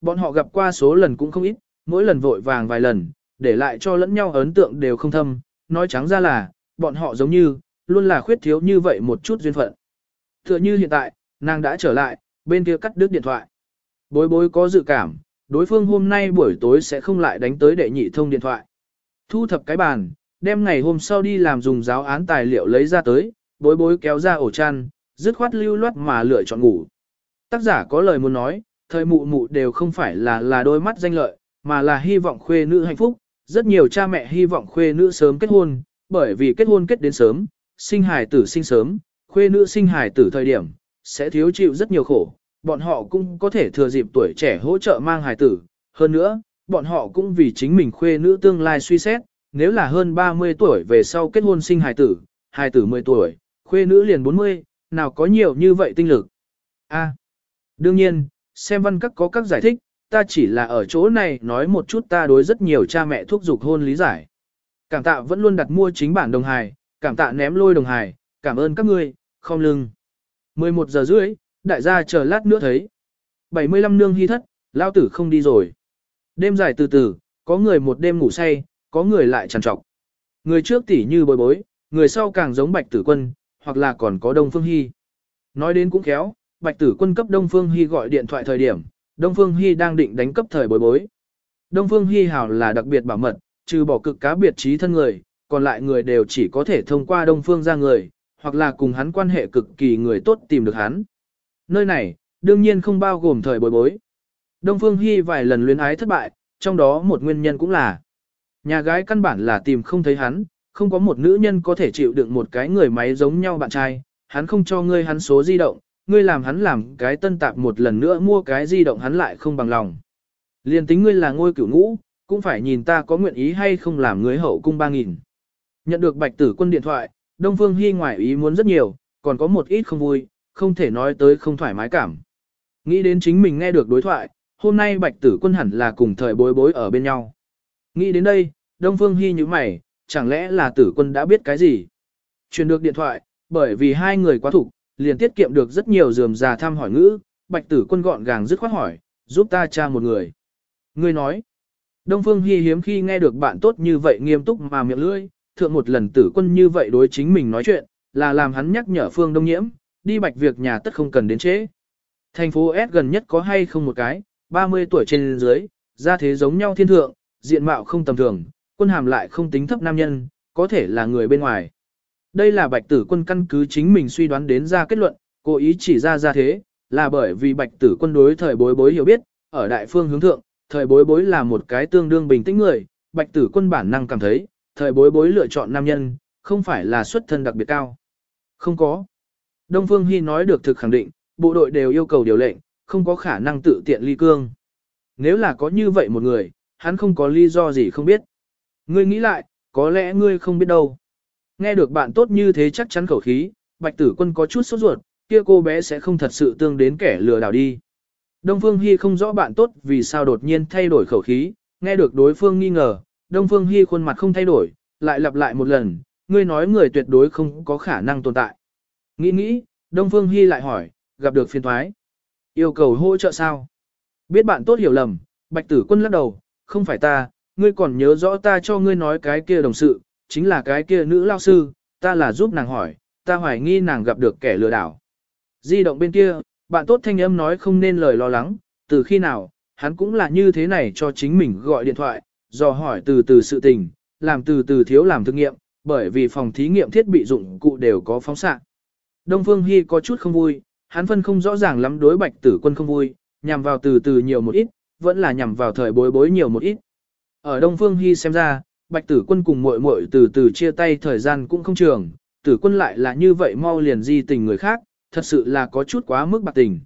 Bọn họ gặp qua số lần cũng không ít, mỗi lần vội vàng vài lần, để lại cho lẫn nhau ấn tượng đều không thâm, nói trắng ra là, bọn họ giống như, luôn là khuyết thiếu như vậy một chút duyên phận. Tựa như hiện tại, nàng đã trở lại, bên kia cắt đứt điện thoại. Bối bối có dự cảm, đối phương hôm nay buổi tối sẽ không lại đánh tới đệ nhị thông điện thoại. Thu thập cái bàn, đem ngày hôm sau đi làm dùng giáo án tài liệu lấy ra tới, bối bối kéo ra ổ chăn, dứt khoát lưu loát mà lựa chọn ngủ. Tác giả có lời muốn nói, thời mụ mụ đều không phải là là đôi mắt danh lợi, mà là hy vọng khuê nữ hạnh phúc. Rất nhiều cha mẹ hy vọng khuê nữ sớm kết hôn, bởi vì kết hôn kết đến sớm, sinh hài tử sinh sớm, khuê nữ sinh hài tử thời điểm, sẽ thiếu chịu rất nhiều khổ. Bọn họ cũng có thể thừa dịp tuổi trẻ hỗ trợ mang hài tử. Hơn nữa, bọn họ cũng vì chính mình khuê nữ tương lai suy xét, nếu là hơn 30 tuổi về sau kết hôn sinh hài tử, hài tử 10 tuổi, khuê nữ liền 40, nào có nhiều như vậy tinh lực. A. đương nhiên, xem văn các có các giải thích, ta chỉ là ở chỗ này nói một chút ta đối rất nhiều cha mẹ thúc giục hôn lý giải. Cảm tạ vẫn luôn đặt mua chính bản đồng hài, cảm tạ ném lôi đồng hài, cảm ơn các ngươi, không lưng. 11 giờ rưỡi, đại gia chờ lát nữa thấy. 75 nương hy thất, lao tử không đi rồi. Đêm dài từ từ, có người một đêm ngủ say, có người lại trằn trọc. Người trước tỉ như bồi bối, người sau càng giống bạch tử quân, hoặc là còn có Đông Phương Hy. Nói đến cũng khéo, bạch tử quân cấp Đông Phương Hi gọi điện thoại thời điểm, Đông Phương Hi đang định đánh cấp thời bối bối. Đông Phương Hi hảo là đặc biệt bảo mật, trừ bỏ cực cá biệt trí thân người, còn lại người đều chỉ có thể thông qua Đông Phương ra người, hoặc là cùng hắn quan hệ cực kỳ người tốt tìm được hắn. Nơi này, đương nhiên không bao gồm thời bối bối. Đông Phương Hi vài lần luyến ái thất bại, trong đó một nguyên nhân cũng là nhà gái căn bản là tìm không thấy hắn, không có một nữ nhân có thể chịu đựng một cái người máy giống nhau bạn trai, hắn không cho ngươi hắn số di động, ngươi làm hắn làm cái tân tạp một lần nữa mua cái di động hắn lại không bằng lòng. Liên tính ngươi là ngôi cửu ngũ, cũng phải nhìn ta có nguyện ý hay không làm ngươi hậu cung ba nghìn. Nhận được bạch tử quân điện thoại, Đông Phương Hy ngoài ý muốn rất nhiều, còn có một ít không vui, không thể nói tới không thoải mái cảm. Nghĩ đến chính mình nghe được đối thoại, hôm nay bạch tử quân hẳn là cùng thời bối bối ở bên nhau. Nghĩ đến đây, Đông Phương Hy như mày, chẳng lẽ là tử quân đã biết cái gì? Truyền được điện thoại, bởi vì hai người quá thủ, liền tiết kiệm được rất nhiều dườm già thăm hỏi ngữ, bạch tử quân gọn gàng dứt khoát hỏi, giúp ta tra một người. Người nói, Đông Phương Hi hiếm khi nghe được bạn tốt như vậy nghiêm túc mà miệng lưỡi, thượng một lần tử quân như vậy đối chính mình nói chuyện, là làm hắn nhắc nhở Phương Đông Nhiễm, đi bạch việc nhà tất không cần đến chế. Thành phố S gần nhất có hay không một cái, 30 tuổi trên dưới, ra thế giống nhau thiên thượng, diện mạo không tầm thường, quân hàm lại không tính thấp nam nhân, có thể là người bên ngoài. Đây là bạch tử quân căn cứ chính mình suy đoán đến ra kết luận, cố ý chỉ ra ra thế, là bởi vì bạch tử quân đối thời bối bối hiểu biết, ở đại phương hướng thượng, thời bối bối là một cái tương đương bình tĩnh người, bạch tử quân bản năng cảm thấy, thời bối bối lựa chọn nam nhân, không phải là xuất thân đặc biệt cao. Không có. Đông Phương Hy nói được thực khẳng định, bộ đội đều yêu cầu điều lệnh, không có khả năng tự tiện ly cương. Nếu là có như vậy một người, hắn không có lý do gì không biết. Ngươi nghĩ lại, có lẽ ngươi không biết đâu. Nghe được bạn tốt như thế chắc chắn khẩu khí, bạch tử quân có chút sốt ruột, kia cô bé sẽ không thật sự tương đến kẻ lừa đảo đi. Đông Phương Hy không rõ bạn tốt vì sao đột nhiên thay đổi khẩu khí, nghe được đối phương nghi ngờ, Đông Phương Hy khuôn mặt không thay đổi, lại lặp lại một lần, ngươi nói người tuyệt đối không có khả năng tồn tại. Nghĩ nghĩ, Đông Phương Hy lại hỏi, gặp được phiền thoái. Yêu cầu hỗ trợ sao? Biết bạn tốt hiểu lầm, Bạch Tử Quân lắc đầu, không phải ta, ngươi còn nhớ rõ ta cho ngươi nói cái kia đồng sự, chính là cái kia nữ lao sư, ta là giúp nàng hỏi, ta hoài nghi nàng gặp được kẻ lừa đảo. Di động bên kia, bạn tốt thanh âm nói không nên lời lo lắng, từ khi nào, hắn cũng là như thế này cho chính mình gọi điện thoại, dò hỏi từ từ sự tình, làm từ từ thiếu làm thực nghiệm, bởi vì phòng thí nghiệm thiết bị dụng cụ đều có phóng xạ. Đông Phương Hy có chút không vui, hắn phân không rõ ràng lắm đối bạch tử quân không vui, nhằm vào từ từ nhiều một ít, vẫn là nhằm vào thời bối bối nhiều một ít. Ở Đông Phương Hy xem ra, bạch tử quân cùng muội muội từ từ chia tay thời gian cũng không trường, tử quân lại là như vậy mau liền di tình người khác, thật sự là có chút quá mức bạc tình.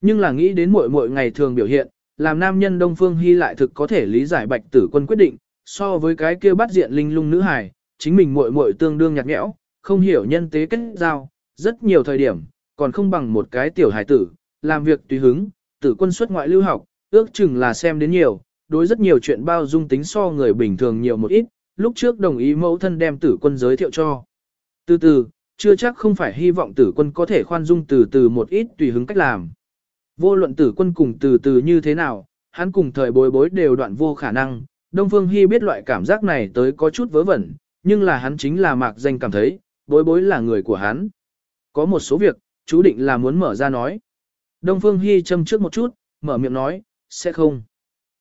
Nhưng là nghĩ đến muội muội ngày thường biểu hiện, làm nam nhân Đông Phương Hy lại thực có thể lý giải bạch tử quân quyết định, so với cái kia bắt diện linh lung nữ hài, chính mình muội muội tương đương nhạt nhẽo, không hiểu nhân tế kết giao, rất nhiều thời điểm, còn không bằng một cái tiểu hài tử, làm việc tùy hứng, tử quân xuất ngoại lưu học, ước chừng là xem đến nhiều, đối rất nhiều chuyện bao dung tính so người bình thường nhiều một ít, lúc trước đồng ý mẫu thân đem tử quân giới thiệu cho. Từ từ, chưa chắc không phải hy vọng tử quân có thể khoan dung từ từ một ít tùy hứng cách làm. Vô luận tử quân cùng từ từ như thế nào, hắn cùng thời bối bối đều đoạn vô khả năng, Đông Phương Hy biết loại cảm giác này tới có chút vớ vẩn, nhưng là hắn chính là mạc danh cảm thấy, bối bối là người của hắn. Có một số việc, chú định là muốn mở ra nói. Đông Phương Hy châm trước một chút, mở miệng nói, sẽ không.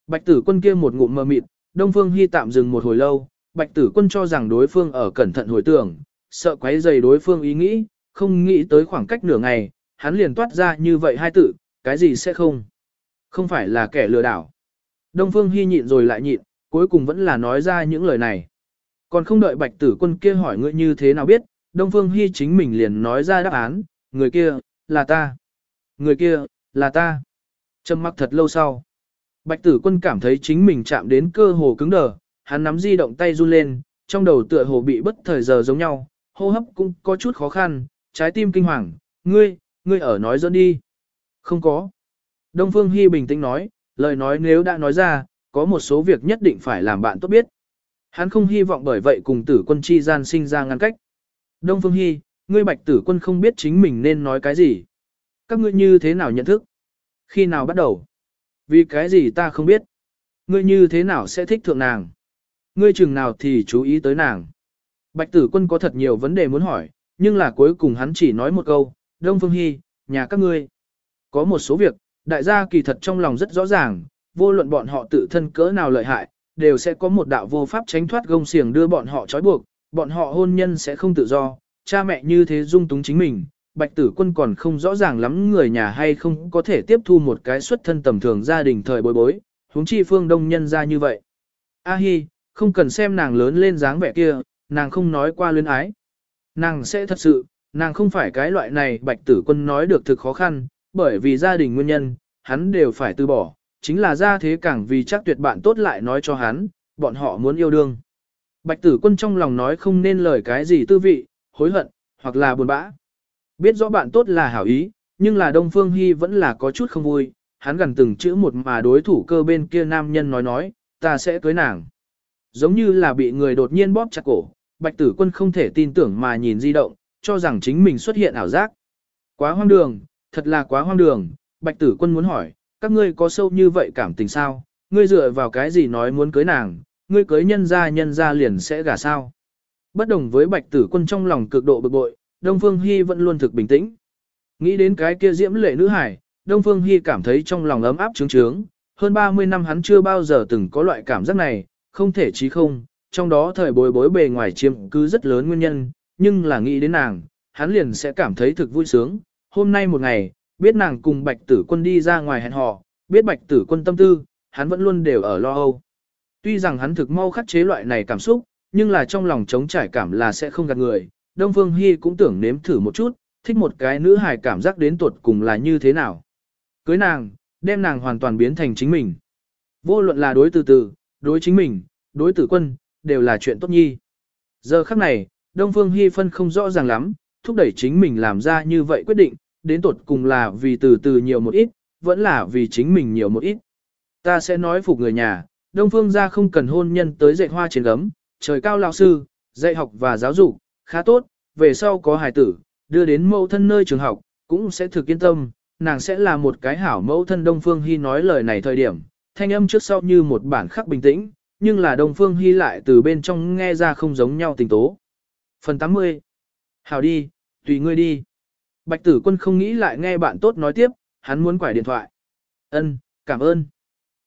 Bạch tử quân kia một ngụm mờ mịt, Đông Phương Hy tạm dừng một hồi lâu, Bạch tử quân cho rằng đối phương ở cẩn thận hồi tưởng, sợ quấy dày đối phương ý nghĩ, không nghĩ tới khoảng cách nửa ngày, hắn liền toát ra như vậy hai tự, cái gì sẽ không. Không phải là kẻ lừa đảo. Đông Phương Hy nhịn rồi lại nhịn, cuối cùng vẫn là nói ra những lời này. Còn không đợi bạch tử quân kia hỏi ngươi như thế nào biết, Đông Phương Hy chính mình liền nói ra đáp án, người kia, là ta. Người kia, là ta. Trầm mặc thật lâu sau. Bạch tử quân cảm thấy chính mình chạm đến cơ hồ cứng đờ, hắn nắm di động tay run lên, trong đầu tựa hồ bị bất thời giờ giống nhau, hô hấp cũng có chút khó khăn, trái tim kinh hoàng, ngươi, ngươi ở nói dẫn đi. Không có. Đông Phương Hy bình tĩnh nói, lời nói nếu đã nói ra, có một số việc nhất định phải làm bạn tốt biết. Hắn không hy vọng bởi vậy cùng tử quân chi gian sinh ra ngăn cách. Đông Phương Hy, ngươi bạch tử quân không biết chính mình nên nói cái gì. Các ngươi như thế nào nhận thức? Khi nào bắt đầu? Vì cái gì ta không biết? Ngươi như thế nào sẽ thích thượng nàng? Ngươi chừng nào thì chú ý tới nàng? Bạch tử quân có thật nhiều vấn đề muốn hỏi, nhưng là cuối cùng hắn chỉ nói một câu, Đông Phương Hy, nhà các ngươi. Có một số việc, đại gia kỳ thật trong lòng rất rõ ràng, vô luận bọn họ tự thân cỡ nào lợi hại, đều sẽ có một đạo vô pháp tránh thoát gông xiềng đưa bọn họ trói buộc, bọn họ hôn nhân sẽ không tự do, cha mẹ như thế dung túng chính mình. Bạch tử quân còn không rõ ràng lắm người nhà hay không có thể tiếp thu một cái xuất thân tầm thường gia đình thời bối bối, huống chi phương đông nhân ra như vậy. A hi, không cần xem nàng lớn lên dáng vẻ kia, nàng không nói qua luyến ái. Nàng sẽ thật sự, nàng không phải cái loại này bạch tử quân nói được thực khó khăn, bởi vì gia đình nguyên nhân, hắn đều phải từ bỏ, chính là ra thế càng vì chắc tuyệt bạn tốt lại nói cho hắn, bọn họ muốn yêu đương. Bạch tử quân trong lòng nói không nên lời cái gì tư vị, hối hận, hoặc là buồn bã. Biết rõ bạn tốt là hảo ý, nhưng là Đông Phương Hy vẫn là có chút không vui, hắn gần từng chữ một mà đối thủ cơ bên kia nam nhân nói nói, ta sẽ cưới nàng. Giống như là bị người đột nhiên bóp chặt cổ, bạch tử quân không thể tin tưởng mà nhìn di động, cho rằng chính mình xuất hiện ảo giác. Quá hoang đường, thật là quá hoang đường, bạch tử quân muốn hỏi, các ngươi có sâu như vậy cảm tình sao, ngươi dựa vào cái gì nói muốn cưới nàng, ngươi cưới nhân ra nhân ra liền sẽ gả sao. Bất đồng với bạch tử quân trong lòng cực độ bực bội, Đông Phương Hy vẫn luôn thực bình tĩnh. Nghĩ đến cái kia diễm lệ nữ hải, Đông Phương Hy cảm thấy trong lòng ấm áp trướng trướng, hơn 30 năm hắn chưa bao giờ từng có loại cảm giác này, không thể chí không, trong đó thời bối bối bề ngoài chiếm cứ rất lớn nguyên nhân, nhưng là nghĩ đến nàng, hắn liền sẽ cảm thấy thực vui sướng. Hôm nay một ngày, biết nàng cùng bạch tử quân đi ra ngoài hẹn hò, biết bạch tử quân tâm tư, hắn vẫn luôn đều ở lo âu. Tuy rằng hắn thực mau khắc chế loại này cảm xúc, nhưng là trong lòng trống trải cảm là sẽ không gạt người. Đông Phương Hy cũng tưởng nếm thử một chút, thích một cái nữ hài cảm giác đến tuột cùng là như thế nào. Cưới nàng, đem nàng hoàn toàn biến thành chính mình. Vô luận là đối từ từ, đối chính mình, đối tử quân, đều là chuyện tốt nhi. Giờ khắc này, Đông Phương Hy phân không rõ ràng lắm, thúc đẩy chính mình làm ra như vậy quyết định, đến tuột cùng là vì từ từ nhiều một ít, vẫn là vì chính mình nhiều một ít. Ta sẽ nói phục người nhà, Đông Phương gia không cần hôn nhân tới dạy hoa trên gấm, trời cao lão sư, dạy học và giáo dục, khá tốt, về sau có hài tử, đưa đến mẫu thân nơi trường học, cũng sẽ thực yên tâm, nàng sẽ là một cái hảo mẫu thân Đông Phương Hy nói lời này thời điểm, thanh âm trước sau như một bản khắc bình tĩnh, nhưng là Đông Phương Hy lại từ bên trong nghe ra không giống nhau tình tố. Phần 80 Hảo đi, tùy ngươi đi. Bạch tử quân không nghĩ lại nghe bạn tốt nói tiếp, hắn muốn quải điện thoại. Ân, cảm ơn.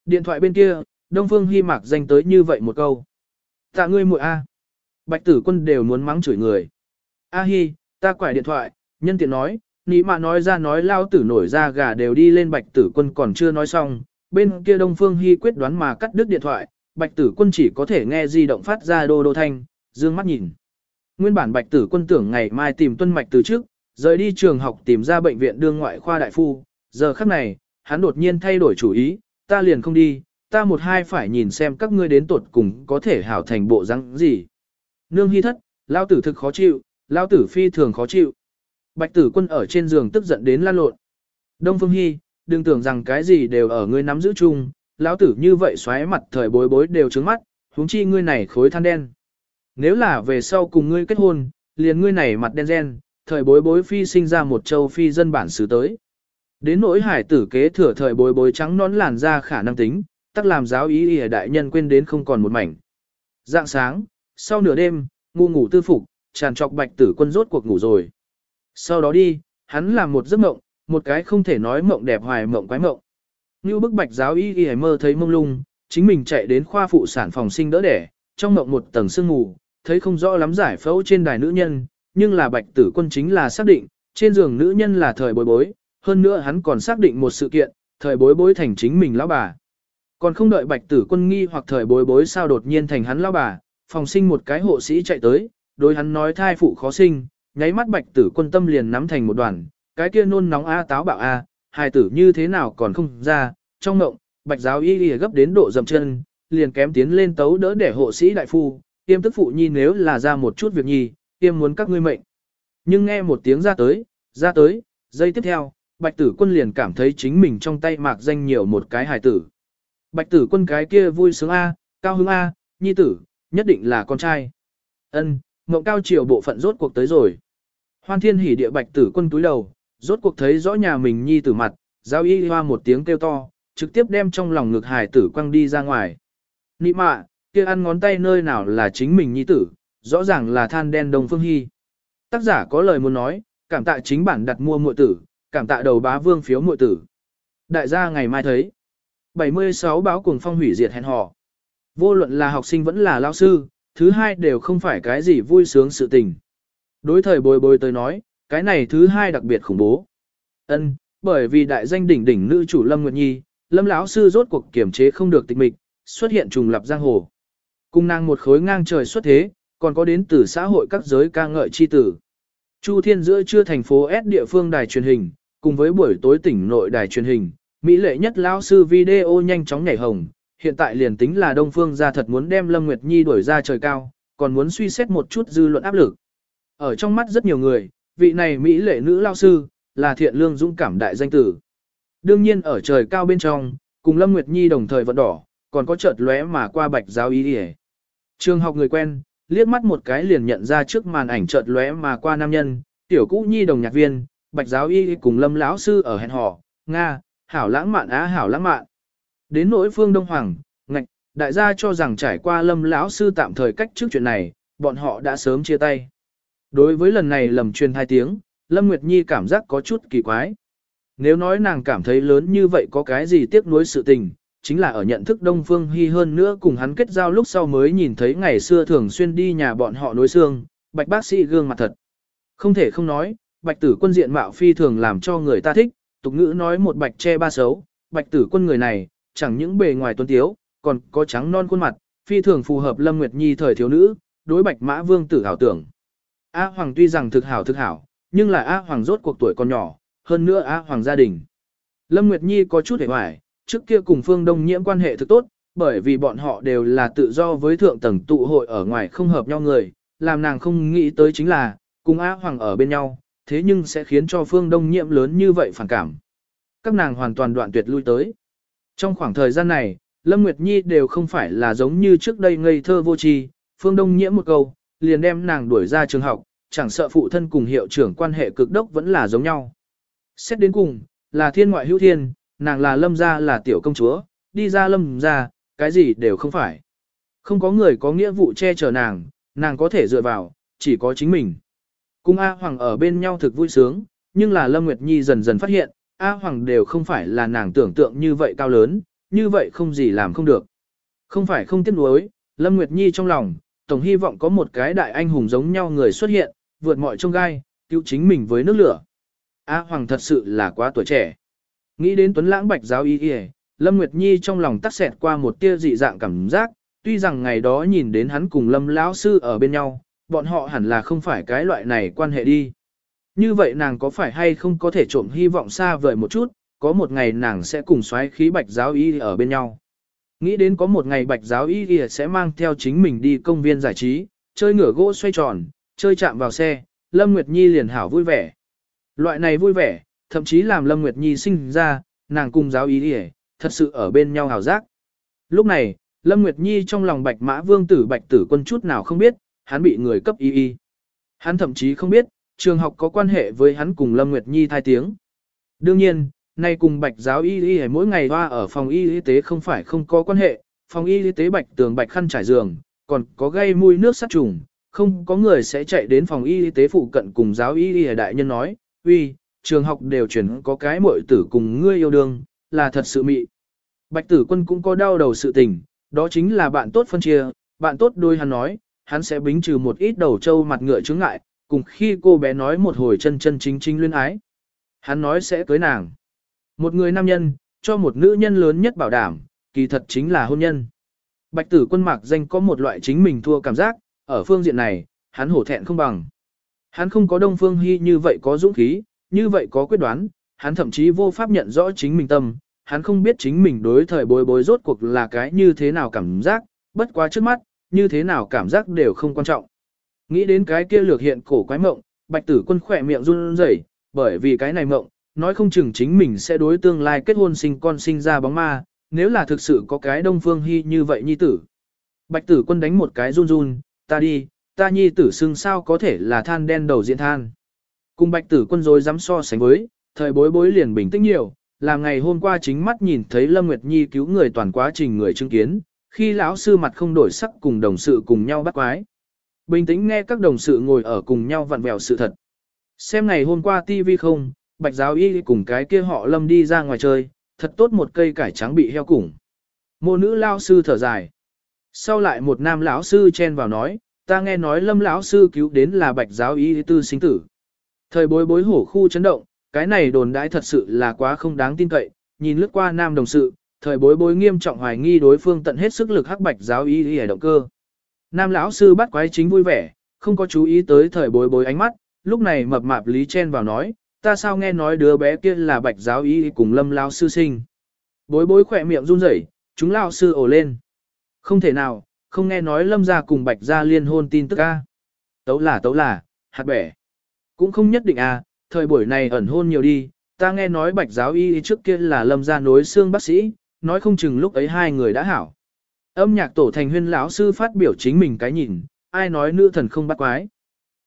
Điện thoại bên kia, Đông Phương Hy mạc danh tới như vậy một câu. Tạ ngươi muội A. Bạch tử quân đều muốn mắng chửi người. A Hi, ta quải điện thoại, nhân tiện nói, nị mà nói ra nói lao tử nổi ra gà đều đi lên bạch tử quân còn chưa nói xong. Bên kia Đông Phương Hy quyết đoán mà cắt đứt điện thoại, bạch tử quân chỉ có thể nghe di động phát ra đô đô thanh, dương mắt nhìn. Nguyên bản bạch tử quân tưởng ngày mai tìm tuân mạch từ trước, rời đi trường học tìm ra bệnh viện đương ngoại khoa đại phu, giờ khắc này, hắn đột nhiên thay đổi chủ ý, ta liền không đi, ta một hai phải nhìn xem các ngươi đến tuột cùng có thể hảo thành bộ răng gì. Nương hy thất, lao tử thực khó chịu, lao tử phi thường khó chịu. Bạch tử quân ở trên giường tức giận đến lan lộn. Đông Phương Hy, đừng tưởng rằng cái gì đều ở ngươi nắm giữ chung, lão tử như vậy xoáy mặt thời bối bối đều trứng mắt, huống chi ngươi này khối than đen. Nếu là về sau cùng ngươi kết hôn, liền ngươi này mặt đen gen, thời bối bối phi sinh ra một châu phi dân bản xứ tới. Đến nỗi hải tử kế thừa thời bối bối trắng nón làn ra khả năng tính, tắc làm giáo ý ỉa đại nhân quên đến không còn một mảnh. Dạng sáng, sau nửa đêm, ngu ngủ tư phục, tràn trọc bạch tử quân rốt cuộc ngủ rồi. Sau đó đi, hắn làm một giấc mộng, một cái không thể nói mộng đẹp hoài mộng quái mộng. Như bức bạch giáo y y mơ thấy mông lung, chính mình chạy đến khoa phụ sản phòng sinh đỡ đẻ, trong mộng một tầng sương ngủ, thấy không rõ lắm giải phẫu trên đài nữ nhân, nhưng là bạch tử quân chính là xác định, trên giường nữ nhân là thời bối bối, hơn nữa hắn còn xác định một sự kiện, thời bối bối thành chính mình lão bà. Còn không đợi bạch tử quân nghi hoặc thời bối bối sao đột nhiên thành hắn lão bà, phòng sinh một cái hộ sĩ chạy tới, đối hắn nói thai phụ khó sinh, nháy mắt bạch tử quân tâm liền nắm thành một đoàn, cái kia nôn nóng a táo bạo a, hài tử như thế nào còn không ra, trong ngộng, bạch giáo y y gấp đến độ dầm chân, liền kém tiến lên tấu đỡ để hộ sĩ đại phu, tiêm tức phụ nhi nếu là ra một chút việc nhi, tiêm muốn các ngươi mệnh. Nhưng nghe một tiếng ra tới, ra tới, giây tiếp theo, bạch tử quân liền cảm thấy chính mình trong tay mạc danh nhiều một cái hài tử. Bạch tử quân cái kia vui sướng A, cao hứng A, nhi tử, nhất định là con trai. ân mộng cao chiều bộ phận rốt cuộc tới rồi. Hoan thiên hỉ địa bạch tử quân túi đầu, rốt cuộc thấy rõ nhà mình nhi tử mặt, giao y hoa một tiếng kêu to, trực tiếp đem trong lòng ngực hải tử quăng đi ra ngoài. Nị mạ, kia ăn ngón tay nơi nào là chính mình nhi tử, rõ ràng là than đen đồng phương hy. Tác giả có lời muốn nói, cảm tạ chính bản đặt mua muội tử, cảm tạ đầu bá vương phiếu muội tử. Đại gia ngày mai thấy. 76 báo cuồng phong hủy diệt hẹn hò. Vô luận là học sinh vẫn là lao sư, thứ hai đều không phải cái gì vui sướng sự tình. Đối thời bồi bồi tới nói, cái này thứ hai đặc biệt khủng bố. Ân, bởi vì đại danh đỉnh đỉnh nữ chủ Lâm Nguyệt Nhi, Lâm lão sư rốt cuộc kiểm chế không được tịch mịch, xuất hiện trùng lập giang hồ. Cung nàng một khối ngang trời xuất thế, còn có đến từ xã hội các giới ca ngợi chi tử. Chu Thiên giữa trưa thành phố S địa phương đài truyền hình, cùng với buổi tối tỉnh nội đài truyền hình, Mỹ lệ nhất lão sư video nhanh chóng nhảy hồng, hiện tại liền tính là Đông Phương gia thật muốn đem Lâm Nguyệt Nhi đuổi ra trời cao, còn muốn suy xét một chút dư luận áp lực. Ở trong mắt rất nhiều người, vị này Mỹ lệ nữ lão sư, là thiện lương dũng cảm đại danh tử. Đương nhiên ở trời cao bên trong, cùng Lâm Nguyệt Nhi đồng thời vận đỏ, còn có chợt lóe mà qua bạch giáo ý đi Trường học người quen, liếc mắt một cái liền nhận ra trước màn ảnh chợt lóe mà qua nam nhân, tiểu cũ nhi đồng nhạc viên, bạch giáo y cùng lâm lão sư ở hẹn hò, Nga, hảo lãng mạn á hảo lãng mạn. Đến nỗi phương Đông Hoàng, ngạch, đại gia cho rằng trải qua lâm lão sư tạm thời cách trước chuyện này, bọn họ đã sớm chia tay. Đối với lần này lầm truyền hai tiếng, Lâm Nguyệt Nhi cảm giác có chút kỳ quái. Nếu nói nàng cảm thấy lớn như vậy có cái gì tiếc nuối sự tình, chính là ở nhận thức Đông Phương Hy hơn nữa cùng hắn kết giao lúc sau mới nhìn thấy ngày xưa thường xuyên đi nhà bọn họ nối xương, bạch bác sĩ gương mặt thật. Không thể không nói, bạch tử quân diện mạo phi thường làm cho người ta thích, tục ngữ nói một bạch che ba xấu, bạch tử quân người này, chẳng những bề ngoài tuấn tiếu, còn có trắng non khuôn mặt, phi thường phù hợp Lâm Nguyệt Nhi thời thiếu nữ, đối bạch mã vương tử hảo tưởng. A Hoàng tuy rằng thực hảo thực hảo, nhưng là A Hoàng rốt cuộc tuổi còn nhỏ, hơn nữa A Hoàng gia đình. Lâm Nguyệt Nhi có chút hề hoài, trước kia cùng phương đông nhiễm quan hệ thực tốt, bởi vì bọn họ đều là tự do với thượng tầng tụ hội ở ngoài không hợp nhau người, làm nàng không nghĩ tới chính là, cùng A Hoàng ở bên nhau, thế nhưng sẽ khiến cho phương đông nhiễm lớn như vậy phản cảm. Các nàng hoàn toàn đoạn tuyệt lui tới. Trong khoảng thời gian này, Lâm Nguyệt Nhi đều không phải là giống như trước đây ngây thơ vô tri, phương đông nhiễm một câu, liền đem nàng đuổi ra trường học, chẳng sợ phụ thân cùng hiệu trưởng quan hệ cực đốc vẫn là giống nhau. Xét đến cùng, là thiên ngoại hữu thiên, nàng là lâm gia là tiểu công chúa, đi ra lâm gia, cái gì đều không phải. Không có người có nghĩa vụ che chở nàng, nàng có thể dựa vào, chỉ có chính mình. cung A Hoàng ở bên nhau thực vui sướng, nhưng là Lâm Nguyệt Nhi dần dần phát hiện, A Hoàng đều không phải là nàng tưởng tượng như vậy cao lớn, như vậy không gì làm không được. Không phải không tiếc nuối, Lâm Nguyệt Nhi trong lòng, tổng hy vọng có một cái đại anh hùng giống nhau người xuất hiện, vượt mọi trông gai, cứu chính mình với nước lửa. A Hoàng thật sự là quá tuổi trẻ. Nghĩ đến Tuấn Lãng Bạch giáo y y, Lâm Nguyệt Nhi trong lòng tắc xẹt qua một tia dị dạng cảm giác, tuy rằng ngày đó nhìn đến hắn cùng Lâm lão sư ở bên nhau, bọn họ hẳn là không phải cái loại này quan hệ đi. Như vậy nàng có phải hay không có thể trộm hy vọng xa vời một chút, có một ngày nàng sẽ cùng xoáy khí Bạch giáo y ở bên nhau. Nghĩ đến có một ngày Bạch giáo y sẽ mang theo chính mình đi công viên giải trí, chơi ngửa gỗ xoay tròn, chơi chạm vào xe, Lâm Nguyệt Nhi liền hảo vui vẻ. Loại này vui vẻ, thậm chí làm Lâm Nguyệt Nhi sinh ra, nàng cùng giáo y thật sự ở bên nhau hào giác. Lúc này, Lâm Nguyệt Nhi trong lòng bạch mã vương tử bạch tử quân chút nào không biết, hắn bị người cấp y y. Hắn thậm chí không biết, trường học có quan hệ với hắn cùng Lâm Nguyệt Nhi thai tiếng. Đương nhiên, Nay cùng bạch giáo y y mỗi ngày hoa ở phòng y y tế không phải không có quan hệ, phòng y y tế bạch tường bạch khăn trải giường, còn có gây mùi nước sát trùng, không có người sẽ chạy đến phòng y y tế phụ cận cùng giáo y y đại nhân nói, uy, trường học đều chuyển có cái muội tử cùng ngươi yêu đương, là thật sự mị. Bạch tử quân cũng có đau đầu sự tình, đó chính là bạn tốt phân chia, bạn tốt đôi hắn nói, hắn sẽ bính trừ một ít đầu trâu mặt ngựa chứng ngại, cùng khi cô bé nói một hồi chân chân chính chính luyến ái. Hắn nói sẽ cưới nàng. Một người nam nhân, cho một nữ nhân lớn nhất bảo đảm, kỳ thật chính là hôn nhân. Bạch tử quân mạc danh có một loại chính mình thua cảm giác, ở phương diện này, hắn hổ thẹn không bằng. Hắn không có đông phương hy như vậy có dũng khí, như vậy có quyết đoán, hắn thậm chí vô pháp nhận rõ chính mình tâm, hắn không biết chính mình đối thời bối bối rốt cuộc là cái như thế nào cảm giác, bất quá trước mắt, như thế nào cảm giác đều không quan trọng. Nghĩ đến cái kia lược hiện cổ quái mộng, bạch tử quân khỏe miệng run rẩy, bởi vì cái này mộng, nói không chừng chính mình sẽ đối tương lai kết hôn sinh con sinh ra bóng ma, nếu là thực sự có cái đông phương hy như vậy nhi tử. Bạch tử quân đánh một cái run run, ta đi, ta nhi tử xưng sao có thể là than đen đầu diện than. Cùng bạch tử quân rồi dám so sánh với, thời bối bối liền bình tĩnh nhiều, là ngày hôm qua chính mắt nhìn thấy Lâm Nguyệt Nhi cứu người toàn quá trình người chứng kiến, khi lão sư mặt không đổi sắc cùng đồng sự cùng nhau bắt quái. Bình tĩnh nghe các đồng sự ngồi ở cùng nhau vặn vẹo sự thật. Xem ngày hôm qua TV không, bạch giáo y cùng cái kia họ Lâm đi ra ngoài chơi, thật tốt một cây cải trắng bị heo củng. Mô nữ lao sư thở dài. Sau lại một nam lão sư chen vào nói, ta nghe nói Lâm lão sư cứu đến là bạch giáo y tư sinh tử. Thời bối bối hổ khu chấn động, cái này đồn đãi thật sự là quá không đáng tin cậy, nhìn lướt qua nam đồng sự, thời bối bối nghiêm trọng hoài nghi đối phương tận hết sức lực hắc bạch giáo y y động cơ. Nam lão sư bắt quái chính vui vẻ, không có chú ý tới thời bối bối ánh mắt, lúc này mập mạp lý chen vào nói, ta sao nghe nói đứa bé kia là bạch giáo ý cùng lâm lão sư sinh. Bối bối khỏe miệng run rẩy, chúng lão sư ồ lên. Không thể nào, không nghe nói lâm gia cùng bạch gia liên hôn tin tức a. Tấu là tấu là, hạt bẻ. Cũng không nhất định à, thời buổi này ẩn hôn nhiều đi, ta nghe nói bạch giáo y trước kia là lâm gia nối xương bác sĩ, nói không chừng lúc ấy hai người đã hảo. Âm nhạc tổ thành huyên lão sư phát biểu chính mình cái nhìn, ai nói nữ thần không bắt quái.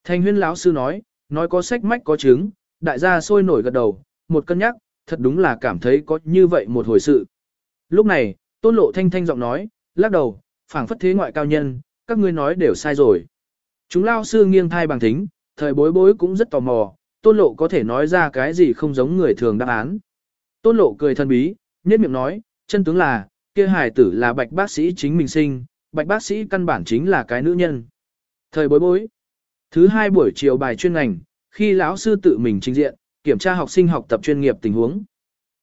Thành huyên lão sư nói, nói có sách mách có chứng, đại gia sôi nổi gật đầu, một cân nhắc, thật đúng là cảm thấy có như vậy một hồi sự. Lúc này, tôn lộ thanh thanh giọng nói, lắc đầu, phảng phất thế ngoại cao nhân, các ngươi nói đều sai rồi. Chúng lao sư nghiêng thai bằng thính, thời bối bối cũng rất tò mò, tôn lộ có thể nói ra cái gì không giống người thường đáp án. Tôn lộ cười thân bí, nhất miệng nói, chân tướng là, kia hài tử là bạch bác sĩ chính mình sinh, bạch bác sĩ căn bản chính là cái nữ nhân. Thời bối bối. Thứ hai buổi chiều bài chuyên ngành, khi lão sư tự mình trình diện, kiểm tra học sinh học tập chuyên nghiệp tình huống.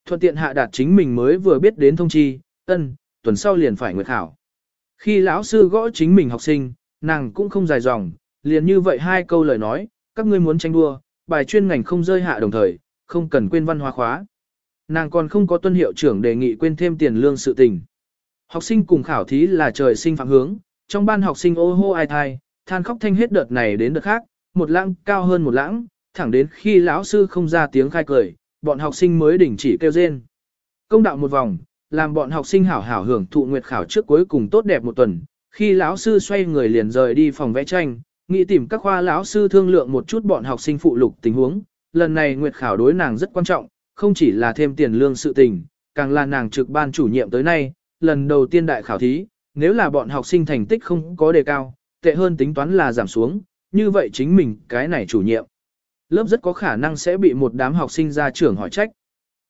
Thuận tiện hạ đạt chính mình mới vừa biết đến thông chi, ân, tuần sau liền phải nguyệt khảo. Khi lão sư gõ chính mình học sinh, nàng cũng không dài dòng, liền như vậy hai câu lời nói, các ngươi muốn tranh đua, bài chuyên ngành không rơi hạ đồng thời, không cần quên văn hóa khóa. Nàng còn không có tuân hiệu trưởng đề nghị quên thêm tiền lương sự tình. Học sinh cùng khảo thí là trời sinh phạm hướng, trong ban học sinh ô hô ai thai, than khóc thanh hết đợt này đến đợt khác, một lãng cao hơn một lãng, thẳng đến khi lão sư không ra tiếng khai cười, bọn học sinh mới đình chỉ kêu rên. Công đạo một vòng, làm bọn học sinh hảo hảo hưởng thụ nguyệt khảo trước cuối cùng tốt đẹp một tuần, khi lão sư xoay người liền rời đi phòng vẽ tranh, nghĩ tìm các khoa lão sư thương lượng một chút bọn học sinh phụ lục tình huống, lần này nguyệt khảo đối nàng rất quan trọng, không chỉ là thêm tiền lương sự tình, càng là nàng trực ban chủ nhiệm tới nay, lần đầu tiên đại khảo thí, nếu là bọn học sinh thành tích không có đề cao, tệ hơn tính toán là giảm xuống, như vậy chính mình cái này chủ nhiệm. Lớp rất có khả năng sẽ bị một đám học sinh gia trưởng hỏi trách.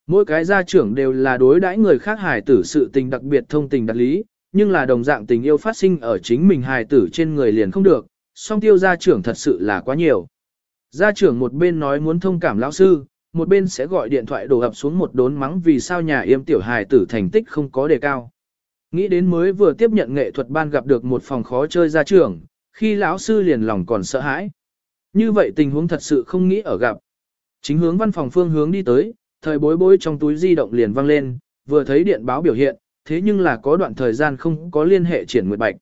Mỗi cái gia trưởng đều là đối đãi người khác hài tử sự tình đặc biệt thông tình đặc lý, nhưng là đồng dạng tình yêu phát sinh ở chính mình hài tử trên người liền không được, song tiêu gia trưởng thật sự là quá nhiều. Gia trưởng một bên nói muốn thông cảm lão sư, một bên sẽ gọi điện thoại đổ ập xuống một đốn mắng vì sao nhà yêm tiểu hài tử thành tích không có đề cao. Nghĩ đến mới vừa tiếp nhận nghệ thuật ban gặp được một phòng khó chơi gia trưởng, khi lão sư liền lòng còn sợ hãi. Như vậy tình huống thật sự không nghĩ ở gặp. Chính hướng văn phòng phương hướng đi tới, thời bối bối trong túi di động liền vang lên, vừa thấy điện báo biểu hiện, thế nhưng là có đoạn thời gian không có liên hệ triển nguyệt bạch.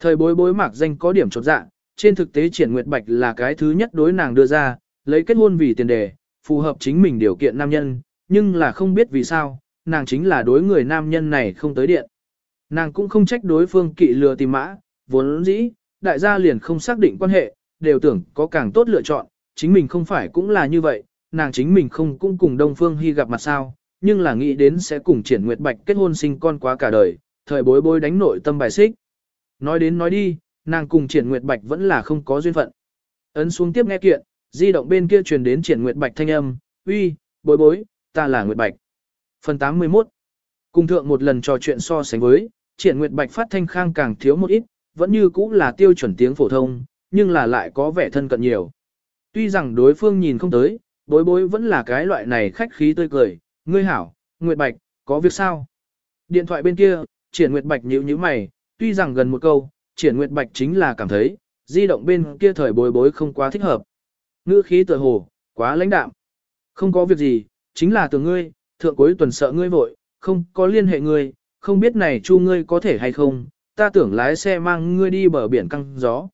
Thời bối bối mạc danh có điểm chột dạ, trên thực tế triển nguyệt bạch là cái thứ nhất đối nàng đưa ra, lấy kết hôn vì tiền đề, phù hợp chính mình điều kiện nam nhân, nhưng là không biết vì sao, nàng chính là đối người nam nhân này không tới điện. Nàng cũng không trách đối phương kỵ lừa tìm mã, vốn dĩ, đại gia liền không xác định quan hệ, đều tưởng có càng tốt lựa chọn, chính mình không phải cũng là như vậy, nàng chính mình không cũng cùng Đông Phương Hy gặp mặt sao, nhưng là nghĩ đến sẽ cùng triển nguyệt bạch kết hôn sinh con quá cả đời, thời bối bối đánh nội tâm bài xích. Nói đến nói đi, nàng cùng triển nguyệt bạch vẫn là không có duyên phận. Ấn xuống tiếp nghe kiện, di động bên kia truyền đến triển nguyệt bạch thanh âm, uy, bối bối, ta là nguyệt bạch. Phần 81 Cùng thượng một lần trò chuyện so sánh với, triển nguyệt bạch phát thanh khang càng thiếu một ít, vẫn như cũ là tiêu chuẩn tiếng phổ thông, nhưng là lại có vẻ thân cận nhiều. Tuy rằng đối phương nhìn không tới, bối bối vẫn là cái loại này khách khí tươi cười, ngươi hảo, Nguyệt Bạch, có việc sao? Điện thoại bên kia, triển Nguyệt Bạch nhíu nhíu mày, tuy rằng gần một câu, triển Nguyệt Bạch chính là cảm thấy, di động bên kia thời bối bối không quá thích hợp. Ngữ khí tựa hồ, quá lãnh đạm. Không có việc gì, chính là từ ngươi, thượng cuối tuần sợ ngươi vội, không có liên hệ ngươi, không biết này chu ngươi có thể hay không, ta tưởng lái xe mang ngươi đi bờ biển căng gió.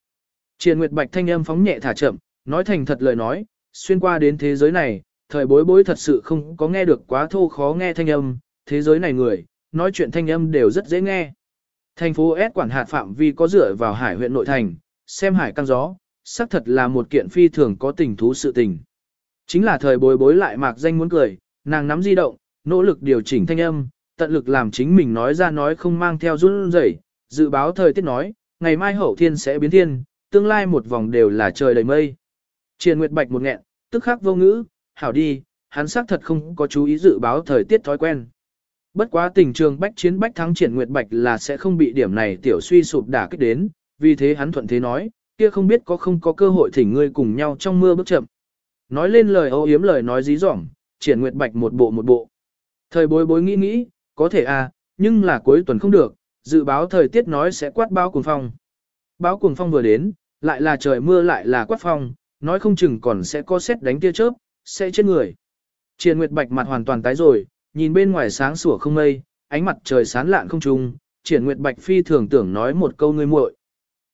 Triền Nguyệt Bạch thanh âm phóng nhẹ thả chậm, nói thành thật lời nói, xuyên qua đến thế giới này, thời bối bối thật sự không có nghe được quá thô khó nghe thanh âm, thế giới này người, nói chuyện thanh âm đều rất dễ nghe. Thành phố S quản hạt phạm vi có dựa vào hải huyện nội thành, xem hải căng gió, xác thật là một kiện phi thường có tình thú sự tình. Chính là thời bối bối lại mạc danh muốn cười, nàng nắm di động, nỗ lực điều chỉnh thanh âm, tận lực làm chính mình nói ra nói không mang theo run rẩy, dự báo thời tiết nói, ngày mai hậu thiên sẽ biến thiên, tương lai một vòng đều là trời đầy mây. Triền Nguyệt Bạch một nghẹn, tức khắc vô ngữ, hảo đi, hắn xác thật không có chú ý dự báo thời tiết thói quen. Bất quá tình trường bách chiến bách thắng Triển Nguyệt Bạch là sẽ không bị điểm này tiểu suy sụp đả kích đến, vì thế hắn thuận thế nói, kia không biết có không có cơ hội thỉnh ngươi cùng nhau trong mưa bước chậm. Nói lên lời ô yếm lời nói dí dỏm, Triển Nguyệt Bạch một bộ một bộ. Thời bối bối nghĩ nghĩ, có thể à, nhưng là cuối tuần không được, dự báo thời tiết nói sẽ quát báo cuồng phong. Báo cuồng phong vừa đến, lại là trời mưa lại là quát phong, nói không chừng còn sẽ có xét đánh tia chớp, sẽ chết người. Triển Nguyệt Bạch mặt hoàn toàn tái rồi, nhìn bên ngoài sáng sủa không mây, ánh mặt trời sáng lạn không trung, Triển Nguyệt Bạch phi thường tưởng nói một câu ngươi muội.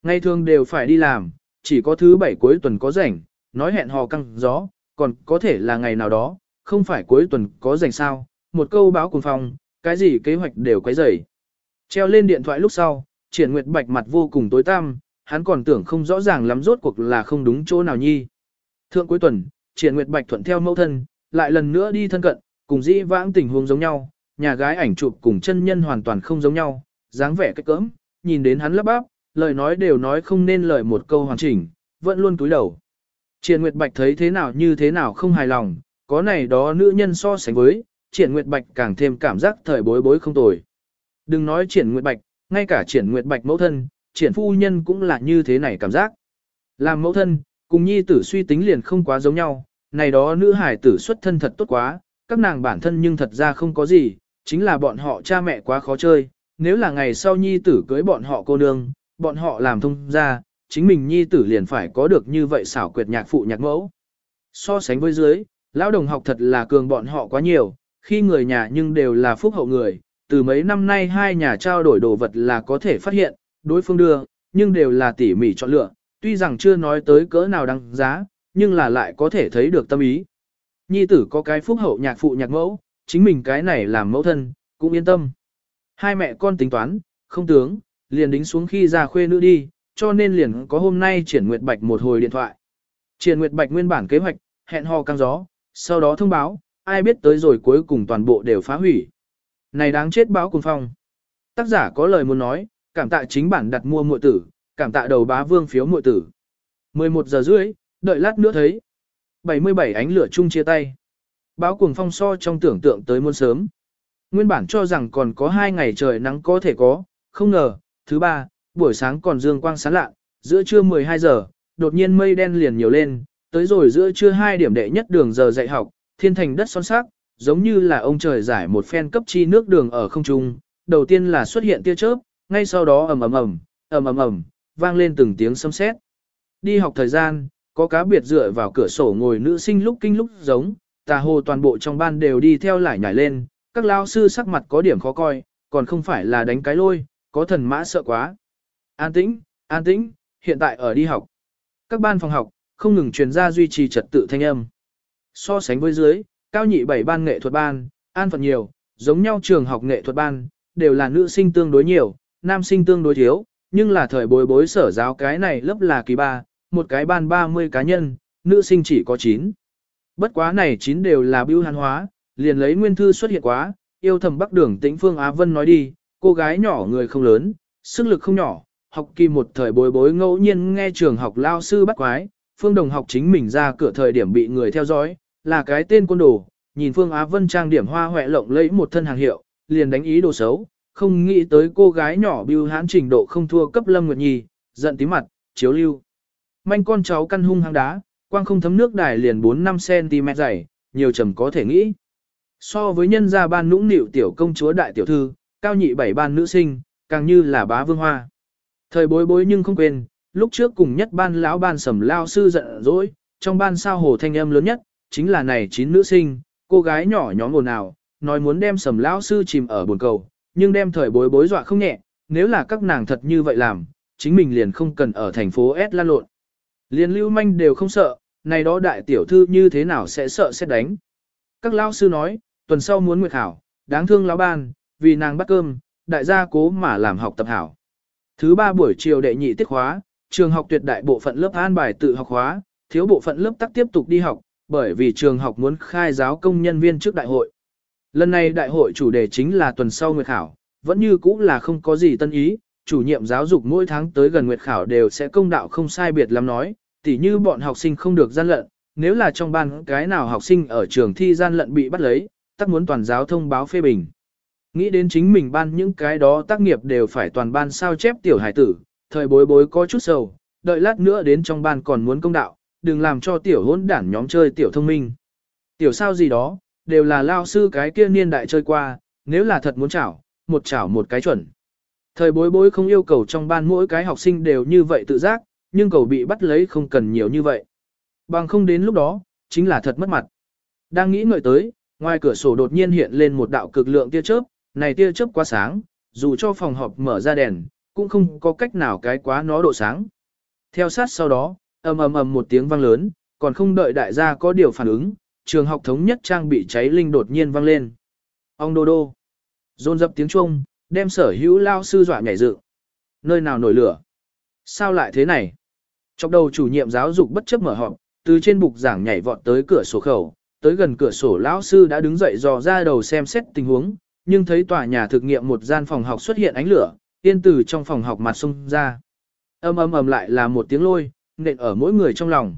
Ngày thường đều phải đi làm, chỉ có thứ bảy cuối tuần có rảnh, nói hẹn hò căng gió, còn có thể là ngày nào đó, không phải cuối tuần có rảnh sao, một câu báo cùng phòng, cái gì kế hoạch đều quấy rầy. Treo lên điện thoại lúc sau, Triển Nguyệt Bạch mặt vô cùng tối tăm, hắn còn tưởng không rõ ràng lắm rốt cuộc là không đúng chỗ nào nhi. Thượng cuối tuần, Triển Nguyệt Bạch thuận theo mẫu thân, lại lần nữa đi thân cận, cùng dĩ vãng tình huống giống nhau, nhà gái ảnh chụp cùng chân nhân hoàn toàn không giống nhau, dáng vẻ cách cỡm, nhìn đến hắn lấp bắp, lời nói đều nói không nên lời một câu hoàn chỉnh, vẫn luôn túi đầu. Triển Nguyệt Bạch thấy thế nào như thế nào không hài lòng, có này đó nữ nhân so sánh với, Triển Nguyệt Bạch càng thêm cảm giác thời bối bối không tồi. Đừng nói Triển Nguyệt Bạch, ngay cả Triển Nguyệt Bạch mẫu thân, Triển phu nhân cũng là như thế này cảm giác. Làm mẫu thân, cùng nhi tử suy tính liền không quá giống nhau, này đó nữ hải tử xuất thân thật tốt quá, các nàng bản thân nhưng thật ra không có gì, chính là bọn họ cha mẹ quá khó chơi, nếu là ngày sau nhi tử cưới bọn họ cô nương, bọn họ làm thông ra, chính mình nhi tử liền phải có được như vậy xảo quyệt nhạc phụ nhạc mẫu. So sánh với dưới, lão đồng học thật là cường bọn họ quá nhiều, khi người nhà nhưng đều là phúc hậu người, từ mấy năm nay hai nhà trao đổi đồ vật là có thể phát hiện, đối phương đưa, nhưng đều là tỉ mỉ chọn lựa, tuy rằng chưa nói tới cỡ nào đăng giá, nhưng là lại có thể thấy được tâm ý. Nhi tử có cái phúc hậu nhạc phụ nhạc mẫu, chính mình cái này làm mẫu thân, cũng yên tâm. Hai mẹ con tính toán, không tướng, liền đính xuống khi ra khuê nữ đi, cho nên liền có hôm nay triển Nguyệt Bạch một hồi điện thoại. Triển Nguyệt Bạch nguyên bản kế hoạch, hẹn hò căng gió, sau đó thông báo, ai biết tới rồi cuối cùng toàn bộ đều phá hủy. Này đáng chết báo cùng phong. Tác giả có lời muốn nói, cảm tạ chính bản đặt mua muội tử, cảm tạ đầu bá vương phiếu muội tử. 11 giờ rưỡi, đợi lát nữa thấy. 77 ánh lửa chung chia tay. Báo cuồng phong so trong tưởng tượng tới muôn sớm. Nguyên bản cho rằng còn có 2 ngày trời nắng có thể có, không ngờ, thứ ba, buổi sáng còn dương quang sáng lạ, giữa trưa 12 giờ, đột nhiên mây đen liền nhiều lên, tới rồi giữa trưa 2 điểm đệ nhất đường giờ dạy học, thiên thành đất son sắc, giống như là ông trời giải một phen cấp chi nước đường ở không trung. Đầu tiên là xuất hiện tia chớp, ngay sau đó ầm ầm ầm, ầm ầm ầm, vang lên từng tiếng sấm sét. Đi học thời gian, có cá biệt dựa vào cửa sổ ngồi nữ sinh lúc kinh lúc giống, tà hồ toàn bộ trong ban đều đi theo lại nhảy lên, các lao sư sắc mặt có điểm khó coi, còn không phải là đánh cái lôi, có thần mã sợ quá. An tĩnh, an tĩnh, hiện tại ở đi học. Các ban phòng học, không ngừng truyền ra duy trì trật tự thanh âm. So sánh với dưới, cao nhị bảy ban nghệ thuật ban, an phận nhiều, giống nhau trường học nghệ thuật ban, đều là nữ sinh tương đối nhiều, nam sinh tương đối thiếu, nhưng là thời bối bối sở giáo cái này lớp là kỳ ba, một cái ban 30 cá nhân, nữ sinh chỉ có 9. Bất quá này 9 đều là bưu hàn hóa, liền lấy nguyên thư xuất hiện quá, yêu thầm bắc đường tĩnh Phương Á Vân nói đi, cô gái nhỏ người không lớn, sức lực không nhỏ, học kỳ một thời bối bối ngẫu nhiên nghe trường học lao sư bắt quái, Phương Đồng học chính mình ra cửa thời điểm bị người theo dõi, là cái tên quân đồ, nhìn Phương Á Vân trang điểm hoa hoẹ lộng lấy một thân hàng hiệu, liền đánh ý đồ xấu, không nghĩ tới cô gái nhỏ biêu hãn trình độ không thua cấp Lâm Nguyệt Nhi, giận tím mặt, chiếu lưu. Manh con cháu căn hung hăng đá, quang không thấm nước đài liền 4-5cm dày, nhiều trầm có thể nghĩ. So với nhân gia ban nũng nịu tiểu công chúa đại tiểu thư, cao nhị bảy ban nữ sinh, càng như là bá vương hoa. Thời bối bối nhưng không quên, lúc trước cùng nhất ban lão ban sầm lao sư giận dỗi, trong ban sao hồ thanh âm lớn nhất, chính là này chín nữ sinh, cô gái nhỏ nhóm ồn ào, nói muốn đem sầm lão sư chìm ở buồn cầu, nhưng đem thời bối bối dọa không nhẹ, nếu là các nàng thật như vậy làm, chính mình liền không cần ở thành phố S lan lộn. Liền lưu manh đều không sợ, này đó đại tiểu thư như thế nào sẽ sợ sẽ đánh. Các lão sư nói, tuần sau muốn nguyệt hảo, đáng thương lão ban, vì nàng bắt cơm, đại gia cố mà làm học tập hảo. Thứ ba buổi chiều đệ nhị tiết khóa, trường học tuyệt đại bộ phận lớp an bài tự học khóa, thiếu bộ phận lớp tắc tiếp tục đi học, bởi vì trường học muốn khai giáo công nhân viên trước đại hội. Lần này đại hội chủ đề chính là tuần sau nguyệt khảo, vẫn như cũ là không có gì tân ý, chủ nhiệm giáo dục mỗi tháng tới gần nguyệt khảo đều sẽ công đạo không sai biệt lắm nói, tỉ như bọn học sinh không được gian lận, nếu là trong ban cái nào học sinh ở trường thi gian lận bị bắt lấy, tắc muốn toàn giáo thông báo phê bình. Nghĩ đến chính mình ban những cái đó tác nghiệp đều phải toàn ban sao chép tiểu hải tử, thời bối bối có chút sầu, đợi lát nữa đến trong ban còn muốn công đạo, đừng làm cho tiểu hỗn đản nhóm chơi tiểu thông minh. Tiểu sao gì đó, đều là lao sư cái kia niên đại chơi qua, nếu là thật muốn chảo, một chảo một cái chuẩn. Thời bối bối không yêu cầu trong ban mỗi cái học sinh đều như vậy tự giác, nhưng cầu bị bắt lấy không cần nhiều như vậy. Bằng không đến lúc đó, chính là thật mất mặt. Đang nghĩ ngợi tới, ngoài cửa sổ đột nhiên hiện lên một đạo cực lượng tia chớp, này tia chớp quá sáng, dù cho phòng họp mở ra đèn, cũng không có cách nào cái quá nó độ sáng. Theo sát sau đó, ầm ầm ầm một tiếng vang lớn, còn không đợi đại gia có điều phản ứng, trường học thống nhất trang bị cháy linh đột nhiên vang lên. Ông đô đô, rôn dập tiếng chuông, đem sở hữu lao sư dọa nhảy dựng. Nơi nào nổi lửa? Sao lại thế này? Trong đầu chủ nhiệm giáo dục bất chấp mở họp, từ trên bục giảng nhảy vọt tới cửa sổ khẩu, tới gần cửa sổ lão sư đã đứng dậy dò ra đầu xem xét tình huống, nhưng thấy tòa nhà thực nghiệm một gian phòng học xuất hiện ánh lửa, yên từ trong phòng học mặt xông ra. Âm âm ầm lại là một tiếng lôi, nện ở mỗi người trong lòng.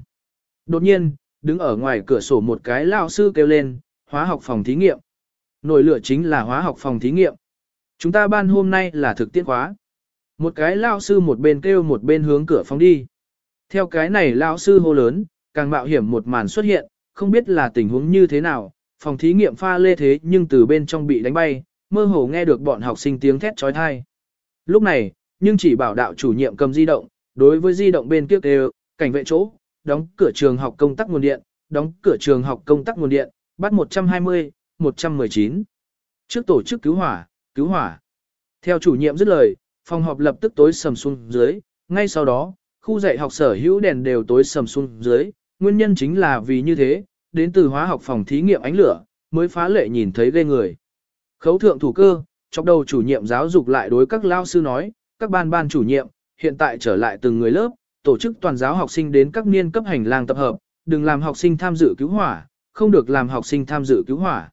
Đột nhiên, đứng ở ngoài cửa sổ một cái lao sư kêu lên, hóa học phòng thí nghiệm. Nổi lửa chính là hóa học phòng thí nghiệm. Chúng ta ban hôm nay là thực tiễn khóa. Một cái lao sư một bên kêu một bên hướng cửa phóng đi. Theo cái này lao sư hô lớn, càng mạo hiểm một màn xuất hiện, không biết là tình huống như thế nào, phòng thí nghiệm pha lê thế nhưng từ bên trong bị đánh bay, mơ hồ nghe được bọn học sinh tiếng thét trói thai. Lúc này, nhưng chỉ bảo đạo chủ nhiệm cầm di động, đối với di động bên kia đều, cảnh vệ chỗ, đóng cửa trường học công tắc nguồn điện, đóng cửa trường học công tắc nguồn điện, bắt 120, 119. Trước tổ chức cứu hỏa, cứu hỏa. Theo chủ nhiệm dứt lời, phòng họp lập tức tối sầm xuống dưới, ngay sau đó, khu dạy học sở hữu đèn đều tối sầm xuống dưới, nguyên nhân chính là vì như thế, đến từ hóa học phòng thí nghiệm ánh lửa, mới phá lệ nhìn thấy ghê người. Khấu thượng thủ cơ, chọc đầu chủ nhiệm giáo dục lại đối các lao sư nói, các ban ban chủ nhiệm, hiện tại trở lại từng người lớp, tổ chức toàn giáo học sinh đến các niên cấp hành lang tập hợp, đừng làm học sinh tham dự cứu hỏa, không được làm học sinh tham dự cứu hỏa.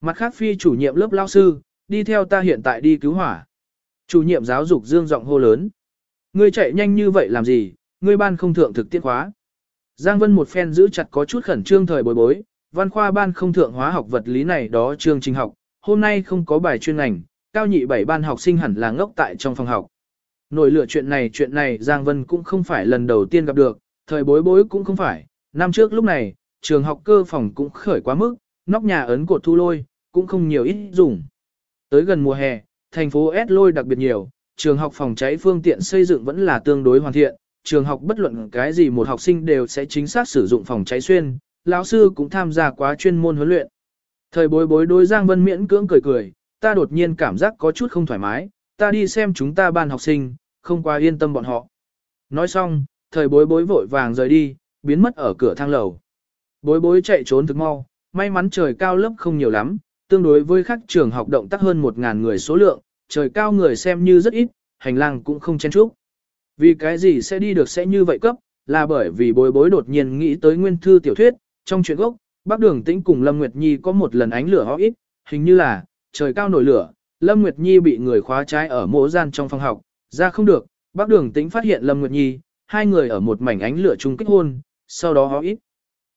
Mặt khác phi chủ nhiệm lớp lao sư, đi theo ta hiện tại đi cứu hỏa. Chủ nhiệm giáo dục dương giọng hô lớn. Ngươi chạy nhanh như vậy làm gì, ngươi ban không thượng thực tiết khóa. Giang Vân một phen giữ chặt có chút khẩn trương thời bối bối, văn khoa ban không thượng hóa học vật lý này đó chương trình học, hôm nay không có bài chuyên ngành, cao nhị bảy ban học sinh hẳn là ngốc tại trong phòng học. Nổi lửa chuyện này chuyện này Giang Vân cũng không phải lần đầu tiên gặp được, thời bối bối cũng không phải, năm trước lúc này, trường học cơ phòng cũng khởi quá mức, nóc nhà ấn cột thu lôi, cũng không nhiều ít dùng. Tới gần mùa hè, thành phố S lôi đặc biệt nhiều, trường học phòng cháy phương tiện xây dựng vẫn là tương đối hoàn thiện, trường học bất luận cái gì một học sinh đều sẽ chính xác sử dụng phòng cháy xuyên, lão sư cũng tham gia quá chuyên môn huấn luyện. Thời bối bối đối Giang Vân miễn cưỡng cười cười, ta đột nhiên cảm giác có chút không thoải mái, ta đi xem chúng ta ban học sinh, không quá yên tâm bọn họ. Nói xong, thời bối bối vội vàng rời đi, biến mất ở cửa thang lầu. Bối bối chạy trốn thực mau, may mắn trời cao lớp không nhiều lắm, tương đối với các trường học động tác hơn 1.000 người số lượng, trời cao người xem như rất ít, hành lang cũng không chen chúc. Vì cái gì sẽ đi được sẽ như vậy cấp, là bởi vì bối bối đột nhiên nghĩ tới nguyên thư tiểu thuyết, trong chuyện gốc, Bác Đường Tĩnh cùng Lâm Nguyệt Nhi có một lần ánh lửa hóa ít, hình như là, trời cao nổi lửa, Lâm Nguyệt Nhi bị người khóa trái ở mỗ gian trong phòng học, ra không được, bác Đường Tĩnh phát hiện Lâm Nguyệt Nhi, hai người ở một mảnh ánh lửa chung kết hôn, sau đó hóa ít.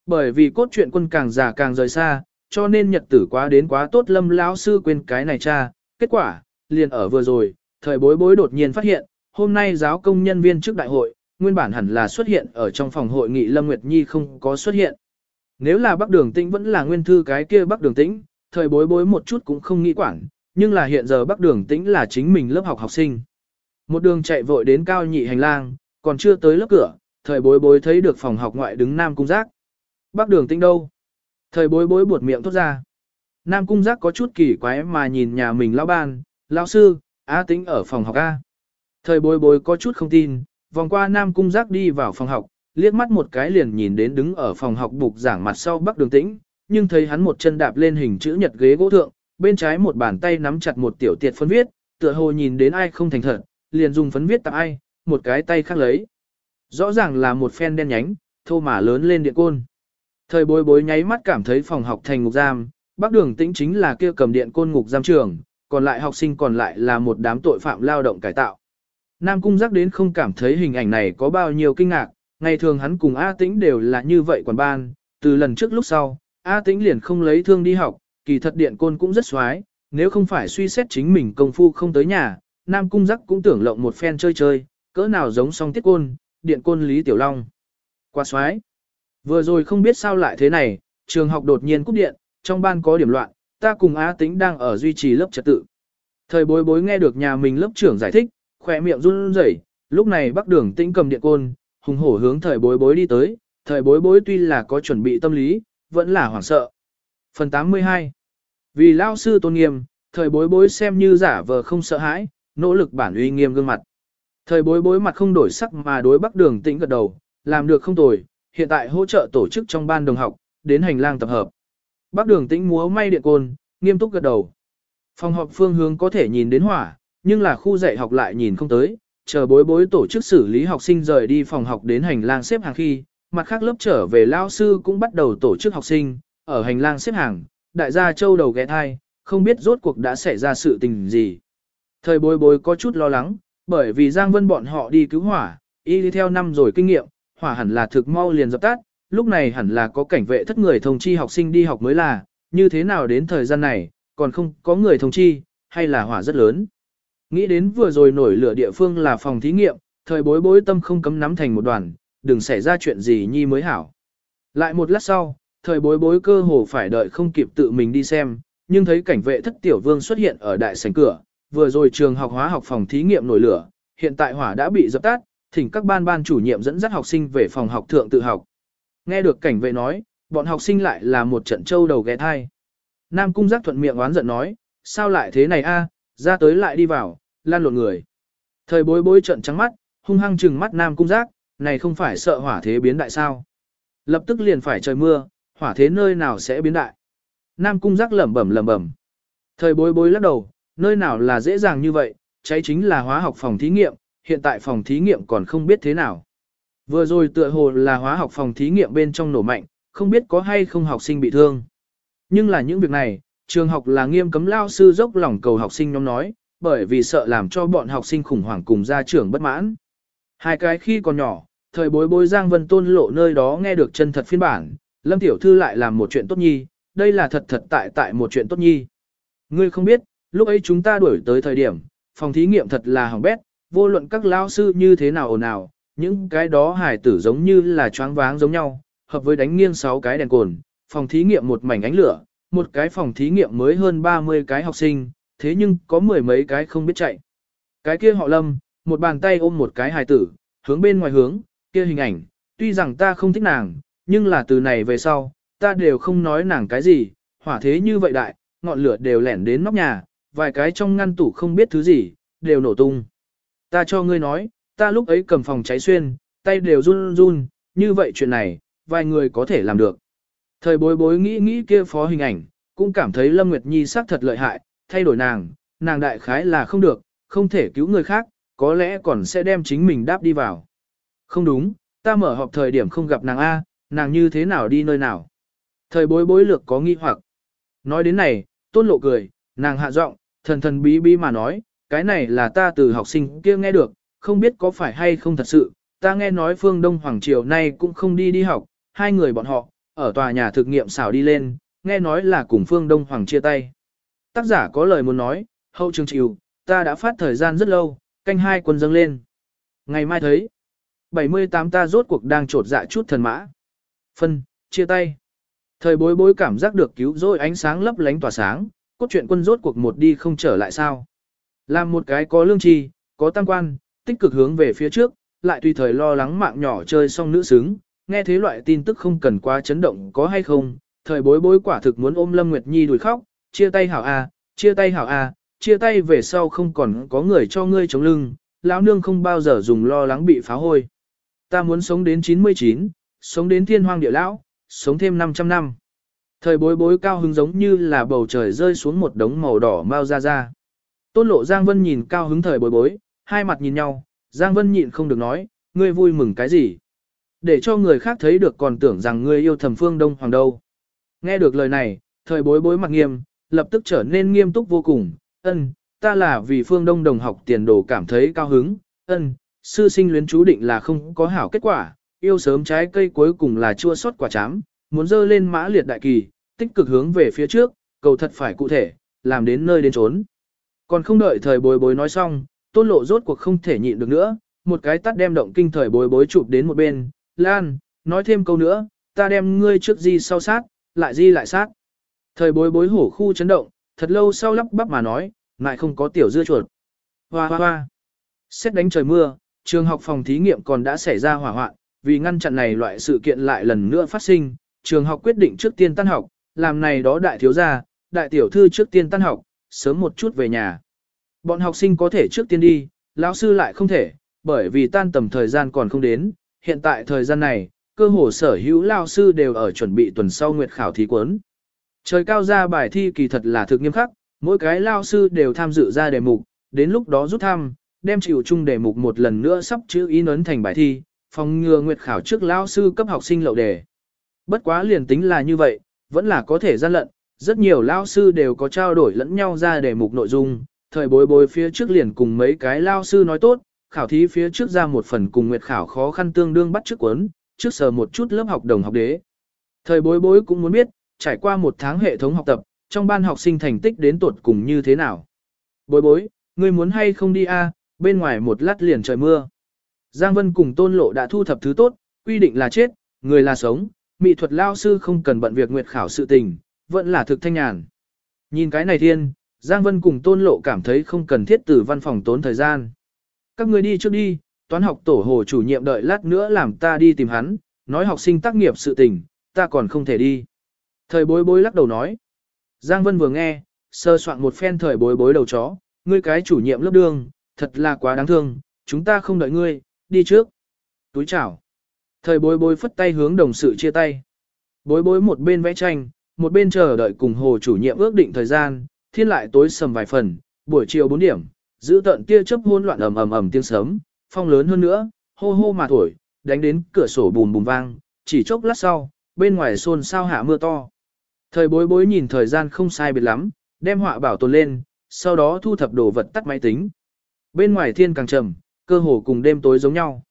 Bởi vì cốt truyện quân càng già càng rời xa, cho nên nhật tử quá đến quá tốt Lâm lão sư quên cái này cha, kết quả, liền ở vừa rồi, thời bối bối đột nhiên phát hiện, hôm nay giáo công nhân viên trước đại hội, nguyên bản hẳn là xuất hiện ở trong phòng hội nghị Lâm Nguyệt Nhi không có xuất hiện. Nếu là Bắc Đường Tĩnh vẫn là nguyên thư cái kia Bắc Đường Tĩnh, thời bối bối một chút cũng không nghĩ quản, nhưng là hiện giờ Bắc Đường Tĩnh là chính mình lớp học học sinh. Một đường chạy vội đến cao nhị hành lang, còn chưa tới lớp cửa, thời bối bối thấy được phòng học ngoại đứng Nam Cung Giác. Bắc Đường Tĩnh đâu? Thời bối bối buột miệng thốt ra. Nam Cung Giác có chút kỳ quái mà nhìn nhà mình lão ban, lão sư, A Tĩnh ở phòng học A. Thời bối bối có chút không tin, vòng qua Nam Cung Giác đi vào phòng học, liếc mắt một cái liền nhìn đến đứng ở phòng học bục giảng mặt sau Bắc Đường Tĩnh, nhưng thấy hắn một chân đạp lên hình chữ nhật ghế gỗ thượng, bên trái một bàn tay nắm chặt một tiểu tiệt phân viết, tựa hồ nhìn đến ai không thành thật, liền dùng phấn viết tặng ai, một cái tay khác lấy. Rõ ràng là một phen đen nhánh, thô mà lớn lên điện côn. Thời bối bối nháy mắt cảm thấy phòng học thành ngục giam, Bắc Đường Tĩnh chính là kia cầm điện côn ngục giam trường, còn lại học sinh còn lại là một đám tội phạm lao động cải tạo. Nam Cung giác đến không cảm thấy hình ảnh này có bao nhiêu kinh ngạc, ngày thường hắn cùng A Tĩnh đều là như vậy quản ban, từ lần trước lúc sau, A Tĩnh liền không lấy thương đi học, kỳ thật điện côn cũng rất xoái, nếu không phải suy xét chính mình công phu không tới nhà, Nam Cung giác cũng tưởng lộng một phen chơi chơi, cỡ nào giống song tiết côn, điện côn Lý Tiểu Long. Quá xoái. Vừa rồi không biết sao lại thế này, trường học đột nhiên cúp điện, trong ban có điểm loạn, ta cùng A Tĩnh đang ở duy trì lớp trật tự. Thời bối bối nghe được nhà mình lớp trưởng giải thích, khỏe miệng run rẩy, lúc này Bắc Đường Tĩnh cầm điện côn, hùng hổ hướng thời bối bối đi tới, thời bối bối tuy là có chuẩn bị tâm lý, vẫn là hoảng sợ. Phần 82 Vì lao sư tôn nghiêm, thời bối bối xem như giả vờ không sợ hãi, nỗ lực bản uy nghiêm gương mặt. Thời bối bối mặt không đổi sắc mà đối Bắc Đường Tĩnh gật đầu, làm được không tồi, hiện tại hỗ trợ tổ chức trong ban đồng học, đến hành lang tập hợp. Bắc Đường Tĩnh múa may điện côn, nghiêm túc gật đầu. Phòng họp phương hướng có thể nhìn đến hỏa, nhưng là khu dạy học lại nhìn không tới, chờ bối bối tổ chức xử lý học sinh rời đi phòng học đến hành lang xếp hàng khi, mặt khác lớp trở về lao sư cũng bắt đầu tổ chức học sinh, ở hành lang xếp hàng, đại gia châu đầu ghé thai, không biết rốt cuộc đã xảy ra sự tình gì. Thời bối bối có chút lo lắng, bởi vì Giang Vân bọn họ đi cứu hỏa, y đi theo năm rồi kinh nghiệm, hỏa hẳn là thực mau liền dập tắt, lúc này hẳn là có cảnh vệ thất người thông chi học sinh đi học mới là, như thế nào đến thời gian này, còn không có người thông chi, hay là hỏa rất lớn. Nghĩ đến vừa rồi nổi lửa địa phương là phòng thí nghiệm, thời bối bối tâm không cấm nắm thành một đoàn, đừng xảy ra chuyện gì nhi mới hảo. Lại một lát sau, thời bối bối cơ hồ phải đợi không kịp tự mình đi xem, nhưng thấy cảnh vệ thất tiểu vương xuất hiện ở đại sảnh cửa, vừa rồi trường học hóa học phòng thí nghiệm nổi lửa, hiện tại hỏa đã bị dập tắt, thỉnh các ban ban chủ nhiệm dẫn dắt học sinh về phòng học thượng tự học. Nghe được cảnh vệ nói, bọn học sinh lại là một trận châu đầu ghé thai. Nam cung giác thuận miệng oán giận nói, sao lại thế này a, ra tới lại đi vào, lan lộn người. Thời bối bối trận trắng mắt, hung hăng trừng mắt nam cung giác, này không phải sợ hỏa thế biến đại sao. Lập tức liền phải trời mưa, hỏa thế nơi nào sẽ biến đại. Nam cung giác lẩm bẩm lẩm bẩm. Thời bối bối lắc đầu, nơi nào là dễ dàng như vậy, cháy chính là hóa học phòng thí nghiệm, hiện tại phòng thí nghiệm còn không biết thế nào. Vừa rồi tựa hồ là hóa học phòng thí nghiệm bên trong nổ mạnh, không biết có hay không học sinh bị thương. Nhưng là những việc này, trường học là nghiêm cấm lao sư dốc lòng cầu học sinh nhóm nói, bởi vì sợ làm cho bọn học sinh khủng hoảng cùng gia trưởng bất mãn. Hai cái khi còn nhỏ, thời bối bối Giang Vân Tôn lộ nơi đó nghe được chân thật phiên bản, Lâm Tiểu Thư lại làm một chuyện tốt nhi, đây là thật thật tại tại một chuyện tốt nhi. Ngươi không biết, lúc ấy chúng ta đuổi tới thời điểm, phòng thí nghiệm thật là hỏng bét, vô luận các lao sư như thế nào ồn ào, những cái đó hài tử giống như là choáng váng giống nhau, hợp với đánh nghiêng sáu cái đèn cồn, phòng thí nghiệm một mảnh ánh lửa, một cái phòng thí nghiệm mới hơn 30 cái học sinh, thế nhưng có mười mấy cái không biết chạy. Cái kia họ lâm, một bàn tay ôm một cái hài tử, hướng bên ngoài hướng, kia hình ảnh, tuy rằng ta không thích nàng, nhưng là từ này về sau, ta đều không nói nàng cái gì, hỏa thế như vậy đại, ngọn lửa đều lẻn đến nóc nhà, vài cái trong ngăn tủ không biết thứ gì, đều nổ tung. Ta cho ngươi nói, ta lúc ấy cầm phòng cháy xuyên, tay đều run run, như vậy chuyện này, vài người có thể làm được. Thời bối bối nghĩ nghĩ kia phó hình ảnh, cũng cảm thấy Lâm Nguyệt Nhi xác thật lợi hại, thay đổi nàng, nàng đại khái là không được, không thể cứu người khác, có lẽ còn sẽ đem chính mình đáp đi vào. Không đúng, ta mở họp thời điểm không gặp nàng A, nàng như thế nào đi nơi nào. Thời bối bối lược có nghi hoặc. Nói đến này, tôn lộ cười, nàng hạ giọng, thần thần bí bí mà nói, cái này là ta từ học sinh kia nghe được, không biết có phải hay không thật sự, ta nghe nói phương Đông Hoàng Triều nay cũng không đi đi học, hai người bọn họ, ở tòa nhà thực nghiệm xảo đi lên, nghe nói là cùng phương Đông Hoàng chia tay. Tác giả có lời muốn nói, hậu trường chịu, ta đã phát thời gian rất lâu, canh hai quân dâng lên. Ngày mai thấy, 78 ta rốt cuộc đang trột dạ chút thần mã. Phân, chia tay. Thời bối bối cảm giác được cứu rồi ánh sáng lấp lánh tỏa sáng, cốt truyện quân rốt cuộc một đi không trở lại sao. Làm một cái có lương tri, có tăng quan, tích cực hướng về phía trước, lại tùy thời lo lắng mạng nhỏ chơi xong nữ xứng, nghe thế loại tin tức không cần quá chấn động có hay không, thời bối bối quả thực muốn ôm Lâm Nguyệt Nhi đuổi khóc, chia tay hảo a, chia tay hảo a, chia tay về sau không còn có người cho ngươi chống lưng, lão nương không bao giờ dùng lo lắng bị phá hôi. Ta muốn sống đến 99, sống đến thiên hoang địa lão, sống thêm 500 năm. Thời bối bối cao hứng giống như là bầu trời rơi xuống một đống màu đỏ mau ra ra. Tôn lộ Giang Vân nhìn cao hứng thời bối bối, hai mặt nhìn nhau, Giang Vân nhịn không được nói, ngươi vui mừng cái gì. Để cho người khác thấy được còn tưởng rằng ngươi yêu thầm phương Đông Hoàng đâu. Nghe được lời này, thời bối bối mặt nghiêm, lập tức trở nên nghiêm túc vô cùng, ân, ta là vì phương Đông đồng học tiền đồ cảm thấy cao hứng, ân, sư sinh luyến chú định là không có hảo kết quả, yêu sớm trái cây cuối cùng là chua sót quả chám, muốn dơ lên mã liệt đại kỳ, tích cực hướng về phía trước, cầu thật phải cụ thể, làm đến nơi đến trốn. Còn không đợi thời bối bối nói xong, tôn lộ rốt cuộc không thể nhịn được nữa, một cái tắt đem động kinh thời bối bối chụp đến một bên, Lan, nói thêm câu nữa, ta đem ngươi trước di sau sát, lại di lại sát. Thời bối bối hổ khu chấn động, thật lâu sau lắp bắp mà nói, lại không có tiểu dưa chuột. Hoa hoa hoa. Xét đánh trời mưa, trường học phòng thí nghiệm còn đã xảy ra hỏa hoạn, vì ngăn chặn này loại sự kiện lại lần nữa phát sinh, trường học quyết định trước tiên tan học, làm này đó đại thiếu gia, đại tiểu thư trước tiên tan học, sớm một chút về nhà. Bọn học sinh có thể trước tiên đi, lão sư lại không thể, bởi vì tan tầm thời gian còn không đến, hiện tại thời gian này, cơ hồ sở hữu lao sư đều ở chuẩn bị tuần sau nguyệt khảo thí cuốn. Trời cao ra bài thi kỳ thật là thực nghiêm khắc, mỗi cái lao sư đều tham dự ra đề mục, đến lúc đó rút thăm, đem chịu chung đề mục một lần nữa sắp chữ ý nấn thành bài thi, phòng ngừa nguyệt khảo trước lao sư cấp học sinh lậu đề. Bất quá liền tính là như vậy, vẫn là có thể gian lận, rất nhiều lao sư đều có trao đổi lẫn nhau ra đề mục nội dung, thời bối bối phía trước liền cùng mấy cái lao sư nói tốt, khảo thí phía trước ra một phần cùng nguyệt khảo khó khăn tương đương bắt trước cuốn, trước sờ một chút lớp học đồng học đế. Thời bối bối cũng muốn biết, trải qua một tháng hệ thống học tập, trong ban học sinh thành tích đến tuột cùng như thế nào. Bối bối, ngươi muốn hay không đi a? bên ngoài một lát liền trời mưa. Giang Vân cùng Tôn Lộ đã thu thập thứ tốt, quy định là chết, người là sống, mỹ thuật lao sư không cần bận việc nguyệt khảo sự tình, vẫn là thực thanh nhàn. Nhìn cái này thiên, Giang Vân cùng Tôn Lộ cảm thấy không cần thiết từ văn phòng tốn thời gian. Các người đi trước đi, toán học tổ hồ chủ nhiệm đợi lát nữa làm ta đi tìm hắn, nói học sinh tác nghiệp sự tình, ta còn không thể đi. Thời bối bối lắc đầu nói. Giang Vân vừa nghe, sơ soạn một phen thời bối bối đầu chó, ngươi cái chủ nhiệm lớp đường, thật là quá đáng thương, chúng ta không đợi ngươi, đi trước. Túi chào. Thời bối bối phất tay hướng đồng sự chia tay. Bối bối một bên vẽ tranh, một bên chờ đợi cùng hồ chủ nhiệm ước định thời gian, thiên lại tối sầm vài phần, buổi chiều 4 điểm, giữ tận tia chớp hôn loạn ầm ầm ầm tiếng sớm, phong lớn hơn nữa, hô hô mà thổi, đánh đến cửa sổ bùm bùm vang, chỉ chốc lát sau, bên ngoài xôn sao hạ mưa to. Thời bối bối nhìn thời gian không sai biệt lắm, đem họa bảo tồn lên, sau đó thu thập đồ vật tắt máy tính. Bên ngoài thiên càng trầm, cơ hồ cùng đêm tối giống nhau.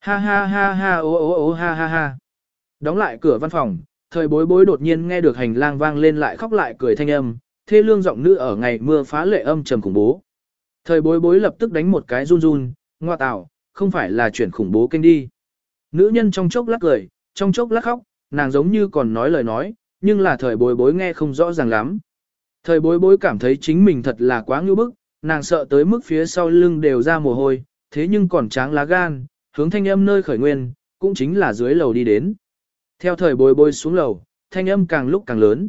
Ha ha ha ha ô ô ô ha ha ha. Đóng lại cửa văn phòng, thời bối bối đột nhiên nghe được hành lang vang lên lại khóc lại cười thanh âm, thê lương giọng nữ ở ngày mưa phá lệ âm trầm khủng bố. Thời bối bối lập tức đánh một cái run run, ngoa tạo, không phải là chuyển khủng bố kênh đi. Nữ nhân trong chốc lắc cười, trong chốc lắc khóc, nàng giống như còn nói lời nói, nhưng là thời bối bối nghe không rõ ràng lắm. Thời bối bối cảm thấy chính mình thật là quá ngưu bức, nàng sợ tới mức phía sau lưng đều ra mồ hôi, thế nhưng còn tráng lá gan, hướng thanh âm nơi khởi nguyên, cũng chính là dưới lầu đi đến. Theo thời bối bối xuống lầu, thanh âm càng lúc càng lớn.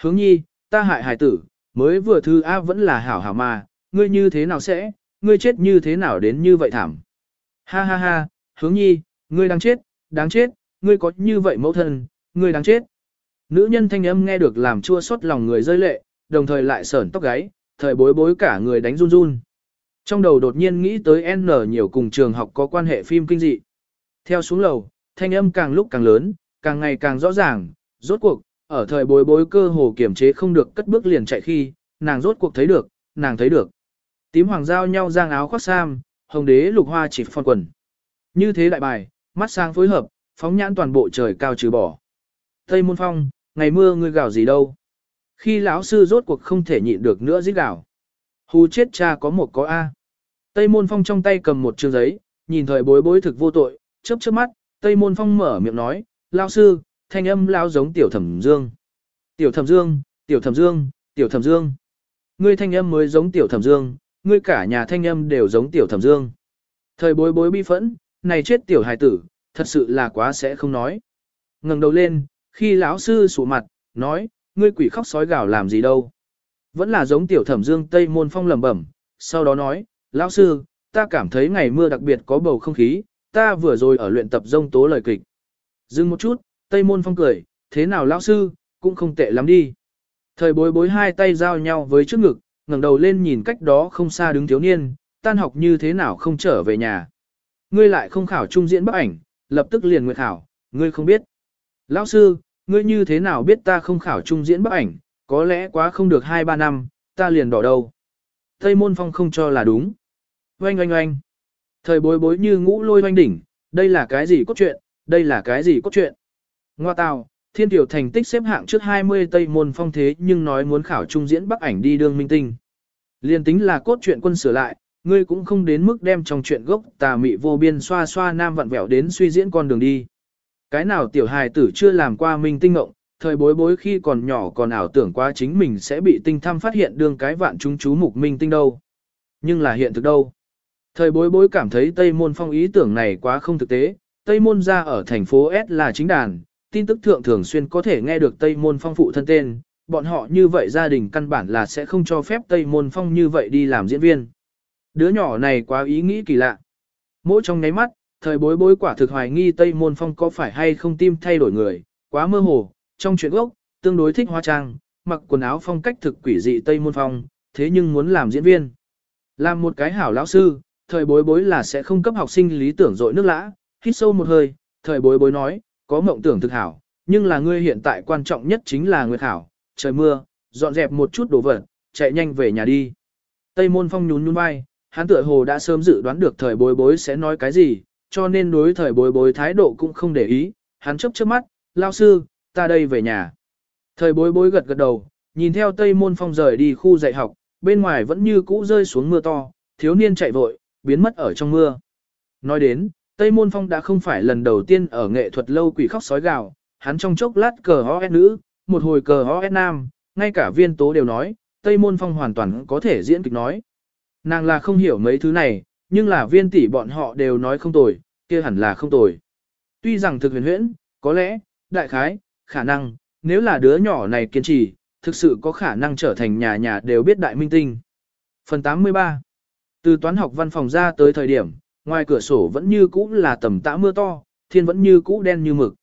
Hướng nhi, ta hại hải tử, mới vừa thư A vẫn là hảo hảo mà, ngươi như thế nào sẽ, ngươi chết như thế nào đến như vậy thảm. Ha ha ha, hướng nhi, ngươi đang chết, đáng chết, ngươi có như vậy mẫu thân, ngươi đáng chết. Nữ nhân thanh âm nghe được làm chua xót lòng người rơi lệ, đồng thời lại sởn tóc gáy, thời bối bối cả người đánh run run. Trong đầu đột nhiên nghĩ tới N nhiều cùng trường học có quan hệ phim kinh dị. Theo xuống lầu, thanh âm càng lúc càng lớn, càng ngày càng rõ ràng, rốt cuộc, ở thời bối bối cơ hồ kiểm chế không được cất bước liền chạy khi, nàng rốt cuộc thấy được, nàng thấy được. Tím hoàng giao nhau giang áo khoác sam, hồng đế lục hoa chỉ phong quần. Như thế đại bài, mắt sang phối hợp, phóng nhãn toàn bộ trời cao trừ bỏ. Tây môn phong, ngày mưa ngươi gào gì đâu. Khi lão sư rốt cuộc không thể nhịn được nữa giết gào. Hù chết cha có một có A. Tây môn phong trong tay cầm một trường giấy, nhìn thời bối bối thực vô tội, chớp chớp mắt, Tây môn phong mở miệng nói, lão sư, thanh âm lão giống tiểu thẩm dương. Tiểu thẩm dương, tiểu thẩm dương, tiểu thẩm dương. Ngươi thanh âm mới giống tiểu thẩm dương, ngươi cả nhà thanh âm đều giống tiểu thẩm dương. Thời bối bối bi phẫn, này chết tiểu hài tử, thật sự là quá sẽ không nói. ngẩng đầu lên, khi lão sư sụ mặt, nói, ngươi quỷ khóc sói gào làm gì đâu. Vẫn là giống tiểu thẩm dương Tây Môn Phong lẩm bẩm, sau đó nói, lão sư, ta cảm thấy ngày mưa đặc biệt có bầu không khí, ta vừa rồi ở luyện tập dông tố lời kịch. Dừng một chút, Tây Môn Phong cười, thế nào lão sư, cũng không tệ lắm đi. Thời bối bối hai tay giao nhau với trước ngực, ngẩng đầu lên nhìn cách đó không xa đứng thiếu niên, tan học như thế nào không trở về nhà. Ngươi lại không khảo trung diễn bức ảnh, lập tức liền nguyệt khảo, ngươi không biết. Lão sư, ngươi như thế nào biết ta không khảo trung diễn bức ảnh, có lẽ quá không được 2-3 năm, ta liền đỏ đầu, Tây môn phong không cho là đúng. Oanh oanh oanh. Thời bối bối như ngũ lôi oanh đỉnh, đây là cái gì cốt truyện, đây là cái gì cốt truyện. Ngoa tào, thiên tiểu thành tích xếp hạng trước 20 Tây môn phong thế nhưng nói muốn khảo trung diễn bắc ảnh đi đương minh tinh. Liên tính là cốt truyện quân sửa lại, ngươi cũng không đến mức đem trong chuyện gốc tà mị vô biên xoa xoa nam vặn vẹo đến suy diễn con đường đi. Cái nào tiểu hài tử chưa làm qua minh tinh ngộng, thời bối bối khi còn nhỏ còn ảo tưởng quá chính mình sẽ bị tinh thăm phát hiện đương cái vạn chúng chú mục minh tinh đâu. Nhưng là hiện thực đâu. Thời bối bối cảm thấy Tây Môn Phong ý tưởng này quá không thực tế, Tây Môn ra ở thành phố S là chính đàn, tin tức thượng thường xuyên có thể nghe được Tây Môn Phong phụ thân tên, bọn họ như vậy gia đình căn bản là sẽ không cho phép Tây Môn Phong như vậy đi làm diễn viên. Đứa nhỏ này quá ý nghĩ kỳ lạ. Mỗi trong nháy mắt, thời bối bối quả thực hoài nghi Tây Môn Phong có phải hay không tim thay đổi người, quá mơ hồ, trong chuyện gốc, tương đối thích hóa trang, mặc quần áo phong cách thực quỷ dị Tây Môn Phong, thế nhưng muốn làm diễn viên. Làm một cái hảo lão sư, thời bối bối là sẽ không cấp học sinh lý tưởng dội nước lã, hít sâu một hơi, thời bối bối nói, có mộng tưởng thực hảo, nhưng là ngươi hiện tại quan trọng nhất chính là nguyệt hảo, trời mưa, dọn dẹp một chút đồ vật, chạy nhanh về nhà đi. Tây Môn Phong nhún nhún vai, hắn tựa hồ đã sớm dự đoán được thời bối bối sẽ nói cái gì, cho nên đối thời bối bối thái độ cũng không để ý, hắn chấp chớp mắt, lao sư, ta đây về nhà. Thời bối bối gật gật đầu, nhìn theo Tây Môn Phong rời đi khu dạy học, bên ngoài vẫn như cũ rơi xuống mưa to, thiếu niên chạy vội, biến mất ở trong mưa. Nói đến, Tây Môn Phong đã không phải lần đầu tiên ở nghệ thuật lâu quỷ khóc sói gào, hắn trong chốc lát cờ ho nữ, một hồi cờ ho nam, ngay cả viên tố đều nói, Tây Môn Phong hoàn toàn có thể diễn kịch nói. Nàng là không hiểu mấy thứ này, nhưng là viên tỷ bọn họ đều nói không tồi, kia hẳn là không tồi. Tuy rằng thực huyền huyễn, có lẽ, đại khái, khả năng, nếu là đứa nhỏ này kiên trì, thực sự có khả năng trở thành nhà nhà đều biết đại minh tinh. Phần 83 Từ toán học văn phòng ra tới thời điểm, ngoài cửa sổ vẫn như cũ là tầm tã mưa to, thiên vẫn như cũ đen như mực.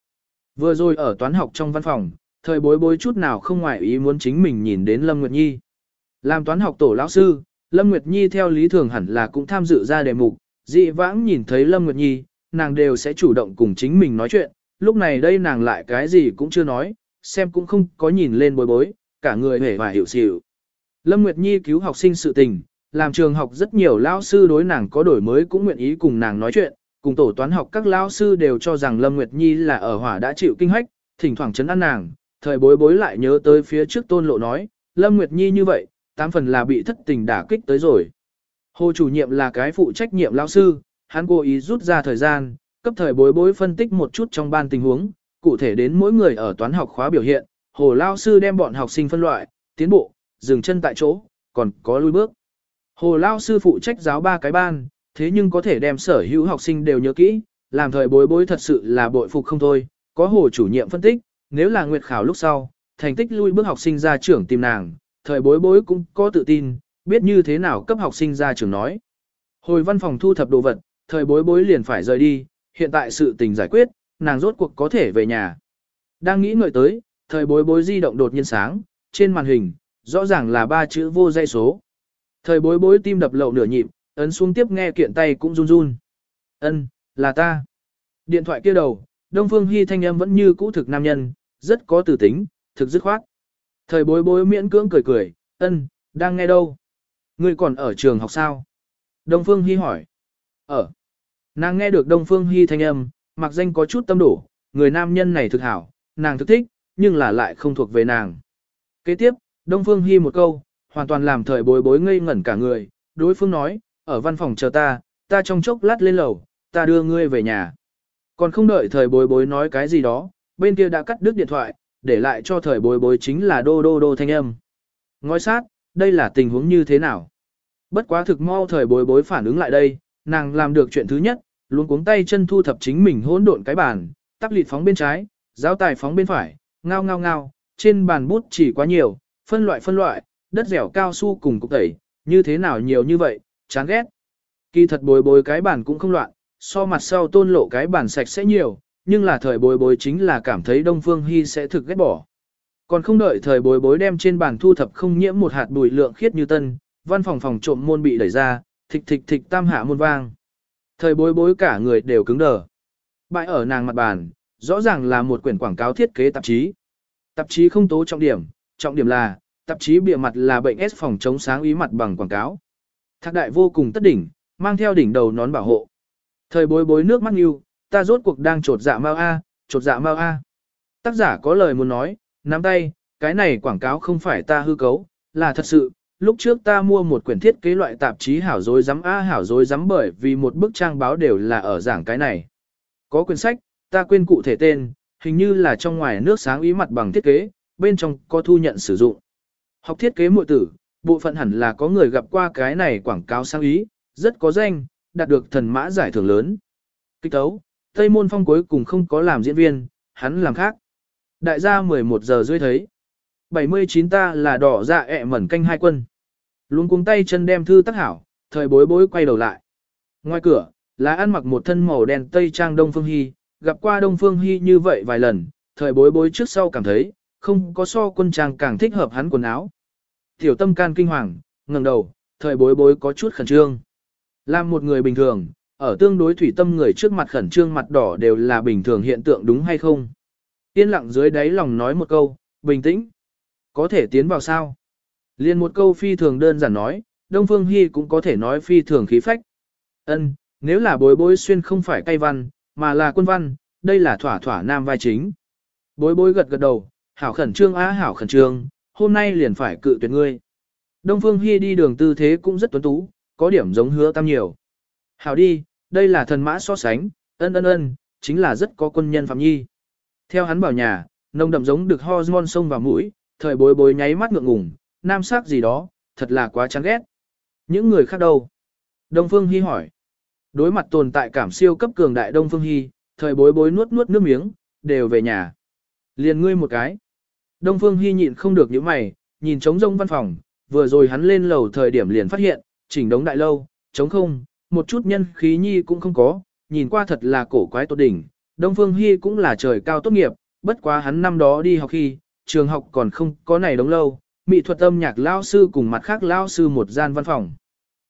Vừa rồi ở toán học trong văn phòng, thời bối bối chút nào không ngoại ý muốn chính mình nhìn đến Lâm Nguyệt Nhi. Làm toán học tổ lão sư, Lâm Nguyệt Nhi theo lý thường hẳn là cũng tham dự ra đề mục, dị vãng nhìn thấy Lâm Nguyệt Nhi, nàng đều sẽ chủ động cùng chính mình nói chuyện, lúc này đây nàng lại cái gì cũng chưa nói, xem cũng không có nhìn lên bối bối, cả người hề và hiểu xỉu. Lâm Nguyệt Nhi cứu học sinh sự tình, làm trường học rất nhiều lao sư đối nàng có đổi mới cũng nguyện ý cùng nàng nói chuyện, cùng tổ toán học các lao sư đều cho rằng Lâm Nguyệt Nhi là ở hỏa đã chịu kinh hách, thỉnh thoảng chấn an nàng, thời bối bối lại nhớ tới phía trước tôn lộ nói, Lâm Nguyệt Nhi như vậy, tám phần là bị thất tình đả kích tới rồi. Hồ chủ nhiệm là cái phụ trách nhiệm lao sư, hắn cố ý rút ra thời gian, cấp thời bối bối phân tích một chút trong ban tình huống, cụ thể đến mỗi người ở toán học khóa biểu hiện, hồ lao sư đem bọn học sinh phân loại, tiến bộ, dừng chân tại chỗ, còn có lui bước. Hồ lão sư phụ trách giáo ba cái ban, thế nhưng có thể đem sở hữu học sinh đều nhớ kỹ, làm thời bối bối thật sự là bội phục không thôi, có hồ chủ nhiệm phân tích, nếu là nguyệt khảo lúc sau, thành tích lui bước học sinh ra trưởng tìm nàng, thời bối bối cũng có tự tin, biết như thế nào cấp học sinh ra trường nói. Hồi văn phòng thu thập đồ vật, thời bối bối liền phải rời đi, hiện tại sự tình giải quyết, nàng rốt cuộc có thể về nhà. Đang nghĩ ngợi tới, thời bối bối di động đột nhiên sáng, trên màn hình, rõ ràng là ba chữ vô dây số. Thời bối bối tim đập lậu nửa nhịp, ấn xuống tiếp nghe kiện tay cũng run run. Ân, là ta. Điện thoại kia đầu, Đông Phương Hy thanh âm vẫn như cũ thực nam nhân, rất có tử tính, thực dứt khoát. Thời bối bối miễn cưỡng cười cười, ân, đang nghe đâu? Ngươi còn ở trường học sao? Đông Phương Hy hỏi. Ở. Nàng nghe được Đông Phương Hy thanh âm, mặc danh có chút tâm đổ, người nam nhân này thực hảo, nàng thực thích, nhưng là lại không thuộc về nàng. Kế tiếp, Đông Phương Hy một câu, hoàn toàn làm thời bối bối ngây ngẩn cả người, đối phương nói, ở văn phòng chờ ta, ta trong chốc lát lên lầu, ta đưa ngươi về nhà. Còn không đợi thời bối bối nói cái gì đó, bên kia đã cắt đứt điện thoại, để lại cho thời bối bối chính là đô đô đô thanh âm. Ngói sát, đây là tình huống như thế nào? Bất quá thực mau thời bối bối phản ứng lại đây, nàng làm được chuyện thứ nhất, luôn cuống tay chân thu thập chính mình hỗn độn cái bàn, tắp lịt phóng bên trái, giáo tài phóng bên phải, ngao ngao ngao, trên bàn bút chỉ quá nhiều, phân loại phân loại, đất dẻo cao su cùng cục tẩy, như thế nào nhiều như vậy, chán ghét. Kỳ thật bồi bồi cái bàn cũng không loạn, so mặt sau tôn lộ cái bàn sạch sẽ nhiều, nhưng là thời bồi bối chính là cảm thấy Đông Phương Hy sẽ thực ghét bỏ. Còn không đợi thời bối bối đem trên bàn thu thập không nhiễm một hạt bụi lượng khiết như tân, văn phòng phòng trộm môn bị đẩy ra, thịch thịch thịch tam hạ môn vang. Thời bối bối cả người đều cứng đờ. bại ở nàng mặt bàn, rõ ràng là một quyển quảng cáo thiết kế tạp chí. Tạp chí không tố trọng điểm, trọng điểm là, tạp chí bìa mặt là bệnh S phòng chống sáng ý mặt bằng quảng cáo. Thác đại vô cùng tất đỉnh, mang theo đỉnh đầu nón bảo hộ. Thời bối bối nước mắt yêu, ta rốt cuộc đang trột dạ mau a, trột dạ mau a. Tác giả có lời muốn nói, nắm tay, cái này quảng cáo không phải ta hư cấu, là thật sự. Lúc trước ta mua một quyển thiết kế loại tạp chí hảo dối rắm a hảo dối rắm bởi vì một bức trang báo đều là ở giảng cái này. Có quyển sách, ta quên cụ thể tên, hình như là trong ngoài nước sáng ý mặt bằng thiết kế, bên trong có thu nhận sử dụng. Học thiết kế muội tử, bộ phận hẳn là có người gặp qua cái này quảng cáo sáng ý, rất có danh, đạt được thần mã giải thưởng lớn. Kích tấu, Tây Môn Phong cuối cùng không có làm diễn viên, hắn làm khác. Đại gia 11 giờ rưỡi thấy. 79 ta là đỏ dạ ẹ mẩn canh hai quân. Luôn cuống tay chân đem thư tác hảo, thời bối bối quay đầu lại. Ngoài cửa, là ăn mặc một thân màu đen tây trang Đông Phương Hy, gặp qua Đông Phương Hy như vậy vài lần, thời bối bối trước sau cảm thấy, không có so quân trang càng thích hợp hắn quần áo. Tiểu tâm can kinh hoàng, ngẩng đầu, thời bối bối có chút khẩn trương. Làm một người bình thường, ở tương đối thủy tâm người trước mặt khẩn trương mặt đỏ đều là bình thường hiện tượng đúng hay không? Yên lặng dưới đáy lòng nói một câu, bình tĩnh. Có thể tiến vào sao? Liên một câu phi thường đơn giản nói, Đông Phương Hy cũng có thể nói phi thường khí phách. Ân, nếu là bối bối xuyên không phải cay văn, mà là quân văn, đây là thỏa thỏa nam vai chính. Bối bối gật gật đầu, hảo khẩn trương á hảo khẩn trương, hôm nay liền phải cự tuyệt ngươi. Đông Phương Hy đi đường tư thế cũng rất tuấn tú, có điểm giống hứa tam nhiều. Hảo đi, đây là thần mã so sánh, ân ân ân, chính là rất có quân nhân phạm nhi. Theo hắn bảo nhà, nông đậm giống được hormone sông vào mũi, thời bối bối nháy mắt ngượng ngùng, nam sắc gì đó, thật là quá chán ghét. Những người khác đâu? Đông Phương Hy hỏi. Đối mặt tồn tại cảm siêu cấp cường đại Đông Phương Hy, thời bối bối nuốt nuốt nước miếng, đều về nhà. Liền ngươi một cái. Đông Phương Hy nhịn không được những mày, nhìn trống rông văn phòng, vừa rồi hắn lên lầu thời điểm liền phát hiện, chỉnh đống đại lâu, trống không, một chút nhân khí nhi cũng không có, nhìn qua thật là cổ quái tốt đỉnh. Đông Phương Hy cũng là trời cao tốt nghiệp, bất quá hắn năm đó đi học khi, trường học còn không có này đống lâu, mỹ thuật âm nhạc lao sư cùng mặt khác lao sư một gian văn phòng.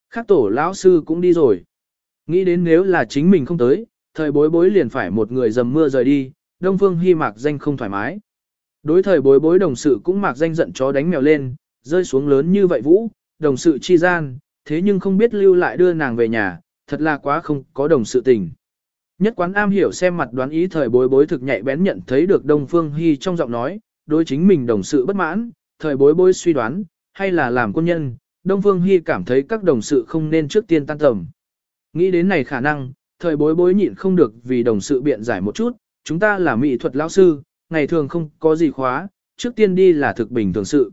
Khác tổ lão sư cũng đi rồi. Nghĩ đến nếu là chính mình không tới, thời bối bối liền phải một người dầm mưa rời đi, Đông Phương Hy mạc danh không thoải mái. Đối thời bối bối đồng sự cũng mạc danh giận chó đánh mèo lên, rơi xuống lớn như vậy vũ, đồng sự chi gian, thế nhưng không biết lưu lại đưa nàng về nhà, thật là quá không có đồng sự tình. Nhất quán am hiểu xem mặt đoán ý thời bối bối thực nhạy bén nhận thấy được Đông Phương Hy trong giọng nói, đối chính mình đồng sự bất mãn, thời bối bối suy đoán, hay là làm quân nhân, Đông Phương Hy cảm thấy các đồng sự không nên trước tiên tan tầm. Nghĩ đến này khả năng, thời bối bối nhịn không được vì đồng sự biện giải một chút, chúng ta là mỹ thuật lão sư, ngày thường không có gì khóa, trước tiên đi là thực bình thường sự.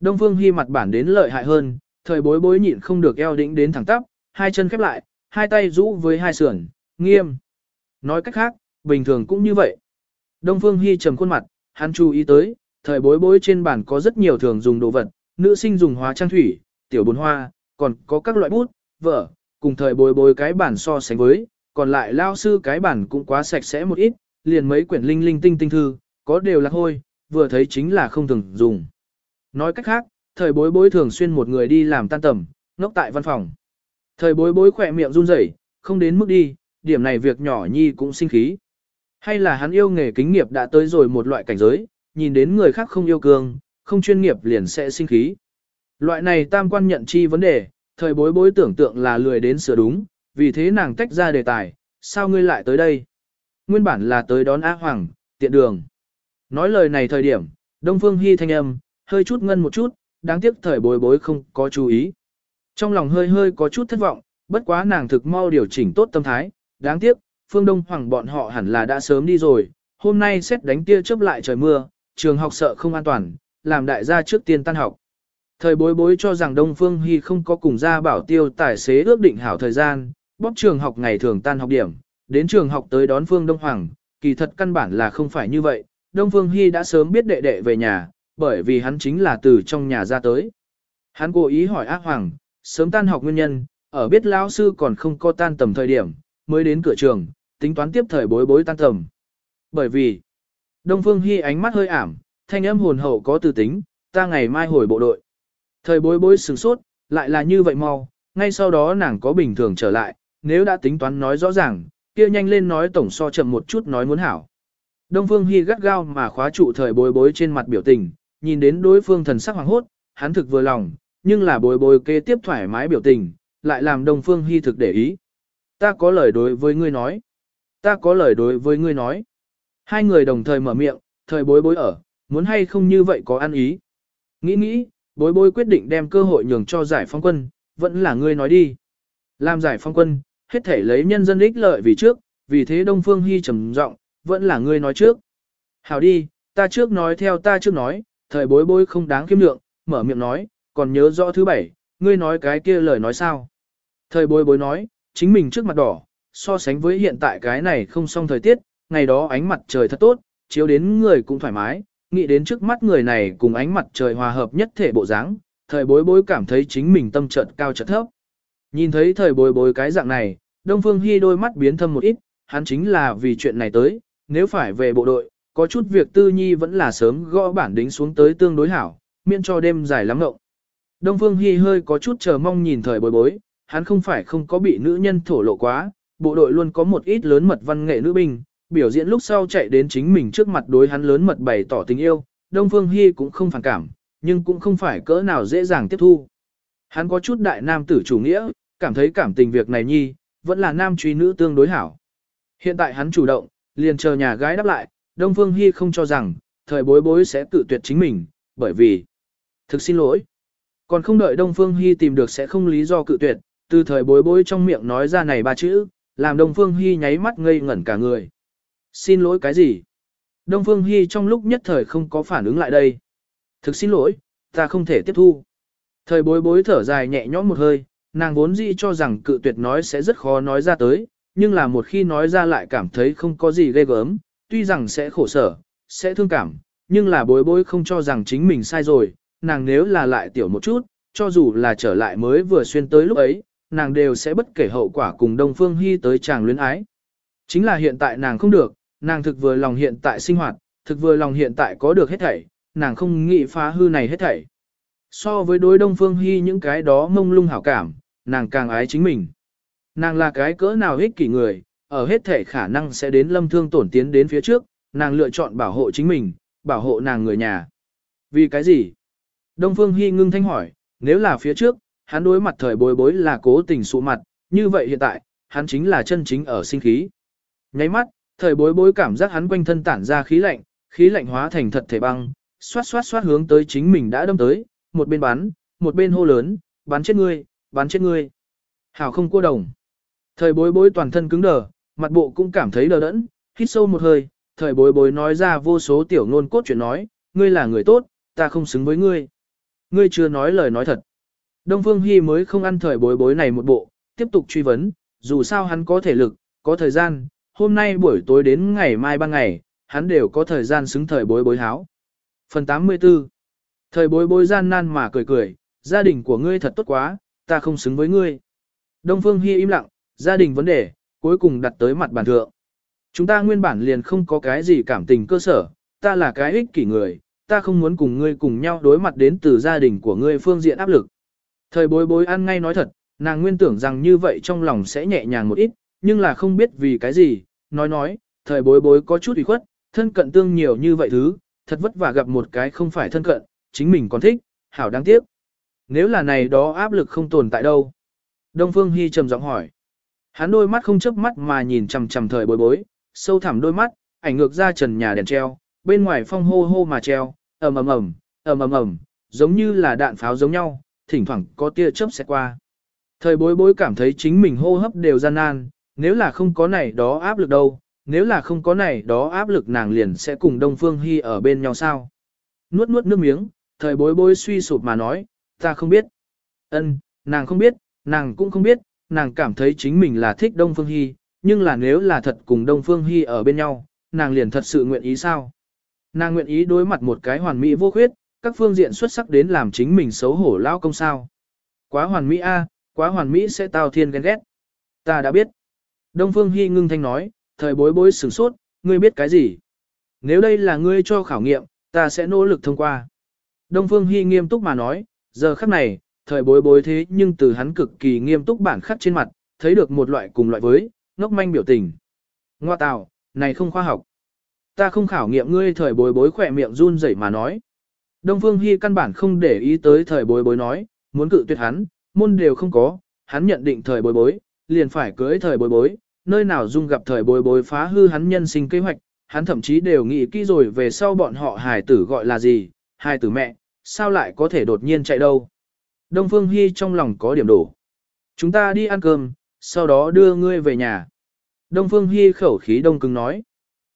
Đông Phương hi mặt bản đến lợi hại hơn, thời bối bối nhịn không được eo đĩnh đến thẳng tắp, hai chân khép lại, hai tay rũ với hai sườn, nghiêm. Nói cách khác, bình thường cũng như vậy. Đông Phương hi trầm khuôn mặt, hắn chú ý tới, thời bối bối trên bàn có rất nhiều thường dùng đồ vật, nữ sinh dùng hóa trang thủy, tiểu bồn hoa, còn có các loại bút, vở, cùng thời bối bối cái bản so sánh với, còn lại lao sư cái bản cũng quá sạch sẽ một ít, liền mấy quyển linh linh tinh tinh thư, có đều là hôi, vừa thấy chính là không thường dùng. Nói cách khác, thời bối bối thường xuyên một người đi làm tan tầm, ngốc tại văn phòng. Thời bối bối khỏe miệng run rẩy, không đến mức đi, điểm này việc nhỏ nhi cũng sinh khí. Hay là hắn yêu nghề kính nghiệp đã tới rồi một loại cảnh giới, nhìn đến người khác không yêu cương, không chuyên nghiệp liền sẽ sinh khí. Loại này tam quan nhận chi vấn đề, thời bối bối tưởng tượng là lười đến sửa đúng, vì thế nàng tách ra đề tài, sao ngươi lại tới đây? Nguyên bản là tới đón Á Hoàng, tiện đường. Nói lời này thời điểm, Đông Phương Hy thanh âm, hơi chút ngân một chút, đáng tiếc thời bối bối không có chú ý. Trong lòng hơi hơi có chút thất vọng, bất quá nàng thực mau điều chỉnh tốt tâm thái, đáng tiếc, phương Đông Hoàng bọn họ hẳn là đã sớm đi rồi, hôm nay xét đánh tia chớp lại trời mưa, trường học sợ không an toàn, làm đại gia trước tiên tan học. Thời bối bối cho rằng Đông Phương Hy không có cùng gia bảo tiêu tài xế ước định hảo thời gian, bóp trường học ngày thường tan học điểm, đến trường học tới đón Phương Đông Hoàng, kỳ thật căn bản là không phải như vậy, Đông Phương Hy đã sớm biết đệ đệ về nhà, bởi vì hắn chính là từ trong nhà ra tới. Hắn cố ý hỏi ác hoàng, sớm tan học nguyên nhân, ở biết lão sư còn không có tan tầm thời điểm, mới đến cửa trường, tính toán tiếp thời bối bối tan tầm. Bởi vì, Đông Phương Hy ánh mắt hơi ảm, thanh âm hồn hậu có từ tính, ta ngày mai hồi bộ đội. Thời bối bối sửng sốt, lại là như vậy mau, ngay sau đó nàng có bình thường trở lại, nếu đã tính toán nói rõ ràng, kia nhanh lên nói tổng so chậm một chút nói muốn hảo. Đông Phương Hi gắt gao mà khóa trụ thời bối bối trên mặt biểu tình, nhìn đến đối phương thần sắc hoàng hốt, hắn thực vừa lòng, nhưng là bối bối kế tiếp thoải mái biểu tình, lại làm Đông Phương Hi thực để ý. Ta có lời đối với ngươi nói. Ta có lời đối với ngươi nói. Hai người đồng thời mở miệng, thời bối bối ở, muốn hay không như vậy có ăn ý. Nghĩ nghĩ, bối bối quyết định đem cơ hội nhường cho giải phong quân, vẫn là ngươi nói đi. Làm giải phong quân, hết thể lấy nhân dân ích lợi vì trước, vì thế Đông Phương Hy trầm giọng, vẫn là ngươi nói trước. Hảo đi, ta trước nói theo ta trước nói, thời bối bối không đáng kiêm lượng, mở miệng nói, còn nhớ rõ thứ bảy, ngươi nói cái kia lời nói sao. Thời bối bối nói, chính mình trước mặt đỏ, so sánh với hiện tại cái này không xong thời tiết, ngày đó ánh mặt trời thật tốt, chiếu đến người cũng thoải mái, nghĩ đến trước mắt người này cùng ánh mặt trời hòa hợp nhất thể bộ dáng, thời bối bối cảm thấy chính mình tâm trận cao trận thấp. Nhìn thấy thời bối bối cái dạng này, Đông Phương Hy đôi mắt biến thâm một ít, hắn chính là vì chuyện này tới, nếu phải về bộ đội, có chút việc tư nhi vẫn là sớm gõ bản đính xuống tới tương đối hảo, miễn cho đêm dài lắm ngộng. Đông Phương Hy hơi có chút chờ mong nhìn thời bối bối, hắn không phải không có bị nữ nhân thổ lộ quá, bộ đội luôn có một ít lớn mật văn nghệ nữ binh, biểu diễn lúc sau chạy đến chính mình trước mặt đối hắn lớn mật bày tỏ tình yêu, Đông Phương Hy cũng không phản cảm, nhưng cũng không phải cỡ nào dễ dàng tiếp thu. Hắn có chút đại nam tử chủ nghĩa, cảm thấy cảm tình việc này nhi, vẫn là nam truy nữ tương đối hảo. Hiện tại hắn chủ động, liền chờ nhà gái đáp lại, Đông Phương Hy không cho rằng, thời bối bối sẽ tự tuyệt chính mình, bởi vì, thực xin lỗi. Còn không đợi Đông Phương Hy tìm được sẽ không lý do cự tuyệt, từ thời bối bối trong miệng nói ra này ba chữ, làm Đông Phương Hy nháy mắt ngây ngẩn cả người. Xin lỗi cái gì? Đông Phương Hy trong lúc nhất thời không có phản ứng lại đây. Thực xin lỗi, ta không thể tiếp thu. Thời bối bối thở dài nhẹ nhõm một hơi, nàng vốn dĩ cho rằng cự tuyệt nói sẽ rất khó nói ra tới, nhưng là một khi nói ra lại cảm thấy không có gì ghê gớm, tuy rằng sẽ khổ sở, sẽ thương cảm, nhưng là bối bối không cho rằng chính mình sai rồi, nàng nếu là lại tiểu một chút, cho dù là trở lại mới vừa xuyên tới lúc ấy, nàng đều sẽ bất kể hậu quả cùng Đông Phương Hy tới chàng luyến ái. Chính là hiện tại nàng không được, nàng thực vừa lòng hiện tại sinh hoạt, thực vừa lòng hiện tại có được hết thảy, nàng không nghĩ phá hư này hết thảy. So với đối Đông Phương Hy những cái đó mông lung hảo cảm, nàng càng ái chính mình. Nàng là cái cỡ nào ích kỷ người, ở hết thể khả năng sẽ đến lâm thương tổn tiến đến phía trước, nàng lựa chọn bảo hộ chính mình, bảo hộ nàng người nhà. Vì cái gì? Đông Phương Hy ngưng thanh hỏi, nếu là phía trước, hắn đối mặt thời bối bối là cố tình sụ mặt, như vậy hiện tại, hắn chính là chân chính ở sinh khí. Nháy mắt, thời bối bối cảm giác hắn quanh thân tản ra khí lạnh, khí lạnh hóa thành thật thể băng, xoát xoát xoát hướng tới chính mình đã đâm tới, một bên bắn, một bên hô lớn, bắn chết ngươi, bắn chết ngươi. Hảo không cua đồng. Thời bối bối toàn thân cứng đờ, mặt bộ cũng cảm thấy đờ đẫn, hít sâu một hơi, thời bối bối nói ra vô số tiểu ngôn cốt chuyện nói, ngươi là người tốt, ta không xứng với ngươi. Ngươi chưa nói lời nói thật. Đông Phương Hy mới không ăn thời bối bối này một bộ, tiếp tục truy vấn, dù sao hắn có thể lực, có thời gian, hôm nay buổi tối đến ngày mai ban ngày, hắn đều có thời gian xứng thời bối bối háo. Phần 84 Thời bối bối gian nan mà cười cười, gia đình của ngươi thật tốt quá, ta không xứng với ngươi. Đông Phương Hi im lặng, gia đình vấn đề, cuối cùng đặt tới mặt bàn thượng. Chúng ta nguyên bản liền không có cái gì cảm tình cơ sở, ta là cái ích kỷ người, ta không muốn cùng ngươi cùng nhau đối mặt đến từ gia đình của ngươi phương diện áp lực. Thời bối bối ăn ngay nói thật, nàng nguyên tưởng rằng như vậy trong lòng sẽ nhẹ nhàng một ít, nhưng là không biết vì cái gì, nói nói, thời bối bối có chút ủy khuất, thân cận tương nhiều như vậy thứ, thật vất vả gặp một cái không phải thân cận, chính mình còn thích, hảo đáng tiếc. Nếu là này đó áp lực không tồn tại đâu. Đông Phương Hy trầm giọng hỏi. Hắn đôi mắt không chớp mắt mà nhìn chằm chằm thời bối bối, sâu thẳm đôi mắt, ảnh ngược ra trần nhà đèn treo, bên ngoài phong hô hô mà treo, ầm ầm ầm, ầm ầm ầm, giống như là đạn pháo giống nhau, thỉnh thoảng có tia chớp sẽ qua. Thời bối bối cảm thấy chính mình hô hấp đều gian nan, nếu là không có này đó áp lực đâu, nếu là không có này đó áp lực nàng liền sẽ cùng Đông Phương Hy ở bên nhau sao. Nuốt nuốt nước miếng, thời bối bối suy sụp mà nói, ta không biết. ân nàng không biết, nàng cũng không biết, nàng cảm thấy chính mình là thích Đông Phương Hy, nhưng là nếu là thật cùng Đông Phương Hy ở bên nhau, nàng liền thật sự nguyện ý sao? Nàng nguyện ý đối mặt một cái hoàn mỹ vô khuyết, các phương diện xuất sắc đến làm chính mình xấu hổ lao công sao. Quá hoàn mỹ a, quá hoàn mỹ sẽ tao thiên ghen ghét. Ta đã biết. Đông Phương Hy ngưng thanh nói, thời bối bối sửng sốt, ngươi biết cái gì? Nếu đây là ngươi cho khảo nghiệm, ta sẽ nỗ lực thông qua. Đông Phương Hy nghiêm túc mà nói, giờ khắc này, thời bối bối thế nhưng từ hắn cực kỳ nghiêm túc bản khắc trên mặt, thấy được một loại cùng loại với, ngốc manh biểu tình. Ngoa tào, này không khoa học. Ta không khảo nghiệm ngươi thời bối bối khỏe miệng run rẩy mà nói. Đông Phương Hy căn bản không để ý tới thời bối bối nói, muốn cự tuyệt hắn, môn đều không có, hắn nhận định thời bối bối, liền phải cưới thời bối bối, nơi nào dung gặp thời bối bối phá hư hắn nhân sinh kế hoạch, hắn thậm chí đều nghĩ kỹ rồi về sau bọn họ hài tử gọi là gì, hài tử mẹ, sao lại có thể đột nhiên chạy đâu. Đông Phương Hy trong lòng có điểm đổ. Chúng ta đi ăn cơm, sau đó đưa ngươi về nhà. Đông Phương Hy khẩu khí đông cứng nói.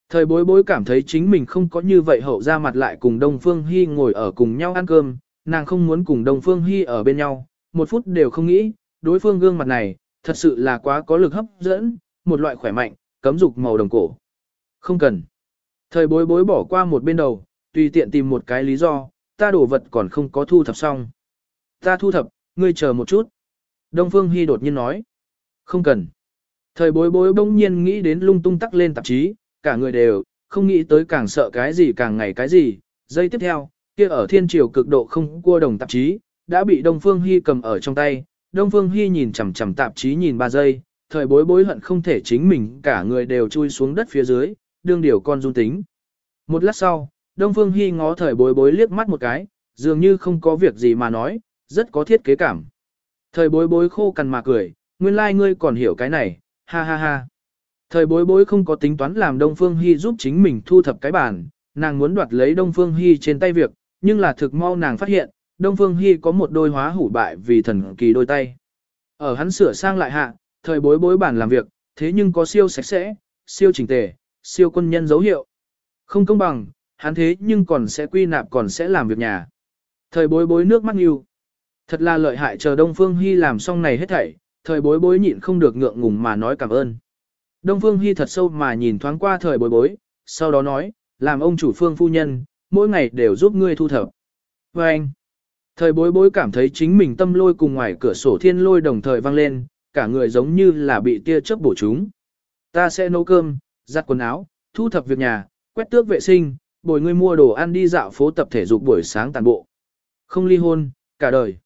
Thời bối bối cảm thấy chính mình không có như vậy hậu ra mặt lại cùng Đông Phương Hy ngồi ở cùng nhau ăn cơm, nàng không muốn cùng Đông Phương Hy ở bên nhau, một phút đều không nghĩ, đối phương gương mặt này, thật sự là quá có lực hấp dẫn, một loại khỏe mạnh, cấm dục màu đồng cổ. Không cần. Thời bối bối bỏ qua một bên đầu, tùy tiện tìm một cái lý do, ta đổ vật còn không có thu thập xong. Ta thu thập, ngươi chờ một chút. Đông Phương Hy đột nhiên nói. Không cần. Thời bối bối bỗng nhiên nghĩ đến lung tung tắc lên tạp chí, cả người đều, không nghĩ tới càng sợ cái gì càng ngày cái gì. Giây tiếp theo, kia ở thiên triều cực độ không cua đồng tạp chí, đã bị Đông Phương Hy cầm ở trong tay. Đông Phương Hy nhìn chằm chằm tạp chí nhìn 3 giây, thời bối bối hận không thể chính mình cả người đều chui xuống đất phía dưới, đương điều con run tính. Một lát sau, Đông Phương Hi ngó thời bối bối liếc mắt một cái, dường như không có việc gì mà nói, rất có thiết kế cảm. Thời bối bối khô cằn mà cười, nguyên lai like ngươi còn hiểu cái này, ha ha ha. Thời bối bối không có tính toán làm Đông Phương Hi giúp chính mình thu thập cái bản, nàng muốn đoạt lấy Đông Phương Hi trên tay việc, nhưng là thực mau nàng phát hiện, Đông Phương Hi có một đôi hóa hủ bại vì thần kỳ đôi tay. Ở hắn sửa sang lại hạ, thời bối bối bản làm việc, thế nhưng có siêu sạch sẽ, siêu chỉnh tề, siêu quân nhân dấu hiệu. Không công bằng, hắn thế nhưng còn sẽ quy nạp còn sẽ làm việc nhà. Thời bối bối nước mắt yêu. Thật là lợi hại chờ Đông Phương Hy làm xong này hết thảy, thời bối bối nhịn không được ngượng ngùng mà nói cảm ơn. Đông Phương Hy thật sâu mà nhìn thoáng qua thời bối bối, sau đó nói, làm ông chủ phương phu nhân, mỗi ngày đều giúp ngươi thu thập. Và anh, thời bối bối cảm thấy chính mình tâm lôi cùng ngoài cửa sổ thiên lôi đồng thời vang lên, cả người giống như là bị tia chớp bổ chúng. Ta sẽ nấu cơm, giặt quần áo, thu thập việc nhà, quét tước vệ sinh, bồi ngươi mua đồ ăn đi dạo phố tập thể dục buổi sáng tàn bộ. Không ly hôn, cả đời.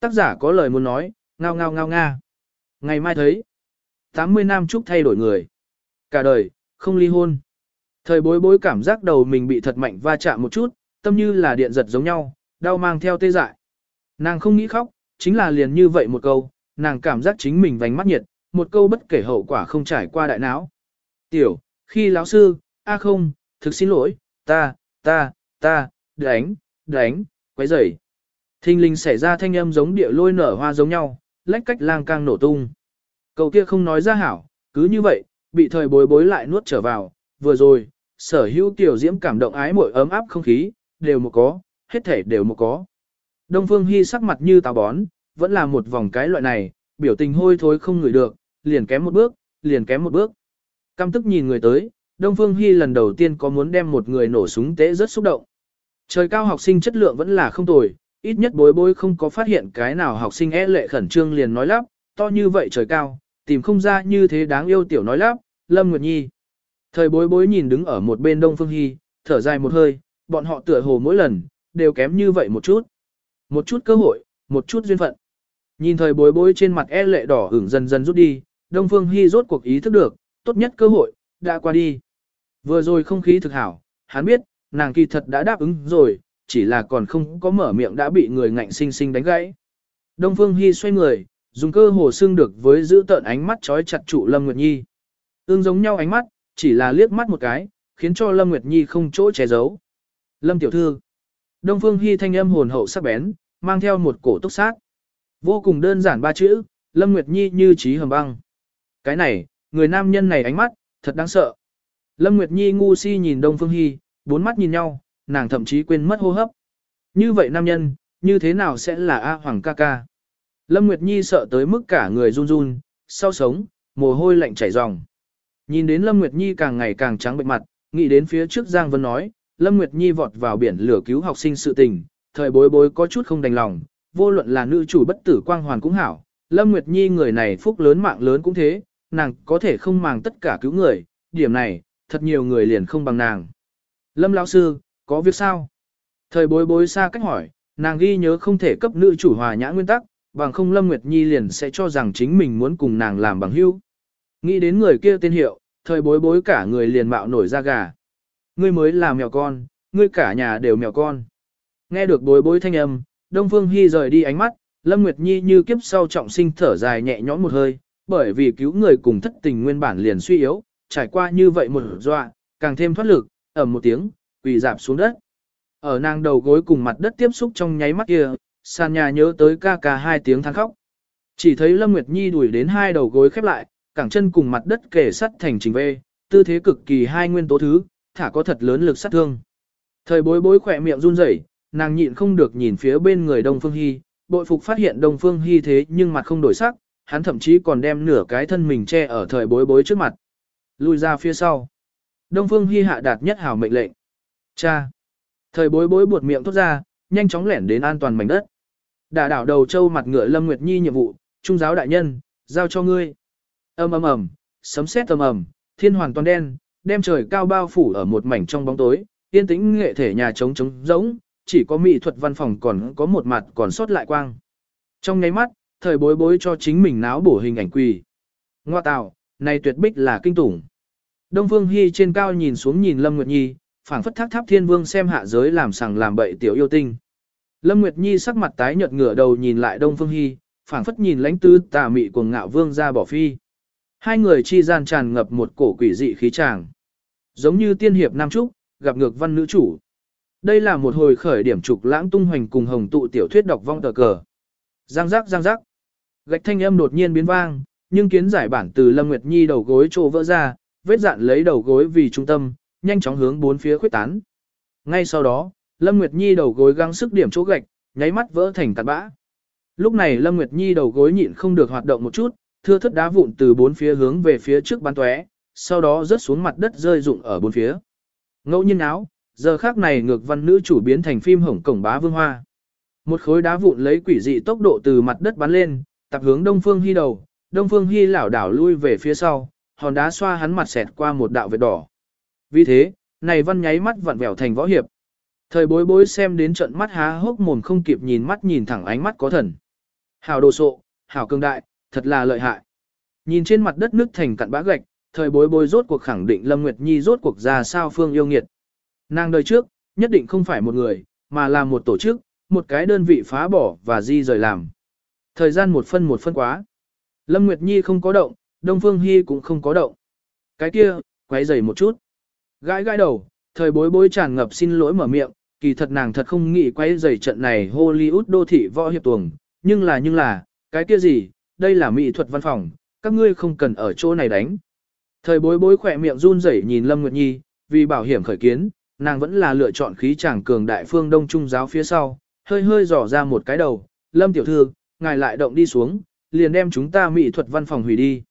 Tác giả có lời muốn nói, ngao ngao ngao nga. Ngày mai thấy. 80 năm chúc thay đổi người. Cả đời, không ly hôn. Thời bối bối cảm giác đầu mình bị thật mạnh va chạm một chút, tâm như là điện giật giống nhau, đau mang theo tê dại. Nàng không nghĩ khóc, chính là liền như vậy một câu, nàng cảm giác chính mình vành mắt nhiệt, một câu bất kể hậu quả không trải qua đại não. Tiểu, khi lão sư, a không, thực xin lỗi, ta, ta, ta, đánh, đánh, quấy rầy. Thinh linh xảy ra thanh âm giống địa lôi nở hoa giống nhau, lách cách lang cang nổ tung. Cậu kia không nói ra hảo, cứ như vậy, bị thời bối bối lại nuốt trở vào, vừa rồi, sở hữu tiểu diễm cảm động ái mội ấm áp không khí, đều một có, hết thể đều một có. Đông Phương Hy sắc mặt như táo bón, vẫn là một vòng cái loại này, biểu tình hôi thối không ngửi được, liền kém một bước, liền kém một bước. Căm tức nhìn người tới, Đông Phương Hy lần đầu tiên có muốn đem một người nổ súng tế rất xúc động. Trời cao học sinh chất lượng vẫn là không tồi, ít nhất bối bối không có phát hiện cái nào học sinh e lệ khẩn trương liền nói lắp, to như vậy trời cao, tìm không ra như thế đáng yêu tiểu nói lắp, Lâm Nguyệt Nhi. Thời bối bối nhìn đứng ở một bên Đông Phương Hy, thở dài một hơi, bọn họ tựa hồ mỗi lần, đều kém như vậy một chút. Một chút cơ hội, một chút duyên phận. Nhìn thời bối bối trên mặt e lệ đỏ ửng dần dần rút đi, Đông Phương Hy rốt cuộc ý thức được, tốt nhất cơ hội, đã qua đi. Vừa rồi không khí thực hảo, hắn biết, nàng kỳ thật đã đáp ứng rồi, chỉ là còn không có mở miệng đã bị người ngạnh sinh sinh đánh gãy. Đông Phương Hy xoay người, dùng cơ hồ xương được với giữ tợn ánh mắt trói chặt trụ Lâm Nguyệt Nhi. tương giống nhau ánh mắt, chỉ là liếc mắt một cái, khiến cho Lâm Nguyệt Nhi không chỗ che giấu. Lâm tiểu thư. Đông Phương Hy thanh âm hồn hậu sắc bén, mang theo một cổ túc sát. Vô cùng đơn giản ba chữ, Lâm Nguyệt Nhi như trí hầm băng. Cái này, người nam nhân này ánh mắt, thật đáng sợ. Lâm Nguyệt Nhi ngu si nhìn Đông Phương Hy, bốn mắt nhìn nhau, nàng thậm chí quên mất hô hấp. Như vậy nam nhân, như thế nào sẽ là A Hoàng ca ca? Lâm Nguyệt Nhi sợ tới mức cả người run run, sau sống, mồ hôi lạnh chảy ròng. Nhìn đến Lâm Nguyệt Nhi càng ngày càng trắng bệnh mặt, nghĩ đến phía trước Giang Vân nói, Lâm Nguyệt Nhi vọt vào biển lửa cứu học sinh sự tình, thời bối bối có chút không đành lòng, vô luận là nữ chủ bất tử quang hoàn cũng hảo, Lâm Nguyệt Nhi người này phúc lớn mạng lớn cũng thế, nàng có thể không màng tất cả cứu người, điểm này, thật nhiều người liền không bằng nàng. Lâm lão sư, có việc sao? Thời bối bối xa cách hỏi, nàng ghi nhớ không thể cấp nữ chủ hòa nhã nguyên tắc, bằng không Lâm Nguyệt Nhi liền sẽ cho rằng chính mình muốn cùng nàng làm bằng hữu. Nghĩ đến người kia tên hiệu, thời bối bối cả người liền mạo nổi ra gà. Ngươi mới là mèo con, ngươi cả nhà đều mèo con. Nghe được bối bối thanh âm, Đông Phương Hy rời đi ánh mắt, Lâm Nguyệt Nhi như kiếp sau trọng sinh thở dài nhẹ nhõm một hơi, bởi vì cứu người cùng thất tình nguyên bản liền suy yếu, trải qua như vậy một dọa, càng thêm thoát lực, ẩm một tiếng, quỳ dạp xuống đất. Ở nàng đầu gối cùng mặt đất tiếp xúc trong nháy mắt kia, sàn nhà nhớ tới ca ca hai tiếng than khóc. Chỉ thấy Lâm Nguyệt Nhi đuổi đến hai đầu gối khép lại, cẳng chân cùng mặt đất kề sắt thành trình vê, tư thế cực kỳ hai nguyên tố thứ, thả có thật lớn lực sát thương. Thời bối bối khỏe miệng run rẩy, nàng nhịn không được nhìn phía bên người Đông Phương Hy, bội phục phát hiện Đông Phương Hy thế nhưng mặt không đổi sắc, hắn thậm chí còn đem nửa cái thân mình che ở thời bối bối trước mặt lui ra phía sau. Đông Phương hi hạ đạt nhất hảo mệnh lệnh. Cha. Thời bối bối buột miệng thốt ra, nhanh chóng lẻn đến an toàn mảnh đất. Đả đảo đầu châu mặt ngựa Lâm Nguyệt Nhi nhiệm vụ, trung giáo đại nhân, giao cho ngươi. Ầm ầm ầm, sấm sét ầm ầm, thiên hoàn toàn đen, đem trời cao bao phủ ở một mảnh trong bóng tối, yên tĩnh nghệ thể nhà trống trống rỗng, chỉ có mỹ thuật văn phòng còn có một mặt còn sót lại quang. Trong nháy mắt, thời bối bối cho chính mình náo bổ hình ảnh quỳ. Ngoa tạo, này tuyệt bích là kinh tủng. Đông Phương Hi trên cao nhìn xuống nhìn Lâm Nguyệt Nhi, phảng phất thác tháp thiên vương xem hạ giới làm sằng làm bậy tiểu yêu tinh. Lâm Nguyệt Nhi sắc mặt tái nhợt ngửa đầu nhìn lại Đông Phương Hi, phảng phất nhìn lãnh tư tà mị cuồng ngạo vương ra bỏ phi. Hai người chi gian tràn ngập một cổ quỷ dị khí tràng. Giống như tiên hiệp nam trúc, gặp ngược văn nữ chủ. Đây là một hồi khởi điểm trục lãng tung hoành cùng hồng tụ tiểu thuyết đọc vong tờ cờ. Giang giác giang giác. Gạch thanh âm đột nhiên biến vang, nhưng kiến giải bản từ Lâm Nguyệt Nhi đầu gối trô vỡ ra, vết dạn lấy đầu gối vì trung tâm, nhanh chóng hướng bốn phía khuyết tán. Ngay sau đó, Lâm Nguyệt Nhi đầu gối gắng sức điểm chỗ gạch, nháy mắt vỡ thành tạt bã. Lúc này Lâm Nguyệt Nhi đầu gối nhịn không được hoạt động một chút, thưa thất đá vụn từ bốn phía hướng về phía trước bắn tóe, sau đó rớt xuống mặt đất rơi rụng ở bốn phía. Ngẫu nhiên áo, giờ khác này ngược văn nữ chủ biến thành phim hổng cổng bá vương hoa. Một khối đá vụn lấy quỷ dị tốc độ từ mặt đất bắn lên, tập hướng Đông Phương Hi đầu, Đông Phương Hi lảo đảo lui về phía sau, hòn đá xoa hắn mặt xẹt qua một đạo vết đỏ. Vì thế, này văn nháy mắt vặn vẹo thành võ hiệp. Thời bối bối xem đến trận mắt há hốc mồm không kịp nhìn mắt nhìn thẳng ánh mắt có thần. Hảo đồ sộ, hảo cường đại, thật là lợi hại. Nhìn trên mặt đất nước thành cặn bã gạch, thời bối bối rốt cuộc khẳng định Lâm Nguyệt Nhi rốt cuộc ra sao phương yêu nghiệt. Nàng đời trước, nhất định không phải một người, mà là một tổ chức, một cái đơn vị phá bỏ và di rời làm. Thời gian một phân một phân quá. Lâm Nguyệt Nhi không có động, Đông Phương Hy cũng không có động. Cái kia, quay dày một chút. Gãi gãi đầu, thời bối bối tràn ngập xin lỗi mở miệng, kỳ thật nàng thật không nghĩ quay dày trận này Hollywood đô thị võ hiệp tuồng, nhưng là nhưng là, cái kia gì, đây là mỹ thuật văn phòng, các ngươi không cần ở chỗ này đánh. Thời bối bối khỏe miệng run rẩy nhìn Lâm Nguyệt Nhi, vì bảo hiểm khởi kiến, nàng vẫn là lựa chọn khí chàng cường đại phương đông trung giáo phía sau, hơi hơi dò ra một cái đầu, Lâm tiểu thư, ngài lại động đi xuống, liền đem chúng ta mỹ thuật văn phòng hủy đi.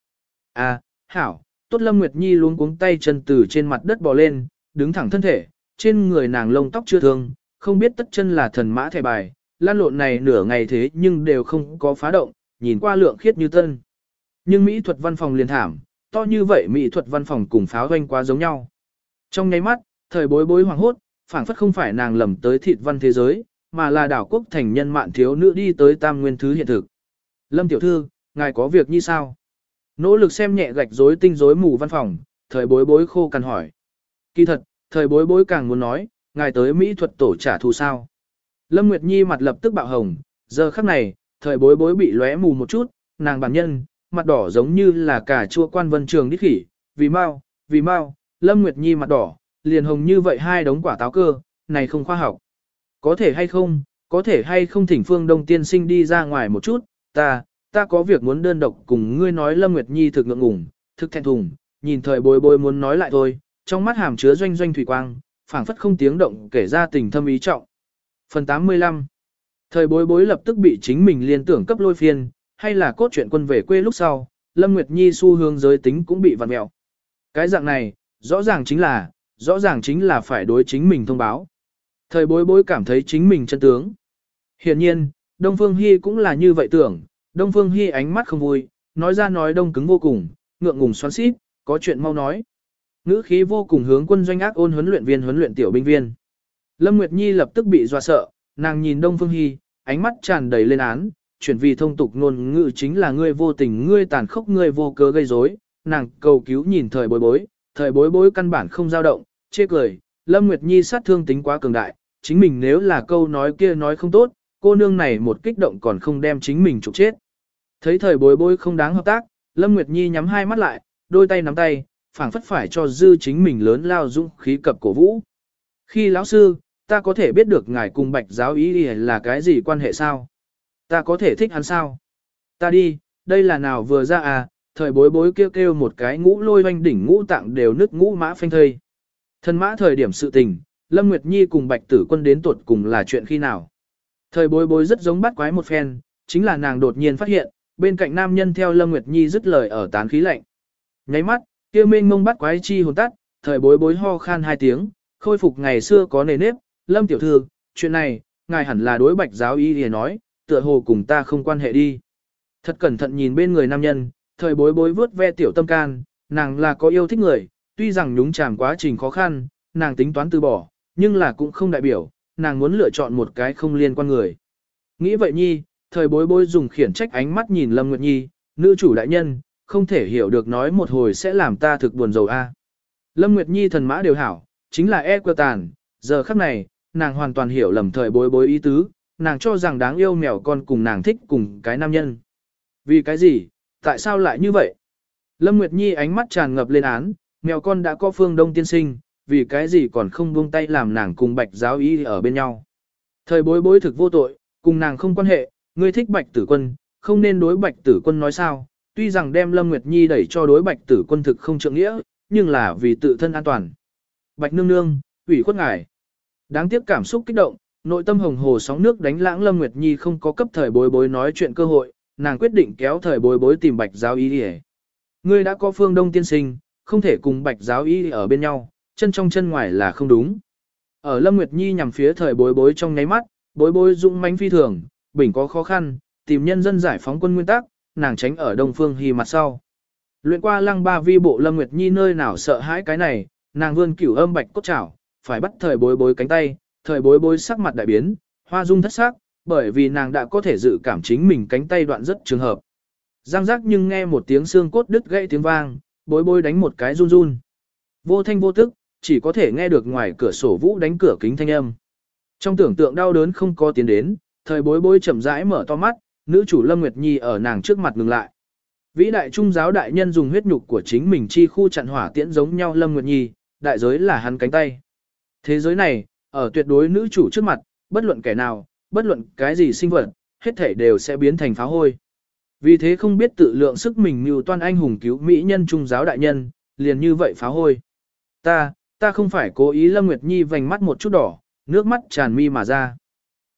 À, hảo, tốt Lâm Nguyệt Nhi luống cuống tay chân từ trên mặt đất bò lên, đứng thẳng thân thể, trên người nàng lông tóc chưa thương, không biết tất chân là thần mã thẻ bài, lan lộn này nửa ngày thế nhưng đều không có phá động, nhìn qua lượng khiết như tân. Nhưng mỹ thuật văn phòng liền thảm, to như vậy mỹ thuật văn phòng cùng pháo doanh quá giống nhau. Trong nháy mắt, thời bối bối hoàng hốt, phảng phất không phải nàng lầm tới thịt văn thế giới, mà là đảo quốc thành nhân mạn thiếu nữ đi tới tam nguyên thứ hiện thực. Lâm tiểu thư, ngài có việc như sao? Nỗ lực xem nhẹ gạch rối tinh rối mù văn phòng, thời bối bối khô cằn hỏi. Kỳ thật, thời bối bối càng muốn nói, ngài tới Mỹ thuật tổ trả thù sao. Lâm Nguyệt Nhi mặt lập tức bạo hồng, giờ khắc này, thời bối bối bị lóe mù một chút, nàng bản nhân, mặt đỏ giống như là cả chua quan vân trường đích khỉ, vì mau, vì mau, Lâm Nguyệt Nhi mặt đỏ, liền hồng như vậy hai đống quả táo cơ, này không khoa học. Có thể hay không, có thể hay không thỉnh phương đông tiên sinh đi ra ngoài một chút, ta, ta có việc muốn đơn độc cùng ngươi nói Lâm Nguyệt Nhi thực ngượng ngùng, thực thẹn thùng, nhìn thời bối bối muốn nói lại thôi, trong mắt hàm chứa doanh doanh thủy quang, phảng phất không tiếng động kể ra tình thâm ý trọng. Phần 85 Thời bối bối lập tức bị chính mình liên tưởng cấp lôi phiên, hay là cốt truyện quân về quê lúc sau, Lâm Nguyệt Nhi xu hướng giới tính cũng bị vặn mẹo. Cái dạng này, rõ ràng chính là, rõ ràng chính là phải đối chính mình thông báo. Thời bối bối cảm thấy chính mình chân tướng. Hiện nhiên, Đông Phương Hy cũng là như vậy tưởng, Đông Phương Hy ánh mắt không vui, nói ra nói đông cứng vô cùng, ngượng ngùng xoắn xít, có chuyện mau nói. Ngữ khí vô cùng hướng quân doanh ác ôn huấn luyện viên huấn luyện tiểu binh viên. Lâm Nguyệt Nhi lập tức bị dọa sợ, nàng nhìn Đông Phương Hy, ánh mắt tràn đầy lên án, chuyển vì thông tục ngôn ngữ chính là ngươi vô tình, ngươi tàn khốc, ngươi vô cớ gây rối. Nàng cầu cứu nhìn thời bối bối, thời bối bối căn bản không dao động, chê cười, Lâm Nguyệt Nhi sát thương tính quá cường đại, chính mình nếu là câu nói kia nói không tốt, cô nương này một kích động còn không đem chính mình trục chết. Thấy thời bối bối không đáng hợp tác, Lâm Nguyệt Nhi nhắm hai mắt lại, đôi tay nắm tay, phảng phất phải cho dư chính mình lớn lao dũng khí cập cổ vũ. Khi lão sư, ta có thể biết được ngài cùng bạch giáo ý là cái gì quan hệ sao? Ta có thể thích hắn sao? Ta đi, đây là nào vừa ra à, thời bối bối kêu kêu một cái ngũ lôi doanh đỉnh ngũ tạng đều nứt ngũ mã phanh thây. Thân mã thời điểm sự tình, Lâm Nguyệt Nhi cùng bạch tử quân đến tuột cùng là chuyện khi nào? Thời bối bối rất giống bắt quái một phen, chính là nàng đột nhiên phát hiện, bên cạnh nam nhân theo Lâm Nguyệt Nhi dứt lời ở tán khí lạnh. Nháy mắt, kia mênh mông bắt quái chi hồn tắt, thời bối bối ho khan hai tiếng, khôi phục ngày xưa có nề nếp, Lâm tiểu thư, chuyện này, ngài hẳn là đối bạch giáo y để nói, tựa hồ cùng ta không quan hệ đi. Thật cẩn thận nhìn bên người nam nhân, thời bối bối vớt ve tiểu tâm can, nàng là có yêu thích người, tuy rằng nhúng chàng quá trình khó khăn, nàng tính toán từ bỏ, nhưng là cũng không đại biểu, nàng muốn lựa chọn một cái không liên quan người. Nghĩ vậy nhi, thời bối bối dùng khiển trách ánh mắt nhìn Lâm Nguyệt Nhi, nữ chủ đại nhân, không thể hiểu được nói một hồi sẽ làm ta thực buồn rầu a. Lâm Nguyệt Nhi thần mã đều hảo, chính là e quơ tàn, giờ khắc này, nàng hoàn toàn hiểu lầm thời bối bối ý tứ, nàng cho rằng đáng yêu mèo con cùng nàng thích cùng cái nam nhân. Vì cái gì, tại sao lại như vậy? Lâm Nguyệt Nhi ánh mắt tràn ngập lên án, mèo con đã có phương đông tiên sinh, vì cái gì còn không buông tay làm nàng cùng bạch giáo y ở bên nhau. Thời bối bối thực vô tội, cùng nàng không quan hệ, ngươi thích bạch tử quân, không nên đối bạch tử quân nói sao, tuy rằng đem Lâm Nguyệt Nhi đẩy cho đối bạch tử quân thực không trượng nghĩa, nhưng là vì tự thân an toàn. Bạch nương nương, ủy khuất ngài. Đáng tiếc cảm xúc kích động, nội tâm hồng hồ sóng nước đánh lãng Lâm Nguyệt Nhi không có cấp thời bối bối nói chuyện cơ hội, nàng quyết định kéo thời bối bối tìm bạch giáo y đi Ngươi đã có phương đông tiên sinh, không thể cùng bạch giáo y ở bên nhau, chân trong chân ngoài là không đúng. Ở Lâm Nguyệt Nhi nhằm phía thời bối bối trong nháy mắt, bối bối dũng mãnh phi thường, bình có khó khăn, tìm nhân dân giải phóng quân nguyên tắc, nàng tránh ở Đông Phương Hy mặt sau. Luyện qua lăng ba vi bộ Lâm Nguyệt Nhi nơi nào sợ hãi cái này, nàng vươn cửu âm bạch cốt chảo, phải bắt thời bối bối cánh tay, thời bối bối sắc mặt đại biến, hoa dung thất sắc, bởi vì nàng đã có thể dự cảm chính mình cánh tay đoạn rất trường hợp. Giang giác nhưng nghe một tiếng xương cốt đứt gãy tiếng vang, bối bối đánh một cái run run. Vô thanh vô tức, chỉ có thể nghe được ngoài cửa sổ vũ đánh cửa kính thanh âm. Trong tưởng tượng đau đớn không có tiến đến, thời bối bối chậm rãi mở to mắt, nữ chủ Lâm Nguyệt Nhi ở nàng trước mặt ngừng lại. Vĩ đại trung giáo đại nhân dùng huyết nhục của chính mình chi khu chặn hỏa tiễn giống nhau Lâm Nguyệt Nhi, đại giới là hắn cánh tay. Thế giới này, ở tuyệt đối nữ chủ trước mặt, bất luận kẻ nào, bất luận cái gì sinh vật, hết thể đều sẽ biến thành phá hôi. Vì thế không biết tự lượng sức mình như toan anh hùng cứu mỹ nhân trung giáo đại nhân, liền như vậy phá hôi. Ta, ta không phải cố ý Lâm Nguyệt Nhi vành mắt một chút đỏ, nước mắt tràn mi mà ra.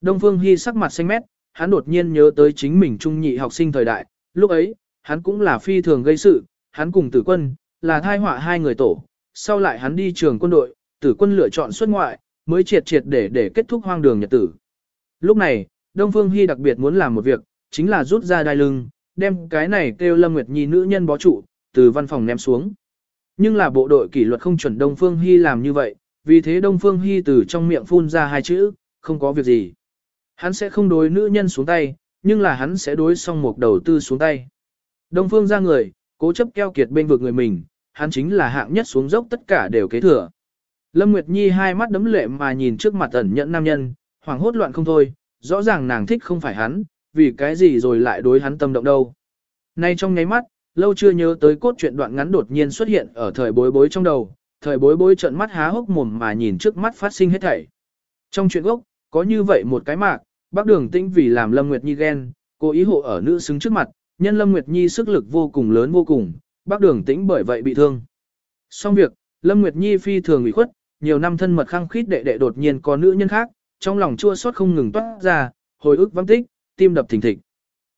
Đông Phương Hy sắc mặt xanh mét, hắn đột nhiên nhớ tới chính mình trung nhị học sinh thời đại, lúc ấy, hắn cũng là phi thường gây sự, hắn cùng tử quân, là thai họa hai người tổ, sau lại hắn đi trường quân đội, tử quân lựa chọn xuất ngoại, mới triệt triệt để để kết thúc hoang đường nhật tử. Lúc này, Đông Phương Hy đặc biệt muốn làm một việc, chính là rút ra đai lưng, đem cái này kêu Lâm Nguyệt Nhi nữ nhân bó trụ, từ văn phòng ném xuống. Nhưng là bộ đội kỷ luật không chuẩn Đông Phương Hy làm như vậy, vì thế Đông Phương Hy từ trong miệng phun ra hai chữ, không có việc gì. Hắn sẽ không đối nữ nhân xuống tay, nhưng là hắn sẽ đối song một đầu tư xuống tay. Đông Phương ra người, cố chấp keo kiệt bên vực người mình, hắn chính là hạng nhất xuống dốc tất cả đều kế thừa. Lâm Nguyệt Nhi hai mắt đấm lệ mà nhìn trước mặt ẩn nhẫn nam nhân, hoảng hốt loạn không thôi, rõ ràng nàng thích không phải hắn, vì cái gì rồi lại đối hắn tâm động đâu. Nay trong nháy mắt, lâu chưa nhớ tới cốt truyện đoạn ngắn đột nhiên xuất hiện ở thời bối bối trong đầu, thời bối bối trợn mắt há hốc mồm mà nhìn trước mắt phát sinh hết thảy. Trong chuyện gốc, có như vậy một cái mạc, bác đường tĩnh vì làm Lâm Nguyệt Nhi ghen, cố ý hộ ở nữ xứng trước mặt, nhân Lâm Nguyệt Nhi sức lực vô cùng lớn vô cùng, bác đường tĩnh bởi vậy bị thương. Xong việc, Lâm Nguyệt Nhi phi thường ủy khuất, nhiều năm thân mật khăng khít đệ đệ đột nhiên có nữ nhân khác, trong lòng chua xót không ngừng toát ra, hồi ức vắng tích, tim đập thình thịch.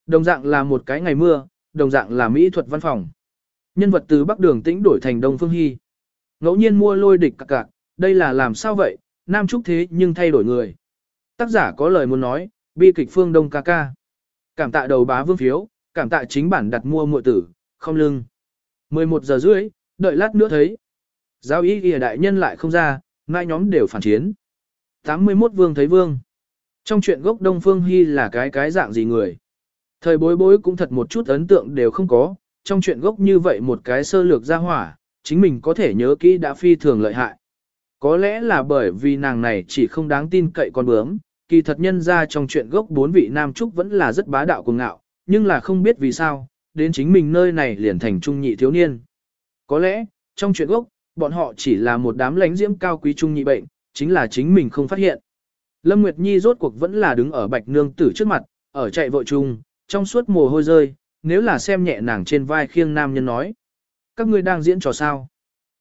Đồng dạng là một cái ngày mưa, đồng dạng là mỹ thuật văn phòng. Nhân vật từ Bắc Đường Tĩnh đổi thành Đông Phương Hy. Ngẫu nhiên mua lôi địch cạc cạc, đây là làm sao vậy, nam trúc thế nhưng thay đổi người. Tác giả có lời muốn nói, bi kịch phương Đông ca ca. Cảm tạ đầu bá vương phiếu, cảm tạ chính bản đặt mua muội tử, không lưng. 11 giờ rưỡi, đợi lát nữa thấy. Giáo ý ghi đại nhân lại không ra, ngay nhóm đều phản chiến. 81 vương thấy vương. Trong chuyện gốc Đông Phương Hy là cái cái dạng gì người? Thời bối bối cũng thật một chút ấn tượng đều không có, trong chuyện gốc như vậy một cái sơ lược ra hỏa, chính mình có thể nhớ kỹ đã phi thường lợi hại. Có lẽ là bởi vì nàng này chỉ không đáng tin cậy con bướm, kỳ thật nhân ra trong chuyện gốc bốn vị nam trúc vẫn là rất bá đạo cùng ngạo, nhưng là không biết vì sao, đến chính mình nơi này liền thành trung nhị thiếu niên. Có lẽ, trong chuyện gốc, bọn họ chỉ là một đám lánh diễm cao quý trung nhị bệnh, chính là chính mình không phát hiện. Lâm Nguyệt Nhi rốt cuộc vẫn là đứng ở bạch nương tử trước mặt, ở chạy vội chung, trong suốt mồ hôi rơi, nếu là xem nhẹ nàng trên vai khiêng nam nhân nói. Các ngươi đang diễn trò sao?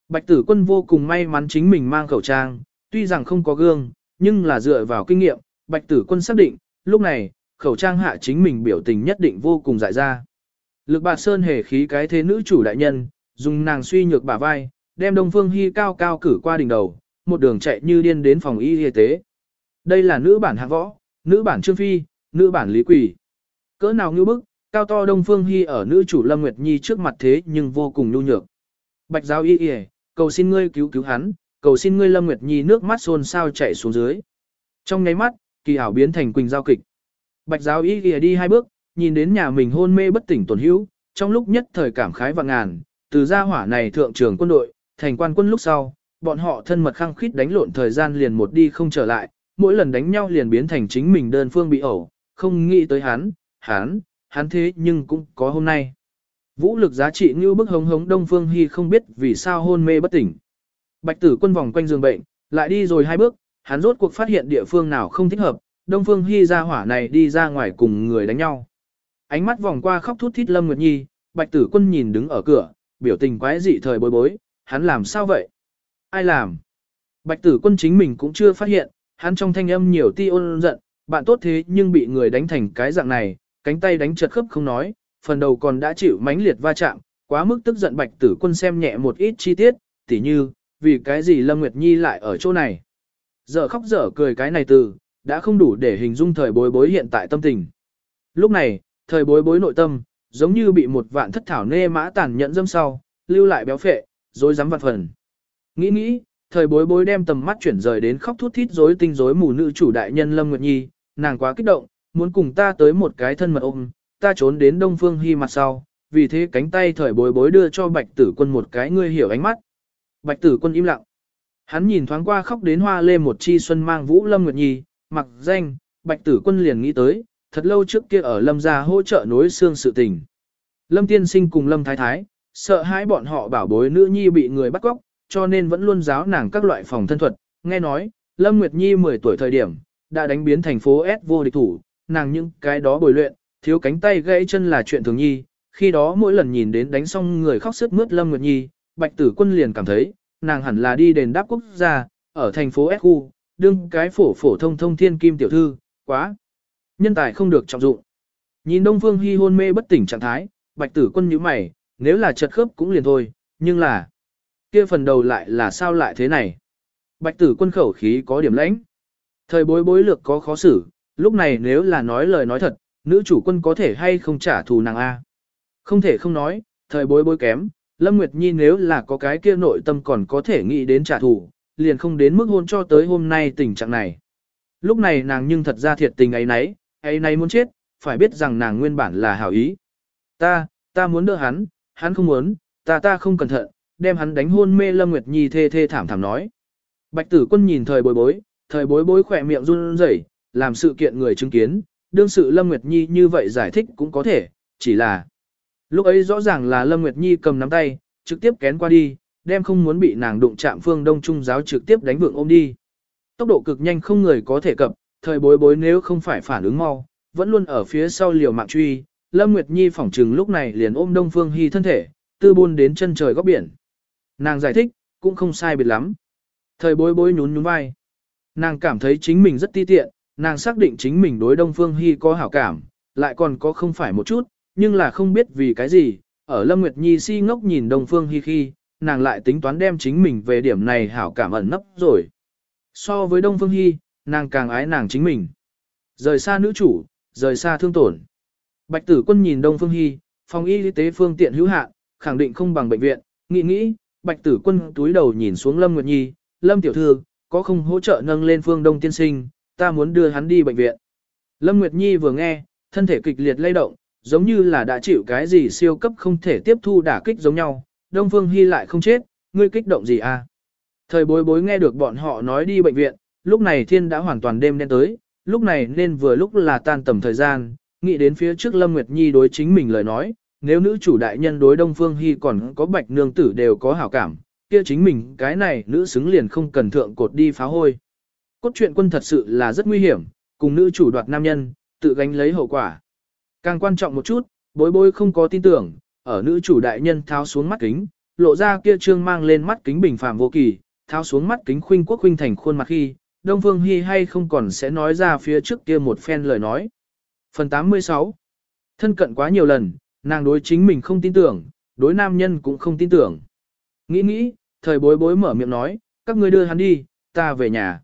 Bạch tử quân vô cùng may mắn chính mình mang khẩu trang, tuy rằng không có gương, nhưng là dựa vào kinh nghiệm, bạch tử quân xác định, lúc này, khẩu trang hạ chính mình biểu tình nhất định vô cùng dại ra. Lực bạc sơn hề khí cái thế nữ chủ đại nhân, dùng nàng suy nhược bả vai, đem Đông Phương Hy cao cao cử qua đỉnh đầu, một đường chạy như điên đến phòng y y tế. Đây là nữ bản hạ võ, nữ bản trương phi, nữ bản lý quỷ. Cỡ nào như bức, cao to Đông Phương Hi ở nữ chủ Lâm Nguyệt Nhi trước mặt thế nhưng vô cùng nhu nhược. Bạch giáo y y, cầu xin ngươi cứu cứu hắn, cầu xin ngươi Lâm Nguyệt Nhi nước mắt xôn sao chảy xuống dưới. Trong nháy mắt, kỳ ảo biến thành quỳnh giao kịch. Bạch giáo y y đi hai bước, nhìn đến nhà mình hôn mê bất tỉnh tuần hữu, trong lúc nhất thời cảm khái và ngàn, từ gia hỏa này thượng trưởng quân đội, thành quan quân lúc sau, bọn họ thân mật khăng khít đánh lộn thời gian liền một đi không trở lại, mỗi lần đánh nhau liền biến thành chính mình đơn phương bị ẩu, không nghĩ tới hắn, hắn, hắn thế nhưng cũng có hôm nay. Vũ lực giá trị như bức hống hống Đông Phương Hy không biết vì sao hôn mê bất tỉnh. Bạch tử quân vòng quanh giường bệnh, lại đi rồi hai bước, hắn rốt cuộc phát hiện địa phương nào không thích hợp, Đông Phương Hy ra hỏa này đi ra ngoài cùng người đánh nhau. Ánh mắt vòng qua khóc thút thít Lâm Nguyệt Nhi, Bạch tử quân nhìn đứng ở cửa, biểu tình quái dị thời bối bối, hắn làm sao vậy? Ai làm? Bạch tử quân chính mình cũng chưa phát hiện, hắn trong thanh âm nhiều ti ôn giận, bạn tốt thế nhưng bị người đánh thành cái dạng này, cánh tay đánh chật khớp không nói, phần đầu còn đã chịu mãnh liệt va chạm, quá mức tức giận bạch tử quân xem nhẹ một ít chi tiết, tỉ như, vì cái gì Lâm Nguyệt Nhi lại ở chỗ này. Giờ khóc dở cười cái này từ, đã không đủ để hình dung thời bối bối hiện tại tâm tình. Lúc này, thời bối bối nội tâm, giống như bị một vạn thất thảo nê mã tàn nhẫn dâm sau, lưu lại béo phệ, dối dám vặt phần. Nghĩ nghĩ, thời bối bối đem tầm mắt chuyển rời đến khóc thút thít rối tinh rối mù nữ chủ đại nhân Lâm Nguyệt Nhi, nàng quá kích động, muốn cùng ta tới một cái thân mật ôm, ta trốn đến Đông Phương Hy mặt sau, vì thế cánh tay thời bối bối đưa cho Bạch Tử Quân một cái ngươi hiểu ánh mắt. Bạch Tử Quân im lặng. Hắn nhìn thoáng qua khóc đến hoa lê một chi xuân mang Vũ Lâm Nguyệt Nhi, mặc danh, Bạch Tử Quân liền nghĩ tới, thật lâu trước kia ở Lâm gia hỗ trợ nối xương sự tình. Lâm Tiên Sinh cùng Lâm Thái Thái, sợ hãi bọn họ bảo bối nữ nhi bị người bắt cóc, cho nên vẫn luôn giáo nàng các loại phòng thân thuật. Nghe nói, Lâm Nguyệt Nhi 10 tuổi thời điểm, đã đánh biến thành phố S vô địch thủ, nàng những cái đó bồi luyện, thiếu cánh tay gãy chân là chuyện thường nhi, khi đó mỗi lần nhìn đến đánh xong người khóc sức mướt Lâm Nguyệt Nhi, Bạch Tử Quân liền cảm thấy, nàng hẳn là đi đền đáp quốc gia, ở thành phố S khu, đương cái phổ phổ thông thông thiên kim tiểu thư, quá. Nhân tài không được trọng dụng. Nhìn Đông Phương Hi hôn mê bất tỉnh trạng thái, Bạch Tử Quân nhíu mày, nếu là chật khớp cũng liền thôi, nhưng là kia phần đầu lại là sao lại thế này. Bạch Tử Quân khẩu khí có điểm lãnh. Thời bối bối lược có khó xử, lúc này nếu là nói lời nói thật, nữ chủ quân có thể hay không trả thù nàng A. Không thể không nói, thời bối bối kém, Lâm Nguyệt Nhi nếu là có cái kia nội tâm còn có thể nghĩ đến trả thù, liền không đến mức hôn cho tới hôm nay tình trạng này. Lúc này nàng nhưng thật ra thiệt tình ấy nấy, ấy nấy muốn chết, phải biết rằng nàng nguyên bản là hảo ý. Ta, ta muốn đỡ hắn, hắn không muốn, ta ta không cẩn thận, đem hắn đánh hôn mê Lâm Nguyệt Nhi thê thê thảm thảm nói. Bạch tử quân nhìn thời bối bối, thời bối bối khỏe miệng run rẩy, làm sự kiện người chứng kiến, đương sự Lâm Nguyệt Nhi như vậy giải thích cũng có thể, chỉ là lúc ấy rõ ràng là Lâm Nguyệt Nhi cầm nắm tay, trực tiếp kén qua đi, đem không muốn bị nàng đụng chạm phương đông trung giáo trực tiếp đánh vượng ôm đi. Tốc độ cực nhanh không người có thể cập, thời bối bối nếu không phải phản ứng mau, vẫn luôn ở phía sau liều mạng truy, Lâm Nguyệt Nhi phỏng trừng lúc này liền ôm Đông Phương Hy thân thể, tư buôn đến chân trời góc biển. Nàng giải thích, cũng không sai biệt lắm. Thời bối bối nhún nhún vai. Nàng cảm thấy chính mình rất ti tiện, nàng xác định chính mình đối Đông Phương Hi có hảo cảm, lại còn có không phải một chút, nhưng là không biết vì cái gì, ở Lâm Nguyệt Nhi si ngốc nhìn Đông Phương Hi khi, nàng lại tính toán đem chính mình về điểm này hảo cảm ẩn nấp rồi. So với Đông Phương Hi, nàng càng ái nàng chính mình. Rời xa nữ chủ, rời xa thương tổn. Bạch tử quân nhìn Đông Phương Hi, phòng y tế phương tiện hữu hạn, khẳng định không bằng bệnh viện, nghĩ nghĩ, bạch tử quân túi đầu nhìn xuống Lâm Nguyệt Nhi, Lâm tiểu thư, có không hỗ trợ nâng lên phương Đông tiên sinh, ta muốn đưa hắn đi bệnh viện. Lâm Nguyệt Nhi vừa nghe, thân thể kịch liệt lay động, giống như là đã chịu cái gì siêu cấp không thể tiếp thu đả kích giống nhau, Đông Phương Hy lại không chết, ngươi kích động gì à? Thời bối bối nghe được bọn họ nói đi bệnh viện, lúc này thiên đã hoàn toàn đêm đen tới, lúc này nên vừa lúc là tan tầm thời gian, nghĩ đến phía trước Lâm Nguyệt Nhi đối chính mình lời nói, nếu nữ chủ đại nhân đối Đông Phương Hy còn có bạch nương tử đều có hảo cảm, kia chính mình cái này nữ xứng liền không cần thượng cột đi phá hôi. Cốt truyện quân thật sự là rất nguy hiểm, cùng nữ chủ đoạt nam nhân, tự gánh lấy hậu quả. Càng quan trọng một chút, bối bối không có tin tưởng, ở nữ chủ đại nhân tháo xuống mắt kính, lộ ra kia trương mang lên mắt kính bình phàm vô kỳ, tháo xuống mắt kính khuynh quốc khuynh thành khuôn mặt khi, Đông Phương Hy hay không còn sẽ nói ra phía trước kia một phen lời nói. Phần 86 Thân cận quá nhiều lần, nàng đối chính mình không tin tưởng, đối nam nhân cũng không tin tưởng. Nghĩ nghĩ, thời bối bối mở miệng nói, các ngươi đưa hắn đi, ta về nhà.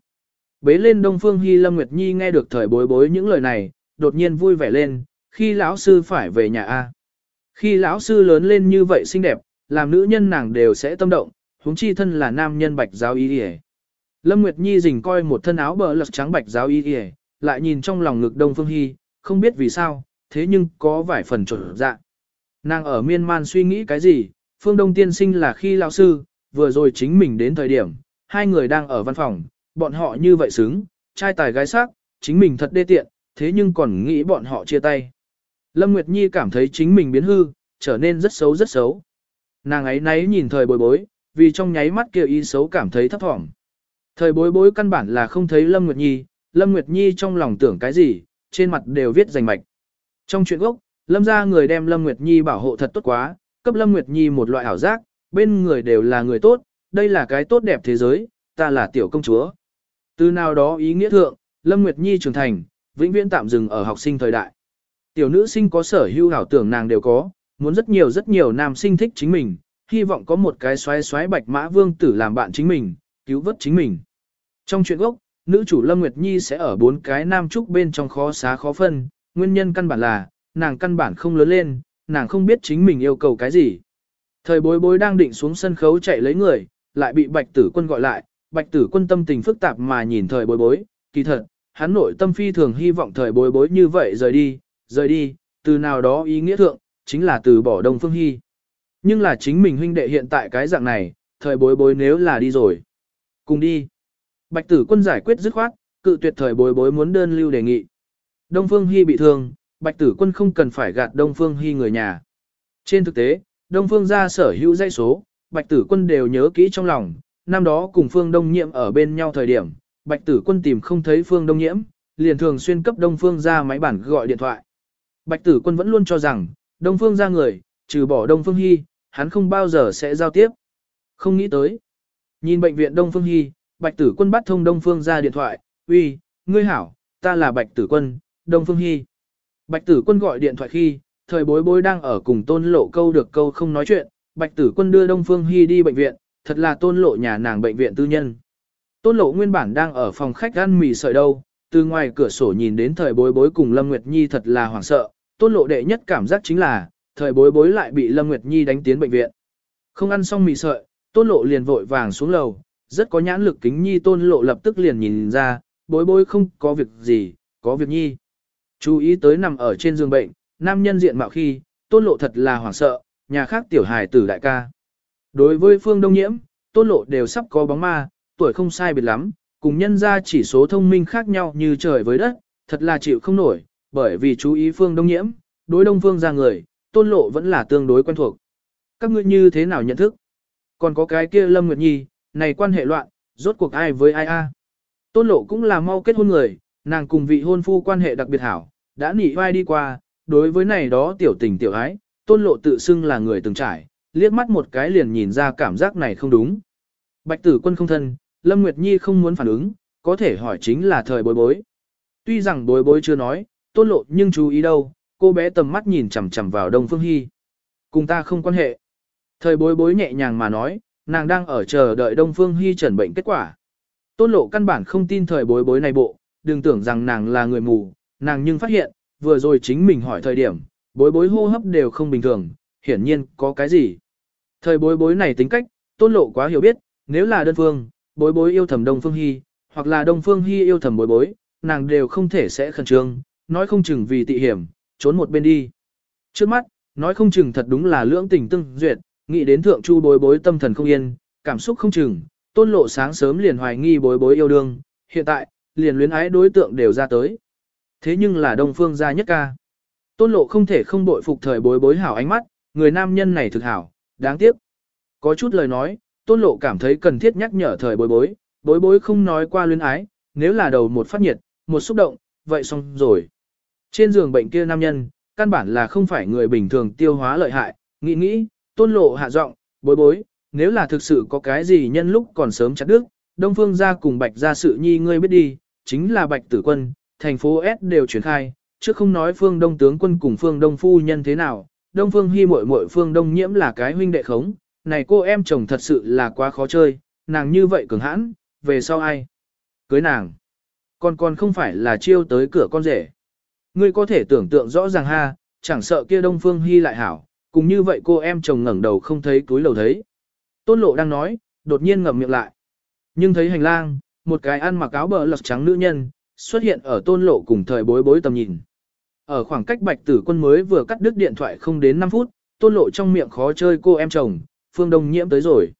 Bế lên Đông Phương Hy Lâm Nguyệt Nhi nghe được thời bối bối những lời này, đột nhiên vui vẻ lên, khi lão sư phải về nhà a. Khi lão sư lớn lên như vậy xinh đẹp, làm nữ nhân nàng đều sẽ tâm động, huống chi thân là nam nhân bạch giáo y y. Lâm Nguyệt Nhi rình coi một thân áo bờ lật trắng bạch giáo y y, lại nhìn trong lòng ngực Đông Phương Hy, không biết vì sao, thế nhưng có vài phần trở dạ. Nàng ở miên man suy nghĩ cái gì, Phương Đông tiên sinh là khi lão sư, vừa rồi chính mình đến thời điểm, hai người đang ở văn phòng, bọn họ như vậy xứng, trai tài gái sắc, chính mình thật đê tiện, thế nhưng còn nghĩ bọn họ chia tay. Lâm Nguyệt Nhi cảm thấy chính mình biến hư, trở nên rất xấu rất xấu. Nàng ấy nấy nhìn thời bối bối, vì trong nháy mắt kia y xấu cảm thấy thấp thỏm. Thời bối bối căn bản là không thấy Lâm Nguyệt Nhi, Lâm Nguyệt Nhi trong lòng tưởng cái gì, trên mặt đều viết rành mạch. Trong chuyện gốc, Lâm ra người đem Lâm Nguyệt Nhi bảo hộ thật tốt quá, cấp Lâm Nguyệt Nhi một loại ảo giác, bên người đều là người tốt, đây là cái tốt đẹp thế giới, ta là tiểu công chúa. Từ nào đó ý nghĩa thượng, Lâm Nguyệt Nhi trưởng thành, vĩnh viễn tạm dừng ở học sinh thời đại. Tiểu nữ sinh có sở hữu ảo tưởng nàng đều có, muốn rất nhiều rất nhiều nam sinh thích chính mình, hy vọng có một cái xoáy xoáy bạch mã vương tử làm bạn chính mình, cứu vớt chính mình. Trong chuyện gốc, nữ chủ Lâm Nguyệt Nhi sẽ ở bốn cái nam trúc bên trong khó xá khó phân, nguyên nhân căn bản là, nàng căn bản không lớn lên, nàng không biết chính mình yêu cầu cái gì. Thời bối bối đang định xuống sân khấu chạy lấy người, lại bị bạch tử quân gọi lại, bạch tử quân tâm tình phức tạp mà nhìn thời bối bối, kỳ thật, hắn nội tâm phi thường hy vọng thời bối bối như vậy rời đi, rời đi, từ nào đó ý nghĩa thượng, chính là từ bỏ Đông Phương Hy. Nhưng là chính mình huynh đệ hiện tại cái dạng này, thời bối bối nếu là đi rồi. Cùng đi. Bạch tử quân giải quyết dứt khoát, cự tuyệt thời bối bối muốn đơn lưu đề nghị. Đông Phương Hy bị thương, Bạch tử quân không cần phải gạt Đông Phương Hy người nhà. Trên thực tế, Đông Phương ra sở hữu dây số, Bạch tử quân đều nhớ kỹ trong lòng, năm đó cùng Phương Đông Nhiễm ở bên nhau thời điểm, Bạch tử quân tìm không thấy Phương Đông Nhiễm, liền thường xuyên cấp Đông Phương ra máy bản gọi điện thoại. Bạch tử quân vẫn luôn cho rằng, Đông Phương ra người, trừ bỏ Đông Phương Hy, hắn không bao giờ sẽ giao tiếp. Không nghĩ tới. Nhìn bệnh viện Đông Phương Hy, Bạch tử quân bắt thông Đông Phương ra điện thoại, uy, ngươi hảo, ta là Bạch tử quân, Đông Phương Hy. Bạch tử quân gọi điện thoại khi, thời bối bối đang ở cùng tôn lộ câu được câu không nói chuyện, Bạch tử quân đưa Đông Phương Hy đi bệnh viện, thật là tôn lộ nhà nàng bệnh viện tư nhân. Tôn lộ nguyên bản đang ở phòng khách ăn mì sợi đâu, từ ngoài cửa sổ nhìn đến thời bối bối cùng Lâm Nguyệt Nhi thật là hoảng sợ, tôn lộ đệ nhất cảm giác chính là, thời bối bối lại bị Lâm Nguyệt Nhi đánh tiến bệnh viện. Không ăn xong mì sợi, tôn lộ liền vội vàng xuống lầu, rất có nhãn lực kính nhi tôn lộ lập tức liền nhìn ra, bối bối không có việc gì, có việc nhi. Chú ý tới nằm ở trên giường bệnh, nam nhân diện mạo khi, tôn lộ thật là hoảng sợ, nhà khác tiểu hài tử đại ca. Đối với phương đông nhiễm, tôn lộ đều sắp có bóng ma, tuổi không sai biệt lắm, cùng nhân ra chỉ số thông minh khác nhau như trời với đất, thật là chịu không nổi, bởi vì chú ý phương đông nhiễm, đối đông phương ra người, tôn lộ vẫn là tương đối quen thuộc. Các ngươi như thế nào nhận thức? Còn có cái kia Lâm Nguyệt Nhi, này quan hệ loạn, rốt cuộc ai với ai a? Tôn lộ cũng là mau kết hôn người, nàng cùng vị hôn phu quan hệ đặc biệt hảo, đã nỉ vai đi qua, đối với này đó tiểu tình tiểu ái, tôn lộ tự xưng là người từng trải, liếc mắt một cái liền nhìn ra cảm giác này không đúng. Bạch tử quân không thân, Lâm Nguyệt Nhi không muốn phản ứng, có thể hỏi chính là thời bối bối. Tuy rằng bối bối chưa nói, tôn lộ nhưng chú ý đâu, cô bé tầm mắt nhìn chằm chằm vào Đông Phương Hy. Cùng ta không quan hệ. Thời bối bối nhẹ nhàng mà nói, nàng đang ở chờ đợi Đông Phương Hy trần bệnh kết quả. Tôn lộ căn bản không tin thời bối bối này bộ, đừng tưởng rằng nàng là người mù, nàng nhưng phát hiện, vừa rồi chính mình hỏi thời điểm, bối bối hô hấp đều không bình thường, hiển nhiên có cái gì. Thời bối bối này tính cách, tôn lộ quá hiểu biết, nếu là đơn phương, bối bối yêu thầm Đông Phương Hy, hoặc là Đông Phương Hy yêu thầm bối bối, nàng đều không thể sẽ khẩn trương, nói không chừng vì tị hiểm, trốn một bên đi. Trước mắt, nói không chừng thật đúng là lưỡng tình tương duyệt, nghĩ đến thượng chu bối bối tâm thần không yên, cảm xúc không chừng, tôn lộ sáng sớm liền hoài nghi bối bối yêu đương, hiện tại, liền luyến ái đối tượng đều ra tới. Thế nhưng là đông phương gia nhất ca. Tôn lộ không thể không bội phục thời bối bối hảo ánh mắt, người nam nhân này thực hảo, đáng tiếc. Có chút lời nói, tôn lộ cảm thấy cần thiết nhắc nhở thời bối bối, bối bối không nói qua luyến ái, nếu là đầu một phát nhiệt, một xúc động, vậy xong rồi. Trên giường bệnh kia nam nhân, căn bản là không phải người bình thường tiêu hóa lợi hại, nghĩ nghĩ, tôn lộ hạ giọng, bối bối, nếu là thực sự có cái gì nhân lúc còn sớm chặt đức, Đông Phương gia cùng Bạch gia sự nhi ngươi biết đi, chính là Bạch tử quân, thành phố S đều chuyển khai, chứ không nói Phương Đông tướng quân cùng Phương Đông phu nhân thế nào, Đông Phương Hi muội muội Phương Đông nhiễm là cái huynh đệ khống, này cô em chồng thật sự là quá khó chơi, nàng như vậy cường hãn, về sau ai? Cưới nàng. Còn còn không phải là chiêu tới cửa con rể. Ngươi có thể tưởng tượng rõ ràng ha, chẳng sợ kia Đông Phương Hi lại hảo, cùng như vậy cô em chồng ngẩng đầu không thấy túi lầu thấy. Tôn lộ đang nói, đột nhiên ngậm miệng lại. Nhưng thấy hành lang, một cái ăn mặc áo bờ lật trắng nữ nhân, xuất hiện ở tôn lộ cùng thời bối bối tầm nhìn. Ở khoảng cách bạch tử quân mới vừa cắt đứt điện thoại không đến 5 phút, tôn lộ trong miệng khó chơi cô em chồng, phương đông nhiễm tới rồi.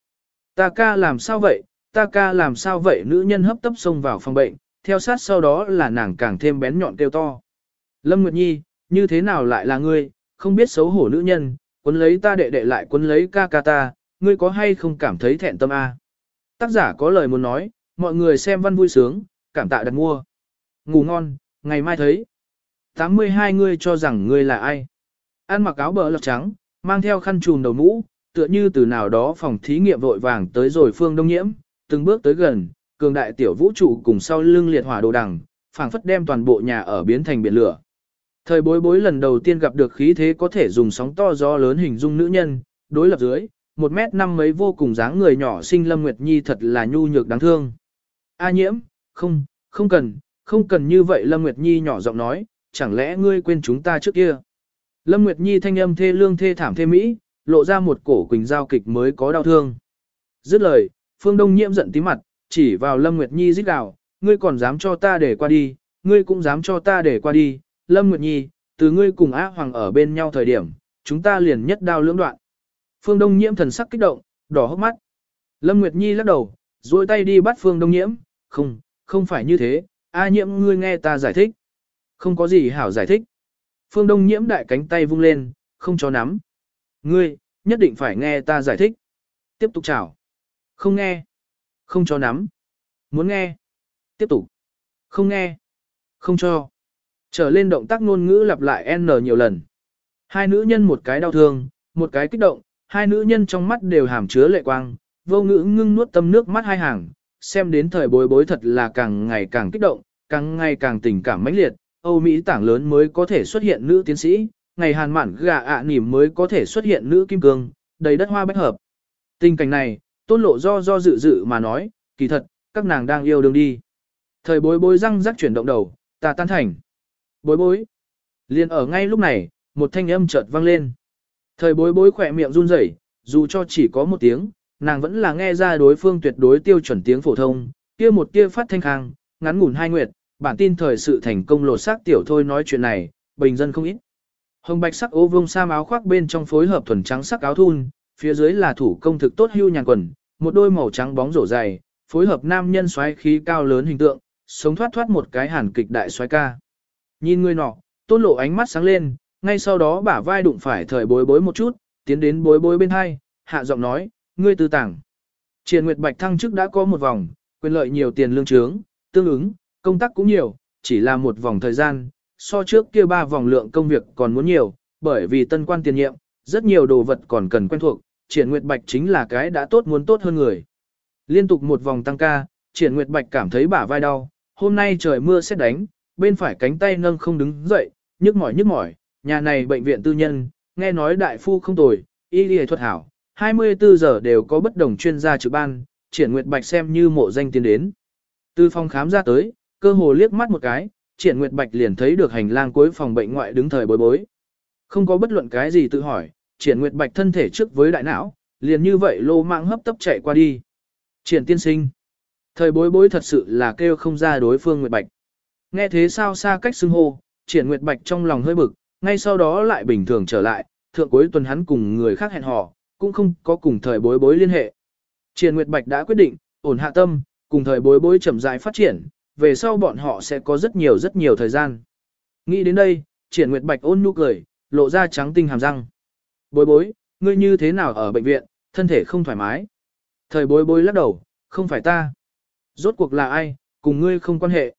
Ta ca làm sao vậy, ta ca làm sao vậy nữ nhân hấp tấp xông vào phòng bệnh, theo sát sau đó là nàng càng thêm bén nhọn kêu to. Lâm Nguyệt Nhi, như thế nào lại là ngươi, không biết xấu hổ nữ nhân, quấn lấy ta đệ đệ lại quấn lấy ca ca ta, ngươi có hay không cảm thấy thẹn tâm a? Tác giả có lời muốn nói, mọi người xem văn vui sướng, cảm tạ đặt mua. Ngủ ngon, ngày mai thấy. 82 ngươi cho rằng ngươi là ai? Ăn mặc áo bờ lọc trắng, mang theo khăn trùm đầu mũ, tựa như từ nào đó phòng thí nghiệm vội vàng tới rồi phương đông nhiễm, từng bước tới gần, cường đại tiểu vũ trụ cùng sau lưng liệt hỏa đồ đằng, phảng phất đem toàn bộ nhà ở biến thành biển lửa. Thời bối bối lần đầu tiên gặp được khí thế có thể dùng sóng to gió lớn hình dung nữ nhân, đối lập dưới, một mét năm mấy vô cùng dáng người nhỏ sinh Lâm Nguyệt Nhi thật là nhu nhược đáng thương. A nhiễm, không, không cần, không cần như vậy Lâm Nguyệt Nhi nhỏ giọng nói, chẳng lẽ ngươi quên chúng ta trước kia. Lâm Nguyệt Nhi thanh âm thê lương thê thảm thê mỹ, lộ ra một cổ quỳnh giao kịch mới có đau thương. Dứt lời, Phương Đông nhiễm giận tím mặt, chỉ vào Lâm Nguyệt Nhi rít gào, ngươi còn dám cho ta để qua đi, ngươi cũng dám cho ta để qua đi, Lâm Nguyệt Nhi, từ ngươi cùng Á Hoàng ở bên nhau thời điểm, chúng ta liền nhất đao lưỡng đoạn. Phương Đông Nhiễm thần sắc kích động, đỏ hốc mắt. Lâm Nguyệt Nhi lắc đầu, duỗi tay đi bắt Phương Đông Nhiễm, không, không phải như thế, A Nhiễm ngươi nghe ta giải thích. Không có gì hảo giải thích. Phương Đông Nhiễm đại cánh tay vung lên, không cho nắm. Ngươi, nhất định phải nghe ta giải thích. Tiếp tục chào. Không nghe. Không cho nắm. Muốn nghe. Tiếp tục. Không nghe. Không cho. Trở lên động tác ngôn ngữ lặp lại N nhiều lần. Hai nữ nhân một cái đau thương, một cái kích động, hai nữ nhân trong mắt đều hàm chứa lệ quang, vô ngữ ngưng nuốt tâm nước mắt hai hàng, xem đến thời bối bối thật là càng ngày càng kích động, càng ngày càng tình cảm mãnh liệt, Âu Mỹ tảng lớn mới có thể xuất hiện nữ tiến sĩ, ngày hàn mạn gà ạ à nỉm mới có thể xuất hiện nữ kim cương, đầy đất hoa bách hợp. Tình cảnh này, tôn lộ do do dự dự mà nói, kỳ thật, các nàng đang yêu đương đi. Thời bối bối răng rắc chuyển động đầu, ta tan thành. Bối bối. Liên ở ngay lúc này, một thanh âm chợt vang lên. Thời bối bối khỏe miệng run rẩy, dù cho chỉ có một tiếng, nàng vẫn là nghe ra đối phương tuyệt đối tiêu chuẩn tiếng phổ thông, kia một kia phát thanh khang, ngắn ngủn hai nguyệt, bản tin thời sự thành công lột xác tiểu thôi nói chuyện này, bình dân không ít. Hồng bạch sắc ô vương sam áo khoác bên trong phối hợp thuần trắng sắc áo thun, phía dưới là thủ công thực tốt hưu nhàn quần, một đôi màu trắng bóng rổ dày, phối hợp nam nhân xoáy khí cao lớn hình tượng, sống thoát thoát một cái hàn kịch đại xoáy ca. Nhìn người nọ, tôn lộ ánh mắt sáng lên, ngay sau đó bả vai đụng phải thời bối bối một chút, tiến đến bối bối bên hai, hạ giọng nói, ngươi tư tảng. Triền Nguyệt Bạch thăng chức đã có một vòng, quyền lợi nhiều tiền lương trướng, tương ứng, công tác cũng nhiều, chỉ là một vòng thời gian, so trước kia ba vòng lượng công việc còn muốn nhiều, bởi vì tân quan tiền nhiệm, rất nhiều đồ vật còn cần quen thuộc, Triển Nguyệt Bạch chính là cái đã tốt muốn tốt hơn người. Liên tục một vòng tăng ca, Triển Nguyệt Bạch cảm thấy bả vai đau, hôm nay trời mưa sẽ đánh, bên phải cánh tay nâng không đứng dậy, nhức mỏi nhức mỏi, nhà này bệnh viện tư nhân, nghe nói đại phu không tồi, y lý thuật hảo, 24 giờ đều có bất đồng chuyên gia trực ban, Triển Nguyệt Bạch xem như mộ danh tiến đến. Từ phòng khám ra tới, cơ hồ liếc mắt một cái, Triển Nguyệt Bạch liền thấy được hành lang cuối phòng bệnh ngoại đứng thời bối bối. Không có bất luận cái gì tự hỏi, Triển Nguyệt Bạch thân thể trước với đại não, liền như vậy lô mạng hấp tấp chạy qua đi. Triển tiên sinh. Thời bối bối thật sự là kêu không ra đối phương Nguyệt Bạch. Nghe thế sao xa cách xưng hô, Triển Nguyệt Bạch trong lòng hơi bực, ngay sau đó lại bình thường trở lại, thượng cuối tuần hắn cùng người khác hẹn hò, cũng không có cùng thời bối bối liên hệ. Triển Nguyệt Bạch đã quyết định, ổn hạ tâm, cùng thời bối bối chậm rãi phát triển, về sau bọn họ sẽ có rất nhiều rất nhiều thời gian. Nghĩ đến đây, Triển Nguyệt Bạch ôn nhu cười, lộ ra trắng tinh hàm răng. Bối bối, ngươi như thế nào ở bệnh viện, thân thể không thoải mái. Thời bối bối lắc đầu, không phải ta. Rốt cuộc là ai, cùng ngươi không quan hệ.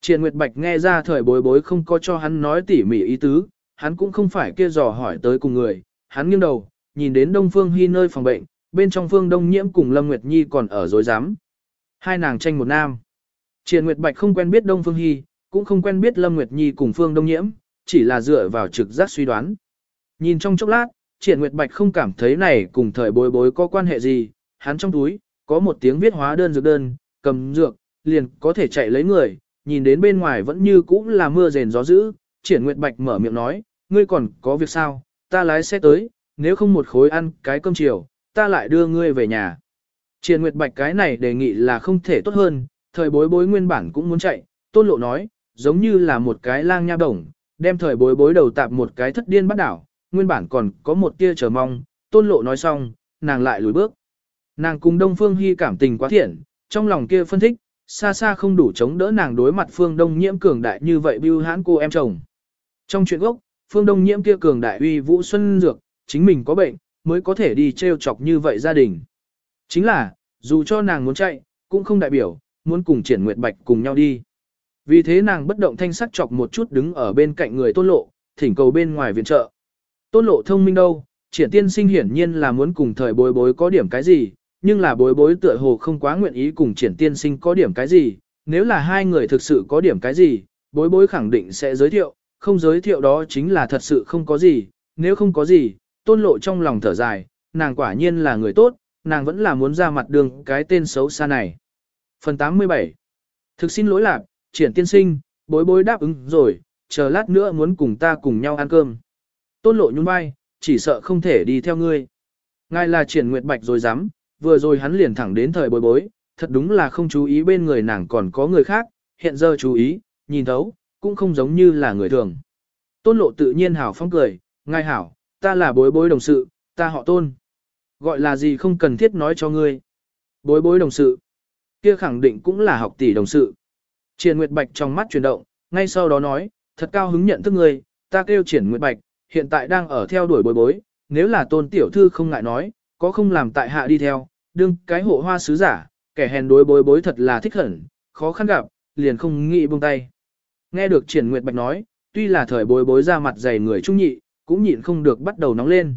Triển Nguyệt Bạch nghe ra thời bối bối không có cho hắn nói tỉ mỉ ý tứ, hắn cũng không phải kia dò hỏi tới cùng người, hắn nghiêng đầu, nhìn đến Đông Phương Hy nơi phòng bệnh, bên trong Phương Đông Nhiễm cùng Lâm Nguyệt Nhi còn ở dối rắm Hai nàng tranh một nam. Triển Nguyệt Bạch không quen biết Đông Phương Hy, cũng không quen biết Lâm Nguyệt Nhi cùng Phương Đông Nhiễm, chỉ là dựa vào trực giác suy đoán. Nhìn trong chốc lát, Triển Nguyệt Bạch không cảm thấy này cùng thời bối bối có quan hệ gì, hắn trong túi, có một tiếng viết hóa đơn dược đơn, cầm dược, liền có thể chạy lấy người, nhìn đến bên ngoài vẫn như cũ là mưa rền gió dữ, Triển Nguyệt Bạch mở miệng nói, ngươi còn có việc sao, ta lái xe tới, nếu không một khối ăn cái cơm chiều, ta lại đưa ngươi về nhà. Triển Nguyệt Bạch cái này đề nghị là không thể tốt hơn, thời bối bối nguyên bản cũng muốn chạy, tôn lộ nói, giống như là một cái lang nha đồng, đem thời bối bối đầu tạp một cái thất điên bắt đảo, nguyên bản còn có một tia chờ mong, tôn lộ nói xong, nàng lại lùi bước. Nàng cùng Đông Phương Hy cảm tình quá thiện, trong lòng kia phân thích, xa xa không đủ chống đỡ nàng đối mặt Phương Đông Nhiễm cường đại như vậy bưu hãn cô em chồng. Trong chuyện gốc, Phương Đông Nhiễm kia cường đại uy vũ xuân dược, chính mình có bệnh, mới có thể đi treo chọc như vậy gia đình. Chính là, dù cho nàng muốn chạy, cũng không đại biểu, muốn cùng triển nguyệt bạch cùng nhau đi. Vì thế nàng bất động thanh sắc chọc một chút đứng ở bên cạnh người tôn lộ, thỉnh cầu bên ngoài viện trợ. Tôn lộ thông minh đâu, triển tiên sinh hiển nhiên là muốn cùng thời bối bối có điểm cái gì, nhưng là bối bối tựa hồ không quá nguyện ý cùng triển tiên sinh có điểm cái gì, nếu là hai người thực sự có điểm cái gì, bối bối khẳng định sẽ giới thiệu, không giới thiệu đó chính là thật sự không có gì, nếu không có gì, tôn lộ trong lòng thở dài, nàng quả nhiên là người tốt, nàng vẫn là muốn ra mặt đường cái tên xấu xa này. Phần 87 Thực xin lỗi lạc, triển tiên sinh, bối bối đáp ứng rồi, chờ lát nữa muốn cùng ta cùng nhau ăn cơm. Tôn lộ nhún vai, chỉ sợ không thể đi theo ngươi. Ngài là triển nguyệt bạch rồi dám, vừa rồi hắn liền thẳng đến thời bối bối, thật đúng là không chú ý bên người nàng còn có người khác, hiện giờ chú ý, nhìn thấu, cũng không giống như là người thường. Tôn lộ tự nhiên hảo phong cười, ngài hảo, ta là bối bối đồng sự, ta họ tôn. Gọi là gì không cần thiết nói cho ngươi. Bối bối đồng sự. Kia khẳng định cũng là học tỷ đồng sự. Triển Nguyệt Bạch trong mắt chuyển động, ngay sau đó nói, thật cao hứng nhận thức ngươi, ta kêu Triển Nguyệt Bạch, hiện tại đang ở theo đuổi bối bối, nếu là tôn tiểu thư không ngại nói, có không làm tại hạ đi theo, đương cái hộ hoa sứ giả, kẻ hèn đối bối bối thật là thích hẳn, khó khăn gặp, liền không nghĩ buông tay. Nghe được Triển Nguyệt Bạch nói, tuy là thời bối bối ra mặt dày người trung nhị, cũng nhịn không được bắt đầu nóng lên.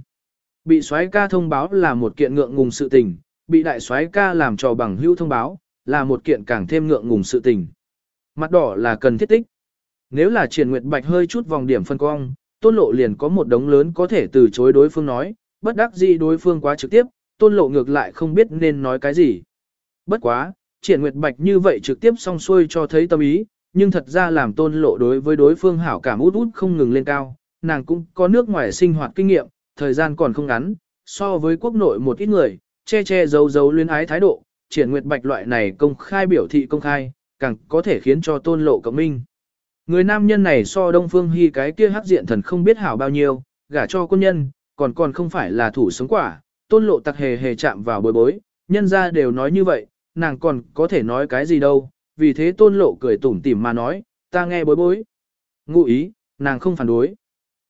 Bị soái ca thông báo là một kiện ngượng ngùng sự tình, bị đại soái ca làm trò bằng hữu thông báo, là một kiện càng thêm ngượng ngùng sự tình. Mặt đỏ là cần thiết tích. Nếu là triển nguyệt bạch hơi chút vòng điểm phân cong, tôn lộ liền có một đống lớn có thể từ chối đối phương nói, bất đắc dĩ đối phương quá trực tiếp, tôn lộ ngược lại không biết nên nói cái gì. Bất quá, triển nguyệt bạch như vậy trực tiếp song xuôi cho thấy tâm ý, nhưng thật ra làm tôn lộ đối với đối phương hảo cảm út út không ngừng lên cao, nàng cũng có nước ngoài sinh hoạt kinh nghiệm, thời gian còn không ngắn, so với quốc nội một ít người, che che giấu giấu luyến ái thái độ, triển nguyệt bạch loại này công khai biểu thị công khai, càng có thể khiến cho tôn lộ cộng minh. Người nam nhân này so Đông Phương Hy cái kia hắc diện thần không biết hảo bao nhiêu, gả cho quân nhân, còn còn không phải là thủ sống quả, tôn lộ tặc hề hề chạm vào bối bối, nhân ra đều nói như vậy, nàng còn có thể nói cái gì đâu, vì thế tôn lộ cười tủm tỉm mà nói, ta nghe bối bối. Ngụ ý, nàng không phản đối.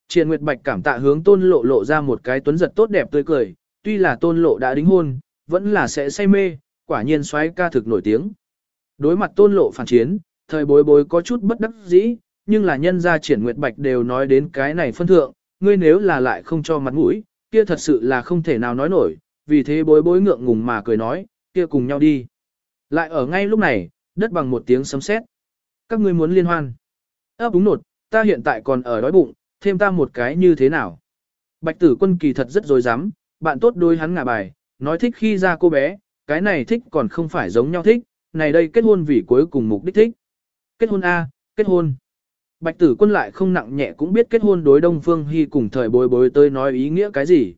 Triền Nguyệt Bạch cảm tạ hướng tôn lộ lộ ra một cái tuấn giật tốt đẹp tươi cười, tuy là tôn lộ đã đính hôn, vẫn là sẽ say mê, quả nhiên xoáy ca thực nổi tiếng. Đối mặt tôn lộ phản chiến, thời bối bối có chút bất đắc dĩ, nhưng là nhân gia triển Nguyệt Bạch đều nói đến cái này phân thượng, ngươi nếu là lại không cho mặt mũi, kia thật sự là không thể nào nói nổi, vì thế bối bối ngượng ngùng mà cười nói, kia cùng nhau đi. Lại ở ngay lúc này, đất bằng một tiếng sấm sét. Các ngươi muốn liên hoan. ấp đúng nột, ta hiện tại còn ở đói bụng, thêm ta một cái như thế nào. Bạch tử quân kỳ thật rất dối rắm bạn tốt đôi hắn ngả bài, nói thích khi ra cô bé, cái này thích còn không phải giống nhau thích, này đây kết hôn vì cuối cùng mục đích thích. Kết hôn A, kết hôn. Bạch tử quân lại không nặng nhẹ cũng biết kết hôn đối Đông Phương Hy cùng thời bối bối tới nói ý nghĩa cái gì.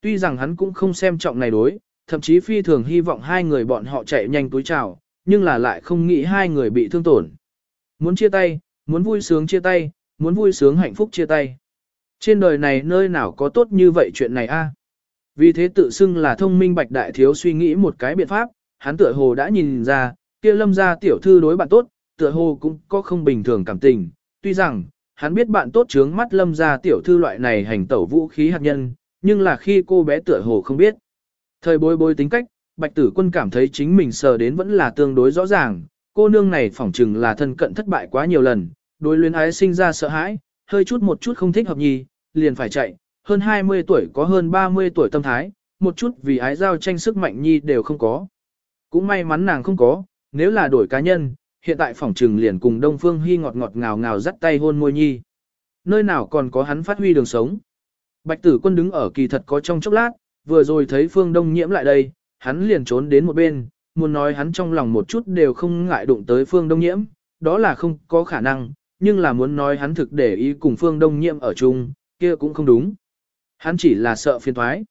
Tuy rằng hắn cũng không xem trọng này đối, thậm chí phi thường hy vọng hai người bọn họ chạy nhanh túi trào, nhưng là lại không nghĩ hai người bị thương tổn. Muốn chia tay, muốn vui sướng chia tay, muốn vui sướng hạnh phúc chia tay. Trên đời này nơi nào có tốt như vậy chuyện này a? Vì thế tự xưng là thông minh bạch đại thiếu suy nghĩ một cái biện pháp, hắn tựa hồ đã nhìn ra, kia lâm gia tiểu thư đối bạn tốt, tựa hồ cũng có không bình thường cảm tình. Tuy rằng, hắn biết bạn tốt trướng mắt lâm gia tiểu thư loại này hành tẩu vũ khí hạt nhân, nhưng là khi cô bé tựa hồ không biết. Thời bối bối tính cách, bạch tử quân cảm thấy chính mình sờ đến vẫn là tương đối rõ ràng, cô nương này phỏng chừng là thân cận thất bại quá nhiều lần, đối luyến ái sinh ra sợ hãi, hơi chút một chút không thích hợp nhì, liền phải chạy, hơn 20 tuổi có hơn 30 tuổi tâm thái, một chút vì ái giao tranh sức mạnh nhi đều không có. Cũng may mắn nàng không có, nếu là đổi cá nhân, hiện tại phỏng trừng liền cùng Đông Phương Hy ngọt ngọt ngào ngào dắt tay hôn môi nhi. Nơi nào còn có hắn phát huy đường sống. Bạch tử quân đứng ở kỳ thật có trong chốc lát, vừa rồi thấy Phương Đông nhiễm lại đây, hắn liền trốn đến một bên, muốn nói hắn trong lòng một chút đều không ngại đụng tới Phương Đông nhiễm, đó là không có khả năng, nhưng là muốn nói hắn thực để ý cùng Phương Đông nhiễm ở chung, kia cũng không đúng. Hắn chỉ là sợ phiền thoái.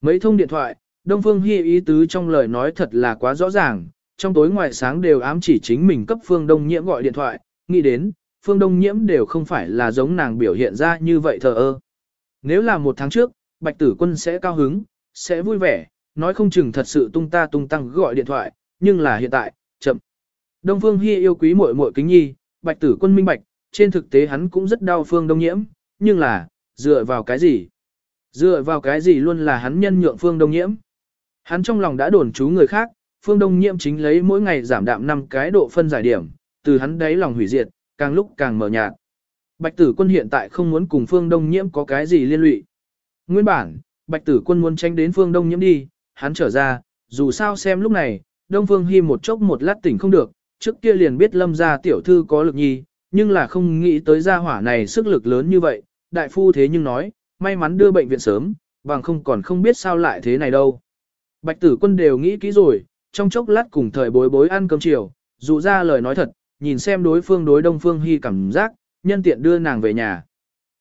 Mấy thông điện thoại, Đông Phương Hi ý tứ trong lời nói thật là quá rõ ràng, trong tối ngoài sáng đều ám chỉ chính mình cấp Phương Đông Nhiễm gọi điện thoại, nghĩ đến, Phương Đông Nhiễm đều không phải là giống nàng biểu hiện ra như vậy thờ ơ. Nếu là một tháng trước, Bạch Tử Quân sẽ cao hứng, sẽ vui vẻ, nói không chừng thật sự tung ta tung tăng gọi điện thoại, nhưng là hiện tại, chậm. Đông Phương Hi yêu quý muội muội kính nhi, Bạch Tử Quân minh bạch, trên thực tế hắn cũng rất đau Phương Đông Nhiễm, nhưng là, dựa vào cái gì? Dựa vào cái gì luôn là hắn nhân nhượng Phương Đông Nhiễm. Hắn trong lòng đã đồn chú người khác, Phương Đông Nhiễm chính lấy mỗi ngày giảm đạm 5 cái độ phân giải điểm, từ hắn đáy lòng hủy diệt, càng lúc càng mở nhạt. Bạch tử quân hiện tại không muốn cùng Phương Đông Nhiễm có cái gì liên lụy. Nguyên bản, Bạch tử quân muốn tránh đến Phương Đông Nhiễm đi, hắn trở ra, dù sao xem lúc này, Đông Phương Hi một chốc một lát tỉnh không được, trước kia liền biết lâm gia tiểu thư có lực nhi, nhưng là không nghĩ tới gia hỏa này sức lực lớn như vậy, đại phu thế nhưng nói, may mắn đưa bệnh viện sớm, bằng không còn không biết sao lại thế này đâu. Bạch tử quân đều nghĩ kỹ rồi, trong chốc lát cùng thời bối bối ăn cơm chiều, dụ ra lời nói thật, nhìn xem đối phương đối Đông Phương Hy cảm giác, nhân tiện đưa nàng về nhà.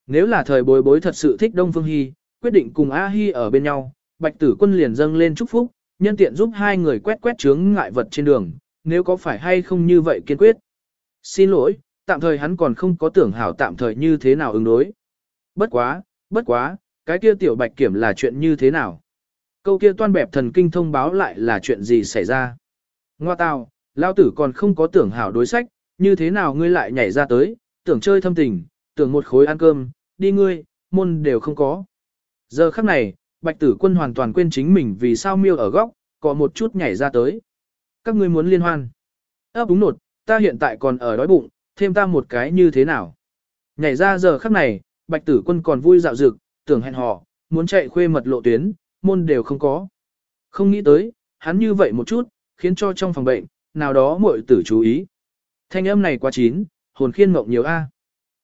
Nếu là thời bối bối thật sự thích Đông Phương Hy, quyết định cùng A Hy ở bên nhau, Bạch tử quân liền dâng lên chúc phúc, nhân tiện giúp hai người quét quét chướng ngại vật trên đường, nếu có phải hay không như vậy kiên quyết. Xin lỗi, tạm thời hắn còn không có tưởng hảo tạm thời như thế nào ứng đối. Bất quá, bất quá, cái kia tiểu bạch kiểm là chuyện như thế nào? Câu kia toan bẹp thần kinh thông báo lại là chuyện gì xảy ra? Ngoa tào, lao tử còn không có tưởng hảo đối sách, như thế nào ngươi lại nhảy ra tới, tưởng chơi thâm tình, tưởng một khối ăn cơm, đi ngươi, môn đều không có. Giờ khắc này, bạch tử quân hoàn toàn quên chính mình vì sao miêu ở góc, có một chút nhảy ra tới. Các ngươi muốn liên hoan. ấp đúng nột, ta hiện tại còn ở đói bụng, thêm ta một cái như thế nào. Nhảy ra giờ khắc này, bạch tử quân còn vui dạo dực, tưởng hẹn hò, muốn chạy khuê mật lộ tuyến, môn đều không có. Không nghĩ tới, hắn như vậy một chút, khiến cho trong phòng bệnh, nào đó muội tử chú ý. Thanh âm này quá chín, hồn khiên mộng nhiều a. À.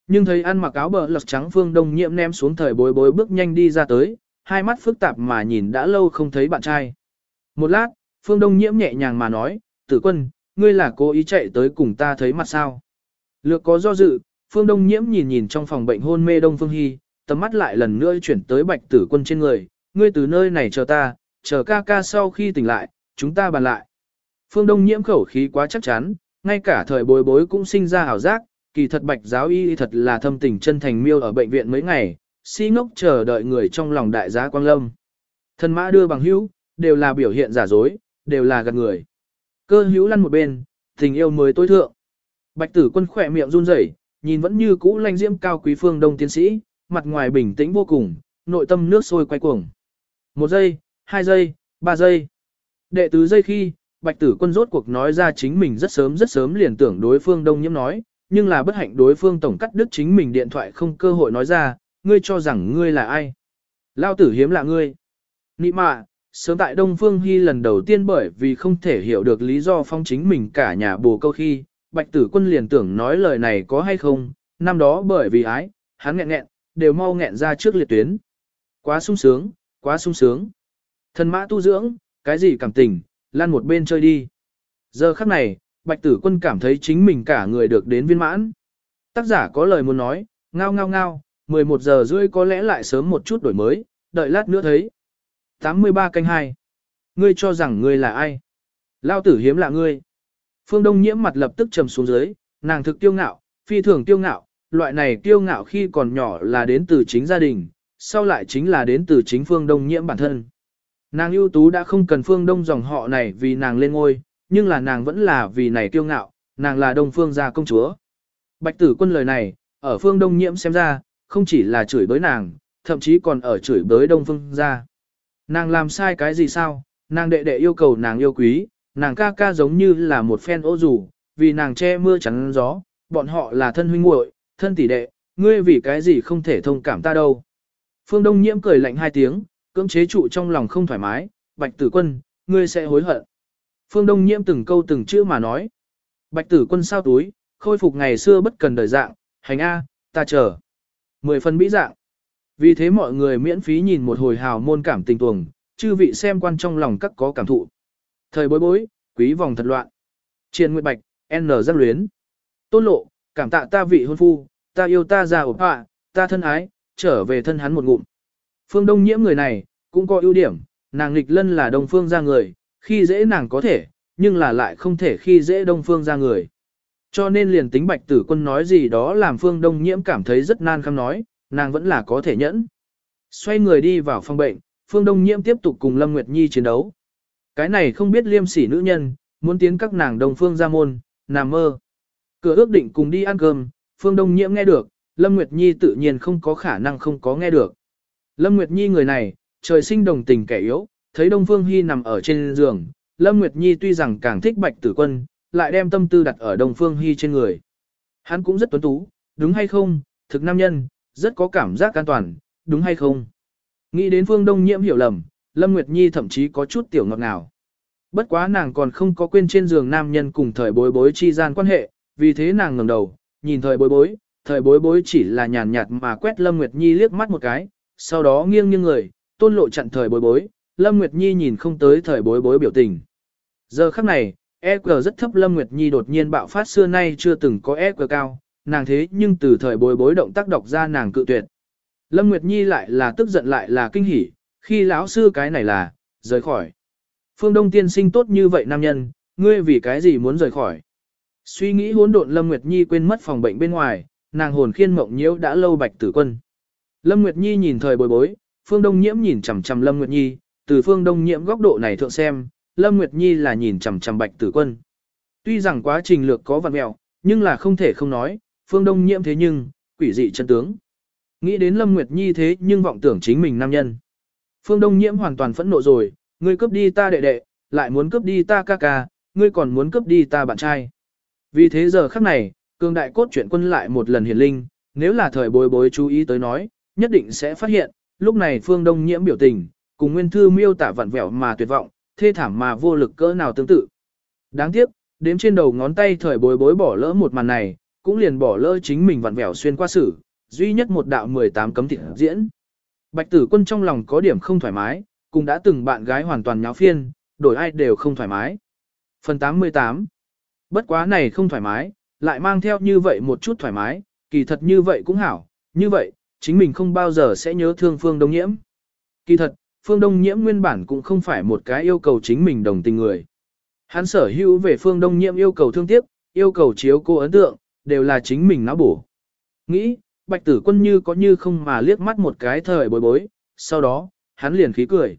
Nhưng thấy ăn mặc áo bờ lật trắng phương đông nhiễm ném xuống thời bối bối bước nhanh đi ra tới, hai mắt phức tạp mà nhìn đã lâu không thấy bạn trai. Một lát, phương đông nhiễm nhẹ nhàng mà nói, tử quân, ngươi là cố ý chạy tới cùng ta thấy mặt sao. Lược có do dự, phương đông nhiễm nhìn nhìn trong phòng bệnh hôn mê đông phương hy, tầm mắt lại lần nữa chuyển tới bạch tử quân trên người, ngươi từ nơi này chờ ta, chờ ca ca sau khi tỉnh lại, chúng ta bàn lại. Phương Đông nhiễm khẩu khí quá chắc chắn, ngay cả thời bối bối cũng sinh ra hảo giác, kỳ thật bạch giáo y thật là thâm tình chân thành miêu ở bệnh viện mấy ngày, si ngốc chờ đợi người trong lòng đại giá quang lâm. Thân mã đưa bằng hữu, đều là biểu hiện giả dối, đều là gạt người. cơ hữu lăn một bên, tình yêu mới tối thượng. Bạch tử quân khỏe miệng run rẩy, nhìn vẫn như cũ lanh diễm cao quý phương đông tiến sĩ, mặt ngoài bình tĩnh vô cùng, nội tâm nước sôi quay cuồng. Một giây, hai giây, ba giây. Đệ tứ giây khi, bạch tử quân rốt cuộc nói ra chính mình rất sớm rất sớm liền tưởng đối phương đông nhiễm nói, nhưng là bất hạnh đối phương tổng cắt đứt chính mình điện thoại không cơ hội nói ra, ngươi cho rằng ngươi là ai. Lao tử hiếm là ngươi. Nị mạ, sớm tại Đông Phương Hy lần đầu tiên bởi vì không thể hiểu được lý do phong chính mình cả nhà bồ câu khi, bạch tử quân liền tưởng nói lời này có hay không, năm đó bởi vì ái, hắn nghẹn nghẹn, đều mau nghẹn ra trước liệt tuyến. Quá sung sướng, quá sung sướng. Thần mã tu dưỡng, cái gì cảm tình, lan một bên chơi đi. Giờ khắc này, bạch tử quân cảm thấy chính mình cả người được đến viên mãn. Tác giả có lời muốn nói, ngao ngao ngao, 11 giờ rưỡi có lẽ lại sớm một chút đổi mới, đợi lát nữa thấy. 83 canh 2. Ngươi cho rằng ngươi là ai? Lao tử hiếm là ngươi. Phương Đông nhiễm mặt lập tức trầm xuống dưới, nàng thực tiêu ngạo, phi thường tiêu ngạo, loại này tiêu ngạo khi còn nhỏ là đến từ chính gia đình, sau lại chính là đến từ chính Phương Đông nhiễm bản thân. Nàng ưu tú đã không cần Phương Đông dòng họ này vì nàng lên ngôi, nhưng là nàng vẫn là vì này tiêu ngạo, nàng là Đông Phương gia công chúa. Bạch tử quân lời này, ở Phương Đông nhiễm xem ra, không chỉ là chửi bới nàng, thậm chí còn ở chửi bới Đông Phương gia. Nàng làm sai cái gì sao, nàng đệ đệ yêu cầu nàng yêu quý, nàng ca ca giống như là một phen ô rủ, vì nàng che mưa chắn gió, bọn họ là thân huynh muội, thân tỷ đệ, ngươi vì cái gì không thể thông cảm ta đâu. Phương Đông Nhiễm cười lạnh hai tiếng, cưỡng chế trụ trong lòng không thoải mái, Bạch Tử Quân, ngươi sẽ hối hận. Phương Đông Nhiễm từng câu từng chữ mà nói. Bạch Tử Quân sao túi, khôi phục ngày xưa bất cần đời dạng, hành A, ta chờ. Mười phần mỹ dạng. Vì thế mọi người miễn phí nhìn một hồi hào môn cảm tình tuồng, chư vị xem quan trong lòng các có cảm thụ. Thời bối bối, quý vòng thật loạn. Triền Nguyệt Bạch, N giác luyến. Tôn lộ, cảm tạ ta vị hôn phu, ta yêu ta già ổn họa, ta thân ái, trở về thân hắn một ngụm. Phương Đông nhiễm người này, cũng có ưu điểm, nàng nghịch lân là Đông Phương ra người, khi dễ nàng có thể, nhưng là lại không thể khi dễ Đông Phương ra người. Cho nên liền tính bạch tử quân nói gì đó làm Phương Đông nhiễm cảm thấy rất nan khăm nói, nàng vẫn là có thể nhẫn. Xoay người đi vào phòng bệnh, Phương Đông nhiễm tiếp tục cùng Lâm Nguyệt Nhi chiến đấu. Cái này không biết liêm sỉ nữ nhân, muốn tiến các nàng đồng Phương ra môn, nằm mơ. Cửa ước định cùng đi ăn cơm, Phương Đông nhiễm nghe được, Lâm Nguyệt Nhi tự nhiên không có khả năng không có nghe được. Lâm Nguyệt Nhi người này, trời sinh đồng tình kẻ yếu, thấy Đông Phương Hy nằm ở trên giường, Lâm Nguyệt Nhi tuy rằng càng thích Bạch Tử Quân, lại đem tâm tư đặt ở Đông Phương Hy trên người. Hắn cũng rất tuấn tú, đúng hay không, thực nam nhân, rất có cảm giác an toàn, đúng hay không. Nghĩ đến Phương Đông Nhiễm hiểu lầm, Lâm Nguyệt Nhi thậm chí có chút tiểu ngọt ngào. Bất quá nàng còn không có quên trên giường nam nhân cùng thời bối bối chi gian quan hệ, vì thế nàng ngẩng đầu, nhìn thời bối bối, thời bối bối chỉ là nhàn nhạt mà quét Lâm Nguyệt Nhi liếc mắt một cái, sau đó nghiêng nghiêng người, tôn lộ chặn thời bối bối, Lâm Nguyệt Nhi nhìn không tới thời bối bối biểu tình. Giờ khắc này, EQ rất thấp Lâm Nguyệt Nhi đột nhiên bạo phát xưa nay chưa từng có EQ cao, nàng thế nhưng từ thời bối bối động tác đọc ra nàng cự tuyệt. Lâm Nguyệt Nhi lại là tức giận lại là kinh hỉ, khi lão sư cái này là, rời khỏi. Phương Đông tiên sinh tốt như vậy nam nhân, ngươi vì cái gì muốn rời khỏi. Suy nghĩ hỗn độn Lâm Nguyệt Nhi quên mất phòng bệnh bên ngoài, nàng hồn khiên mộng nhiễu đã lâu bạch tử quân. Lâm Nguyệt Nhi nhìn thời bối bối, Phương Đông Nhiễm nhìn chằm chằm Lâm Nguyệt Nhi, từ Phương Đông Nhiễm góc độ này thượng xem, Lâm Nguyệt Nhi là nhìn chằm chằm bạch tử quân. Tuy rằng quá trình lược có vặn mẹo, nhưng là không thể không nói, Phương Đông Nhiễm thế nhưng, quỷ dị chân tướng. Nghĩ đến Lâm Nguyệt Nhi thế nhưng vọng tưởng chính mình nam nhân. Phương Đông Nhiễm hoàn toàn phẫn nộ rồi, ngươi cướp đi ta đệ đệ, lại muốn cướp đi ta ca ca, ngươi còn muốn cướp đi ta bạn trai. Vì thế giờ khắc này, cường đại cốt truyện quân lại một lần hiển linh, nếu là thời bối bối chú ý tới nói, nhất định sẽ phát hiện, lúc này Phương Đông Nhiễm biểu tình, cùng nguyên thư miêu tả vặn vẹo mà tuyệt vọng, thê thảm mà vô lực cỡ nào tương tự. Đáng tiếc, đếm trên đầu ngón tay thời bối bối bỏ lỡ một màn này, cũng liền bỏ lỡ chính mình vặn vẹo xuyên qua sử, duy nhất một đạo 18 cấm thị diễn. Bạch tử quân trong lòng có điểm không thoải mái, cùng đã từng bạn gái hoàn toàn nháo phiên, đổi ai đều không thoải mái. Phần 88 Bất quá này không thoải mái, lại mang theo như vậy một chút thoải mái, kỳ thật như vậy cũng hảo, như vậy, chính mình không bao giờ sẽ nhớ thương Phương Đông Nhiễm. Kỳ thật, Phương Đông Nhiễm nguyên bản cũng không phải một cái yêu cầu chính mình đồng tình người. Hắn sở hữu về Phương Đông Nhiễm yêu cầu thương tiếc, yêu cầu chiếu cô ấn tượng, đều là chính mình não bổ. Nghĩ, bạch tử quân như có như không mà liếc mắt một cái thời bối bối, sau đó, hắn liền khí cười.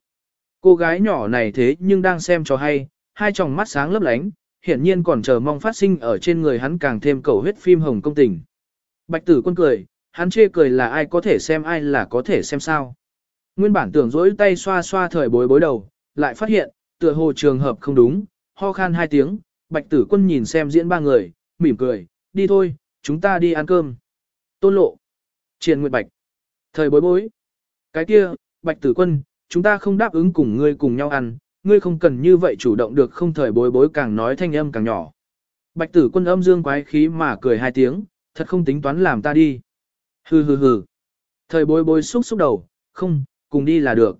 Cô gái nhỏ này thế nhưng đang xem cho hay, hai tròng mắt sáng lấp lánh, hiển nhiên còn chờ mong phát sinh ở trên người hắn càng thêm cầu huyết phim hồng công tình. Bạch tử quân cười, hắn chê cười là ai có thể xem ai là có thể xem sao. Nguyên bản tưởng dỗi tay xoa xoa thời bối bối đầu, lại phát hiện, tựa hồ trường hợp không đúng, ho khan hai tiếng, bạch tử quân nhìn xem diễn ba người, mỉm cười, đi thôi, chúng ta đi ăn cơm. Tôn lộ, triền nguyệt bạch, thời bối bối. Cái kia, bạch tử quân, chúng ta không đáp ứng cùng ngươi cùng nhau ăn, ngươi không cần như vậy chủ động được không thời bối bối càng nói thanh âm càng nhỏ. Bạch tử quân âm dương quái khí mà cười hai tiếng, thật không tính toán làm ta đi. Hừ hừ hừ. Thời bối bối xúc xúc đầu, không, cùng đi là được.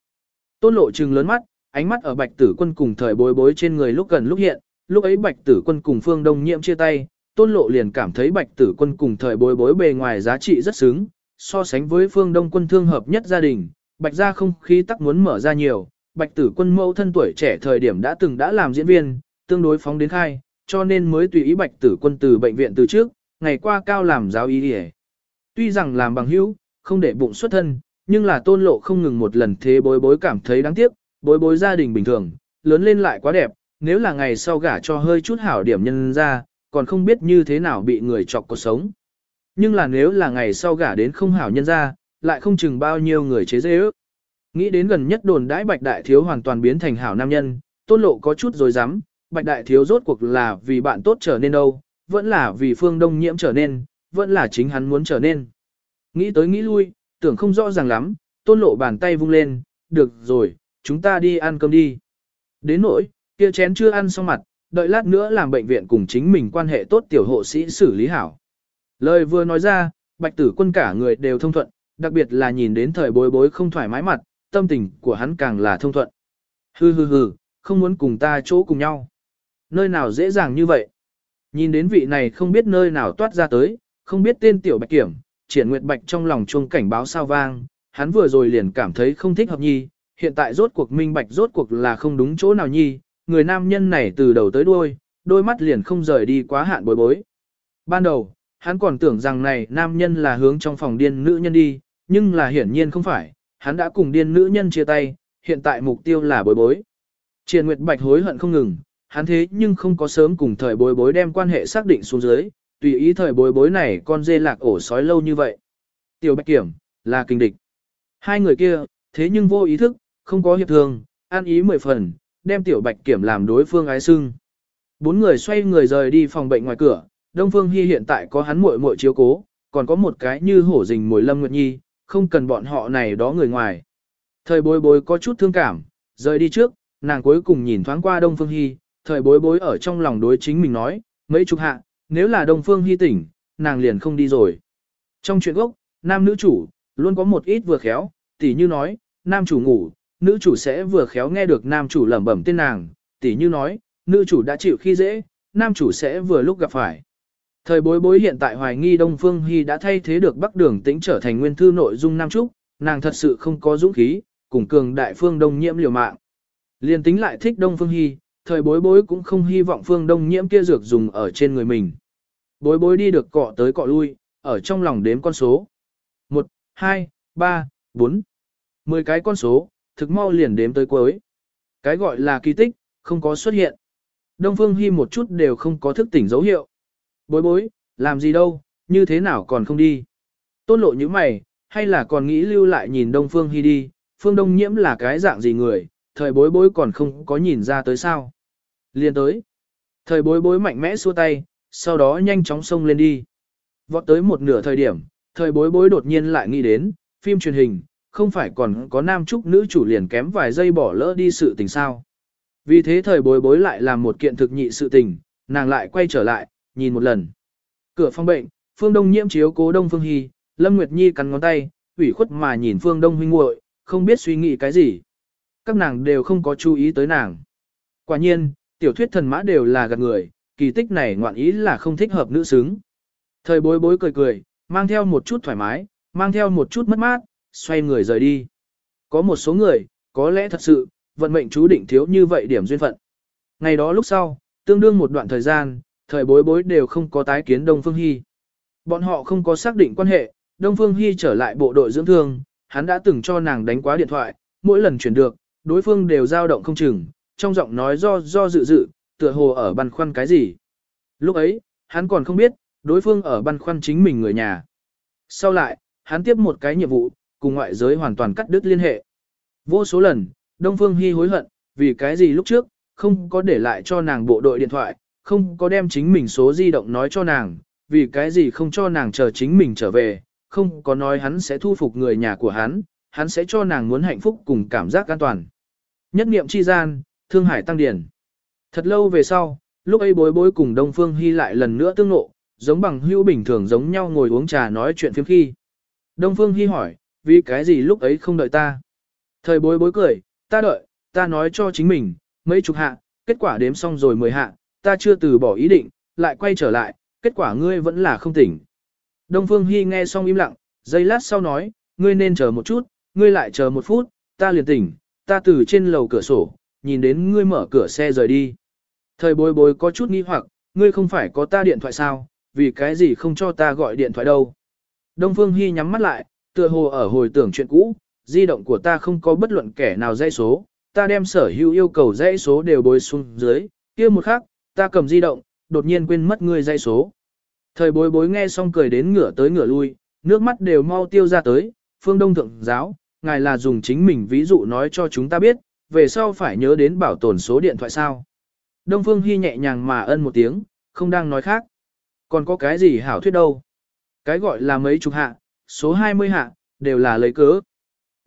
Tôn lộ trừng lớn mắt, ánh mắt ở bạch tử quân cùng thời bối bối trên người lúc gần lúc hiện, lúc ấy bạch tử quân cùng phương đông nhiễm chia tay, tôn lộ liền cảm thấy bạch tử quân cùng thời bối bối bề ngoài giá trị rất xứng, so sánh với phương đông quân thương hợp nhất gia đình, bạch gia không khí tắc muốn mở ra nhiều, bạch tử quân mẫu thân tuổi trẻ thời điểm đã từng đã làm diễn viên, tương đối phóng đến khai, cho nên mới tùy ý bạch tử quân từ bệnh viện từ trước, ngày qua cao làm giáo y đi Tuy rằng làm bằng hữu, không để bụng xuất thân, nhưng là tôn lộ không ngừng một lần thế bối bối cảm thấy đáng tiếc, bối bối gia đình bình thường, lớn lên lại quá đẹp, nếu là ngày sau gả cho hơi chút hảo điểm nhân ra, còn không biết như thế nào bị người chọc cuộc sống. Nhưng là nếu là ngày sau gả đến không hảo nhân ra, lại không chừng bao nhiêu người chế dễ ước. Nghĩ đến gần nhất đồn đãi bạch đại thiếu hoàn toàn biến thành hảo nam nhân, tôn lộ có chút rồi dám, bạch đại thiếu rốt cuộc là vì bạn tốt trở nên đâu, vẫn là vì phương đông nhiễm trở nên, vẫn là chính hắn muốn trở nên. Nghĩ tới nghĩ lui, tưởng không rõ ràng lắm, tôn lộ bàn tay vung lên, được rồi, chúng ta đi ăn cơm đi. Đến nỗi, kia chén chưa ăn xong mặt, đợi lát nữa làm bệnh viện cùng chính mình quan hệ tốt tiểu hộ sĩ xử lý hảo. Lời vừa nói ra, bạch tử quân cả người đều thông thuận, đặc biệt là nhìn đến thời bối bối không thoải mái mặt, tâm tình của hắn càng là thông thuận. Hừ hừ hừ, không muốn cùng ta chỗ cùng nhau. Nơi nào dễ dàng như vậy? Nhìn đến vị này không biết nơi nào toát ra tới, không biết tên tiểu bạch kiểm, triển nguyệt bạch trong lòng chuông cảnh báo sao vang, hắn vừa rồi liền cảm thấy không thích hợp nhi, hiện tại rốt cuộc minh bạch rốt cuộc là không đúng chỗ nào nhi, người nam nhân này từ đầu tới đuôi, đôi mắt liền không rời đi quá hạn bối bối. Ban đầu, hắn còn tưởng rằng này nam nhân là hướng trong phòng điên nữ nhân đi, nhưng là hiển nhiên không phải, hắn đã cùng điên nữ nhân chia tay, hiện tại mục tiêu là bối bối. Triền Nguyệt Bạch hối hận không ngừng, hắn thế nhưng không có sớm cùng thời bối bối đem quan hệ xác định xuống dưới, tùy ý thời bối bối này con dê lạc ổ sói lâu như vậy. Tiểu Bạch Kiểm, là kinh địch. Hai người kia, thế nhưng vô ý thức, không có hiệp thương, an ý mười phần, đem Tiểu Bạch Kiểm làm đối phương ái sưng. Bốn người xoay người rời đi phòng bệnh ngoài cửa, Đông Phương Hi hiện tại có hắn muội muội chiếu cố, còn có một cái như hổ rình mồi Lâm Nguyệt Nhi, không cần bọn họ này đó người ngoài. Thời bối bối có chút thương cảm, rời đi trước, nàng cuối cùng nhìn thoáng qua Đông Phương Hi, thời bối bối ở trong lòng đối chính mình nói, mấy chục hạ, nếu là Đông Phương Hi tỉnh, nàng liền không đi rồi. Trong chuyện gốc, nam nữ chủ, luôn có một ít vừa khéo, tỉ như nói, nam chủ ngủ, nữ chủ sẽ vừa khéo nghe được nam chủ lẩm bẩm tên nàng, tỉ như nói, nữ chủ đã chịu khi dễ, nam chủ sẽ vừa lúc gặp phải. Thời bối bối hiện tại hoài nghi Đông Phương Hy đã thay thế được Bắc Đường Tĩnh trở thành nguyên thư nội dung Nam Trúc, nàng thật sự không có dũng khí, cùng cường đại phương Đông Nhiễm liều mạng. Liên tính lại thích Đông Phương Hy, thời bối bối cũng không hy vọng phương Đông Nhiễm kia dược dùng ở trên người mình. Bối bối đi được cọ tới cọ lui, ở trong lòng đếm con số. 1, 2, 3, 4. 10 cái con số, thực mau liền đếm tới cuối. Cái gọi là kỳ tích, không có xuất hiện. Đông Phương Hy một chút đều không có thức tỉnh dấu hiệu. Bối bối, làm gì đâu, như thế nào còn không đi. Tôn lộ như mày, hay là còn nghĩ lưu lại nhìn Đông Phương Hy đi, Phương Đông Nhiễm là cái dạng gì người, thời bối bối còn không có nhìn ra tới sao. Liên tới. Thời bối bối mạnh mẽ xua tay, sau đó nhanh chóng xông lên đi. Vọt tới một nửa thời điểm, thời bối bối đột nhiên lại nghĩ đến, phim truyền hình, không phải còn có nam trúc nữ chủ liền kém vài giây bỏ lỡ đi sự tình sao. Vì thế thời bối bối lại làm một kiện thực nhị sự tình, nàng lại quay trở lại, nhìn một lần. Cửa phòng bệnh, Phương Đông nhiễm chiếu cố Đông Phương Hy, Lâm Nguyệt Nhi cắn ngón tay, ủy khuất mà nhìn Phương Đông huynh muội, không biết suy nghĩ cái gì. Các nàng đều không có chú ý tới nàng. Quả nhiên, tiểu thuyết thần mã đều là gạt người, kỳ tích này ngoạn ý là không thích hợp nữ xứng. Thời bối bối cười cười, mang theo một chút thoải mái, mang theo một chút mất mát, xoay người rời đi. Có một số người, có lẽ thật sự, vận mệnh chú định thiếu như vậy điểm duyên phận. Ngày đó lúc sau, tương đương một đoạn thời gian, thời bối bối đều không có tái kiến Đông Phương Hy. Bọn họ không có xác định quan hệ, Đông Phương Hy trở lại bộ đội dưỡng thương, hắn đã từng cho nàng đánh quá điện thoại, mỗi lần chuyển được, đối phương đều dao động không chừng, trong giọng nói do do dự dự, tựa hồ ở băn khoăn cái gì. Lúc ấy, hắn còn không biết, đối phương ở băn khoăn chính mình người nhà. Sau lại, hắn tiếp một cái nhiệm vụ, cùng ngoại giới hoàn toàn cắt đứt liên hệ. Vô số lần, Đông Phương Hy hối hận, vì cái gì lúc trước, không có để lại cho nàng bộ đội điện thoại, không có đem chính mình số di động nói cho nàng, vì cái gì không cho nàng chờ chính mình trở về, không có nói hắn sẽ thu phục người nhà của hắn, hắn sẽ cho nàng muốn hạnh phúc cùng cảm giác an toàn. Nhất niệm chi gian, thương hải tăng điển. Thật lâu về sau, lúc ấy bối bối cùng Đông Phương Hy lại lần nữa tương nộ, giống bằng hữu bình thường giống nhau ngồi uống trà nói chuyện phiếm khi. Đông Phương Hy hỏi, vì cái gì lúc ấy không đợi ta? Thời bối bối cười, ta đợi, ta nói cho chính mình, mấy chục hạ, kết quả đếm xong rồi mười hạ, ta chưa từ bỏ ý định, lại quay trở lại, kết quả ngươi vẫn là không tỉnh. Đông Phương Hy nghe xong im lặng, giây lát sau nói, ngươi nên chờ một chút, ngươi lại chờ một phút, ta liền tỉnh, ta từ trên lầu cửa sổ, nhìn đến ngươi mở cửa xe rời đi. Thời bối bối có chút nghi hoặc, ngươi không phải có ta điện thoại sao, vì cái gì không cho ta gọi điện thoại đâu. Đông Phương Hy nhắm mắt lại, tựa hồ ở hồi tưởng chuyện cũ, di động của ta không có bất luận kẻ nào dây số, ta đem sở hữu yêu cầu dãy số đều bối xuống dưới, kia một khắc, ta cầm di động, đột nhiên quên mất ngươi dây số. Thời bối bối nghe xong cười đến ngửa tới ngửa lui, nước mắt đều mau tiêu ra tới, phương đông thượng giáo, ngài là dùng chính mình ví dụ nói cho chúng ta biết, về sau phải nhớ đến bảo tồn số điện thoại sao. Đông Phương Hy nhẹ nhàng mà ân một tiếng, không đang nói khác. Còn có cái gì hảo thuyết đâu. Cái gọi là mấy chục hạ, số 20 hạ, đều là lấy cớ.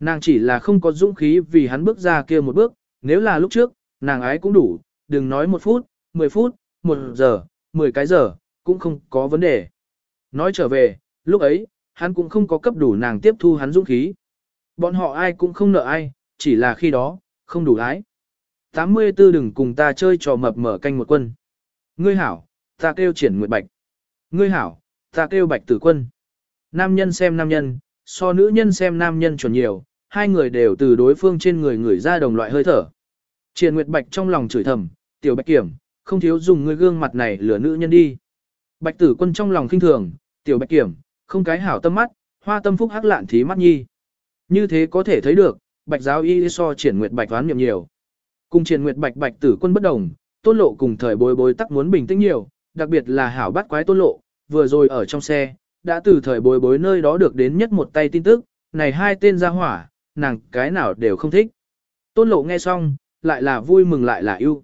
Nàng chỉ là không có dũng khí vì hắn bước ra kia một bước, nếu là lúc trước, nàng ái cũng đủ, đừng nói một phút, 10 phút, 1 giờ, 10 cái giờ, cũng không có vấn đề. Nói trở về, lúc ấy, hắn cũng không có cấp đủ nàng tiếp thu hắn dũng khí. Bọn họ ai cũng không nợ ai, chỉ là khi đó, không đủ lái. 84 đừng cùng ta chơi trò mập mở canh một quân. Ngươi hảo, ta kêu triển nguyệt bạch. Ngươi hảo, ta kêu bạch tử quân. Nam nhân xem nam nhân, so nữ nhân xem nam nhân chuẩn nhiều, hai người đều từ đối phương trên người người ra đồng loại hơi thở. Triển Nguyệt Bạch trong lòng chửi thầm, tiểu bạch kiểm, không thiếu dùng ngươi gương mặt này lừa nữ nhân đi. Bạch tử quân trong lòng khinh thường, tiểu bạch kiểm, không cái hảo tâm mắt, hoa tâm phúc hắc lạn thí mắt nhi. Như thế có thể thấy được, bạch giáo y so triển nguyệt bạch toán niệm nhiều. Cùng triển nguyệt bạch bạch tử quân bất đồng, tôn lộ cùng thời bối bối tắc muốn bình tĩnh nhiều, đặc biệt là hảo bắt quái tôn lộ, vừa rồi ở trong xe, đã từ thời bối bối nơi đó được đến nhất một tay tin tức, này hai tên ra hỏa, nàng cái nào đều không thích. Tôn lộ nghe xong, lại là vui mừng lại là yêu.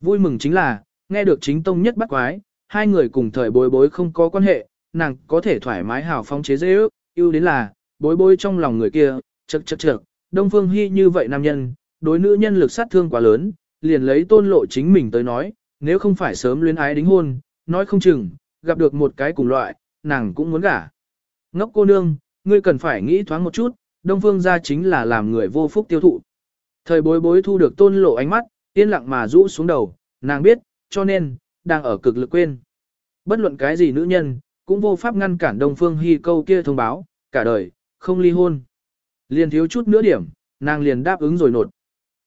Vui mừng chính là, nghe được chính tông nhất bắt quái, hai người cùng thời bối bối không có quan hệ, nàng có thể thoải mái hào phóng chế dễ ước, yêu đến là, bối bối trong lòng người kia, chật chật chật, Đông Phương Hy như vậy nam nhân, đối nữ nhân lực sát thương quá lớn, liền lấy tôn lộ chính mình tới nói, nếu không phải sớm luyến ái đính hôn, nói không chừng, gặp được một cái cùng loại, nàng cũng muốn gả. Ngốc cô nương, ngươi cần phải nghĩ thoáng một chút, Đông Phương gia chính là làm người vô phúc tiêu thụ. Thời bối bối thu được tôn lộ ánh mắt, yên lặng mà rũ xuống đầu, nàng biết, cho nên, đang ở cực lực quên. Bất luận cái gì nữ nhân, cũng vô pháp ngăn cản Đông Phương Hy câu kia thông báo, cả đời, không ly hôn. Liền thiếu chút nữa điểm, nàng liền đáp ứng rồi nột.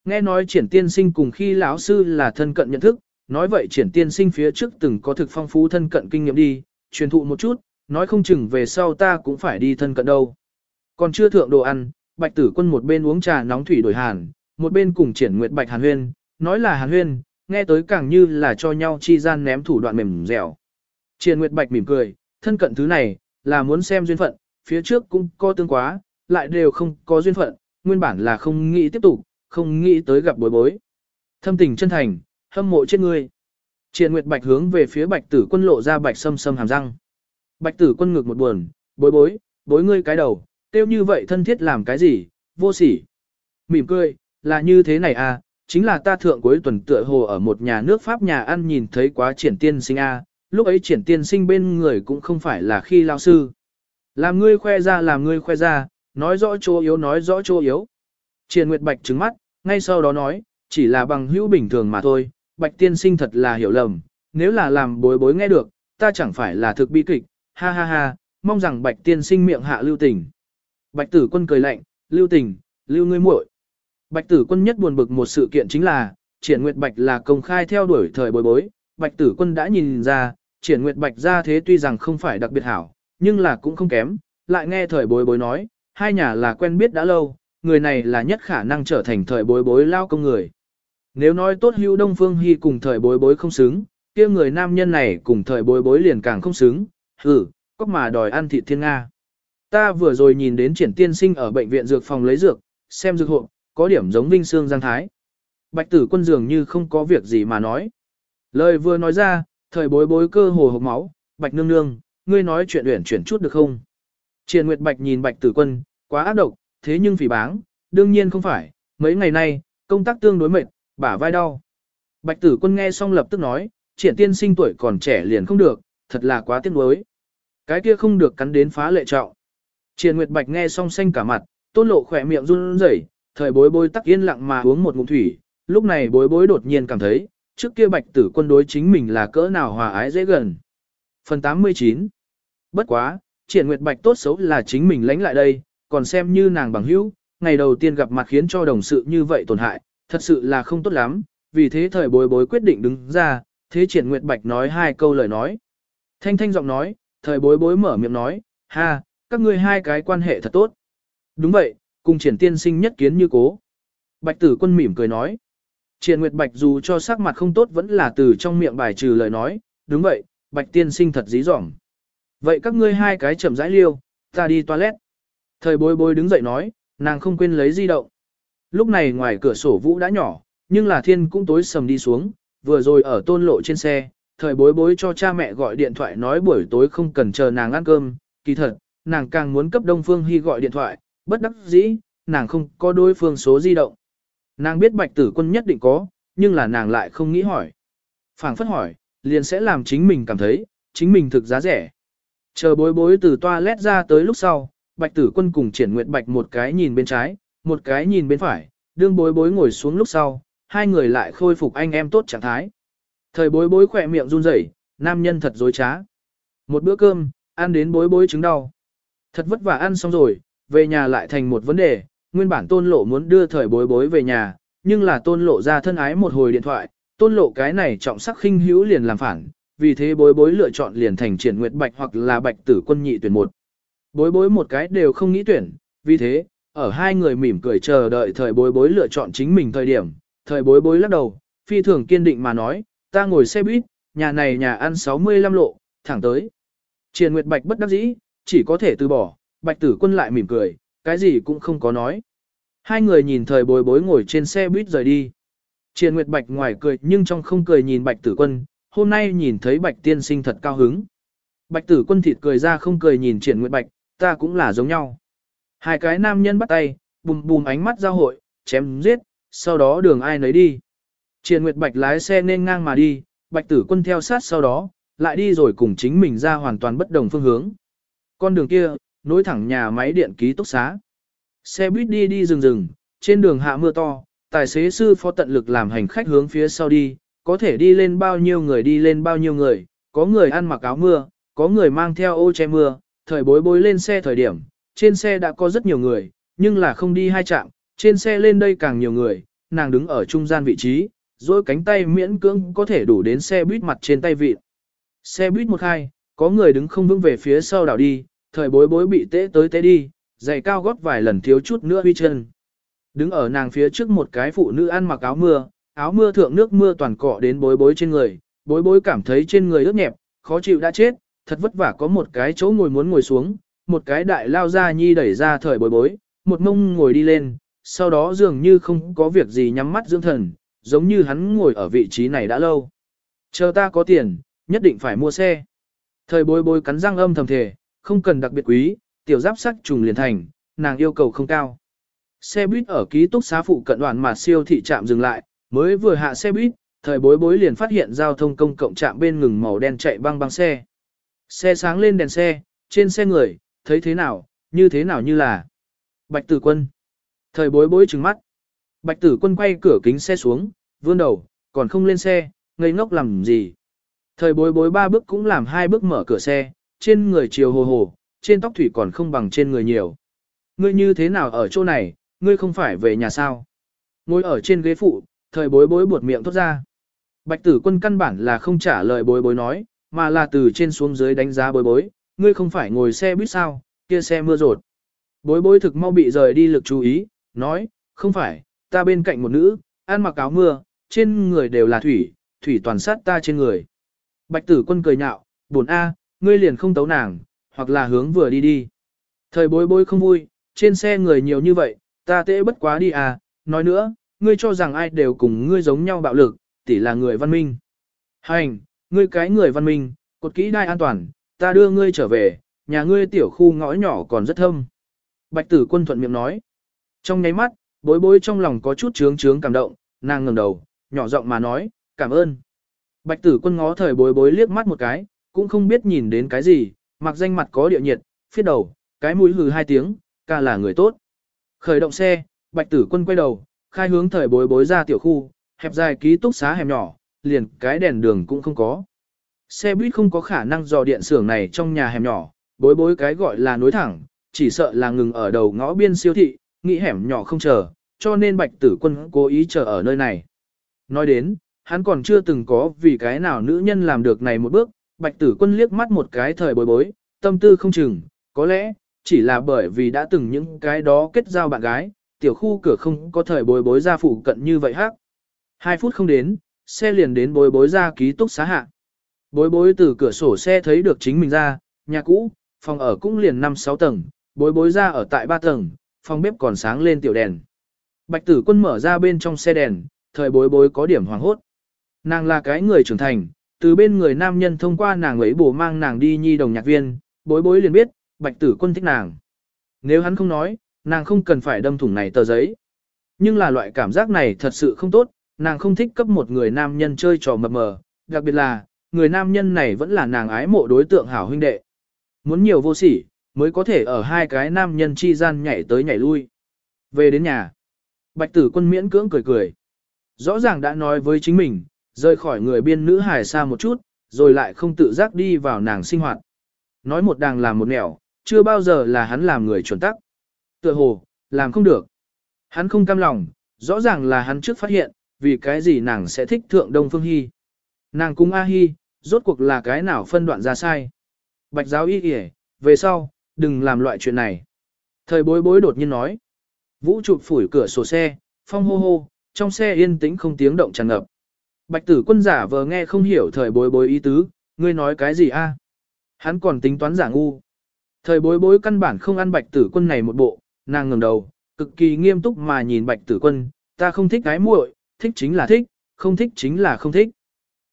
Nghe nói triển tiên sinh cùng khi lão sư là thân cận nhận thức, nói vậy triển tiên sinh phía trước từng có thực phong phú thân cận kinh nghiệm đi, truyền thụ một chút, nói không chừng về sau ta cũng phải đi thân cận đâu. Còn chưa thượng đồ ăn, bạch tử quân một bên uống trà nóng thủy đổi hàn, một bên cùng triển nguyệt bạch hàn huyên, nói là hàn huyên, nghe tới càng như là cho nhau chi gian ném thủ đoạn mềm dẻo. triền nguyệt bạch mỉm cười, thân cận thứ này, là muốn xem duyên phận, phía trước cũng có tương quá, lại đều không có duyên phận, nguyên bản là không nghĩ tiếp tục, không nghĩ tới gặp bối bối. Thâm tình chân thành, hâm mộ chết ngươi. triền Nguyệt Bạch hướng về phía Bạch Tử Quân lộ ra bạch sâm sâm hàm răng. Bạch Tử Quân ngực một buồn, bối bối, bối ngươi cái đầu, tiêu như vậy thân thiết làm cái gì, vô sỉ. Mỉm cười, là như thế này à, chính là ta thượng cuối tuần tựa hồ ở một nhà nước Pháp nhà ăn nhìn thấy quá triển tiên sinh a, à, lúc ấy triển tiên sinh bên người cũng không phải là khi lao sư. Làm ngươi khoe ra làm ngươi khoe ra, nói rõ chỗ yếu nói rõ chỗ yếu. Triển Nguyệt Bạch trứng mắt, ngay sau đó nói, chỉ là bằng hữu bình thường mà thôi, Bạch tiên sinh thật là hiểu lầm, nếu là làm bối bối nghe được, ta chẳng phải là thực bi kịch, ha ha ha, mong rằng Bạch tiên sinh miệng hạ lưu tình. Bạch tử quân cười lạnh, lưu tình, lưu ngươi muội. Bạch tử quân nhất buồn bực một sự kiện chính là, triển nguyệt bạch là công khai theo đuổi thời bối bối, bạch tử quân đã nhìn ra, triển nguyệt bạch ra thế tuy rằng không phải đặc biệt hảo, nhưng là cũng không kém, lại nghe thời bối bối nói, hai nhà là quen biết đã lâu, người này là nhất khả năng trở thành thời bối bối lao công người. Nếu nói tốt hữu Đông Phương Hy cùng thời bối bối không xứng, kia người nam nhân này cùng thời bối bối liền càng không xứng, hử, có mà đòi ăn thịt thiên Nga. Ta vừa rồi nhìn đến triển tiên sinh ở bệnh viện dược phòng lấy dược, xem dược hộ, có điểm giống Vinh Sương Giang Thái. Bạch tử quân dường như không có việc gì mà nói. Lời vừa nói ra, thời bối bối cơ hồ hộc máu, Bạch nương nương, ngươi nói chuyện uyển chuyển chút được không? Triền Nguyệt Bạch nhìn Bạch tử quân, quá ác độc, thế nhưng phỉ báng, đương nhiên không phải, mấy ngày nay, công tác tương đối mệt, bả vai đau. Bạch tử quân nghe xong lập tức nói, triển tiên sinh tuổi còn trẻ liền không được, thật là quá tiếc nuối. Cái kia không được cắn đến phá lệ trọng. Triển Nguyệt Bạch nghe xong xanh cả mặt, tôn lộ khỏe miệng run rẩy, thời bối bối tắc yên lặng mà uống một ngụm thủy, lúc này bối bối đột nhiên cảm thấy, trước kia bạch tử quân đối chính mình là cỡ nào hòa ái dễ gần. Phần 89 Bất quá, triển nguyệt bạch tốt xấu là chính mình lánh lại đây, còn xem như nàng bằng hữu, ngày đầu tiên gặp mặt khiến cho đồng sự như vậy tổn hại, thật sự là không tốt lắm, vì thế thời bối bối quyết định đứng ra, thế triển nguyệt bạch nói hai câu lời nói. Thanh thanh giọng nói, thời bối bối mở miệng nói, ha, các ngươi hai cái quan hệ thật tốt. Đúng vậy, cùng triển tiên sinh nhất kiến như cố. Bạch tử quân mỉm cười nói. Triển Nguyệt Bạch dù cho sắc mặt không tốt vẫn là từ trong miệng bài trừ lời nói, đúng vậy, Bạch tiên sinh thật dí dỏm. Vậy các ngươi hai cái chậm rãi liêu, ta đi toilet. Thời bối bối đứng dậy nói, nàng không quên lấy di động. Lúc này ngoài cửa sổ vũ đã nhỏ, nhưng là thiên cũng tối sầm đi xuống, vừa rồi ở tôn lộ trên xe, thời bối bối cho cha mẹ gọi điện thoại nói buổi tối không cần chờ nàng ăn cơm, kỳ thật, nàng càng muốn cấp Đông Phương Hy gọi điện thoại, bất đắc dĩ, nàng không có đối phương số di động. Nàng biết bạch tử quân nhất định có, nhưng là nàng lại không nghĩ hỏi. phảng phất hỏi, liền sẽ làm chính mình cảm thấy, chính mình thực giá rẻ. Chờ bối bối từ toilet ra tới lúc sau, bạch tử quân cùng triển nguyện bạch một cái nhìn bên trái, một cái nhìn bên phải, đương bối bối ngồi xuống lúc sau, hai người lại khôi phục anh em tốt trạng thái. Thời bối bối khỏe miệng run rẩy, nam nhân thật dối trá. Một bữa cơm, ăn đến bối bối trứng đau. Thật vất vả ăn xong rồi, về nhà lại thành một vấn đề, nguyên bản tôn lộ muốn đưa thời bối bối về nhà, nhưng là tôn lộ ra thân ái một hồi điện thoại, tôn lộ cái này trọng sắc khinh hữu liền làm phản, vì thế bối bối lựa chọn liền thành triển nguyệt bạch hoặc là bạch tử quân nhị tuyển một. Bối bối một cái đều không nghĩ tuyển, vì thế, ở hai người mỉm cười chờ đợi thời bối bối lựa chọn chính mình thời điểm, thời bối bối lắc đầu, phi thường kiên định mà nói, ta ngồi xe buýt, nhà này nhà ăn 65 lộ, thẳng tới. Triển Nguyệt Bạch bất đắc dĩ, chỉ có thể từ bỏ, Bạch Tử Quân lại mỉm cười, cái gì cũng không có nói. Hai người nhìn thời bối bối ngồi trên xe buýt rời đi. Triền Nguyệt Bạch ngoài cười nhưng trong không cười nhìn Bạch Tử Quân, hôm nay nhìn thấy Bạch Tiên Sinh thật cao hứng. Bạch Tử Quân thịt cười ra không cười nhìn Triền Nguyệt Bạch, ta cũng là giống nhau. Hai cái nam nhân bắt tay, bùm bùm ánh mắt giao hội, chém giết, sau đó đường ai nấy đi. Triền Nguyệt Bạch lái xe nên ngang mà đi, Bạch Tử Quân theo sát sau đó, lại đi rồi cùng chính mình ra hoàn toàn bất đồng phương hướng. Con đường kia, nối thẳng nhà máy điện ký túc xá. Xe buýt đi đi rừng rừng, trên đường hạ mưa to, tài xế sư phó tận lực làm hành khách hướng phía sau đi, có thể đi lên bao nhiêu người đi lên bao nhiêu người, có người ăn mặc áo mưa, có người mang theo ô che mưa, thời bối bối lên xe thời điểm, trên xe đã có rất nhiều người, nhưng là không đi hai chạm, trên xe lên đây càng nhiều người, nàng đứng ở trung gian vị trí, rồi cánh tay miễn cưỡng có thể đủ đến xe buýt mặt trên tay vịt. Xe buýt một hai, có người đứng không vững về phía sau đảo đi, thời bối bối bị tế tới tế đi, giày cao gót vài lần thiếu chút nữa huy chân. Đứng ở nàng phía trước một cái phụ nữ ăn mặc áo mưa, áo mưa thượng nước mưa toàn cọ đến bối bối trên người, bối bối cảm thấy trên người ướt nhẹp, khó chịu đã chết, thật vất vả có một cái chỗ ngồi muốn ngồi xuống, một cái đại lao ra nhi đẩy ra thời bối bối, một mông ngồi đi lên, sau đó dường như không có việc gì nhắm mắt dưỡng thần, giống như hắn ngồi ở vị trí này đã lâu. Chờ ta có tiền, nhất định phải mua xe. Thời bối bối cắn răng âm thầm thề, không cần đặc biệt quý, tiểu giáp sắc trùng liền thành, nàng yêu cầu không cao. Xe buýt ở ký túc xá phụ cận đoạn mà siêu thị trạm dừng lại, mới vừa hạ xe buýt, thời bối bối liền phát hiện giao thông công cộng trạm bên ngừng màu đen chạy băng băng xe. Xe sáng lên đèn xe, trên xe người, thấy thế nào, như thế nào như là. Bạch tử quân. Thời bối bối trừng mắt. Bạch tử quân quay cửa kính xe xuống, vươn đầu, còn không lên xe, ngây ngốc làm gì. Thời bối bối ba bước cũng làm hai bước mở cửa xe, trên người chiều hồ hồ, trên tóc thủy còn không bằng trên người nhiều. Ngươi như thế nào ở chỗ này, ngươi không phải về nhà sao? Ngồi ở trên ghế phụ, thời bối bối buột miệng thốt ra. Bạch tử quân căn bản là không trả lời bối bối nói, mà là từ trên xuống dưới đánh giá bối bối, ngươi không phải ngồi xe buýt sao, kia xe mưa rột. Bối bối thực mau bị rời đi lực chú ý, nói, không phải, ta bên cạnh một nữ, ăn mặc áo mưa, trên người đều là thủy, thủy toàn sát ta trên người. Bạch tử quân cười nhạo, buồn a, ngươi liền không tấu nàng, hoặc là hướng vừa đi đi. Thời bối bối không vui, trên xe người nhiều như vậy, ta tệ bất quá đi à, nói nữa, ngươi cho rằng ai đều cùng ngươi giống nhau bạo lực, tỷ là người văn minh. Hành, ngươi cái người văn minh, cột kỹ đai an toàn, ta đưa ngươi trở về, nhà ngươi tiểu khu ngõ nhỏ còn rất thâm. Bạch tử quân thuận miệng nói. Trong nháy mắt, bối bối trong lòng có chút trướng trướng cảm động, nàng ngẩng đầu, nhỏ giọng mà nói, cảm ơn. Bạch tử quân ngó thời bối bối liếc mắt một cái, cũng không biết nhìn đến cái gì, mặc danh mặt có địa nhiệt, phiết đầu, cái mũi hừ hai tiếng, ca là người tốt. Khởi động xe, bạch tử quân quay đầu, khai hướng thời bối bối ra tiểu khu, hẹp dài ký túc xá hẻm nhỏ, liền cái đèn đường cũng không có. Xe buýt không có khả năng dò điện xưởng này trong nhà hẻm nhỏ, bối bối cái gọi là nối thẳng, chỉ sợ là ngừng ở đầu ngõ biên siêu thị, nghĩ hẻm nhỏ không chờ, cho nên bạch tử quân cố ý chờ ở nơi này. Nói đến, hắn còn chưa từng có vì cái nào nữ nhân làm được này một bước, bạch tử quân liếc mắt một cái thời bối bối, tâm tư không chừng, có lẽ, chỉ là bởi vì đã từng những cái đó kết giao bạn gái, tiểu khu cửa không có thời bối bối ra phụ cận như vậy hát. Hai phút không đến, xe liền đến bối bối ra ký túc xá hạ. Bối bối từ cửa sổ xe thấy được chính mình ra, nhà cũ, phòng ở cũng liền 5-6 tầng, bối bối ra ở tại 3 tầng, phòng bếp còn sáng lên tiểu đèn. Bạch tử quân mở ra bên trong xe đèn, thời bối bối có điểm hoàng hốt. Nàng là cái người trưởng thành, từ bên người nam nhân thông qua nàng ấy bổ mang nàng đi nhi đồng nhạc viên, bối bối liền biết, bạch tử quân thích nàng. Nếu hắn không nói, nàng không cần phải đâm thủng này tờ giấy. Nhưng là loại cảm giác này thật sự không tốt, nàng không thích cấp một người nam nhân chơi trò mập mờ, đặc biệt là, người nam nhân này vẫn là nàng ái mộ đối tượng hảo huynh đệ. Muốn nhiều vô sỉ, mới có thể ở hai cái nam nhân chi gian nhảy tới nhảy lui. Về đến nhà, bạch tử quân miễn cưỡng cười cười. Rõ ràng đã nói với chính mình, rời khỏi người biên nữ hài xa một chút, rồi lại không tự giác đi vào nàng sinh hoạt. Nói một đàng làm một nẻo, chưa bao giờ là hắn làm người chuẩn tắc. Tựa hồ, làm không được. Hắn không cam lòng, rõ ràng là hắn trước phát hiện, vì cái gì nàng sẽ thích thượng Đông Phương Hy. Nàng cung A Hy, rốt cuộc là cái nào phân đoạn ra sai. Bạch giáo y kìa, về sau, đừng làm loại chuyện này. Thời bối bối đột nhiên nói. Vũ chụp phủi cửa sổ xe, phong hô hô, trong xe yên tĩnh không tiếng động tràn ngập. Bạch tử quân giả vờ nghe không hiểu thời bối bối ý tứ, ngươi nói cái gì a? Hắn còn tính toán giả ngu. Thời bối bối căn bản không ăn bạch tử quân này một bộ, nàng ngẩng đầu, cực kỳ nghiêm túc mà nhìn bạch tử quân, ta không thích cái muội, thích chính là thích, không thích chính là không thích.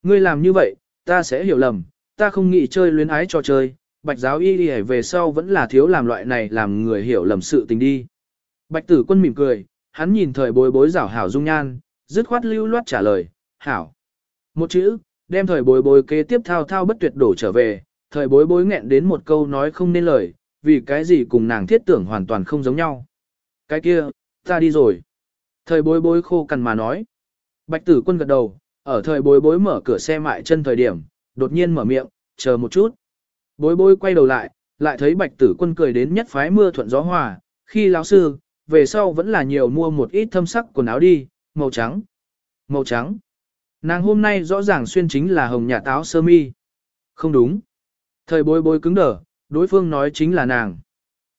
Ngươi làm như vậy, ta sẽ hiểu lầm, ta không nghĩ chơi luyến ái trò chơi, bạch giáo y đi về sau vẫn là thiếu làm loại này làm người hiểu lầm sự tình đi. Bạch tử quân mỉm cười, hắn nhìn thời bối bối rảo hảo dung nhan, dứt khoát lưu loát trả lời, hảo. Một chữ, đem thời bối bối kế tiếp thao thao bất tuyệt đổ trở về, thời bối bối nghẹn đến một câu nói không nên lời, vì cái gì cùng nàng thiết tưởng hoàn toàn không giống nhau. Cái kia, ta đi rồi. Thời bối bối khô cằn mà nói. Bạch tử quân gật đầu, ở thời bối bối mở cửa xe mại chân thời điểm, đột nhiên mở miệng, chờ một chút. Bối bối quay đầu lại, lại thấy bạch tử quân cười đến nhất phái mưa thuận gió hòa, khi lão sư, về sau vẫn là nhiều mua một ít thâm sắc quần áo đi, màu trắng. Màu trắng. Nàng hôm nay rõ ràng xuyên chính là hồng nhà táo sơ mi. Không đúng. Thời bối bối cứng đờ, đối phương nói chính là nàng.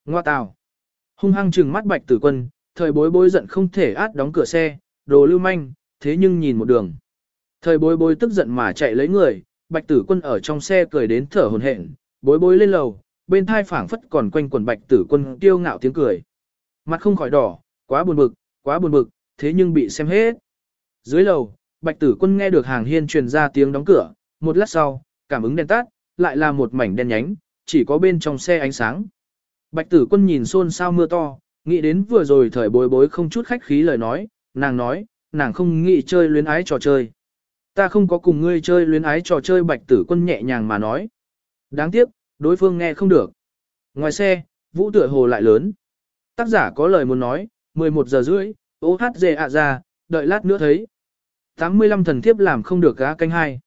Ngoa tào. Hung hăng trừng mắt bạch tử quân, thời bối bối giận không thể át đóng cửa xe, đồ lưu manh, thế nhưng nhìn một đường. Thời bối bối tức giận mà chạy lấy người, bạch tử quân ở trong xe cười đến thở hồn hển, bối bối lên lầu, bên thai phảng phất còn quanh quần bạch tử quân tiêu ngạo tiếng cười. Mặt không khỏi đỏ, quá buồn bực, quá buồn bực, thế nhưng bị xem hết. Dưới lầu, bạch tử quân nghe được hàng hiên truyền ra tiếng đóng cửa, một lát sau, cảm ứng đèn tắt, lại là một mảnh đen nhánh, chỉ có bên trong xe ánh sáng. Bạch tử quân nhìn xôn xao mưa to, nghĩ đến vừa rồi thời bối bối không chút khách khí lời nói, nàng nói, nàng không nghĩ chơi luyến ái trò chơi. Ta không có cùng ngươi chơi luyến ái trò chơi bạch tử quân nhẹ nhàng mà nói. Đáng tiếc, đối phương nghe không được. Ngoài xe, vũ tựa hồ lại lớn. Tác giả có lời muốn nói, 11 giờ rưỡi, ô hát dê ạ ra, đợi lát nữa thấy. 85 thần thiếp làm không được gá canh hai.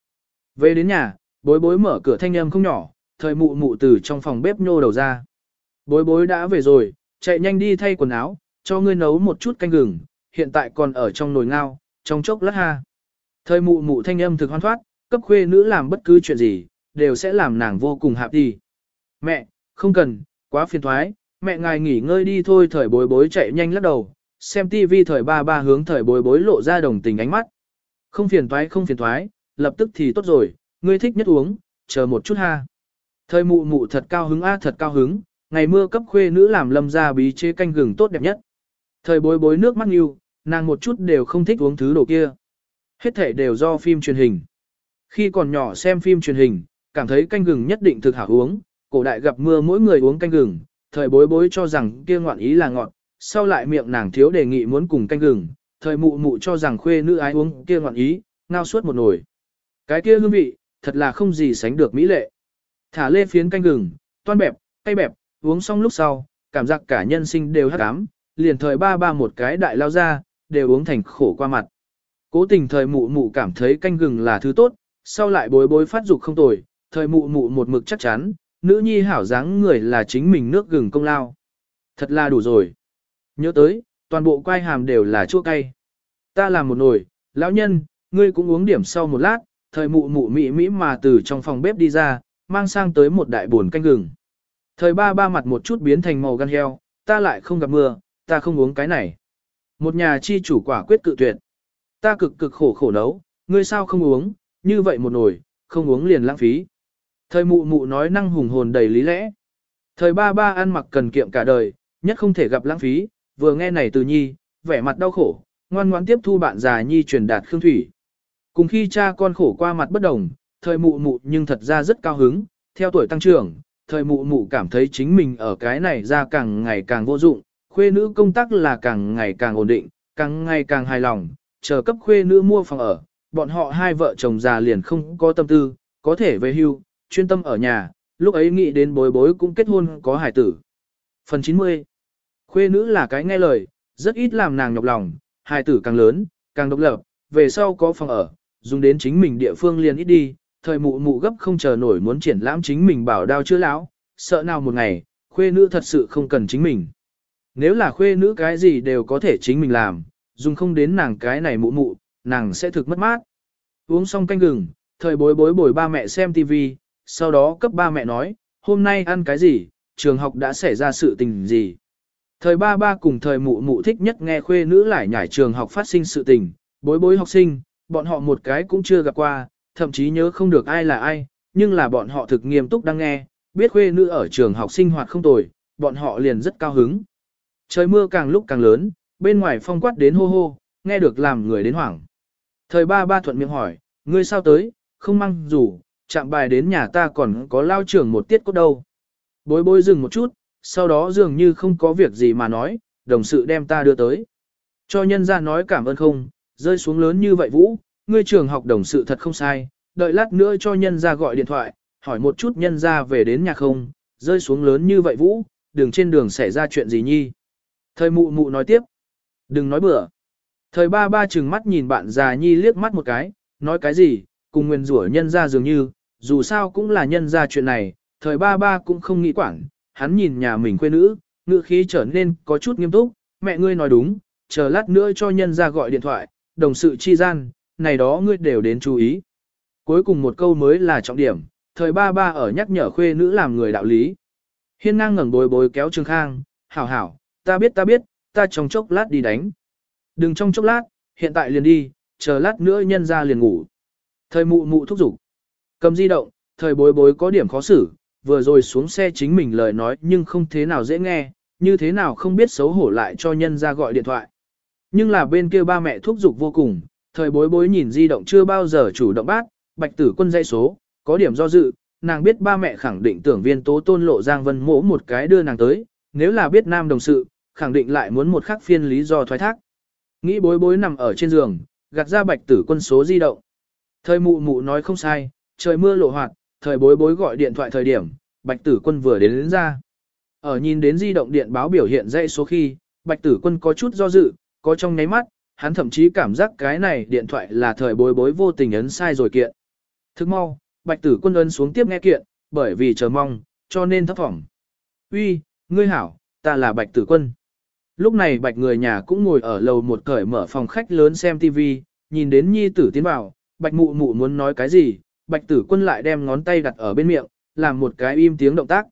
Về đến nhà, bối bối mở cửa thanh âm không nhỏ, thời mụ mụ từ trong phòng bếp nhô đầu ra. Bối bối đã về rồi, chạy nhanh đi thay quần áo, cho ngươi nấu một chút canh gừng, hiện tại còn ở trong nồi ngao, trong chốc lát ha. Thời mụ mụ thanh âm thực hoan thoát, cấp khuê nữ làm bất cứ chuyện gì, đều sẽ làm nàng vô cùng hạp đi. Mẹ, không cần, quá phiền thoái, mẹ ngài nghỉ ngơi đi thôi thời bối bối chạy nhanh lắc đầu, xem tivi thời ba ba hướng thời bối bối lộ ra đồng tình ánh mắt. Không phiền toái không phiền toái, lập tức thì tốt rồi, ngươi thích nhất uống, chờ một chút ha. Thời mụ mụ thật cao hứng a thật cao hứng, ngày mưa cấp khuê nữ làm lâm ra bí chế canh gừng tốt đẹp nhất. Thời bối bối nước mắt nhiều, nàng một chút đều không thích uống thứ đồ kia. Hết thể đều do phim truyền hình. Khi còn nhỏ xem phim truyền hình, cảm thấy canh gừng nhất định thực hảo uống, cổ đại gặp mưa mỗi người uống canh gừng, thời bối bối cho rằng kia ngoạn ý là ngọt, sau lại miệng nàng thiếu đề nghị muốn cùng canh gừng, thời mụ mụ cho rằng khuê nữ ái uống kia ngoạn ý, ngao suốt một nồi. Cái kia hương vị, thật là không gì sánh được mỹ lệ. Thả lê phiến canh gừng, toan bẹp, cay bẹp, uống xong lúc sau, cảm giác cả nhân sinh đều hắc ám, liền thời ba ba một cái đại lao ra, đều uống thành khổ qua mặt. Cố tình thời mụ mụ cảm thấy canh gừng là thứ tốt, sau lại bối bối phát dục không tồi, thời mụ mụ một mực chắc chắn, nữ nhi hảo dáng người là chính mình nước gừng công lao. Thật là đủ rồi. Nhớ tới, toàn bộ quai hàm đều là chua cay. Ta làm một nồi, lão nhân, ngươi cũng uống điểm sau một lát, thời mụ mụ mị mỹ mà từ trong phòng bếp đi ra, mang sang tới một đại buồn canh gừng. Thời ba ba mặt một chút biến thành màu gan heo, ta lại không gặp mưa, ta không uống cái này. Một nhà chi chủ quả quyết cự tuyệt. Ta cực cực khổ khổ nấu, ngươi sao không uống, như vậy một nồi, không uống liền lãng phí. Thời mụ mụ nói năng hùng hồn đầy lý lẽ. Thời ba ba ăn mặc cần kiệm cả đời, nhất không thể gặp lãng phí, vừa nghe này từ nhi, vẻ mặt đau khổ, ngoan ngoãn tiếp thu bạn già nhi truyền đạt khương thủy. Cùng khi cha con khổ qua mặt bất đồng, thời mụ mụ nhưng thật ra rất cao hứng, theo tuổi tăng trưởng, thời mụ mụ cảm thấy chính mình ở cái này ra càng ngày càng vô dụng, khuê nữ công tác là càng ngày càng ổn định, càng ngày càng hài lòng, chờ cấp khuê nữ mua phòng ở, bọn họ hai vợ chồng già liền không có tâm tư, có thể về hưu, chuyên tâm ở nhà, lúc ấy nghĩ đến bối bối cũng kết hôn có hải tử. Phần 90 Khuê nữ là cái nghe lời, rất ít làm nàng nhọc lòng, hài tử càng lớn, càng độc lập, về sau có phòng ở, dùng đến chính mình địa phương liền ít đi, thời mụ mụ gấp không chờ nổi muốn triển lãm chính mình bảo đao chữa lão, sợ nào một ngày, khuê nữ thật sự không cần chính mình. Nếu là khuê nữ cái gì đều có thể chính mình làm, dùng không đến nàng cái này mụ mụ, nàng sẽ thực mất mát. Uống xong canh gừng, thời bối bối bồi ba mẹ xem tivi sau đó cấp ba mẹ nói, hôm nay ăn cái gì, trường học đã xảy ra sự tình gì. Thời ba ba cùng thời mụ mụ thích nhất nghe khuê nữ lại nhảy trường học phát sinh sự tình, bối bối học sinh, bọn họ một cái cũng chưa gặp qua, thậm chí nhớ không được ai là ai, nhưng là bọn họ thực nghiêm túc đang nghe, biết khuê nữ ở trường học sinh hoạt không tồi, bọn họ liền rất cao hứng. Trời mưa càng lúc càng lớn, bên ngoài phong quát đến hô hô, nghe được làm người đến hoảng. Thời ba ba thuận miệng hỏi, ngươi sao tới, không mang dù, chạm bài đến nhà ta còn có lao trưởng một tiết cốt đâu. Bối bối dừng một chút, sau đó dường như không có việc gì mà nói, đồng sự đem ta đưa tới. Cho nhân ra nói cảm ơn không, rơi xuống lớn như vậy Vũ, ngươi trường học đồng sự thật không sai, đợi lát nữa cho nhân ra gọi điện thoại, hỏi một chút nhân ra về đến nhà không, rơi xuống lớn như vậy Vũ, đường trên đường xảy ra chuyện gì nhi. Thời mụ mụ nói tiếp, đừng nói bừa. Thời ba ba chừng mắt nhìn bạn già nhi liếc mắt một cái, nói cái gì, cùng nguyên rủa nhân ra dường như, dù sao cũng là nhân ra chuyện này, thời ba ba cũng không nghĩ quảng hắn nhìn nhà mình quê nữ, ngữ khí trở nên có chút nghiêm túc, mẹ ngươi nói đúng, chờ lát nữa cho nhân ra gọi điện thoại, đồng sự chi gian, này đó ngươi đều đến chú ý. Cuối cùng một câu mới là trọng điểm, thời ba ba ở nhắc nhở khuê nữ làm người đạo lý. Hiên ngang ngẩng bồi bồi kéo Trương Khang, hảo hảo, ta biết ta biết, ta trong chốc lát đi đánh. Đừng trong chốc lát, hiện tại liền đi, chờ lát nữa nhân ra liền ngủ. Thời mụ mụ thúc giục. Cầm di động, thời bối bối có điểm khó xử, vừa rồi xuống xe chính mình lời nói nhưng không thế nào dễ nghe, như thế nào không biết xấu hổ lại cho nhân ra gọi điện thoại. Nhưng là bên kia ba mẹ thúc giục vô cùng, thời bối bối nhìn di động chưa bao giờ chủ động bác bạch tử quân dây số, có điểm do dự, nàng biết ba mẹ khẳng định tưởng viên tố tôn lộ Giang Vân mỗ một cái đưa nàng tới, nếu là biết nam đồng sự, khẳng định lại muốn một khắc phiên lý do thoái thác. Nghĩ bối bối nằm ở trên giường, gạt ra bạch tử quân số di động. Thời mụ mụ nói không sai, trời mưa lộ hoạt, thời bối bối gọi điện thoại thời điểm, bạch tử quân vừa đến, đến ra. Ở nhìn đến di động điện báo biểu hiện dãy số khi, bạch tử quân có chút do dự, có trong nháy mắt, hắn thậm chí cảm giác cái này điện thoại là thời bối bối vô tình ấn sai rồi kiện. Thức mau, bạch tử quân ấn xuống tiếp nghe kiện, bởi vì chờ mong, cho nên thấp phỏng. Uy, ngươi hảo, ta là bạch tử quân. Lúc này bạch người nhà cũng ngồi ở lầu một cởi mở phòng khách lớn xem TV, nhìn đến nhi tử tiến vào, bạch mụ mụ muốn nói cái gì, bạch tử quân lại đem ngón tay đặt ở bên miệng, làm một cái im tiếng động tác.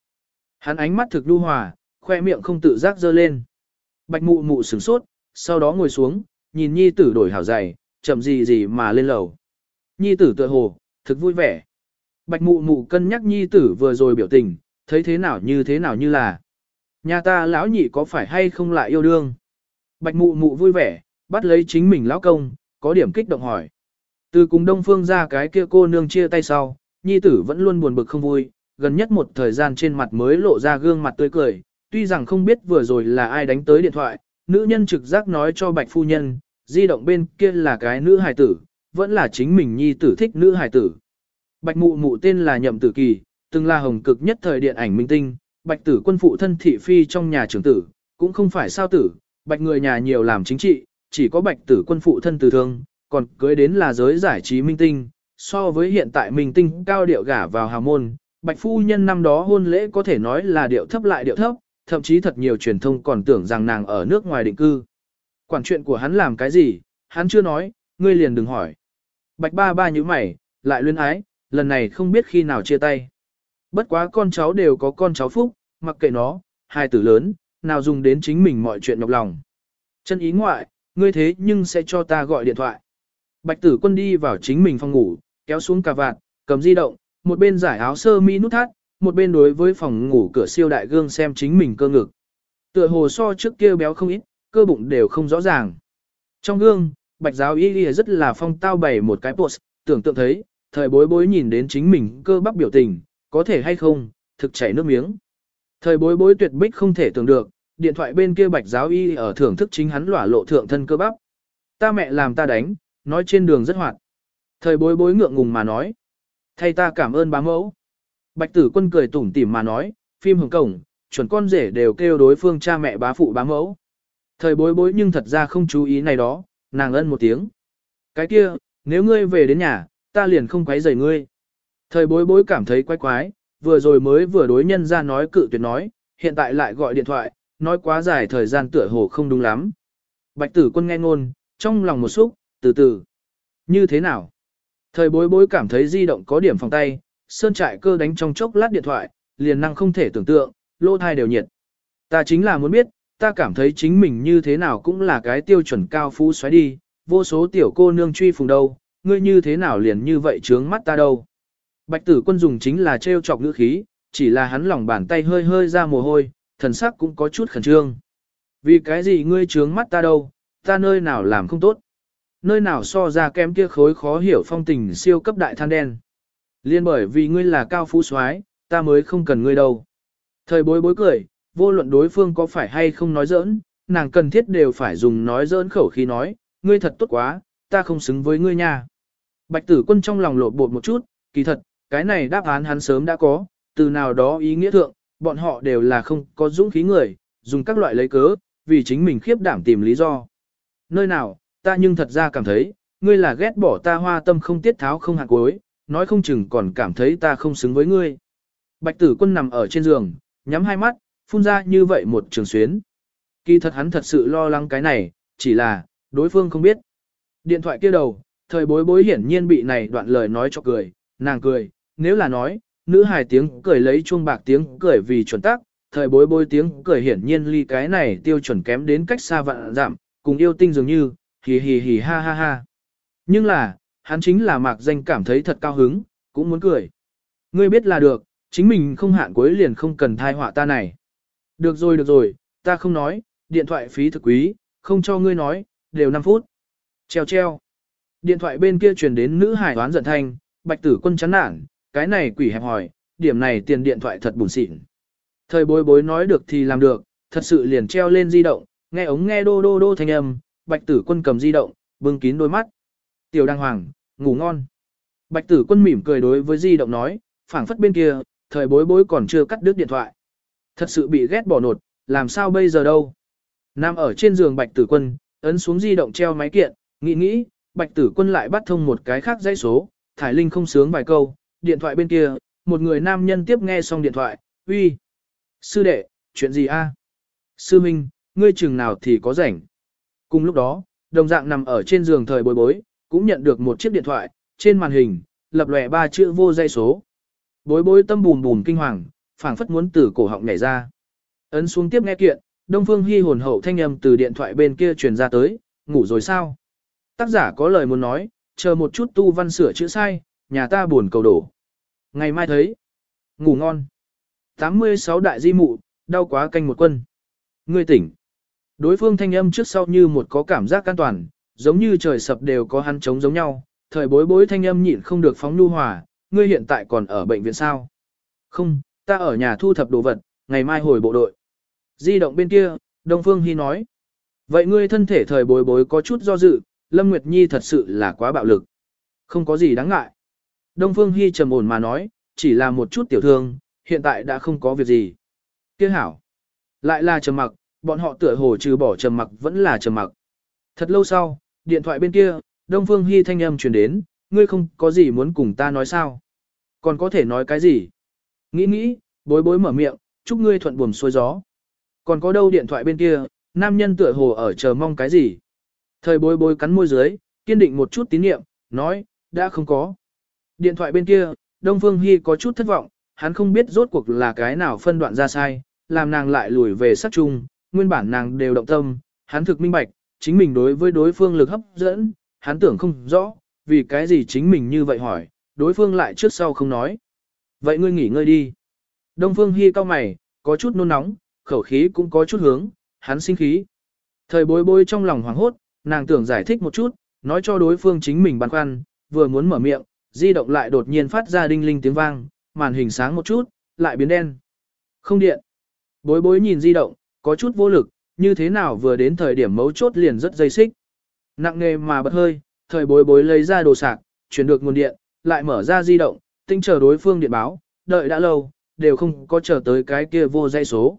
Hắn ánh mắt thực đu hòa, khoe miệng không tự giác dơ lên. Bạch mụ mụ sửng sốt, sau đó ngồi xuống, nhìn nhi tử đổi hảo giày, chậm gì gì mà lên lầu. Nhi tử tựa hồ, thực vui vẻ. Bạch mụ mụ cân nhắc nhi tử vừa rồi biểu tình, thấy thế nào như thế nào như là. Nhà ta lão nhị có phải hay không lại yêu đương? Bạch mụ mụ vui vẻ, bắt lấy chính mình lão công, có điểm kích động hỏi. Từ cùng đông phương ra cái kia cô nương chia tay sau, nhi tử vẫn luôn buồn bực không vui, gần nhất một thời gian trên mặt mới lộ ra gương mặt tươi cười, tuy rằng không biết vừa rồi là ai đánh tới điện thoại, nữ nhân trực giác nói cho bạch phu nhân, di động bên kia là cái nữ hài tử, vẫn là chính mình nhi tử thích nữ hài tử. Bạch mụ mụ tên là Nhậm Tử Kỳ, từng là hồng cực nhất thời điện ảnh minh tinh, bạch tử quân phụ thân thị phi trong nhà trưởng tử, cũng không phải sao tử, bạch người nhà nhiều làm chính trị, chỉ có bạch tử quân phụ thân từ thương, còn cưới đến là giới giải trí minh tinh, so với hiện tại minh tinh cao điệu gả vào hào môn, bạch phu nhân năm đó hôn lễ có thể nói là điệu thấp lại điệu thấp, thậm chí thật nhiều truyền thông còn tưởng rằng nàng ở nước ngoài định cư. Quản chuyện của hắn làm cái gì, hắn chưa nói, ngươi liền đừng hỏi. Bạch ba ba như mày, lại luyến ái, lần này không biết khi nào chia tay. Bất quá con cháu đều có con cháu phúc, mặc kệ nó, hai tử lớn, nào dùng đến chính mình mọi chuyện nhọc lòng. Chân ý ngoại, ngươi thế nhưng sẽ cho ta gọi điện thoại. Bạch tử quân đi vào chính mình phòng ngủ, kéo xuống cà vạt, cầm di động, một bên giải áo sơ mi nút thắt, một bên đối với phòng ngủ cửa siêu đại gương xem chính mình cơ ngực. Tựa hồ so trước kia béo không ít, cơ bụng đều không rõ ràng. Trong gương, bạch giáo y y rất là phong tao bày một cái pose, tưởng tượng thấy, thời bối bối nhìn đến chính mình cơ bắp biểu tình, có thể hay không, thực chảy nước miếng. Thời bối bối tuyệt bích không thể tưởng được, điện thoại bên kia bạch giáo y ở thưởng thức chính hắn lỏa lộ thượng thân cơ bắp. Ta mẹ làm ta đánh, nói trên đường rất hoạt. Thời bối bối ngượng ngùng mà nói. Thay ta cảm ơn bá mẫu. Bạch tử quân cười tủm tỉm mà nói, phim hồng cổng, chuẩn con rể đều kêu đối phương cha mẹ bá phụ bá mẫu. Thời bối bối nhưng thật ra không chú ý này đó, nàng ân một tiếng. Cái kia, nếu ngươi về đến nhà, ta liền không quấy rầy ngươi. Thời bối bối cảm thấy quái quái, vừa rồi mới vừa đối nhân ra nói cự tuyệt nói, hiện tại lại gọi điện thoại, nói quá dài thời gian tựa hồ không đúng lắm. Bạch tử quân nghe ngôn, trong lòng một xúc, từ từ. Như thế nào? Thời bối bối cảm thấy di động có điểm phòng tay, sơn trại cơ đánh trong chốc lát điện thoại, liền năng không thể tưởng tượng, lô thai đều nhiệt. Ta chính là muốn biết, ta cảm thấy chính mình như thế nào cũng là cái tiêu chuẩn cao phú xoáy đi, vô số tiểu cô nương truy phùng đâu, ngươi như thế nào liền như vậy trướng mắt ta đâu. Bạch tử quân dùng chính là trêu chọc ngữ khí, chỉ là hắn lòng bàn tay hơi hơi ra mồ hôi, thần sắc cũng có chút khẩn trương. Vì cái gì ngươi trướng mắt ta đâu, ta nơi nào làm không tốt. Nơi nào so ra kém kia khối khó hiểu phong tình siêu cấp đại than đen. Liên bởi vì ngươi là cao phú soái, ta mới không cần ngươi đâu. Thời bối bối cười, vô luận đối phương có phải hay không nói giỡn, nàng cần thiết đều phải dùng nói giỡn khẩu khi nói, ngươi thật tốt quá, ta không xứng với ngươi nha. Bạch tử quân trong lòng lột bột một chút, kỳ thật, cái này đáp án hắn sớm đã có, từ nào đó ý nghĩa thượng, bọn họ đều là không có dũng khí người, dùng các loại lấy cớ, vì chính mình khiếp đảm tìm lý do. Nơi nào, ta nhưng thật ra cảm thấy, ngươi là ghét bỏ ta hoa tâm không tiết tháo không hạt cuối, nói không chừng còn cảm thấy ta không xứng với ngươi. Bạch tử quân nằm ở trên giường, nhắm hai mắt, phun ra như vậy một trường xuyến. Kỳ thật hắn thật sự lo lắng cái này, chỉ là, đối phương không biết. Điện thoại kia đầu, thời bối bối hiển nhiên bị này đoạn lời nói cho cười, nàng cười, nếu là nói, nữ hài tiếng cười lấy chuông bạc tiếng cười vì chuẩn tắc, thời bối bối tiếng cười hiển nhiên ly cái này tiêu chuẩn kém đến cách xa vạn giảm, cùng yêu tinh dường như, hì hì hì ha ha ha. Nhưng là, hắn chính là mạc danh cảm thấy thật cao hứng, cũng muốn cười. Ngươi biết là được, chính mình không hạn cuối liền không cần thai họa ta này. Được rồi được rồi, ta không nói, điện thoại phí thực quý, không cho ngươi nói, đều 5 phút. Treo treo. Điện thoại bên kia truyền đến nữ hải đoán giận thanh, bạch tử quân chán nản, cái này quỷ hẹp hỏi, điểm này tiền điện thoại thật bùn xịn. Thời bối bối nói được thì làm được, thật sự liền treo lên di động, nghe ống nghe đô đô đô thanh âm, bạch tử quân cầm di động, bưng kín đôi mắt. Tiểu đăng hoàng, ngủ ngon. Bạch tử quân mỉm cười đối với di động nói, phảng phất bên kia, thời bối bối còn chưa cắt đứt điện thoại. Thật sự bị ghét bỏ nột, làm sao bây giờ đâu. Nam ở trên giường bạch tử quân, ấn xuống di động treo máy kiện, nghĩ nghĩ, bạch tử quân lại bắt thông một cái khác dãy số, thải linh không sướng vài câu, điện thoại bên kia, một người nam nhân tiếp nghe xong điện thoại, uy. Sư đệ, chuyện gì a? Sư Minh, ngươi chừng nào thì có rảnh. Cùng lúc đó, đồng dạng nằm ở trên giường thời bối bối, cũng nhận được một chiếc điện thoại, trên màn hình, lập lòe ba chữ vô dây số. Bối bối tâm bùm bùm kinh hoàng, phảng phất muốn từ cổ họng nhảy ra. Ấn xuống tiếp nghe kiện, Đông Phương Hi hồn hậu thanh âm từ điện thoại bên kia truyền ra tới, ngủ rồi sao? Tác giả có lời muốn nói, chờ một chút tu văn sửa chữ sai, nhà ta buồn cầu đổ. Ngày mai thấy. Ngủ ngon. 86 đại di mụ, đau quá canh một quân. Ngươi tỉnh. Đối phương thanh âm trước sau như một có cảm giác an toàn, giống như trời sập đều có hắn trống giống nhau. Thời bối bối thanh âm nhịn không được phóng nhu hòa, ngươi hiện tại còn ở bệnh viện sao? Không, ta ở nhà thu thập đồ vật, ngày mai hồi bộ đội. Di động bên kia, Đông Phương Hy nói. Vậy ngươi thân thể thời bối bối có chút do dự, Lâm Nguyệt Nhi thật sự là quá bạo lực. Không có gì đáng ngại. Đông Phương Hy trầm ổn mà nói, chỉ là một chút tiểu thương, hiện tại đã không có việc gì. Tiếc hảo. Lại là trầm mặc, bọn họ tựa hồ trừ bỏ trầm mặc vẫn là trầm mặc. Thật lâu sau, điện thoại bên kia, Đông Phương Hy thanh âm truyền đến, ngươi không có gì muốn cùng ta nói sao? Còn có thể nói cái gì? Nghĩ nghĩ, bối bối mở miệng, chúc ngươi thuận buồm xuôi gió. Còn có đâu điện thoại bên kia, nam nhân tựa hồ ở chờ mong cái gì? Thời bối bối cắn môi dưới, kiên định một chút tín niệm, nói, đã không có. Điện thoại bên kia, Đông Phương Hy có chút thất vọng, hắn không biết rốt cuộc là cái nào phân đoạn ra sai, làm nàng lại lùi về sát chung, nguyên bản nàng đều động tâm, hắn thực minh bạch, chính mình đối với đối phương lực hấp dẫn, hắn tưởng không rõ, vì cái gì chính mình như vậy hỏi, đối phương lại trước sau không nói. Vậy ngươi nghỉ ngơi đi. Đông Phương Hi cao mày, có chút nôn nóng, khẩu khí cũng có chút hướng, hắn sinh khí. Thời bối bối trong lòng hoảng hốt, nàng tưởng giải thích một chút, nói cho đối phương chính mình băn khoăn, vừa muốn mở miệng, di động lại đột nhiên phát ra đinh linh tiếng vang, màn hình sáng một chút, lại biến đen. Không điện. Bối bối nhìn di động, có chút vô lực, như thế nào vừa đến thời điểm mấu chốt liền rất dây xích. Nặng nghề mà bật hơi, thời bối bối lấy ra đồ sạc, chuyển được nguồn điện, lại mở ra di động, tinh chờ đối phương điện báo, đợi đã lâu, đều không có chờ tới cái kia vô dây số.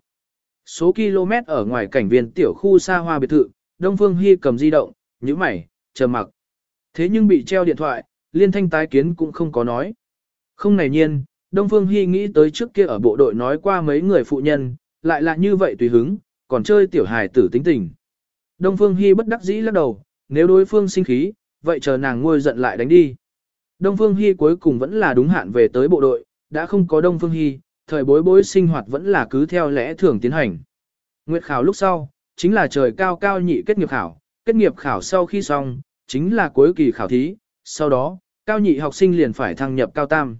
Số km ở ngoài cảnh viên tiểu khu xa hoa biệt thự, Đông Phương Hy cầm di động, nhíu mày, chờ mặc. Thế nhưng bị treo điện thoại, liên thanh tái kiến cũng không có nói. Không này nhiên, Đông Phương Hy nghĩ tới trước kia ở bộ đội nói qua mấy người phụ nhân, lại là như vậy tùy hứng, còn chơi tiểu hài tử tính tình. Đông Phương Hi bất đắc dĩ lắc đầu, nếu đối phương sinh khí, vậy chờ nàng nguôi giận lại đánh đi. Đông Phương Hi cuối cùng vẫn là đúng hạn về tới bộ đội, đã không có Đông Phương Hi, thời bối bối sinh hoạt vẫn là cứ theo lẽ thường tiến hành. Nguyệt khảo lúc sau, chính là trời cao cao nhị kết nghiệp khảo, kết nghiệp khảo sau khi xong, chính là cuối kỳ khảo thí, sau đó, cao nhị học sinh liền phải thăng nhập cao tam.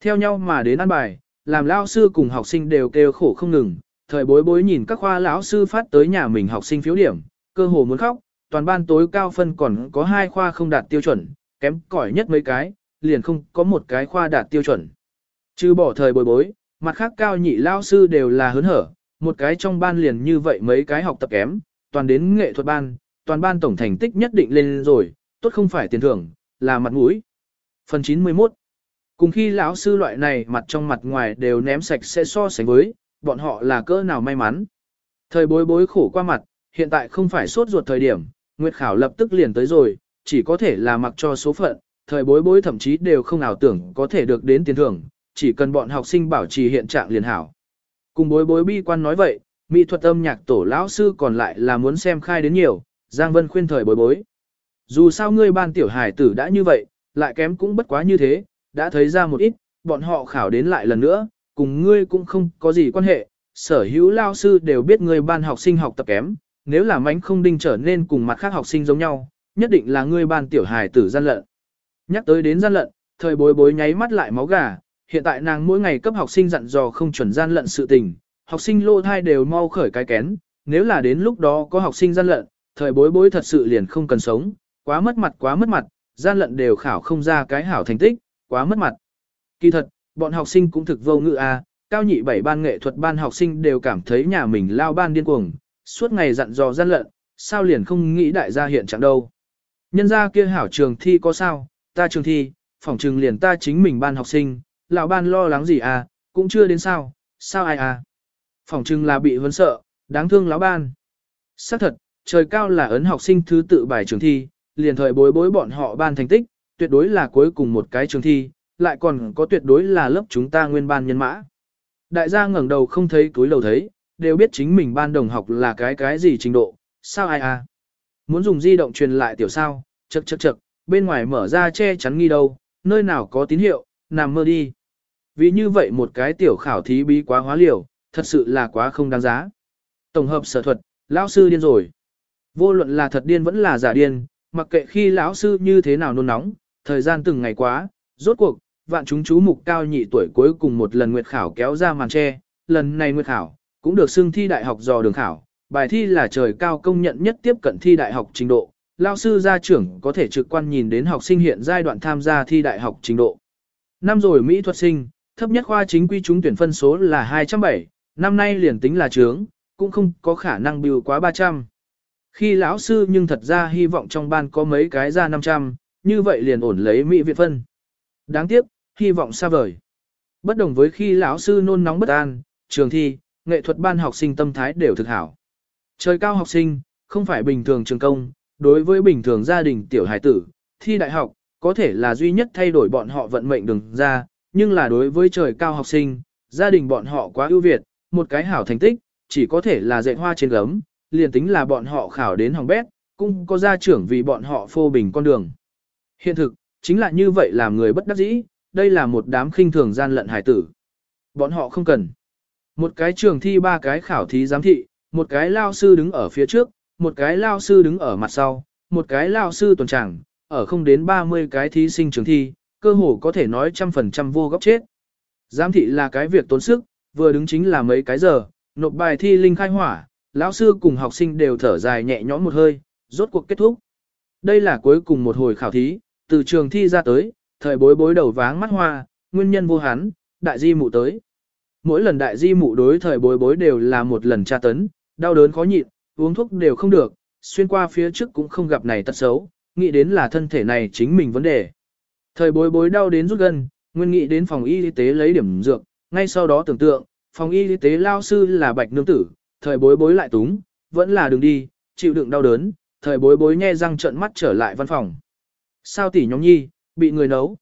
Theo nhau mà đến ăn bài, làm lao sư cùng học sinh đều kêu khổ không ngừng, thời bối bối nhìn các khoa lão sư phát tới nhà mình học sinh phiếu điểm, cơ hồ muốn khóc, toàn ban tối cao phân còn có hai khoa không đạt tiêu chuẩn, kém cỏi nhất mấy cái, liền không có một cái khoa đạt tiêu chuẩn. Chứ bỏ thời bối bối, mặt khác cao nhị lao sư đều là hớn hở, một cái trong ban liền như vậy mấy cái học tập kém, toàn đến nghệ thuật ban, toàn ban tổng thành tích nhất định lên rồi, tốt không phải tiền thưởng, là mặt mũi. Phần 91 Cùng khi lão sư loại này mặt trong mặt ngoài đều ném sạch sẽ so sánh với, bọn họ là cỡ nào may mắn. Thời bối bối khổ qua mặt, hiện tại không phải sốt ruột thời điểm, Nguyệt Khảo lập tức liền tới rồi, chỉ có thể là mặc cho số phận, thời bối bối thậm chí đều không ảo tưởng có thể được đến tiền thưởng, chỉ cần bọn học sinh bảo trì hiện trạng liền hảo. Cùng bối bối bi quan nói vậy, mỹ thuật âm nhạc tổ lão sư còn lại là muốn xem khai đến nhiều, Giang Vân khuyên thời bối bối. Dù sao ngươi ban tiểu hải tử đã như vậy, lại kém cũng bất quá như thế, đã thấy ra một ít, bọn họ khảo đến lại lần nữa, cùng ngươi cũng không có gì quan hệ, sở hữu lao sư đều biết ngươi ban học sinh học tập kém, nếu là mánh không đinh trở nên cùng mặt khác học sinh giống nhau, nhất định là ngươi ban tiểu hài tử gian lận. Nhắc tới đến gian lận, thời bối bối nháy mắt lại máu gà, hiện tại nàng mỗi ngày cấp học sinh dặn dò không chuẩn gian lận sự tình, học sinh lô thai đều mau khởi cái kén, nếu là đến lúc đó có học sinh gian lận, thời bối bối thật sự liền không cần sống, quá mất mặt quá mất mặt, gian lận đều khảo không ra cái hảo thành tích, quá mất mặt. Kỳ thật, bọn học sinh cũng thực vô ngữ a, à, cao nhị bảy ban nghệ thuật ban học sinh đều cảm thấy nhà mình lao ban điên cuồng, suốt ngày dặn dò gian lận, sao liền không nghĩ đại gia hiện trạng đâu. Nhân gia kia hảo trường thi có sao, ta trường thi, phỏng trường liền ta chính mình ban học sinh, lão ban lo lắng gì à, cũng chưa đến sao, sao ai à. Phỏng trường là bị huấn sợ, đáng thương lão ban. Xác thật, trời cao là ấn học sinh thứ tự bài trường thi, liền thời bối bối bọn họ ban thành tích, tuyệt đối là cuối cùng một cái trường thi, lại còn có tuyệt đối là lớp chúng ta nguyên ban nhân mã. Đại gia ngẩng đầu không thấy túi đầu thấy, đều biết chính mình ban đồng học là cái cái gì trình độ, sao ai à. Muốn dùng di động truyền lại tiểu sao, chật chật chật, bên ngoài mở ra che chắn nghi đâu, nơi nào có tín hiệu, nằm mơ đi. Vì như vậy một cái tiểu khảo thí bí quá hóa liều, thật sự là quá không đáng giá. Tổng hợp sở thuật, lão sư điên rồi. Vô luận là thật điên vẫn là giả điên, mặc kệ khi lão sư như thế nào nôn nóng, thời gian từng ngày quá, rốt cuộc, vạn chúng chú mục cao nhị tuổi cuối cùng một lần nguyệt khảo kéo ra màn che, lần này nguyệt khảo, cũng được xưng thi đại học dò đường khảo, bài thi là trời cao công nhận nhất tiếp cận thi đại học trình độ, lao sư gia trưởng có thể trực quan nhìn đến học sinh hiện giai đoạn tham gia thi đại học trình độ. Năm rồi Mỹ thuật sinh, thấp nhất khoa chính quy trúng tuyển phân số là 207, năm nay liền tính là trướng, cũng không có khả năng biểu quá 300. Khi lão sư nhưng thật ra hy vọng trong ban có mấy cái ra 500, như vậy liền ổn lấy Mỹ viện phân. Đáng tiếc, hy vọng xa vời. Bất đồng với khi lão sư nôn nóng bất an, trường thi, nghệ thuật ban học sinh tâm thái đều thực hảo. Trời cao học sinh, không phải bình thường trường công, đối với bình thường gia đình tiểu hải tử, thi đại học, có thể là duy nhất thay đổi bọn họ vận mệnh đường ra, nhưng là đối với trời cao học sinh, gia đình bọn họ quá ưu việt, một cái hảo thành tích, chỉ có thể là dạy hoa trên gấm, liền tính là bọn họ khảo đến hỏng bét, cũng có gia trưởng vì bọn họ phô bình con đường. Hiện thực, chính là như vậy làm người bất đắc dĩ, đây là một đám khinh thường gian lận hải tử. Bọn họ không cần. Một cái trường thi ba cái khảo thí giám thị, một cái lao sư đứng ở phía trước, một cái lao sư đứng ở mặt sau, một cái lao sư tuần tràng, ở không đến 30 cái thí sinh trường thi, cơ hồ có thể nói trăm phần trăm vô góc chết. Giám thị là cái việc tốn sức, vừa đứng chính là mấy cái giờ, nộp bài thi linh khai hỏa, lão sư cùng học sinh đều thở dài nhẹ nhõm một hơi, rốt cuộc kết thúc. Đây là cuối cùng một hồi khảo thí, từ trường thi ra tới, thời bối bối đầu váng mắt hoa, nguyên nhân vô hắn, đại di mụ tới. Mỗi lần đại di mụ đối thời bối bối đều là một lần tra tấn, đau đớn khó nhịn, uống thuốc đều không được, xuyên qua phía trước cũng không gặp này tật xấu, nghĩ đến là thân thể này chính mình vấn đề. Thời bối bối đau đến rút gần, nguyên nghĩ đến phòng y tế lấy điểm dược, ngay sau đó tưởng tượng, phòng y tế lao sư là bạch nương tử, thời bối bối lại túng, vẫn là đường đi, chịu đựng đau đớn, thời bối bối nhe răng trợn mắt trở lại văn phòng. Sao tỷ nhóm nhi, bị người nấu.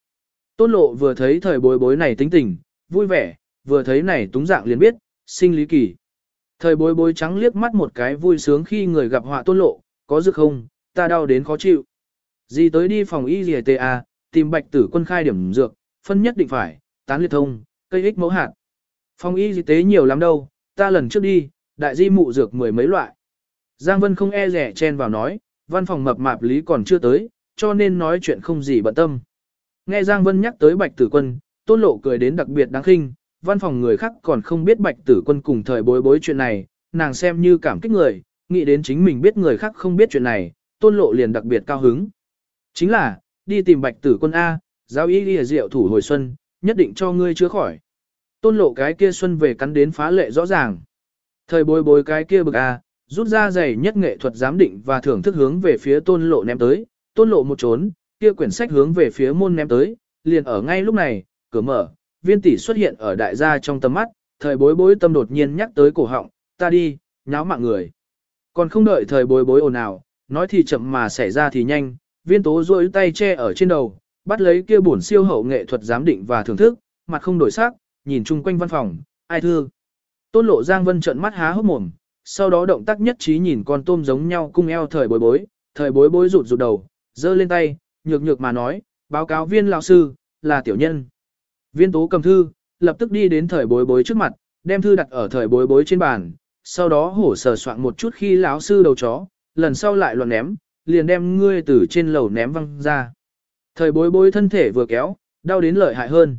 Tôn lộ vừa thấy thời bối bối này tính tình, vui vẻ, vừa thấy này túng dạng liền biết, sinh lý kỳ. Thời bối bối trắng liếc mắt một cái vui sướng khi người gặp họa tôn lộ, có dược không, ta đau đến khó chịu. Gì tới đi phòng y gì à, tìm bạch tử quân khai điểm dược, phân nhất định phải, tán liệt thông, cây ích mẫu hạt. Phòng y y tế nhiều lắm đâu, ta lần trước đi, đại di mụ dược mười mấy loại. Giang Vân không e rẻ chen vào nói, văn phòng mập mạp lý còn chưa tới, cho nên nói chuyện không gì bận tâm. Nghe Giang Vân nhắc tới bạch tử quân, tôn lộ cười đến đặc biệt đáng khinh, văn phòng người khác còn không biết bạch tử quân cùng thời bối bối chuyện này, nàng xem như cảm kích người, nghĩ đến chính mình biết người khác không biết chuyện này, tôn lộ liền đặc biệt cao hứng. Chính là, đi tìm bạch tử quân A, giáo ý đi rượu thủ hồi xuân, nhất định cho ngươi chữa khỏi. Tôn lộ cái kia xuân về cắn đến phá lệ rõ ràng. Thời bối bối cái kia bực A, rút ra giày nhất nghệ thuật giám định và thưởng thức hướng về phía tôn lộ ném tới, tôn lộ một trốn, kia quyển sách hướng về phía môn ném tới, liền ở ngay lúc này, cửa mở, viên tỷ xuất hiện ở đại gia trong tầm mắt, thời bối bối tâm đột nhiên nhắc tới cổ họng, ta đi, nháo mạng người. Còn không đợi thời bối bối ồn ào, nói thì chậm mà xảy ra thì nhanh, viên tố rôi tay che ở trên đầu, bắt lấy kia bổn siêu hậu nghệ thuật giám định và thưởng thức, mặt không đổi sắc, nhìn chung quanh văn phòng, ai thương. Tôn lộ Giang Vân trợn mắt há hốc mồm, sau đó động tác nhất trí nhìn con tôm giống nhau cung eo thời bối bối, thời bối bối rụt rụt đầu, giơ lên tay, nhược nhược mà nói, báo cáo viên lão sư, là tiểu nhân. Viên tố cầm thư, lập tức đi đến thời bối bối trước mặt, đem thư đặt ở thời bối bối trên bàn, sau đó hổ sờ soạn một chút khi lão sư đầu chó, lần sau lại loạn ném, liền đem ngươi từ trên lầu ném văng ra. Thời bối bối thân thể vừa kéo, đau đến lợi hại hơn.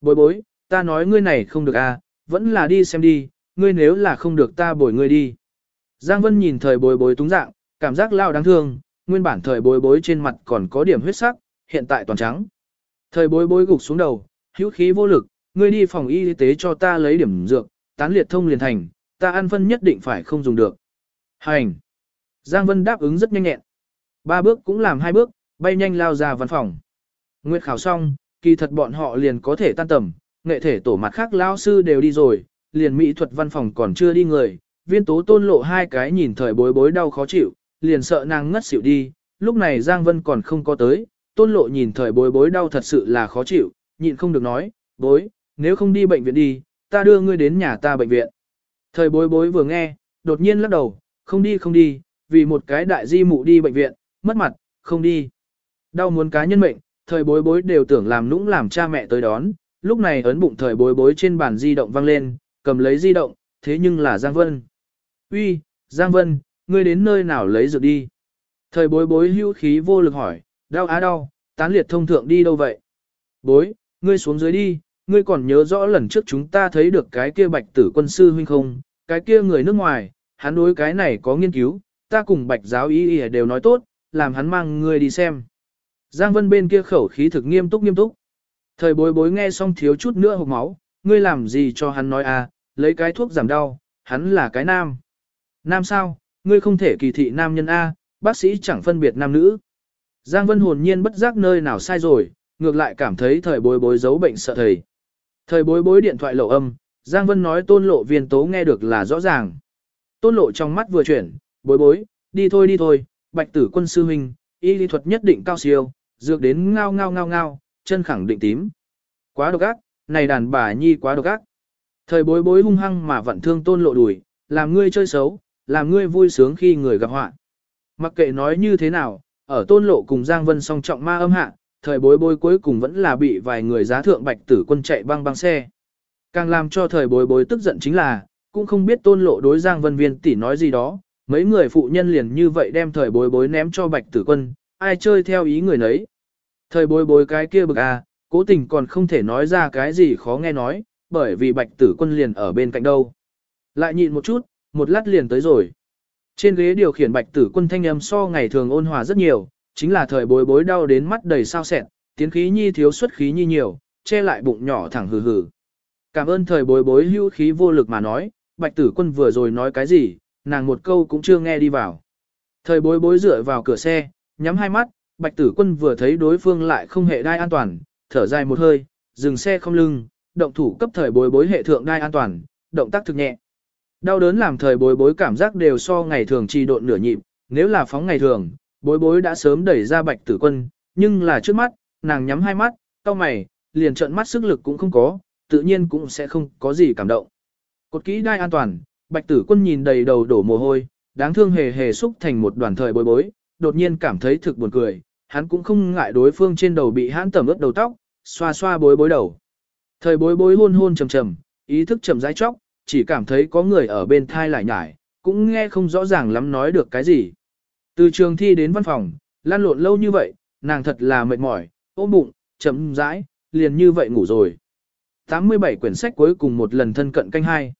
Bối bối, ta nói ngươi này không được à, vẫn là đi xem đi, ngươi nếu là không được ta bồi ngươi đi. Giang Vân nhìn thời bối bối túng dạng, cảm giác lao đáng thương, nguyên bản thời bối bối trên mặt còn có điểm huyết sắc, hiện tại toàn trắng. Thời bối bối gục xuống đầu, hữu khí vô lực, ngươi đi phòng y tế cho ta lấy điểm dược, tán liệt thông liền thành, ta ăn phân nhất định phải không dùng được. Hành. Giang Vân đáp ứng rất nhanh nhẹn. Ba bước cũng làm hai bước, bay nhanh lao ra văn phòng. Nguyệt khảo xong, kỳ thật bọn họ liền có thể tan tầm, nghệ thể tổ mặt khác lao sư đều đi rồi, liền mỹ thuật văn phòng còn chưa đi người, viên tố tôn lộ hai cái nhìn thời bối bối đau khó chịu, liền sợ nàng ngất xỉu đi, lúc này Giang Vân còn không có tới, tôn lộ nhìn thời bối bối đau thật sự là khó chịu, nhịn không được nói, bối, nếu không đi bệnh viện đi, ta đưa ngươi đến nhà ta bệnh viện. Thời bối bối vừa nghe, đột nhiên lắc đầu, không đi không đi, vì một cái đại di mụ đi bệnh viện, mất mặt, không đi. Đau muốn cá nhân mệnh, thời bối bối đều tưởng làm nũng làm cha mẹ tới đón, lúc này ấn bụng thời bối bối trên bàn di động vang lên, cầm lấy di động, thế nhưng là Giang Vân. Uy, Giang Vân, ngươi đến nơi nào lấy dược đi. Thời bối bối hưu khí vô lực hỏi, đau á đau, tán liệt thông thượng đi đâu vậy? Bối, ngươi xuống dưới đi, ngươi còn nhớ rõ lần trước chúng ta thấy được cái kia bạch tử quân sư huynh không, cái kia người nước ngoài, hắn đối cái này có nghiên cứu, ta cùng bạch giáo ý ý đều nói tốt, làm hắn mang ngươi đi xem. Giang Vân bên kia khẩu khí thực nghiêm túc nghiêm túc. Thời bối bối nghe xong thiếu chút nữa hộc máu, ngươi làm gì cho hắn nói à, lấy cái thuốc giảm đau, hắn là cái nam. Nam sao, ngươi không thể kỳ thị nam nhân A, bác sĩ chẳng phân biệt nam nữ. Giang Vân hồn nhiên bất giác nơi nào sai rồi, ngược lại cảm thấy thời bối bối giấu bệnh sợ thầy. Thời bối bối điện thoại lộ âm, Giang Vân nói tôn lộ viên tố nghe được là rõ ràng. Tôn lộ trong mắt vừa chuyển, bối bối, đi thôi đi thôi, bạch tử quân sư huynh, y lý thuật nhất định cao siêu, dược đến ngao ngao ngao ngao, chân khẳng định tím. Quá độc ác, này đàn bà nhi quá độc ác. Thời bối bối hung hăng mà vận thương tôn lộ đùi, làm ngươi chơi xấu, làm ngươi vui sướng khi người gặp họa. Mặc kệ nói như thế nào, ở tôn lộ cùng Giang Vân song trọng ma âm hạ, thời bối bối cuối cùng vẫn là bị vài người giá thượng bạch tử quân chạy băng băng xe. Càng làm cho thời bối bối tức giận chính là, cũng không biết tôn lộ đối Giang Vân Viên tỷ nói gì đó, mấy người phụ nhân liền như vậy đem thời bối bối ném cho bạch tử quân, ai chơi theo ý người nấy. Thời bối bối cái kia bực à, cố tình còn không thể nói ra cái gì khó nghe nói, bởi vì bạch tử quân liền ở bên cạnh đâu. Lại nhịn một chút, một lát liền tới rồi. Trên ghế điều khiển bạch tử quân thanh âm so ngày thường ôn hòa rất nhiều, chính là thời bối bối đau đến mắt đầy sao sẹn, tiến khí nhi thiếu xuất khí nhi nhiều, che lại bụng nhỏ thẳng hừ hừ. Cảm ơn thời bối bối hưu khí vô lực mà nói, bạch tử quân vừa rồi nói cái gì, nàng một câu cũng chưa nghe đi vào. Thời bối bối dựa vào cửa xe, nhắm hai mắt, bạch tử quân vừa thấy đối phương lại không hệ đai an toàn, thở dài một hơi, dừng xe không lưng, động thủ cấp thời bối bối hệ thượng đai an toàn, động tác thực nhẹ. Đau đớn làm thời bối bối cảm giác đều so ngày thường trì độn nửa nhịp, nếu là phóng ngày thường, bối bối đã sớm đẩy ra bạch tử quân, nhưng là trước mắt, nàng nhắm hai mắt, cau mày, liền trợn mắt sức lực cũng không có, tự nhiên cũng sẽ không có gì cảm động. Cột kỹ đai an toàn, bạch tử quân nhìn đầy đầu đổ mồ hôi, đáng thương hề hề xúc thành một đoàn thời bối bối, đột nhiên cảm thấy thực buồn cười, hắn cũng không ngại đối phương trên đầu bị hãn tẩm ướt đầu tóc, xoa xoa bối bối đầu. Thời bối bối hôn hôn trầm trầm, ý thức chậm rãi chóc, chỉ cảm thấy có người ở bên thai lại nhải, cũng nghe không rõ ràng lắm nói được cái gì. Từ trường thi đến văn phòng, lan lộn lâu như vậy, nàng thật là mệt mỏi, ôm bụng, chậm rãi, liền như vậy ngủ rồi. 87 quyển sách cuối cùng một lần thân cận canh hai.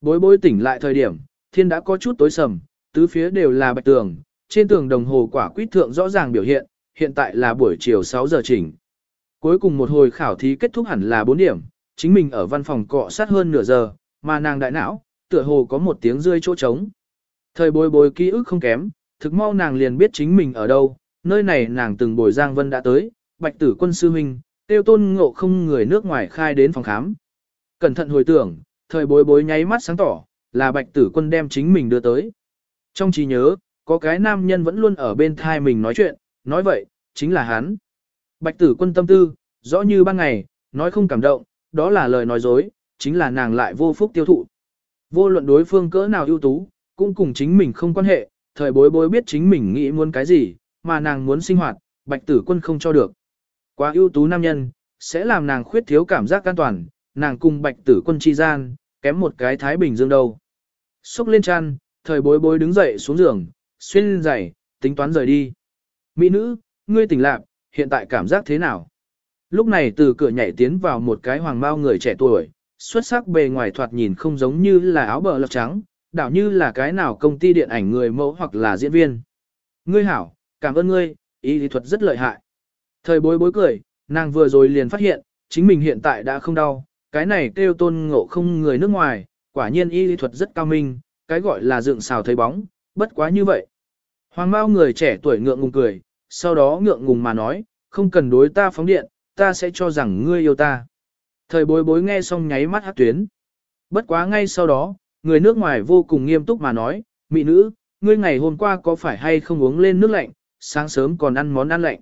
Bối bối tỉnh lại thời điểm, thiên đã có chút tối sầm, tứ phía đều là bạch tường, trên tường đồng hồ quả quýt thượng rõ ràng biểu hiện, hiện tại là buổi chiều 6 giờ chỉnh. Cuối cùng một hồi khảo thí kết thúc hẳn là 4 điểm, chính mình ở văn phòng cọ sát hơn nửa giờ, mà nàng đại não, tựa hồ có một tiếng rơi chỗ trống. Thời bối bối ký ức không kém, thực mau nàng liền biết chính mình ở đâu, nơi này nàng từng bồi Giang Vân đã tới, bạch tử quân sư huynh, tiêu tôn ngộ không người nước ngoài khai đến phòng khám. Cẩn thận hồi tưởng, thời bối bối nháy mắt sáng tỏ, là bạch tử quân đem chính mình đưa tới. Trong trí nhớ, có cái nam nhân vẫn luôn ở bên thai mình nói chuyện, nói vậy, chính là hắn. Bạch tử quân tâm tư, rõ như ban ngày, nói không cảm động, đó là lời nói dối, chính là nàng lại vô phúc tiêu thụ. Vô luận đối phương cỡ nào ưu tú, cũng cùng chính mình không quan hệ, thời bối bối biết chính mình nghĩ muốn cái gì, mà nàng muốn sinh hoạt, bạch tử quân không cho được. Quá ưu tú nam nhân, sẽ làm nàng khuyết thiếu cảm giác an toàn, nàng cùng bạch tử quân chi gian, kém một cái thái bình dương đâu. Xúc lên chăn, thời bối bối đứng dậy xuống giường, xuyên giày, tính toán rời đi. Mỹ nữ, ngươi tỉnh lạc, hiện tại cảm giác thế nào? Lúc này từ cửa nhảy tiến vào một cái hoàng bao người trẻ tuổi, xuất sắc bề ngoài thoạt nhìn không giống như là áo bờ lọc trắng, đảo như là cái nào công ty điện ảnh người mẫu hoặc là diễn viên. Ngươi hảo, cảm ơn ngươi, y lý thuật rất lợi hại. Thời bối bối cười, nàng vừa rồi liền phát hiện, chính mình hiện tại đã không đau, cái này kêu tôn ngộ không người nước ngoài, quả nhiên y lý thuật rất cao minh, cái gọi là dựng xào thấy bóng, bất quá như vậy. Hoàng Mao người trẻ tuổi ngượng ngùng cười, sau đó ngượng ngùng mà nói, không cần đối ta phóng điện, ta sẽ cho rằng ngươi yêu ta. Thời bối bối nghe xong nháy mắt hát tuyến. Bất quá ngay sau đó, người nước ngoài vô cùng nghiêm túc mà nói, mỹ nữ, ngươi ngày hôm qua có phải hay không uống lên nước lạnh, sáng sớm còn ăn món ăn lạnh.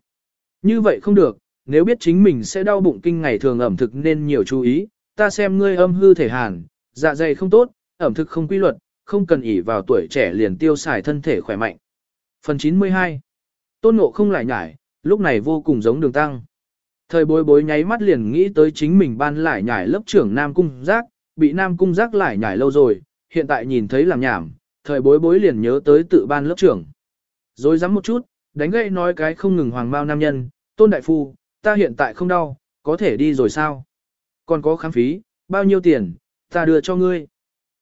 Như vậy không được, nếu biết chính mình sẽ đau bụng kinh ngày thường ẩm thực nên nhiều chú ý, ta xem ngươi âm hư thể hàn, dạ dày không tốt, ẩm thực không quy luật, không cần ỉ vào tuổi trẻ liền tiêu xài thân thể khỏe mạnh. Phần 92 Tôn ngộ không lại nhải, lúc này vô cùng giống đường tăng. Thời bối bối nháy mắt liền nghĩ tới chính mình ban lại nhải lớp trưởng Nam Cung Giác, bị Nam Cung Giác lại nhải lâu rồi, hiện tại nhìn thấy làm nhảm, thời bối bối liền nhớ tới tự ban lớp trưởng. Rồi dám một chút, đánh gậy nói cái không ngừng hoàng bao nam nhân, tôn đại phu, ta hiện tại không đau, có thể đi rồi sao? Còn có khám phí, bao nhiêu tiền, ta đưa cho ngươi.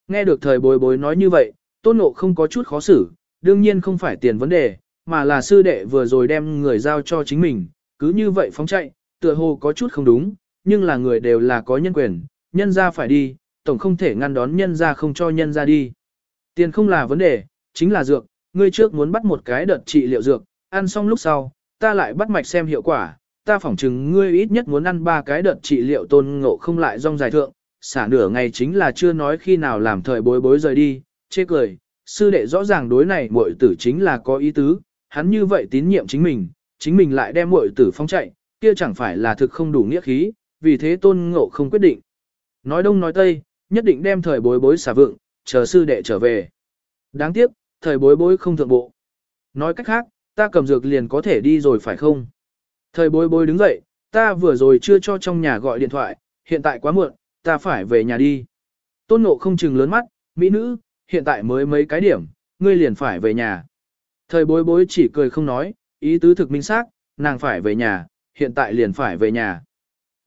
Nghe được thời bối bối nói như vậy, tôn nộ không có chút khó xử, đương nhiên không phải tiền vấn đề, mà là sư đệ vừa rồi đem người giao cho chính mình, cứ như vậy phóng chạy, tựa hồ có chút không đúng, nhưng là người đều là có nhân quyền, nhân ra phải đi, tổng không thể ngăn đón nhân ra không cho nhân ra đi. Tiền không là vấn đề, chính là dược, ngươi trước muốn bắt một cái đợt trị liệu dược, ăn xong lúc sau, ta lại bắt mạch xem hiệu quả, ta phỏng chừng ngươi ít nhất muốn ăn ba cái đợt trị liệu tôn ngộ không lại rong dài thượng, xả nửa ngày chính là chưa nói khi nào làm thời bối bối rời đi, chê cười, sư đệ rõ ràng đối này muội tử chính là có ý tứ, hắn như vậy tín nhiệm chính mình, chính mình lại đem muội tử phóng chạy, kia chẳng phải là thực không đủ nghĩa khí, vì thế tôn ngộ không quyết định. Nói đông nói tây, nhất định đem thời bối bối xả vượng, chờ sư đệ trở về. Đáng tiếc, thời bối bối không thượng bộ. Nói cách khác, ta cầm dược liền có thể đi rồi phải không? Thời bối bối đứng dậy, ta vừa rồi chưa cho trong nhà gọi điện thoại, hiện tại quá muộn, ta phải về nhà đi. Tôn ngộ không chừng lớn mắt, mỹ nữ, hiện tại mới mấy cái điểm, ngươi liền phải về nhà. Thời bối bối chỉ cười không nói, ý tứ thực minh xác, nàng phải về nhà, hiện tại liền phải về nhà.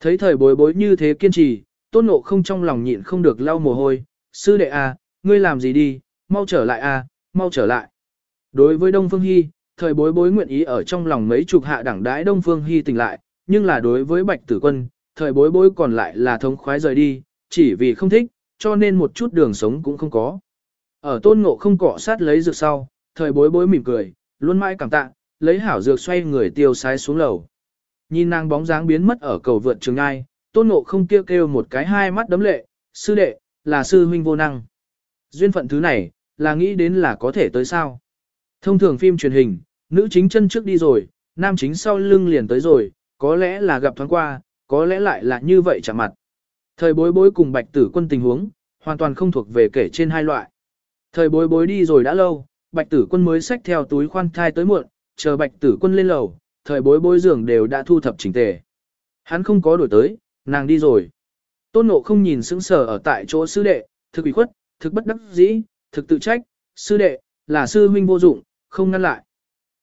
Thấy thời bối bối như thế kiên trì, tôn ngộ không trong lòng nhịn không được lau mồ hôi, sư đệ a, à, ngươi làm gì đi, mau trở lại a, à, mau trở lại. Đối với Đông Phương Hy, thời bối bối nguyện ý ở trong lòng mấy chục hạ đẳng đái Đông Phương Hy tỉnh lại, nhưng là đối với Bạch Tử Quân, thời bối bối còn lại là thống khoái rời đi, chỉ vì không thích, cho nên một chút đường sống cũng không có. Ở tôn ngộ không cọ sát lấy dược sau, thời bối bối mỉm cười, luôn mãi cảm tạ, lấy hảo dược xoay người tiêu sái xuống lầu. Nhìn nàng bóng dáng biến mất ở cầu vượt trường ai, tôn ngộ không kêu kêu một cái hai mắt đấm lệ, sư đệ, là sư huynh vô năng. Duyên phận thứ này, là nghĩ đến là có thể tới sao. Thông thường phim truyền hình, nữ chính chân trước đi rồi, nam chính sau lưng liền tới rồi, có lẽ là gặp thoáng qua, có lẽ lại là như vậy chạm mặt. Thời bối bối cùng bạch tử quân tình huống, hoàn toàn không thuộc về kể trên hai loại. Thời bối bối đi rồi đã lâu, bạch tử quân mới xách theo túi khoan thai tới muộn, chờ bạch tử quân lên lầu, thời bối bối giường đều đã thu thập chỉnh tề. Hắn không có đổi tới, nàng đi rồi. Tôn nộ không nhìn sững sờ ở tại chỗ sư đệ, thực ủy khuất, thực bất đắc dĩ, thực tự trách, sư đệ, là sư huynh vô dụng, không ngăn lại.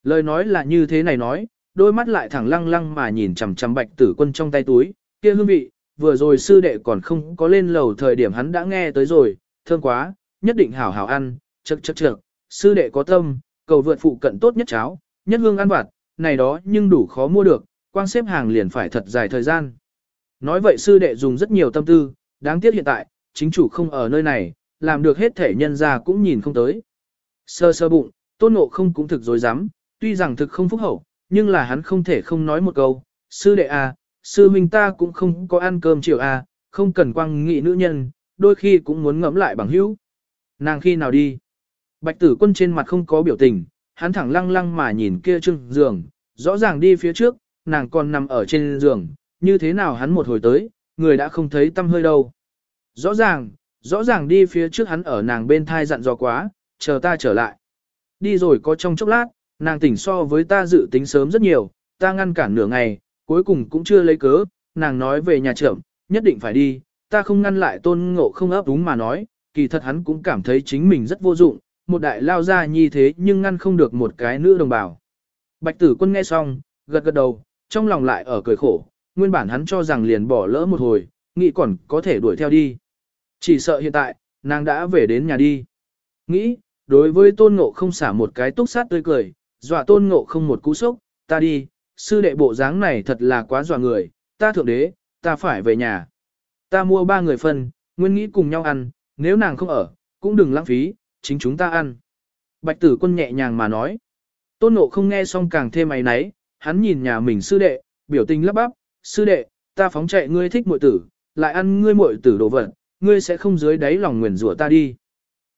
Lời nói là như thế này nói, đôi mắt lại thẳng lăng lăng mà nhìn chằm chằm bạch tử quân trong tay túi, kia hương vị, vừa rồi sư đệ còn không có lên lầu thời điểm hắn đã nghe tới rồi, thơm quá, nhất định hảo hảo ăn, chậc chậc chậc, sư đệ có tâm, cầu vượt phụ cận tốt nhất cháo, nhất hương ăn vặt, này đó nhưng đủ khó mua được, quang xếp hàng liền phải thật dài thời gian. Nói vậy sư đệ dùng rất nhiều tâm tư, đáng tiếc hiện tại, chính chủ không ở nơi này, làm được hết thể nhân ra cũng nhìn không tới. Sơ sơ bụng, tôn ngộ không cũng thực dối dám, tuy rằng thực không phúc hậu, nhưng là hắn không thể không nói một câu, sư đệ à, sư huynh ta cũng không có ăn cơm chiều à, không cần quang nghị nữ nhân, đôi khi cũng muốn ngẫm lại bằng hữu. Nàng khi nào đi? Bạch tử quân trên mặt không có biểu tình, hắn thẳng lăng lăng mà nhìn kia trưng giường, rõ ràng đi phía trước, nàng còn nằm ở trên giường, như thế nào hắn một hồi tới, người đã không thấy tâm hơi đâu. Rõ ràng, rõ ràng đi phía trước hắn ở nàng bên thai dặn dò quá, chờ ta trở lại. Đi rồi có trong chốc lát, nàng tỉnh so với ta dự tính sớm rất nhiều, ta ngăn cản nửa ngày, cuối cùng cũng chưa lấy cớ, nàng nói về nhà trưởng, nhất định phải đi, ta không ngăn lại tôn ngộ không ấp đúng mà nói, kỳ thật hắn cũng cảm thấy chính mình rất vô dụng, một đại lao ra như thế nhưng ngăn không được một cái nữ đồng bào. Bạch tử quân nghe xong, gật gật đầu, trong lòng lại ở cười khổ, nguyên bản hắn cho rằng liền bỏ lỡ một hồi, nghĩ còn có thể đuổi theo đi. Chỉ sợ hiện tại, nàng đã về đến nhà đi. Nghĩ, đối với tôn ngộ không xả một cái túc sát tươi cười, dọa tôn ngộ không một cú sốc, ta đi, sư đệ bộ dáng này thật là quá dọa người, ta thượng đế, ta phải về nhà. Ta mua ba người phân, nguyên nghĩ cùng nhau ăn, nếu nàng không ở, cũng đừng lãng phí, chính chúng ta ăn. Bạch tử quân nhẹ nhàng mà nói. Tôn nộ không nghe xong càng thêm máy náy, hắn nhìn nhà mình sư đệ, biểu tình lấp bắp, sư đệ, ta phóng chạy ngươi thích muội tử, lại ăn ngươi muội tử đồ vật, ngươi sẽ không dưới đáy lòng nguyền rủa ta đi.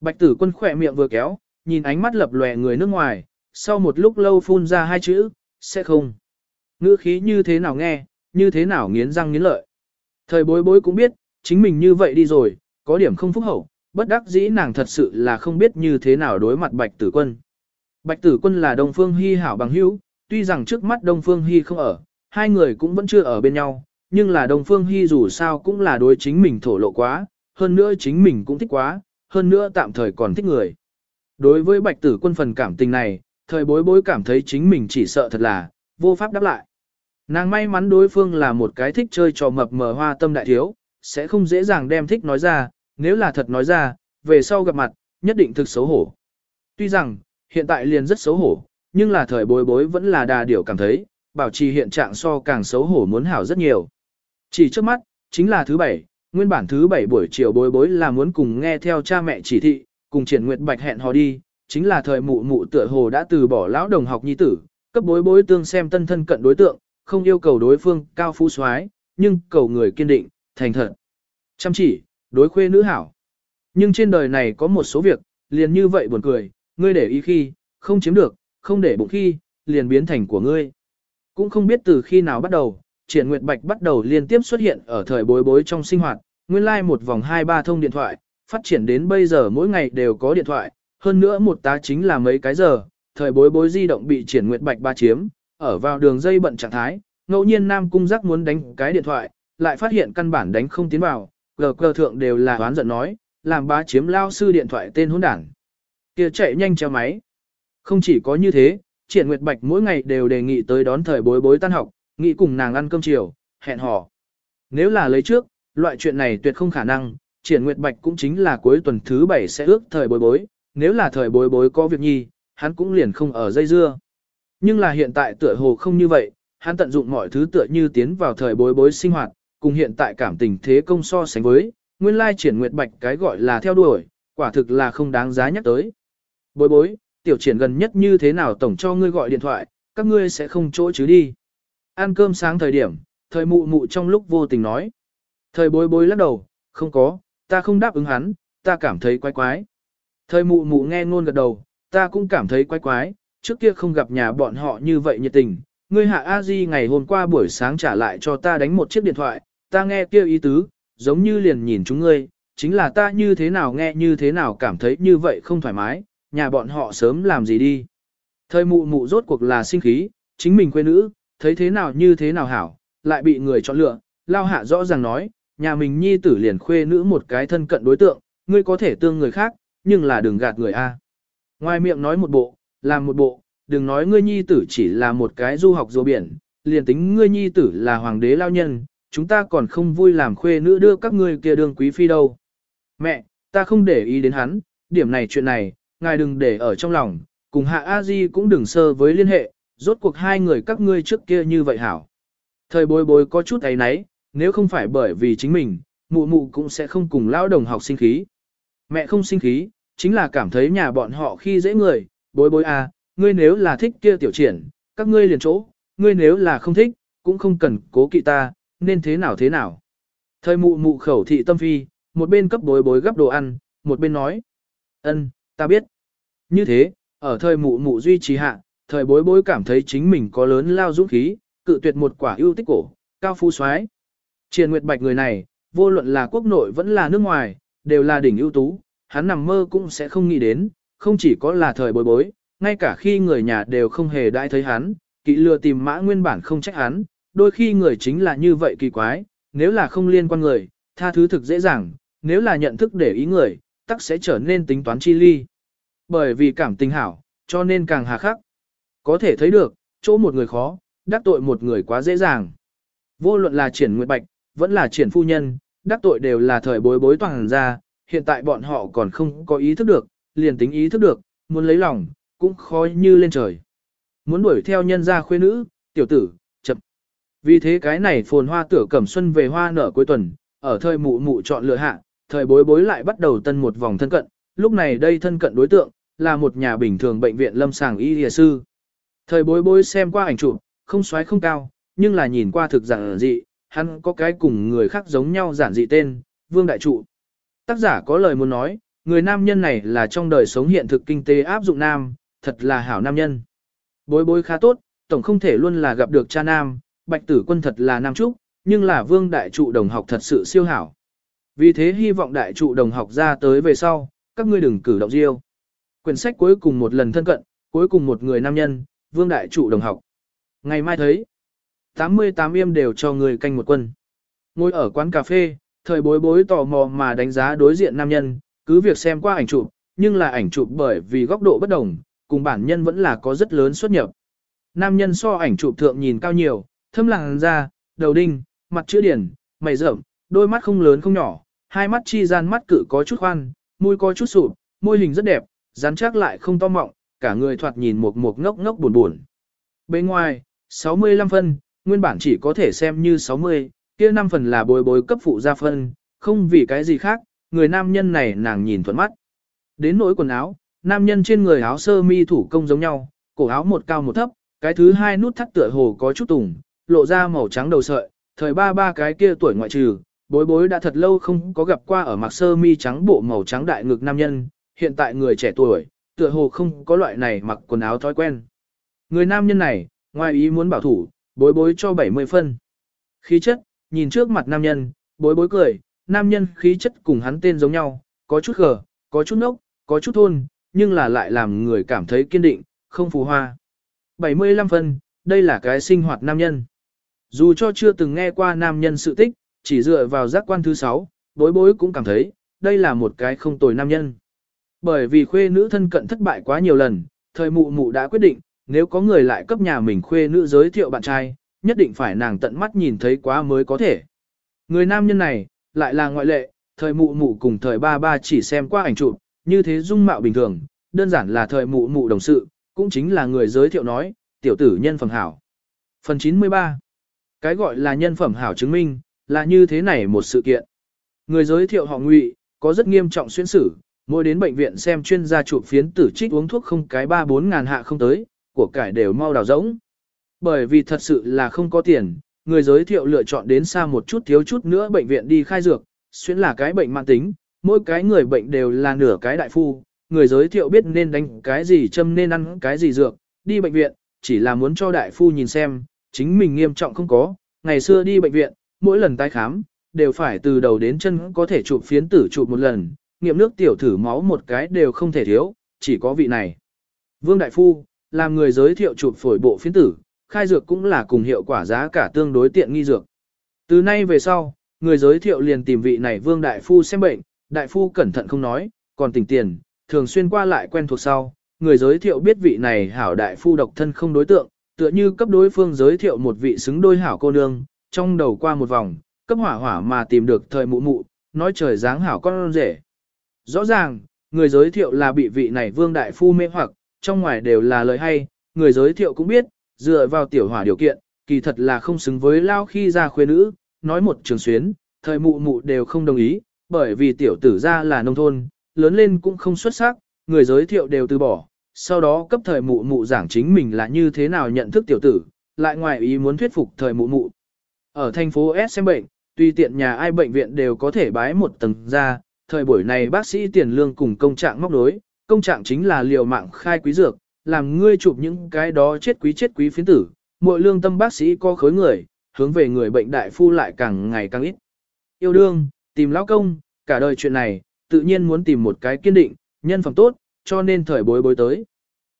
Bạch tử quân khỏe miệng vừa kéo, nhìn ánh mắt lập lòe người nước ngoài, sau một lúc lâu phun ra hai chữ, sẽ không. Ngữ khí như thế nào nghe, như thế nào nghiến răng nghiến lợi. Thời bối bối cũng biết, chính mình như vậy đi rồi, có điểm không phúc hậu, bất đắc dĩ nàng thật sự là không biết như thế nào đối mặt bạch tử quân. Bạch tử quân là Đông Phương Hi hảo bằng hữu, tuy rằng trước mắt Đông Phương Hi không ở, hai người cũng vẫn chưa ở bên nhau, nhưng là Đông Phương Hi dù sao cũng là đối chính mình thổ lộ quá, hơn nữa chính mình cũng thích quá, hơn nữa tạm thời còn thích người. Đối với bạch tử quân phần cảm tình này, thời bối bối cảm thấy chính mình chỉ sợ thật là, vô pháp đáp lại. Nàng may mắn đối phương là một cái thích chơi trò mập mờ hoa tâm đại thiếu, sẽ không dễ dàng đem thích nói ra, nếu là thật nói ra, về sau gặp mặt, nhất định thực xấu hổ. Tuy rằng, hiện tại liền rất xấu hổ, nhưng là thời bối bối vẫn là đà điều cảm thấy, bảo trì hiện trạng so càng xấu hổ muốn hảo rất nhiều. Chỉ trước mắt, chính là thứ bảy, nguyên bản thứ bảy buổi chiều bối bối là muốn cùng nghe theo cha mẹ chỉ thị, cùng triển nguyệt bạch hẹn hò đi, chính là thời mụ mụ tựa hồ đã từ bỏ lão đồng học nhi tử, cấp bối bối tương xem tân thân cận đối tượng, không yêu cầu đối phương cao phú soái, nhưng cầu người kiên định, thành thật. Chăm chỉ, đối khuê nữ hảo. Nhưng trên đời này có một số việc, liền như vậy buồn cười, ngươi để ý khi, không chiếm được, không để bụng khi, liền biến thành của ngươi. Cũng không biết từ khi nào bắt đầu, triển nguyệt bạch bắt đầu liên tiếp xuất hiện ở thời bối bối trong sinh hoạt, nguyên lai like một vòng hai ba thông điện thoại, phát triển đến bây giờ mỗi ngày đều có điện thoại, hơn nữa một tá chính là mấy cái giờ, thời bối bối di động bị triển nguyệt bạch ba chiếm, ở vào đường dây bận trạng thái, ngẫu nhiên Nam Cung giác muốn đánh cái điện thoại, lại phát hiện căn bản đánh không tiến vào, gờ cơ thượng đều là oán giận nói, làm bá chiếm lao sư điện thoại tên hỗn đảng. kia chạy nhanh treo máy. Không chỉ có như thế, triển nguyệt bạch mỗi ngày đều đề nghị tới đón thời bối bối tan học, nghĩ cùng nàng ăn cơm chiều, hẹn hò. Nếu là lấy trước, loại chuyện này tuyệt không khả năng, triển nguyệt bạch cũng chính là cuối tuần thứ bảy sẽ ước thời bối bối, nếu là thời bối bối có việc nhi, hắn cũng liền không ở dây dưa. Nhưng là hiện tại tựa hồ không như vậy, hắn tận dụng mọi thứ tựa như tiến vào thời bối bối sinh hoạt, cùng hiện tại cảm tình thế công so sánh với, nguyên lai triển nguyệt bạch cái gọi là theo đuổi, quả thực là không đáng giá nhắc tới. Bối bối, tiểu triển gần nhất như thế nào tổng cho ngươi gọi điện thoại, các ngươi sẽ không chỗ chứ đi. Ăn cơm sáng thời điểm, thời mụ mụ trong lúc vô tình nói. Thời bối bối lắc đầu, không có, ta không đáp ứng hắn, ta cảm thấy quái quái. Thời mụ mụ nghe ngôn gật đầu, ta cũng cảm thấy quái quái, trước kia không gặp nhà bọn họ như vậy nhiệt tình. Ngươi hạ a di ngày hôm qua buổi sáng trả lại cho ta đánh một chiếc điện thoại, ta nghe kêu ý tứ, giống như liền nhìn chúng ngươi, chính là ta như thế nào nghe như thế nào cảm thấy như vậy không thoải mái, nhà bọn họ sớm làm gì đi. Thời mụ mụ rốt cuộc là sinh khí, chính mình quê nữ, thấy thế nào như thế nào hảo, lại bị người chọn lựa, lao hạ rõ ràng nói, nhà mình nhi tử liền khuê nữ một cái thân cận đối tượng, ngươi có thể tương người khác, nhưng là đừng gạt người A. Ngoài miệng nói một bộ, làm một bộ, đừng nói ngươi nhi tử chỉ là một cái du học dô biển, liền tính ngươi nhi tử là hoàng đế lao nhân, chúng ta còn không vui làm khuê nữ đưa các ngươi kia đường quý phi đâu. Mẹ, ta không để ý đến hắn, điểm này chuyện này, ngài đừng để ở trong lòng, cùng hạ a di cũng đừng sơ với liên hệ, rốt cuộc hai người các ngươi trước kia như vậy hảo. Thời bối bối có chút ấy nấy, nếu không phải bởi vì chính mình, mụ mụ cũng sẽ không cùng lao đồng học sinh khí. Mẹ không sinh khí, chính là cảm thấy nhà bọn họ khi dễ người, bối bối à, ngươi nếu là thích kia tiểu triển, các ngươi liền chỗ, ngươi nếu là không thích, cũng không cần cố kỵ ta, nên thế nào thế nào. Thời mụ mụ khẩu thị tâm phi, một bên cấp bối bối gấp đồ ăn, một bên nói. ân, ta biết. Như thế, ở thời mụ mụ duy trì hạ, thời bối bối cảm thấy chính mình có lớn lao dũng khí, cự tuyệt một quả ưu tích cổ, cao phu soái. Triền Nguyệt Bạch người này, vô luận là quốc nội vẫn là nước ngoài, đều là đỉnh ưu tú, hắn nằm mơ cũng sẽ không nghĩ đến, không chỉ có là thời bối bối, ngay cả khi người nhà đều không hề đãi thấy hắn, kỵ lừa tìm mã nguyên bản không trách hắn, đôi khi người chính là như vậy kỳ quái, nếu là không liên quan người, tha thứ thực dễ dàng, nếu là nhận thức để ý người, tắc sẽ trở nên tính toán chi ly. Bởi vì cảm tình hảo, cho nên càng hà khắc. Có thể thấy được, chỗ một người khó, đắc tội một người quá dễ dàng. Vô luận là triển nguyệt bạch, vẫn là triển phu nhân, đắc tội đều là thời bối bối toàn ra, hiện tại bọn họ còn không có ý thức được, liền tính ý thức được, muốn lấy lòng, cũng khó như lên trời. Muốn đuổi theo nhân gia khuê nữ, tiểu tử. Vì thế cái này phồn hoa tửa cẩm xuân về hoa nở cuối tuần, ở thời mụ mụ chọn lựa hạ, thời bối bối lại bắt đầu tân một vòng thân cận, lúc này đây thân cận đối tượng, là một nhà bình thường bệnh viện lâm sàng y địa sư. Thời bối bối xem qua ảnh chụp, không xoáy không cao, nhưng là nhìn qua thực giản dị, hắn có cái cùng người khác giống nhau giản dị tên, Vương Đại Trụ. Tác giả có lời muốn nói, người nam nhân này là trong đời sống hiện thực kinh tế áp dụng nam, thật là hảo nam nhân. Bối bối khá tốt, tổng không thể luôn là gặp được cha nam, bạch tử quân thật là nam trúc, nhưng là Vương Đại Trụ đồng học thật sự siêu hảo. Vì thế hy vọng Đại Trụ đồng học ra tới về sau, các ngươi đừng cử động riêu. Quyển sách cuối cùng một lần thân cận, cuối cùng một người nam nhân, Vương Đại Trụ đồng học. Ngày mai thấy, 88 yêm đều cho người canh một quân. Ngồi ở quán cà phê, thời bối bối tò mò mà đánh giá đối diện nam nhân, cứ việc xem qua ảnh chụp, nhưng là ảnh chụp bởi vì góc độ bất đồng, cùng bản nhân vẫn là có rất lớn xuất nhập. Nam nhân so ảnh chụp thượng nhìn cao nhiều, thâm làng da, đầu đinh, mặt chữ điển, mày rậm, đôi mắt không lớn không nhỏ, hai mắt chi gian mắt cự có chút khoan, môi có chút sụp, môi hình rất đẹp, rắn chắc lại không to mọng, cả người thoạt nhìn một một ngốc ngốc buồn buồn. Bên ngoài, 65 phân, nguyên bản chỉ có thể xem như 60, kia 5 phần là bồi bối cấp phụ gia phân, không vì cái gì khác, người nam nhân này nàng nhìn thuận mắt. Đến nỗi quần áo, nam nhân trên người áo sơ mi thủ công giống nhau, cổ áo một cao một thấp, cái thứ hai nút thắt tựa hồ có chút tùng, lộ ra màu trắng đầu sợi, thời ba ba cái kia tuổi ngoại trừ, bối bối đã thật lâu không có gặp qua ở mặc sơ mi trắng bộ màu trắng đại ngực nam nhân, hiện tại người trẻ tuổi, tựa hồ không có loại này mặc quần áo thói quen. Người nam nhân này, ngoài ý muốn bảo thủ, bối bối cho 70 phân. Khí chất, nhìn trước mặt nam nhân, bối bối cười, nam nhân khí chất cùng hắn tên giống nhau, có chút gờ, có chút nốc, có chút thôn, nhưng là lại làm người cảm thấy kiên định, không phù hoa. 75 phân, đây là cái sinh hoạt nam nhân. Dù cho chưa từng nghe qua nam nhân sự tích, chỉ dựa vào giác quan thứ 6, bối bối cũng cảm thấy, đây là một cái không tồi nam nhân. Bởi vì khuê nữ thân cận thất bại quá nhiều lần, thời mụ mụ đã quyết định, nếu có người lại cấp nhà mình khuê nữ giới thiệu bạn trai, nhất định phải nàng tận mắt nhìn thấy quá mới có thể. Người nam nhân này, lại là ngoại lệ, thời mụ mụ cùng thời ba ba chỉ xem qua ảnh chụp, như thế dung mạo bình thường, đơn giản là thời mụ mụ đồng sự, cũng chính là người giới thiệu nói, tiểu tử nhân phẩm hảo. Phần 93 cái gọi là nhân phẩm hảo chứng minh, là như thế này một sự kiện. Người giới thiệu họ ngụy, có rất nghiêm trọng xuyên xử, mỗi đến bệnh viện xem chuyên gia chụp phiến tử trích uống thuốc không cái 3-4 ngàn hạ không tới, của cải đều mau đào rỗng. Bởi vì thật sự là không có tiền, người giới thiệu lựa chọn đến xa một chút thiếu chút nữa bệnh viện đi khai dược, xuyên là cái bệnh mạng tính, mỗi cái người bệnh đều là nửa cái đại phu, người giới thiệu biết nên đánh cái gì châm nên ăn cái gì dược, đi bệnh viện, chỉ là muốn cho đại phu nhìn xem, chính mình nghiêm trọng không có, ngày xưa đi bệnh viện, mỗi lần tái khám, đều phải từ đầu đến chân có thể chụp phiến tử chụp một lần, nghiệm nước tiểu thử máu một cái đều không thể thiếu, chỉ có vị này. Vương Đại Phu, làm người giới thiệu chụp phổi bộ phiến tử, khai dược cũng là cùng hiệu quả giá cả tương đối tiện nghi dược. Từ nay về sau, người giới thiệu liền tìm vị này Vương Đại Phu xem bệnh, Đại Phu cẩn thận không nói, còn tỉnh tiền, thường xuyên qua lại quen thuộc sau, người giới thiệu biết vị này hảo Đại Phu độc thân không đối tượng, tựa như cấp đối phương giới thiệu một vị xứng đôi hảo cô nương, trong đầu qua một vòng, cấp hỏa hỏa mà tìm được thời mụ mụ, nói trời dáng hảo con rể. Rõ ràng, người giới thiệu là bị vị này Vương Đại Phu mê hoặc, trong ngoài đều là lời hay, người giới thiệu cũng biết, dựa vào tiểu hỏa điều kiện, kỳ thật là không xứng với lao khi ra khuê nữ, nói một trường xuyến, thời mụ mụ đều không đồng ý, bởi vì tiểu tử ra là nông thôn, lớn lên cũng không xuất sắc, người giới thiệu đều từ bỏ, sau đó cấp thời mụ mụ giảng chính mình là như thế nào nhận thức tiểu tử, lại ngoài ý muốn thuyết phục thời mụ mụ. Ở thành phố S xem bệnh, tuy tiện nhà ai bệnh viện đều có thể bái một tầng ra, thời buổi này bác sĩ tiền lương cùng công trạng móc đối, công trạng chính là liều mạng khai quý dược, làm ngươi chụp những cái đó chết quý chết quý phiến tử, mỗi lương tâm bác sĩ có khối người, hướng về người bệnh đại phu lại càng ngày càng ít. Yêu đương, tìm lão công, cả đời chuyện này, tự nhiên muốn tìm một cái kiên định, nhân phẩm tốt, cho nên thời bối bối tới.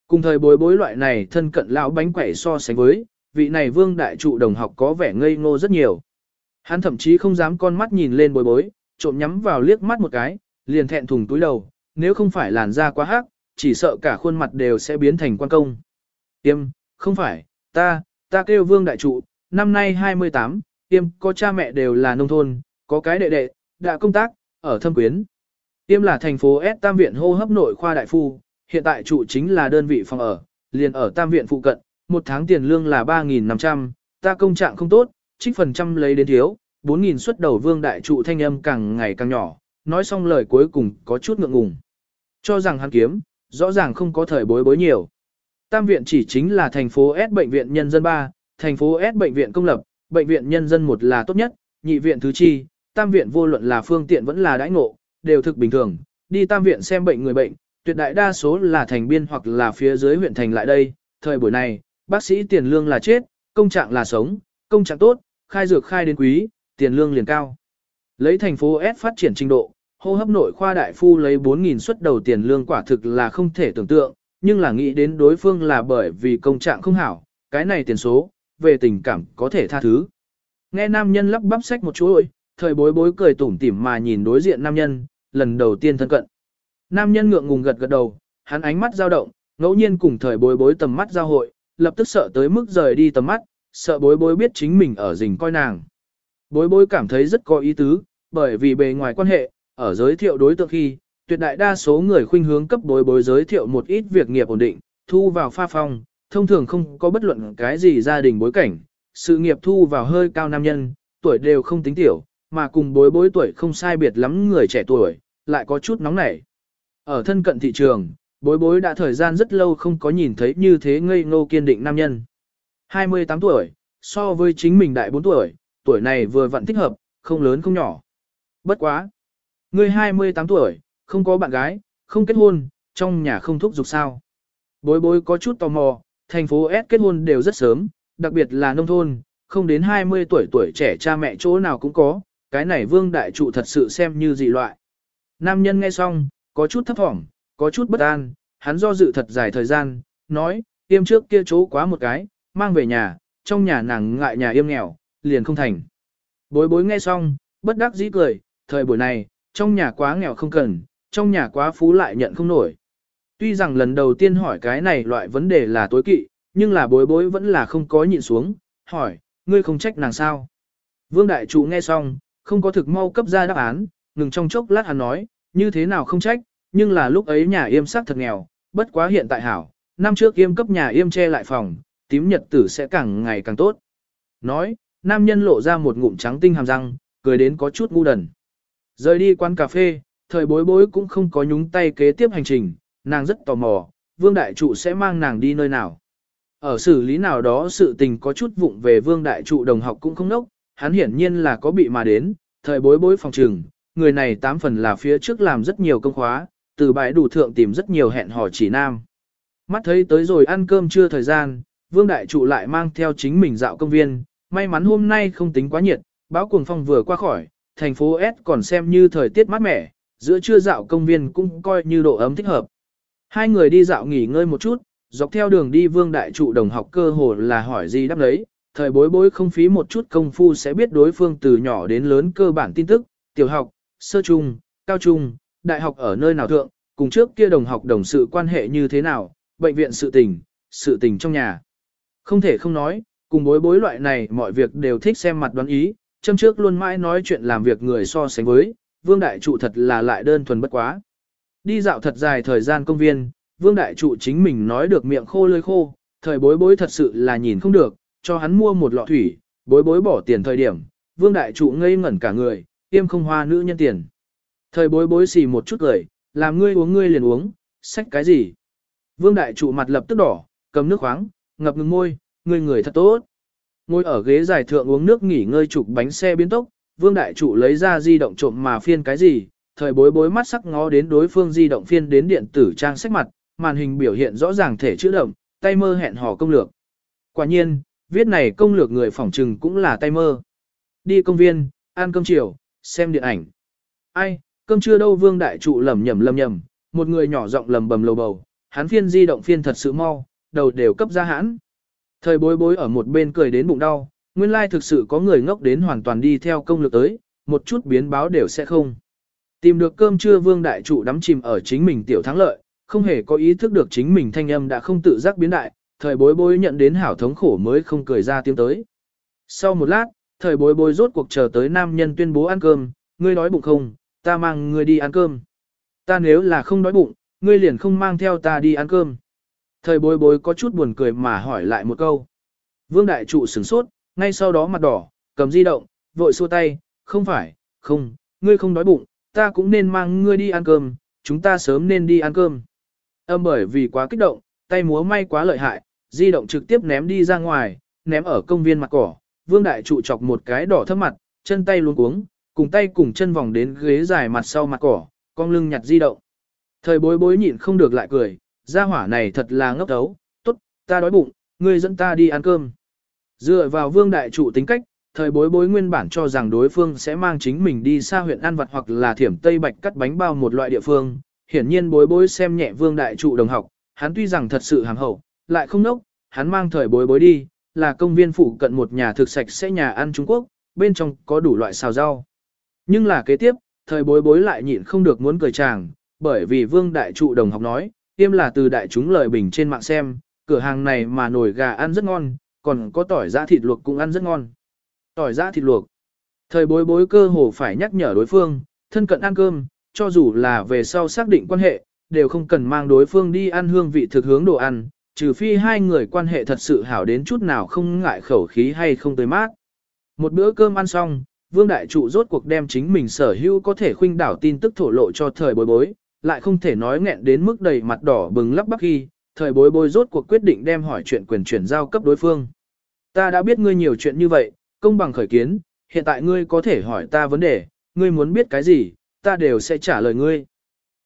Cùng thời bối bối loại này thân cận lão bánh quẩy so sánh với, vị này vương đại trụ đồng học có vẻ ngây ngô rất nhiều. Hắn thậm chí không dám con mắt nhìn lên bối bối, trộm nhắm vào liếc mắt một cái, liền thẹn thùng túi đầu, nếu không phải làn da quá hắc, chỉ sợ cả khuôn mặt đều sẽ biến thành quan công. Tiêm, không phải, ta, ta kêu vương đại trụ, năm nay 28, tiêm có cha mẹ đều là nông thôn, có cái đệ đệ, đã công tác, ở thâm quyến. Tiêm là thành phố S Tam Viện hô hấp nội khoa đại phu, hiện tại trụ chính là đơn vị phòng ở, liền ở Tam Viện phụ cận, một tháng tiền lương là 3.500, ta công trạng không tốt, trích phần trăm lấy đến thiếu, 4.000 xuất đầu vương đại trụ thanh âm càng ngày càng nhỏ, nói xong lời cuối cùng có chút ngượng ngùng. Cho rằng hắn kiếm, rõ ràng không có thời bối bối nhiều. Tam viện chỉ chính là thành phố S bệnh viện nhân dân 3, thành phố S bệnh viện công lập, bệnh viện nhân dân 1 là tốt nhất, nhị viện thứ chi, tam viện vô luận là phương tiện vẫn là đãi ngộ, đều thực bình thường, đi tam viện xem bệnh người bệnh, tuyệt đại đa số là thành biên hoặc là phía dưới huyện thành lại đây, thời buổi này, bác sĩ tiền lương là chết, công trạng là sống, công trạng tốt, khai dược khai đến quý, tiền lương liền cao. Lấy thành phố S phát triển trình độ, hô hấp nội khoa đại phu lấy 4.000 suất đầu tiền lương quả thực là không thể tưởng tượng, nhưng là nghĩ đến đối phương là bởi vì công trạng không hảo, cái này tiền số, về tình cảm có thể tha thứ. Nghe nam nhân lắp bắp sách một chú ơi, thời bối bối cười tủm tỉm mà nhìn đối diện nam nhân, lần đầu tiên thân cận. Nam nhân ngượng ngùng gật gật đầu, hắn ánh mắt dao động, ngẫu nhiên cùng thời bối bối tầm mắt giao hội, lập tức sợ tới mức rời đi tầm mắt, sợ bối bối biết chính mình ở rình coi nàng. Bối bối cảm thấy rất có ý tứ, bởi vì bề ngoài quan hệ, ở giới thiệu đối tượng khi, tuyệt đại đa số người khuynh hướng cấp bối bối giới thiệu một ít việc nghiệp ổn định, thu vào pha phong, thông thường không có bất luận cái gì gia đình bối cảnh, sự nghiệp thu vào hơi cao nam nhân, tuổi đều không tính tiểu, mà cùng bối bối tuổi không sai biệt lắm người trẻ tuổi, lại có chút nóng nảy. Ở thân cận thị trường, bối bối đã thời gian rất lâu không có nhìn thấy như thế ngây ngô kiên định nam nhân. 28 tuổi, so với chính mình đại 4 tuổi, tuổi này vừa vặn thích hợp, không lớn không nhỏ. Bất quá. Người 28 tuổi, không có bạn gái, không kết hôn, trong nhà không thúc giục sao. Bối bối có chút tò mò, thành phố S kết hôn đều rất sớm, đặc biệt là nông thôn, không đến 20 tuổi tuổi trẻ cha mẹ chỗ nào cũng có, cái này vương đại trụ thật sự xem như dị loại. Nam nhân nghe xong, có chút thấp thỏm, có chút bất an, hắn do dự thật dài thời gian, nói, yêm trước kia chỗ quá một cái, mang về nhà, trong nhà nàng ngại nhà yêm nghèo, liền không thành. Bối bối nghe xong, bất đắc dĩ cười, thời buổi này, trong nhà quá nghèo không cần, trong nhà quá phú lại nhận không nổi. Tuy rằng lần đầu tiên hỏi cái này loại vấn đề là tối kỵ, nhưng là bối bối vẫn là không có nhịn xuống, hỏi, ngươi không trách nàng sao. Vương Đại Trụ nghe xong, không có thực mau cấp ra đáp án, ngừng trong chốc lát hắn nói, như thế nào không trách, nhưng là lúc ấy nhà yêm sắc thật nghèo, bất quá hiện tại hảo, năm trước yêm cấp nhà yêm che lại phòng, tím nhật tử sẽ càng ngày càng tốt. Nói, nam nhân lộ ra một ngụm trắng tinh hàm răng, cười đến có chút ngu đần. Rời đi quán cà phê, thời bối bối cũng không có nhúng tay kế tiếp hành trình, nàng rất tò mò, vương đại trụ sẽ mang nàng đi nơi nào. Ở xử lý nào đó sự tình có chút vụng về vương đại trụ đồng học cũng không nốc, hắn hiển nhiên là có bị mà đến, thời bối bối phòng trừng, người này tám phần là phía trước làm rất nhiều công khóa, từ bãi đủ thượng tìm rất nhiều hẹn hò chỉ nam. Mắt thấy tới rồi ăn cơm trưa thời gian, vương đại trụ lại mang theo chính mình dạo công viên, may mắn hôm nay không tính quá nhiệt, báo cuồng phong vừa qua khỏi, thành phố S còn xem như thời tiết mát mẻ, giữa trưa dạo công viên cũng coi như độ ấm thích hợp. Hai người đi dạo nghỉ ngơi một chút, dọc theo đường đi vương đại trụ đồng học cơ hồ là hỏi gì đáp lấy, thời bối bối không phí một chút công phu sẽ biết đối phương từ nhỏ đến lớn cơ bản tin tức, tiểu học, sơ trung, cao trung, đại học ở nơi nào thượng, cùng trước kia đồng học đồng sự quan hệ như thế nào, bệnh viện sự tình, sự tình trong nhà. Không thể không nói, cùng bối bối loại này mọi việc đều thích xem mặt đoán ý, châm trước luôn mãi nói chuyện làm việc người so sánh với, vương đại trụ thật là lại đơn thuần bất quá. Đi dạo thật dài thời gian công viên, vương đại trụ chính mình nói được miệng khô lơi khô, thời bối bối thật sự là nhìn không được, cho hắn mua một lọ thủy, bối bối bỏ tiền thời điểm, vương đại trụ ngây ngẩn cả người, tiêm không hoa nữ nhân tiền. Thời bối bối xì một chút cười, làm ngươi uống ngươi liền uống, sách cái gì. Vương đại trụ mặt lập tức đỏ, cầm nước khoáng, ngập ngừng môi, ngươi người thật tốt. Ngồi ở ghế dài thượng uống nước nghỉ ngơi chụp bánh xe biến tốc, vương đại trụ lấy ra di động trộm mà phiên cái gì, thời bối bối mắt sắc ngó đến đối phương di động phiên đến điện tử trang sách mặt, màn hình biểu hiện rõ ràng thể chữ động, tay mơ hẹn hò công lược. Quả nhiên, viết này công lược người phỏng trừng cũng là tay mơ. Đi công viên, ăn cơm chiều, xem điện ảnh. Ai, cơm trưa đâu vương đại trụ lầm nhầm lầm nhầm, một người nhỏ giọng lầm bầm lầu bầu, hắn phiên di động phiên thật sự mau, đầu đều cấp ra hãn. Thời bối bối ở một bên cười đến bụng đau, nguyên lai thực sự có người ngốc đến hoàn toàn đi theo công lược tới, một chút biến báo đều sẽ không. Tìm được cơm trưa vương đại trụ đắm chìm ở chính mình tiểu thắng lợi, không hề có ý thức được chính mình thanh âm đã không tự giác biến đại, thời bối bối nhận đến hảo thống khổ mới không cười ra tiếng tới. Sau một lát, thời bối bối rốt cuộc chờ tới nam nhân tuyên bố ăn cơm, ngươi đói bụng không, ta mang ngươi đi ăn cơm. Ta nếu là không đói bụng, ngươi liền không mang theo ta đi ăn cơm. Thời bối bối có chút buồn cười mà hỏi lại một câu. Vương đại trụ sửng sốt, ngay sau đó mặt đỏ, cầm di động, vội xua tay, không phải, không, ngươi không đói bụng, ta cũng nên mang ngươi đi ăn cơm, chúng ta sớm nên đi ăn cơm. Âm bởi vì quá kích động, tay múa may quá lợi hại, di động trực tiếp ném đi ra ngoài, ném ở công viên mặt cỏ, vương đại trụ chọc một cái đỏ thấp mặt, chân tay luôn cuống, cùng tay cùng chân vòng đến ghế dài mặt sau mặt cỏ, con lưng nhặt di động. Thời bối bối nhịn không được lại cười, gia hỏa này thật là ngốc đấu, tốt, ta đói bụng, ngươi dẫn ta đi ăn cơm. Dựa vào vương đại trụ tính cách, thời bối bối nguyên bản cho rằng đối phương sẽ mang chính mình đi xa huyện An Vật hoặc là thiểm Tây Bạch cắt bánh bao một loại địa phương. Hiển nhiên bối bối xem nhẹ vương đại trụ đồng học, hắn tuy rằng thật sự hàm hậu, lại không nốc, hắn mang thời bối bối đi, là công viên phụ cận một nhà thực sạch sẽ nhà ăn Trung Quốc, bên trong có đủ loại xào rau. Nhưng là kế tiếp, thời bối bối lại nhịn không được muốn cười chàng, bởi vì vương đại trụ đồng học nói, tiêm là từ đại chúng lời bình trên mạng xem, cửa hàng này mà nổi gà ăn rất ngon, còn có tỏi giã thịt luộc cũng ăn rất ngon. Tỏi giã thịt luộc. Thời bối bối cơ hồ phải nhắc nhở đối phương, thân cận ăn cơm, cho dù là về sau xác định quan hệ, đều không cần mang đối phương đi ăn hương vị thực hướng đồ ăn, trừ phi hai người quan hệ thật sự hảo đến chút nào không ngại khẩu khí hay không tới mát. Một bữa cơm ăn xong, Vương Đại Trụ rốt cuộc đem chính mình sở hữu có thể khuynh đảo tin tức thổ lộ cho thời bối bối, lại không thể nói nghẹn đến mức đầy mặt đỏ bừng lắp bắp khi, thời bối bối rốt cuộc quyết định đem hỏi chuyện quyền chuyển giao cấp đối phương. Ta đã biết ngươi nhiều chuyện như vậy, công bằng khởi kiến, hiện tại ngươi có thể hỏi ta vấn đề, ngươi muốn biết cái gì, ta đều sẽ trả lời ngươi.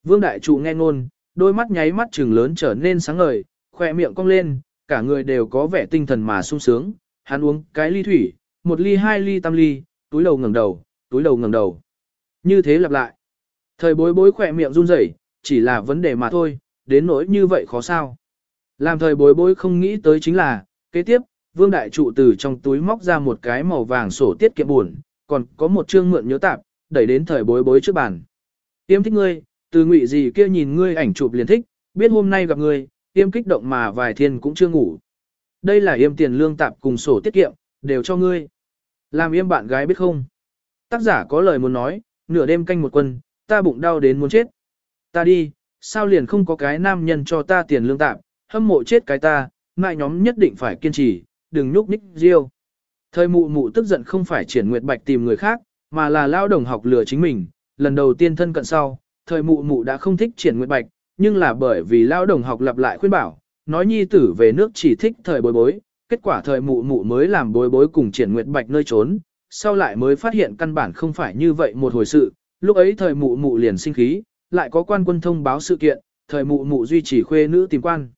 Vương Đại Trụ nghe ngôn, đôi mắt nháy mắt trừng lớn trở nên sáng ngời, khoe miệng cong lên, cả người đều có vẻ tinh thần mà sung sướng, hắn uống cái ly thủy, một ly hai ly tam ly, túi đầu ngẩng đầu, túi đầu ngẩng đầu. Như thế lặp lại. Thời bối bối khỏe miệng run rẩy, chỉ là vấn đề mà thôi, đến nỗi như vậy khó sao. Làm thời bối bối không nghĩ tới chính là, kế tiếp, vương đại trụ từ trong túi móc ra một cái màu vàng sổ tiết kiệm buồn, còn có một chương mượn nhớ tạp, đẩy đến thời bối bối trước bàn. Tiêm thích ngươi, từ ngụy gì kia nhìn ngươi ảnh chụp liền thích, biết hôm nay gặp ngươi, yêm kích động mà vài thiên cũng chưa ngủ. Đây là yêm tiền lương tạp cùng sổ tiết kiệm, đều cho ngươi. Làm yêm bạn gái biết không? Tác giả có lời muốn nói, nửa đêm canh một quân, ta bụng đau đến muốn chết. Ta đi, sao liền không có cái nam nhân cho ta tiền lương tạp, hâm mộ chết cái ta, ngại nhóm nhất định phải kiên trì, đừng nhúc nhích riêu. Thời mụ mụ tức giận không phải triển nguyệt bạch tìm người khác, mà là lao đồng học lừa chính mình, lần đầu tiên thân cận sau, thời mụ mụ đã không thích triển nguyệt bạch, nhưng là bởi vì lao đồng học lặp lại khuyên bảo, nói nhi tử về nước chỉ thích thời bối bối, kết quả thời mụ mụ mới làm bối bối cùng triển nguyệt bạch nơi trốn, sau lại mới phát hiện căn bản không phải như vậy một hồi sự, lúc ấy thời mụ mụ liền sinh khí, lại có quan quân thông báo sự kiện, thời mụ mụ duy trì khuê nữ tìm quan.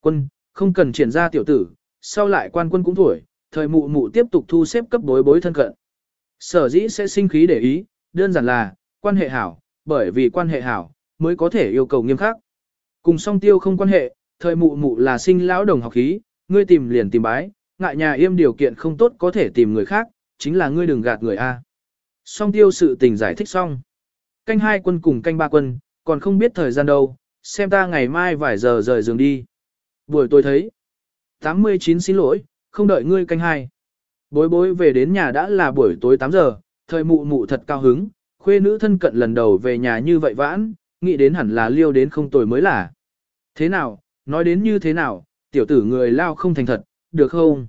Quân, không cần triển ra tiểu tử, sau lại quan quân cũng tuổi thời mụ mụ tiếp tục thu xếp cấp bối bối thân cận. Sở dĩ sẽ sinh khí để ý, đơn giản là, quan hệ hảo, bởi vì quan hệ hảo, mới có thể yêu cầu nghiêm khắc. Cùng song tiêu không quan hệ, thời mụ mụ là sinh lão đồng học khí, ngươi tìm liền tìm bái, ngại nhà yêm điều kiện không tốt có thể tìm người khác, chính là ngươi đừng gạt người A. Song tiêu sự tình giải thích xong. Canh hai quân cùng canh ba quân, còn không biết thời gian đâu, xem ta ngày mai vài giờ rời giường đi. Buổi tôi thấy. 89 xin lỗi, không đợi ngươi canh hai. Bối bối về đến nhà đã là buổi tối 8 giờ, thời mụ mụ thật cao hứng, khuê nữ thân cận lần đầu về nhà như vậy vãn, nghĩ đến hẳn là liêu đến không tồi mới là. Thế nào, nói đến như thế nào, tiểu tử người lao không thành thật, được không?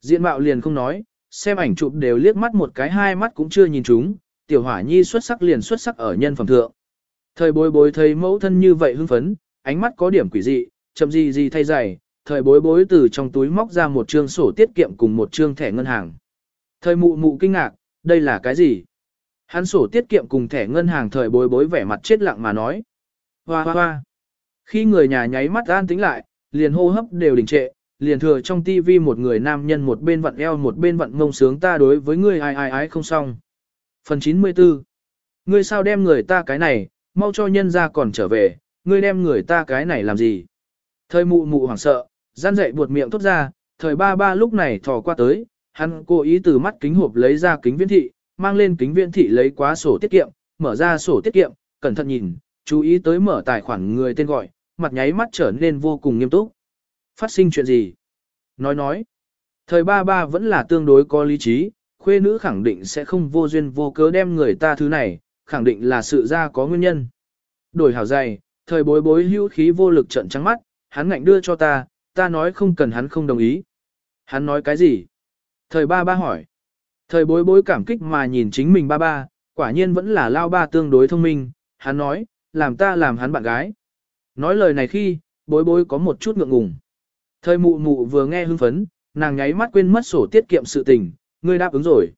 Diện mạo liền không nói, xem ảnh chụp đều liếc mắt một cái hai mắt cũng chưa nhìn chúng, tiểu hỏa nhi xuất sắc liền xuất sắc ở nhân phẩm thượng. Thời bối bối thấy mẫu thân như vậy hưng phấn, ánh mắt có điểm quỷ dị, chậm gì gì thay dày, thời bối bối từ trong túi móc ra một trương sổ tiết kiệm cùng một trương thẻ ngân hàng. Thời mụ mụ kinh ngạc, đây là cái gì? Hắn sổ tiết kiệm cùng thẻ ngân hàng thời bối bối vẻ mặt chết lặng mà nói. Hoa hoa hoa. Khi người nhà nháy mắt an tính lại, liền hô hấp đều đình trệ, liền thừa trong tivi một người nam nhân một bên vặn eo một bên vặn mông sướng ta đối với ngươi ai ai ai không xong. Phần 94 Ngươi sao đem người ta cái này, mau cho nhân ra còn trở về, ngươi đem người ta cái này làm gì? Thời mụ mụ hoảng sợ, gian dậy buột miệng thốt ra, thời ba ba lúc này thò qua tới, hắn cố ý từ mắt kính hộp lấy ra kính viễn thị, mang lên kính viễn thị lấy quá sổ tiết kiệm, mở ra sổ tiết kiệm, cẩn thận nhìn, chú ý tới mở tài khoản người tên gọi, mặt nháy mắt trở nên vô cùng nghiêm túc. Phát sinh chuyện gì? Nói nói, thời ba ba vẫn là tương đối có lý trí, khuê nữ khẳng định sẽ không vô duyên vô cớ đem người ta thứ này, khẳng định là sự ra có nguyên nhân. Đổi hảo dày, thời bối bối hữu khí vô lực trận trắng mắt, hắn ngạnh đưa cho ta, ta nói không cần hắn không đồng ý. Hắn nói cái gì? Thời ba ba hỏi. Thời bối bối cảm kích mà nhìn chính mình ba ba, quả nhiên vẫn là lao ba tương đối thông minh, hắn nói, làm ta làm hắn bạn gái. Nói lời này khi, bối bối có một chút ngượng ngùng. Thời mụ mụ vừa nghe hưng phấn, nàng nháy mắt quên mất sổ tiết kiệm sự tình, ngươi đáp ứng rồi.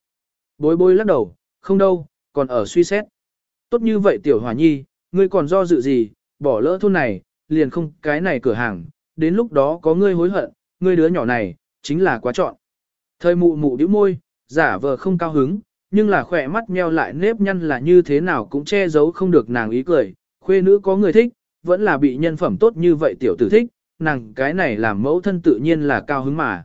Bối bối lắc đầu, không đâu, còn ở suy xét. Tốt như vậy tiểu hòa nhi, ngươi còn do dự gì, bỏ lỡ thôn này, liền không cái này cửa hàng, đến lúc đó có ngươi hối hận, ngươi đứa nhỏ này, chính là quá chọn. Thời mụ mụ điếu môi, giả vờ không cao hứng, nhưng là khỏe mắt meo lại nếp nhăn là như thế nào cũng che giấu không được nàng ý cười, khuê nữ có người thích, vẫn là bị nhân phẩm tốt như vậy tiểu tử thích, nàng cái này làm mẫu thân tự nhiên là cao hứng mà.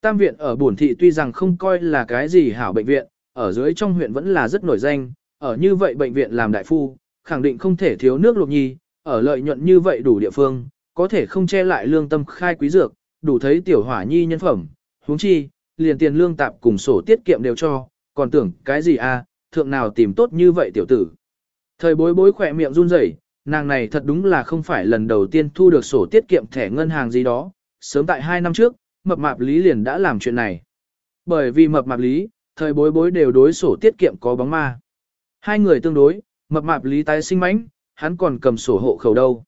Tam viện ở bổn thị tuy rằng không coi là cái gì hảo bệnh viện, ở dưới trong huyện vẫn là rất nổi danh, ở như vậy bệnh viện làm đại phu, khẳng định không thể thiếu nước luộc nhi, ở lợi nhuận như vậy đủ địa phương, có thể không che lại lương tâm khai quý dược, đủ thấy tiểu hỏa nhi nhân phẩm, huống chi, liền tiền lương tạp cùng sổ tiết kiệm đều cho, còn tưởng cái gì à, thượng nào tìm tốt như vậy tiểu tử. Thời bối bối khỏe miệng run rẩy, nàng này thật đúng là không phải lần đầu tiên thu được sổ tiết kiệm thẻ ngân hàng gì đó, sớm tại hai năm trước, mập mạp lý liền đã làm chuyện này. Bởi vì mập mạp lý, thời bối bối đều đối sổ tiết kiệm có bóng ma. Hai người tương đối, mập mạp lý tái sinh mánh, hắn còn cầm sổ hộ khẩu đâu.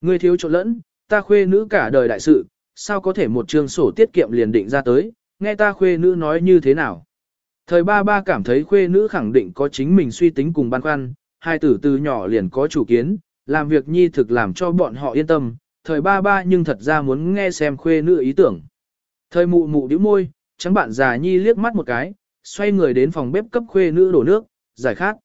Ngươi thiếu trộn lẫn, ta khuê nữ cả đời đại sự, sao có thể một chương sổ tiết kiệm liền định ra tới, nghe ta khuê nữ nói như thế nào. Thời ba ba cảm thấy khuê nữ khẳng định có chính mình suy tính cùng băn khoăn, hai tử từ nhỏ liền có chủ kiến, làm việc nhi thực làm cho bọn họ yên tâm, thời ba ba nhưng thật ra muốn nghe xem khuê nữ ý tưởng. Thời mụ mụ điếu môi, trắng bạn già nhi liếc mắt một cái, xoay người đến phòng bếp cấp khuê nữ đổ nước, giải khát.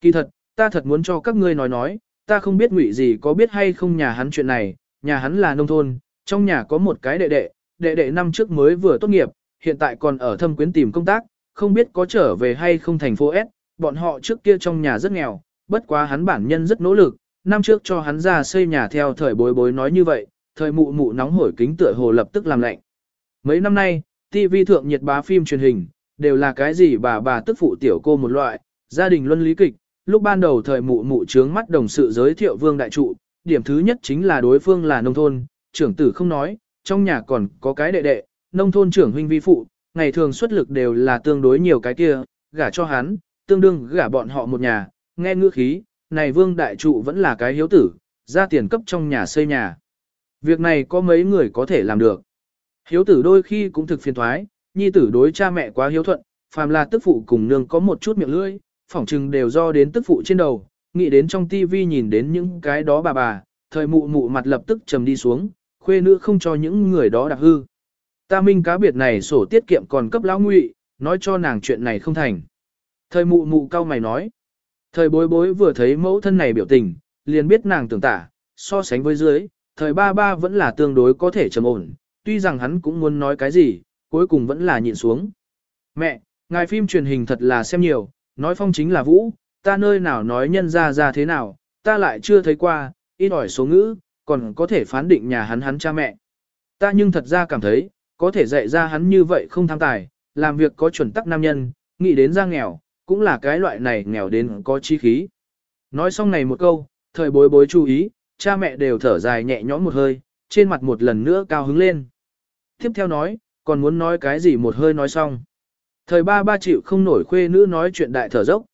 Kỳ thật, ta thật muốn cho các ngươi nói nói, ta không biết ngụy gì có biết hay không nhà hắn chuyện này, nhà hắn là nông thôn, trong nhà có một cái đệ đệ, đệ đệ năm trước mới vừa tốt nghiệp, hiện tại còn ở thâm quyến tìm công tác, không biết có trở về hay không thành phố S, bọn họ trước kia trong nhà rất nghèo, bất quá hắn bản nhân rất nỗ lực, năm trước cho hắn ra xây nhà theo thời bối bối nói như vậy, thời mụ mụ nóng hổi kính tựa hồ lập tức làm lạnh. Mấy năm nay, TV thượng nhiệt bá phim truyền hình, đều là cái gì bà bà tức phụ tiểu cô một loại, gia đình luân lý kịch, lúc ban đầu thời mụ mụ trướng mắt đồng sự giới thiệu vương đại trụ, điểm thứ nhất chính là đối phương là nông thôn, trưởng tử không nói, trong nhà còn có cái đệ đệ, nông thôn trưởng huynh vi phụ, ngày thường xuất lực đều là tương đối nhiều cái kia, gả cho hắn, tương đương gả bọn họ một nhà, nghe ngữ khí, này vương đại trụ vẫn là cái hiếu tử, ra tiền cấp trong nhà xây nhà. Việc này có mấy người có thể làm được. Hiếu tử đôi khi cũng thực phiền thoái, nhi tử đối cha mẹ quá hiếu thuận, phàm là tức phụ cùng nương có một chút miệng lưỡi, phỏng chừng đều do đến tức phụ trên đầu, nghĩ đến trong tivi nhìn đến những cái đó bà bà, thời mụ mụ mặt lập tức trầm đi xuống, khuê nữ không cho những người đó đạp hư. Ta minh cá biệt này sổ tiết kiệm còn cấp lão ngụy, nói cho nàng chuyện này không thành. Thời mụ mụ cao mày nói. Thời bối bối vừa thấy mẫu thân này biểu tình, liền biết nàng tưởng tả, so sánh với dưới, thời ba ba vẫn là tương đối có thể trầm ổn, tuy rằng hắn cũng muốn nói cái gì, cuối cùng vẫn là nhịn xuống. Mẹ, ngài phim truyền hình thật là xem nhiều, nói phong chính là vũ, ta nơi nào nói nhân ra ra thế nào, ta lại chưa thấy qua, ít ỏi số ngữ, còn có thể phán định nhà hắn hắn cha mẹ. Ta nhưng thật ra cảm thấy, có thể dạy ra hắn như vậy không tham tài, làm việc có chuẩn tắc nam nhân, nghĩ đến ra nghèo, cũng là cái loại này nghèo đến có chi khí. Nói xong này một câu, thời bối bối chú ý, cha mẹ đều thở dài nhẹ nhõm một hơi, trên mặt một lần nữa cao hứng lên. Tiếp theo nói, còn muốn nói cái gì một hơi nói xong. Thời ba ba chịu không nổi khuê nữ nói chuyện đại thở dốc.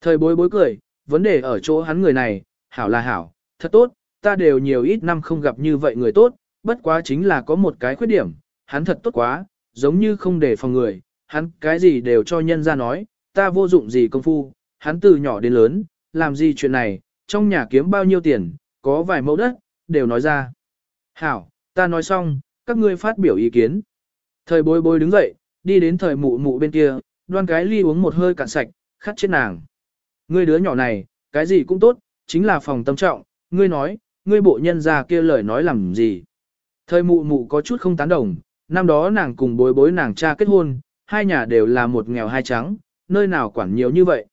Thời bối bối cười, vấn đề ở chỗ hắn người này, hảo là hảo, thật tốt, ta đều nhiều ít năm không gặp như vậy người tốt, bất quá chính là có một cái khuyết điểm, hắn thật tốt quá, giống như không để phòng người, hắn cái gì đều cho nhân ra nói, ta vô dụng gì công phu, hắn từ nhỏ đến lớn, làm gì chuyện này, trong nhà kiếm bao nhiêu tiền, có vài mẫu đất, đều nói ra. Hảo, ta nói xong, các ngươi phát biểu ý kiến. Thời bối bối đứng dậy, đi đến thời mụ mụ bên kia, đoan cái ly uống một hơi cạn sạch, khát chết nàng. Ngươi đứa nhỏ này, cái gì cũng tốt, chính là phòng tâm trọng, ngươi nói, ngươi bộ nhân ra kia lời nói làm gì. Thời mụ mụ có chút không tán đồng, năm đó nàng cùng bối bối nàng cha kết hôn, hai nhà đều là một nghèo hai trắng, nơi nào quản nhiều như vậy.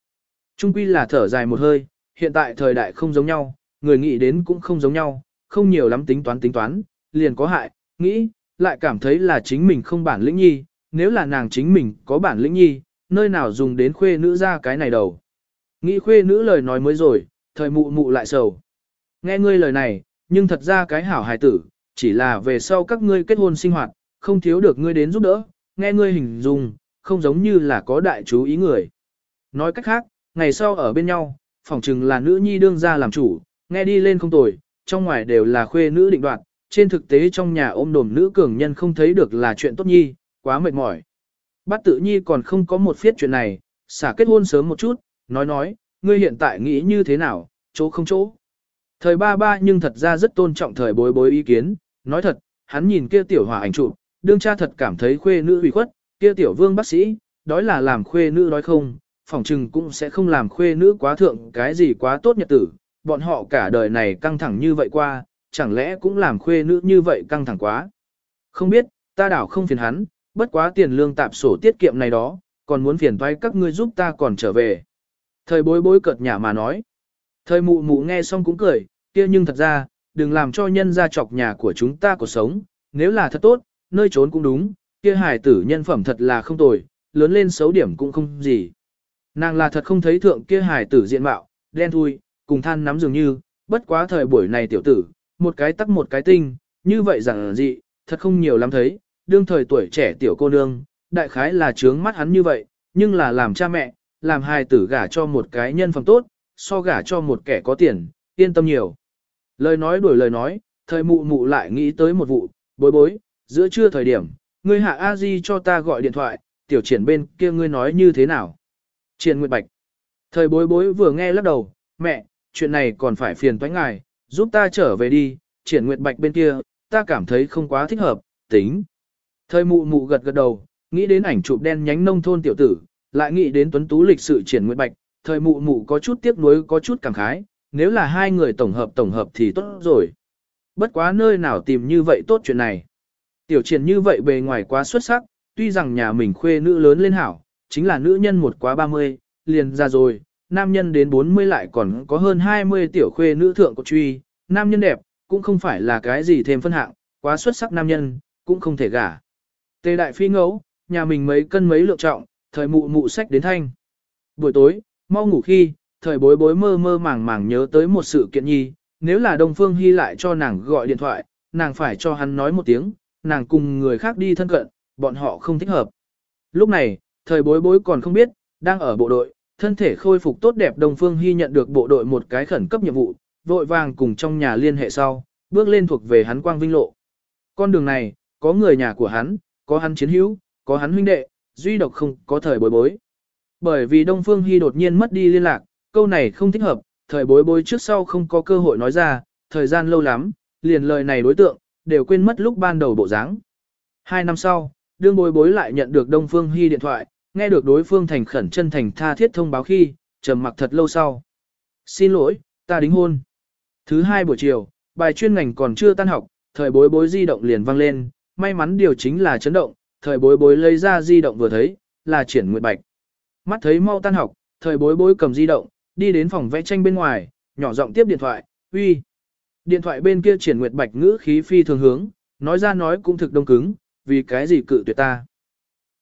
Trung quy là thở dài một hơi, hiện tại thời đại không giống nhau, người nghĩ đến cũng không giống nhau, không nhiều lắm tính toán tính toán, liền có hại, nghĩ, lại cảm thấy là chính mình không bản lĩnh nhi, nếu là nàng chính mình có bản lĩnh nhi, nơi nào dùng đến khuê nữ ra cái này đầu. Nghĩ khuê nữ lời nói mới rồi, thời mụ mụ lại sầu. Nghe ngươi lời này, nhưng thật ra cái hảo hài tử, chỉ là về sau các ngươi kết hôn sinh hoạt, không thiếu được ngươi đến giúp đỡ, nghe ngươi hình dung, không giống như là có đại chú ý người. Nói cách khác, ngày sau ở bên nhau, phỏng chừng là nữ nhi đương ra làm chủ, nghe đi lên không tồi, trong ngoài đều là khuê nữ định đoạt, trên thực tế trong nhà ôm đồm nữ cường nhân không thấy được là chuyện tốt nhi, quá mệt mỏi. Bát tự nhi còn không có một phiết chuyện này, xả kết hôn sớm một chút, nói nói, ngươi hiện tại nghĩ như thế nào, chỗ không chỗ. Thời ba ba nhưng thật ra rất tôn trọng thời bối bối ý kiến, nói thật, hắn nhìn kia tiểu hòa ảnh chụp, đương cha thật cảm thấy khuê nữ ủy khuất, kia tiểu vương bác sĩ, đói là làm khuê nữ đói không, phỏng chừng cũng sẽ không làm khuê nữ quá thượng cái gì quá tốt nhật tử, bọn họ cả đời này căng thẳng như vậy qua, chẳng lẽ cũng làm khuê nữ như vậy căng thẳng quá. Không biết, ta đảo không phiền hắn, bất quá tiền lương tạp sổ tiết kiệm này đó, còn muốn phiền toái các ngươi giúp ta còn trở về. Thời bối bối cợt nhả mà nói. Thời mụ mụ nghe xong cũng cười, kia nhưng thật ra, đừng làm cho nhân gia chọc nhà của chúng ta cuộc sống, nếu là thật tốt, nơi trốn cũng đúng, kia hài tử nhân phẩm thật là không tồi, lớn lên xấu điểm cũng không gì. Nàng là thật không thấy thượng kia hài tử diện mạo, đen thui, cùng than nắm dường như, bất quá thời buổi này tiểu tử, một cái tắc một cái tinh, như vậy rằng dị, thật không nhiều lắm thấy, đương thời tuổi trẻ tiểu cô nương, đại khái là trướng mắt hắn như vậy, nhưng là làm cha mẹ, làm hài tử gả cho một cái nhân phẩm tốt, so gả cho một kẻ có tiền, yên tâm nhiều. Lời nói đuổi lời nói, thời mụ mụ lại nghĩ tới một vụ, bối bối, giữa trưa thời điểm, ngươi hạ a di cho ta gọi điện thoại, tiểu triển bên kia ngươi nói như thế nào. Triển Nguyệt Bạch. Thời bối bối vừa nghe lắc đầu, mẹ, chuyện này còn phải phiền toái ngài, giúp ta trở về đi, triển Nguyệt Bạch bên kia, ta cảm thấy không quá thích hợp, tính. Thời mụ mụ gật gật đầu, nghĩ đến ảnh chụp đen nhánh nông thôn tiểu tử, lại nghĩ đến tuấn tú lịch sự triển Nguyệt Bạch, thời mụ mụ có chút tiếc nuối có chút cảm khái, nếu là hai người tổng hợp tổng hợp thì tốt rồi. Bất quá nơi nào tìm như vậy tốt chuyện này. Tiểu triển như vậy bề ngoài quá xuất sắc, tuy rằng nhà mình khuê nữ lớn lên hảo, chính là nữ nhân một quá 30, liền ra rồi, nam nhân đến 40 lại còn có hơn 20 tiểu khuê nữ thượng của truy, nam nhân đẹp, cũng không phải là cái gì thêm phân hạng, quá xuất sắc nam nhân, cũng không thể gả. Tề đại phi ngẫu, nhà mình mấy cân mấy lượng trọng, thời mụ mụ sách đến thanh. Buổi tối, mau ngủ khi, thời bối bối mơ mơ màng màng nhớ tới một sự kiện nhi, nếu là Đông Phương Hy lại cho nàng gọi điện thoại, nàng phải cho hắn nói một tiếng, nàng cùng người khác đi thân cận, bọn họ không thích hợp. Lúc này, thời bối bối còn không biết, đang ở bộ đội, thân thể khôi phục tốt đẹp Đông Phương Hy nhận được bộ đội một cái khẩn cấp nhiệm vụ, vội vàng cùng trong nhà liên hệ sau, bước lên thuộc về hắn quang vinh lộ. Con đường này, có người nhà của hắn, có hắn chiến hữu, có hắn huynh đệ, duy độc không có thời bối bối. Bởi vì Đông Phương Hy đột nhiên mất đi liên lạc, câu này không thích hợp, thời bối bối trước sau không có cơ hội nói ra, thời gian lâu lắm, liền lời này đối tượng, đều quên mất lúc ban đầu bộ dáng. Hai năm sau, đương bối bối lại nhận được Đông Phương Hy điện thoại, nghe được đối phương thành khẩn chân thành tha thiết thông báo khi, trầm mặc thật lâu sau. Xin lỗi, ta đính hôn. Thứ hai buổi chiều, bài chuyên ngành còn chưa tan học, thời bối bối di động liền vang lên, may mắn điều chính là chấn động, thời bối bối lấy ra di động vừa thấy, là triển nguyệt bạch. Mắt thấy mau tan học, thời bối bối cầm di động, đi đến phòng vẽ tranh bên ngoài, nhỏ giọng tiếp điện thoại, uy. Điện thoại bên kia triển nguyệt bạch ngữ khí phi thường hướng, nói ra nói cũng thực đông cứng, vì cái gì cự tuyệt ta.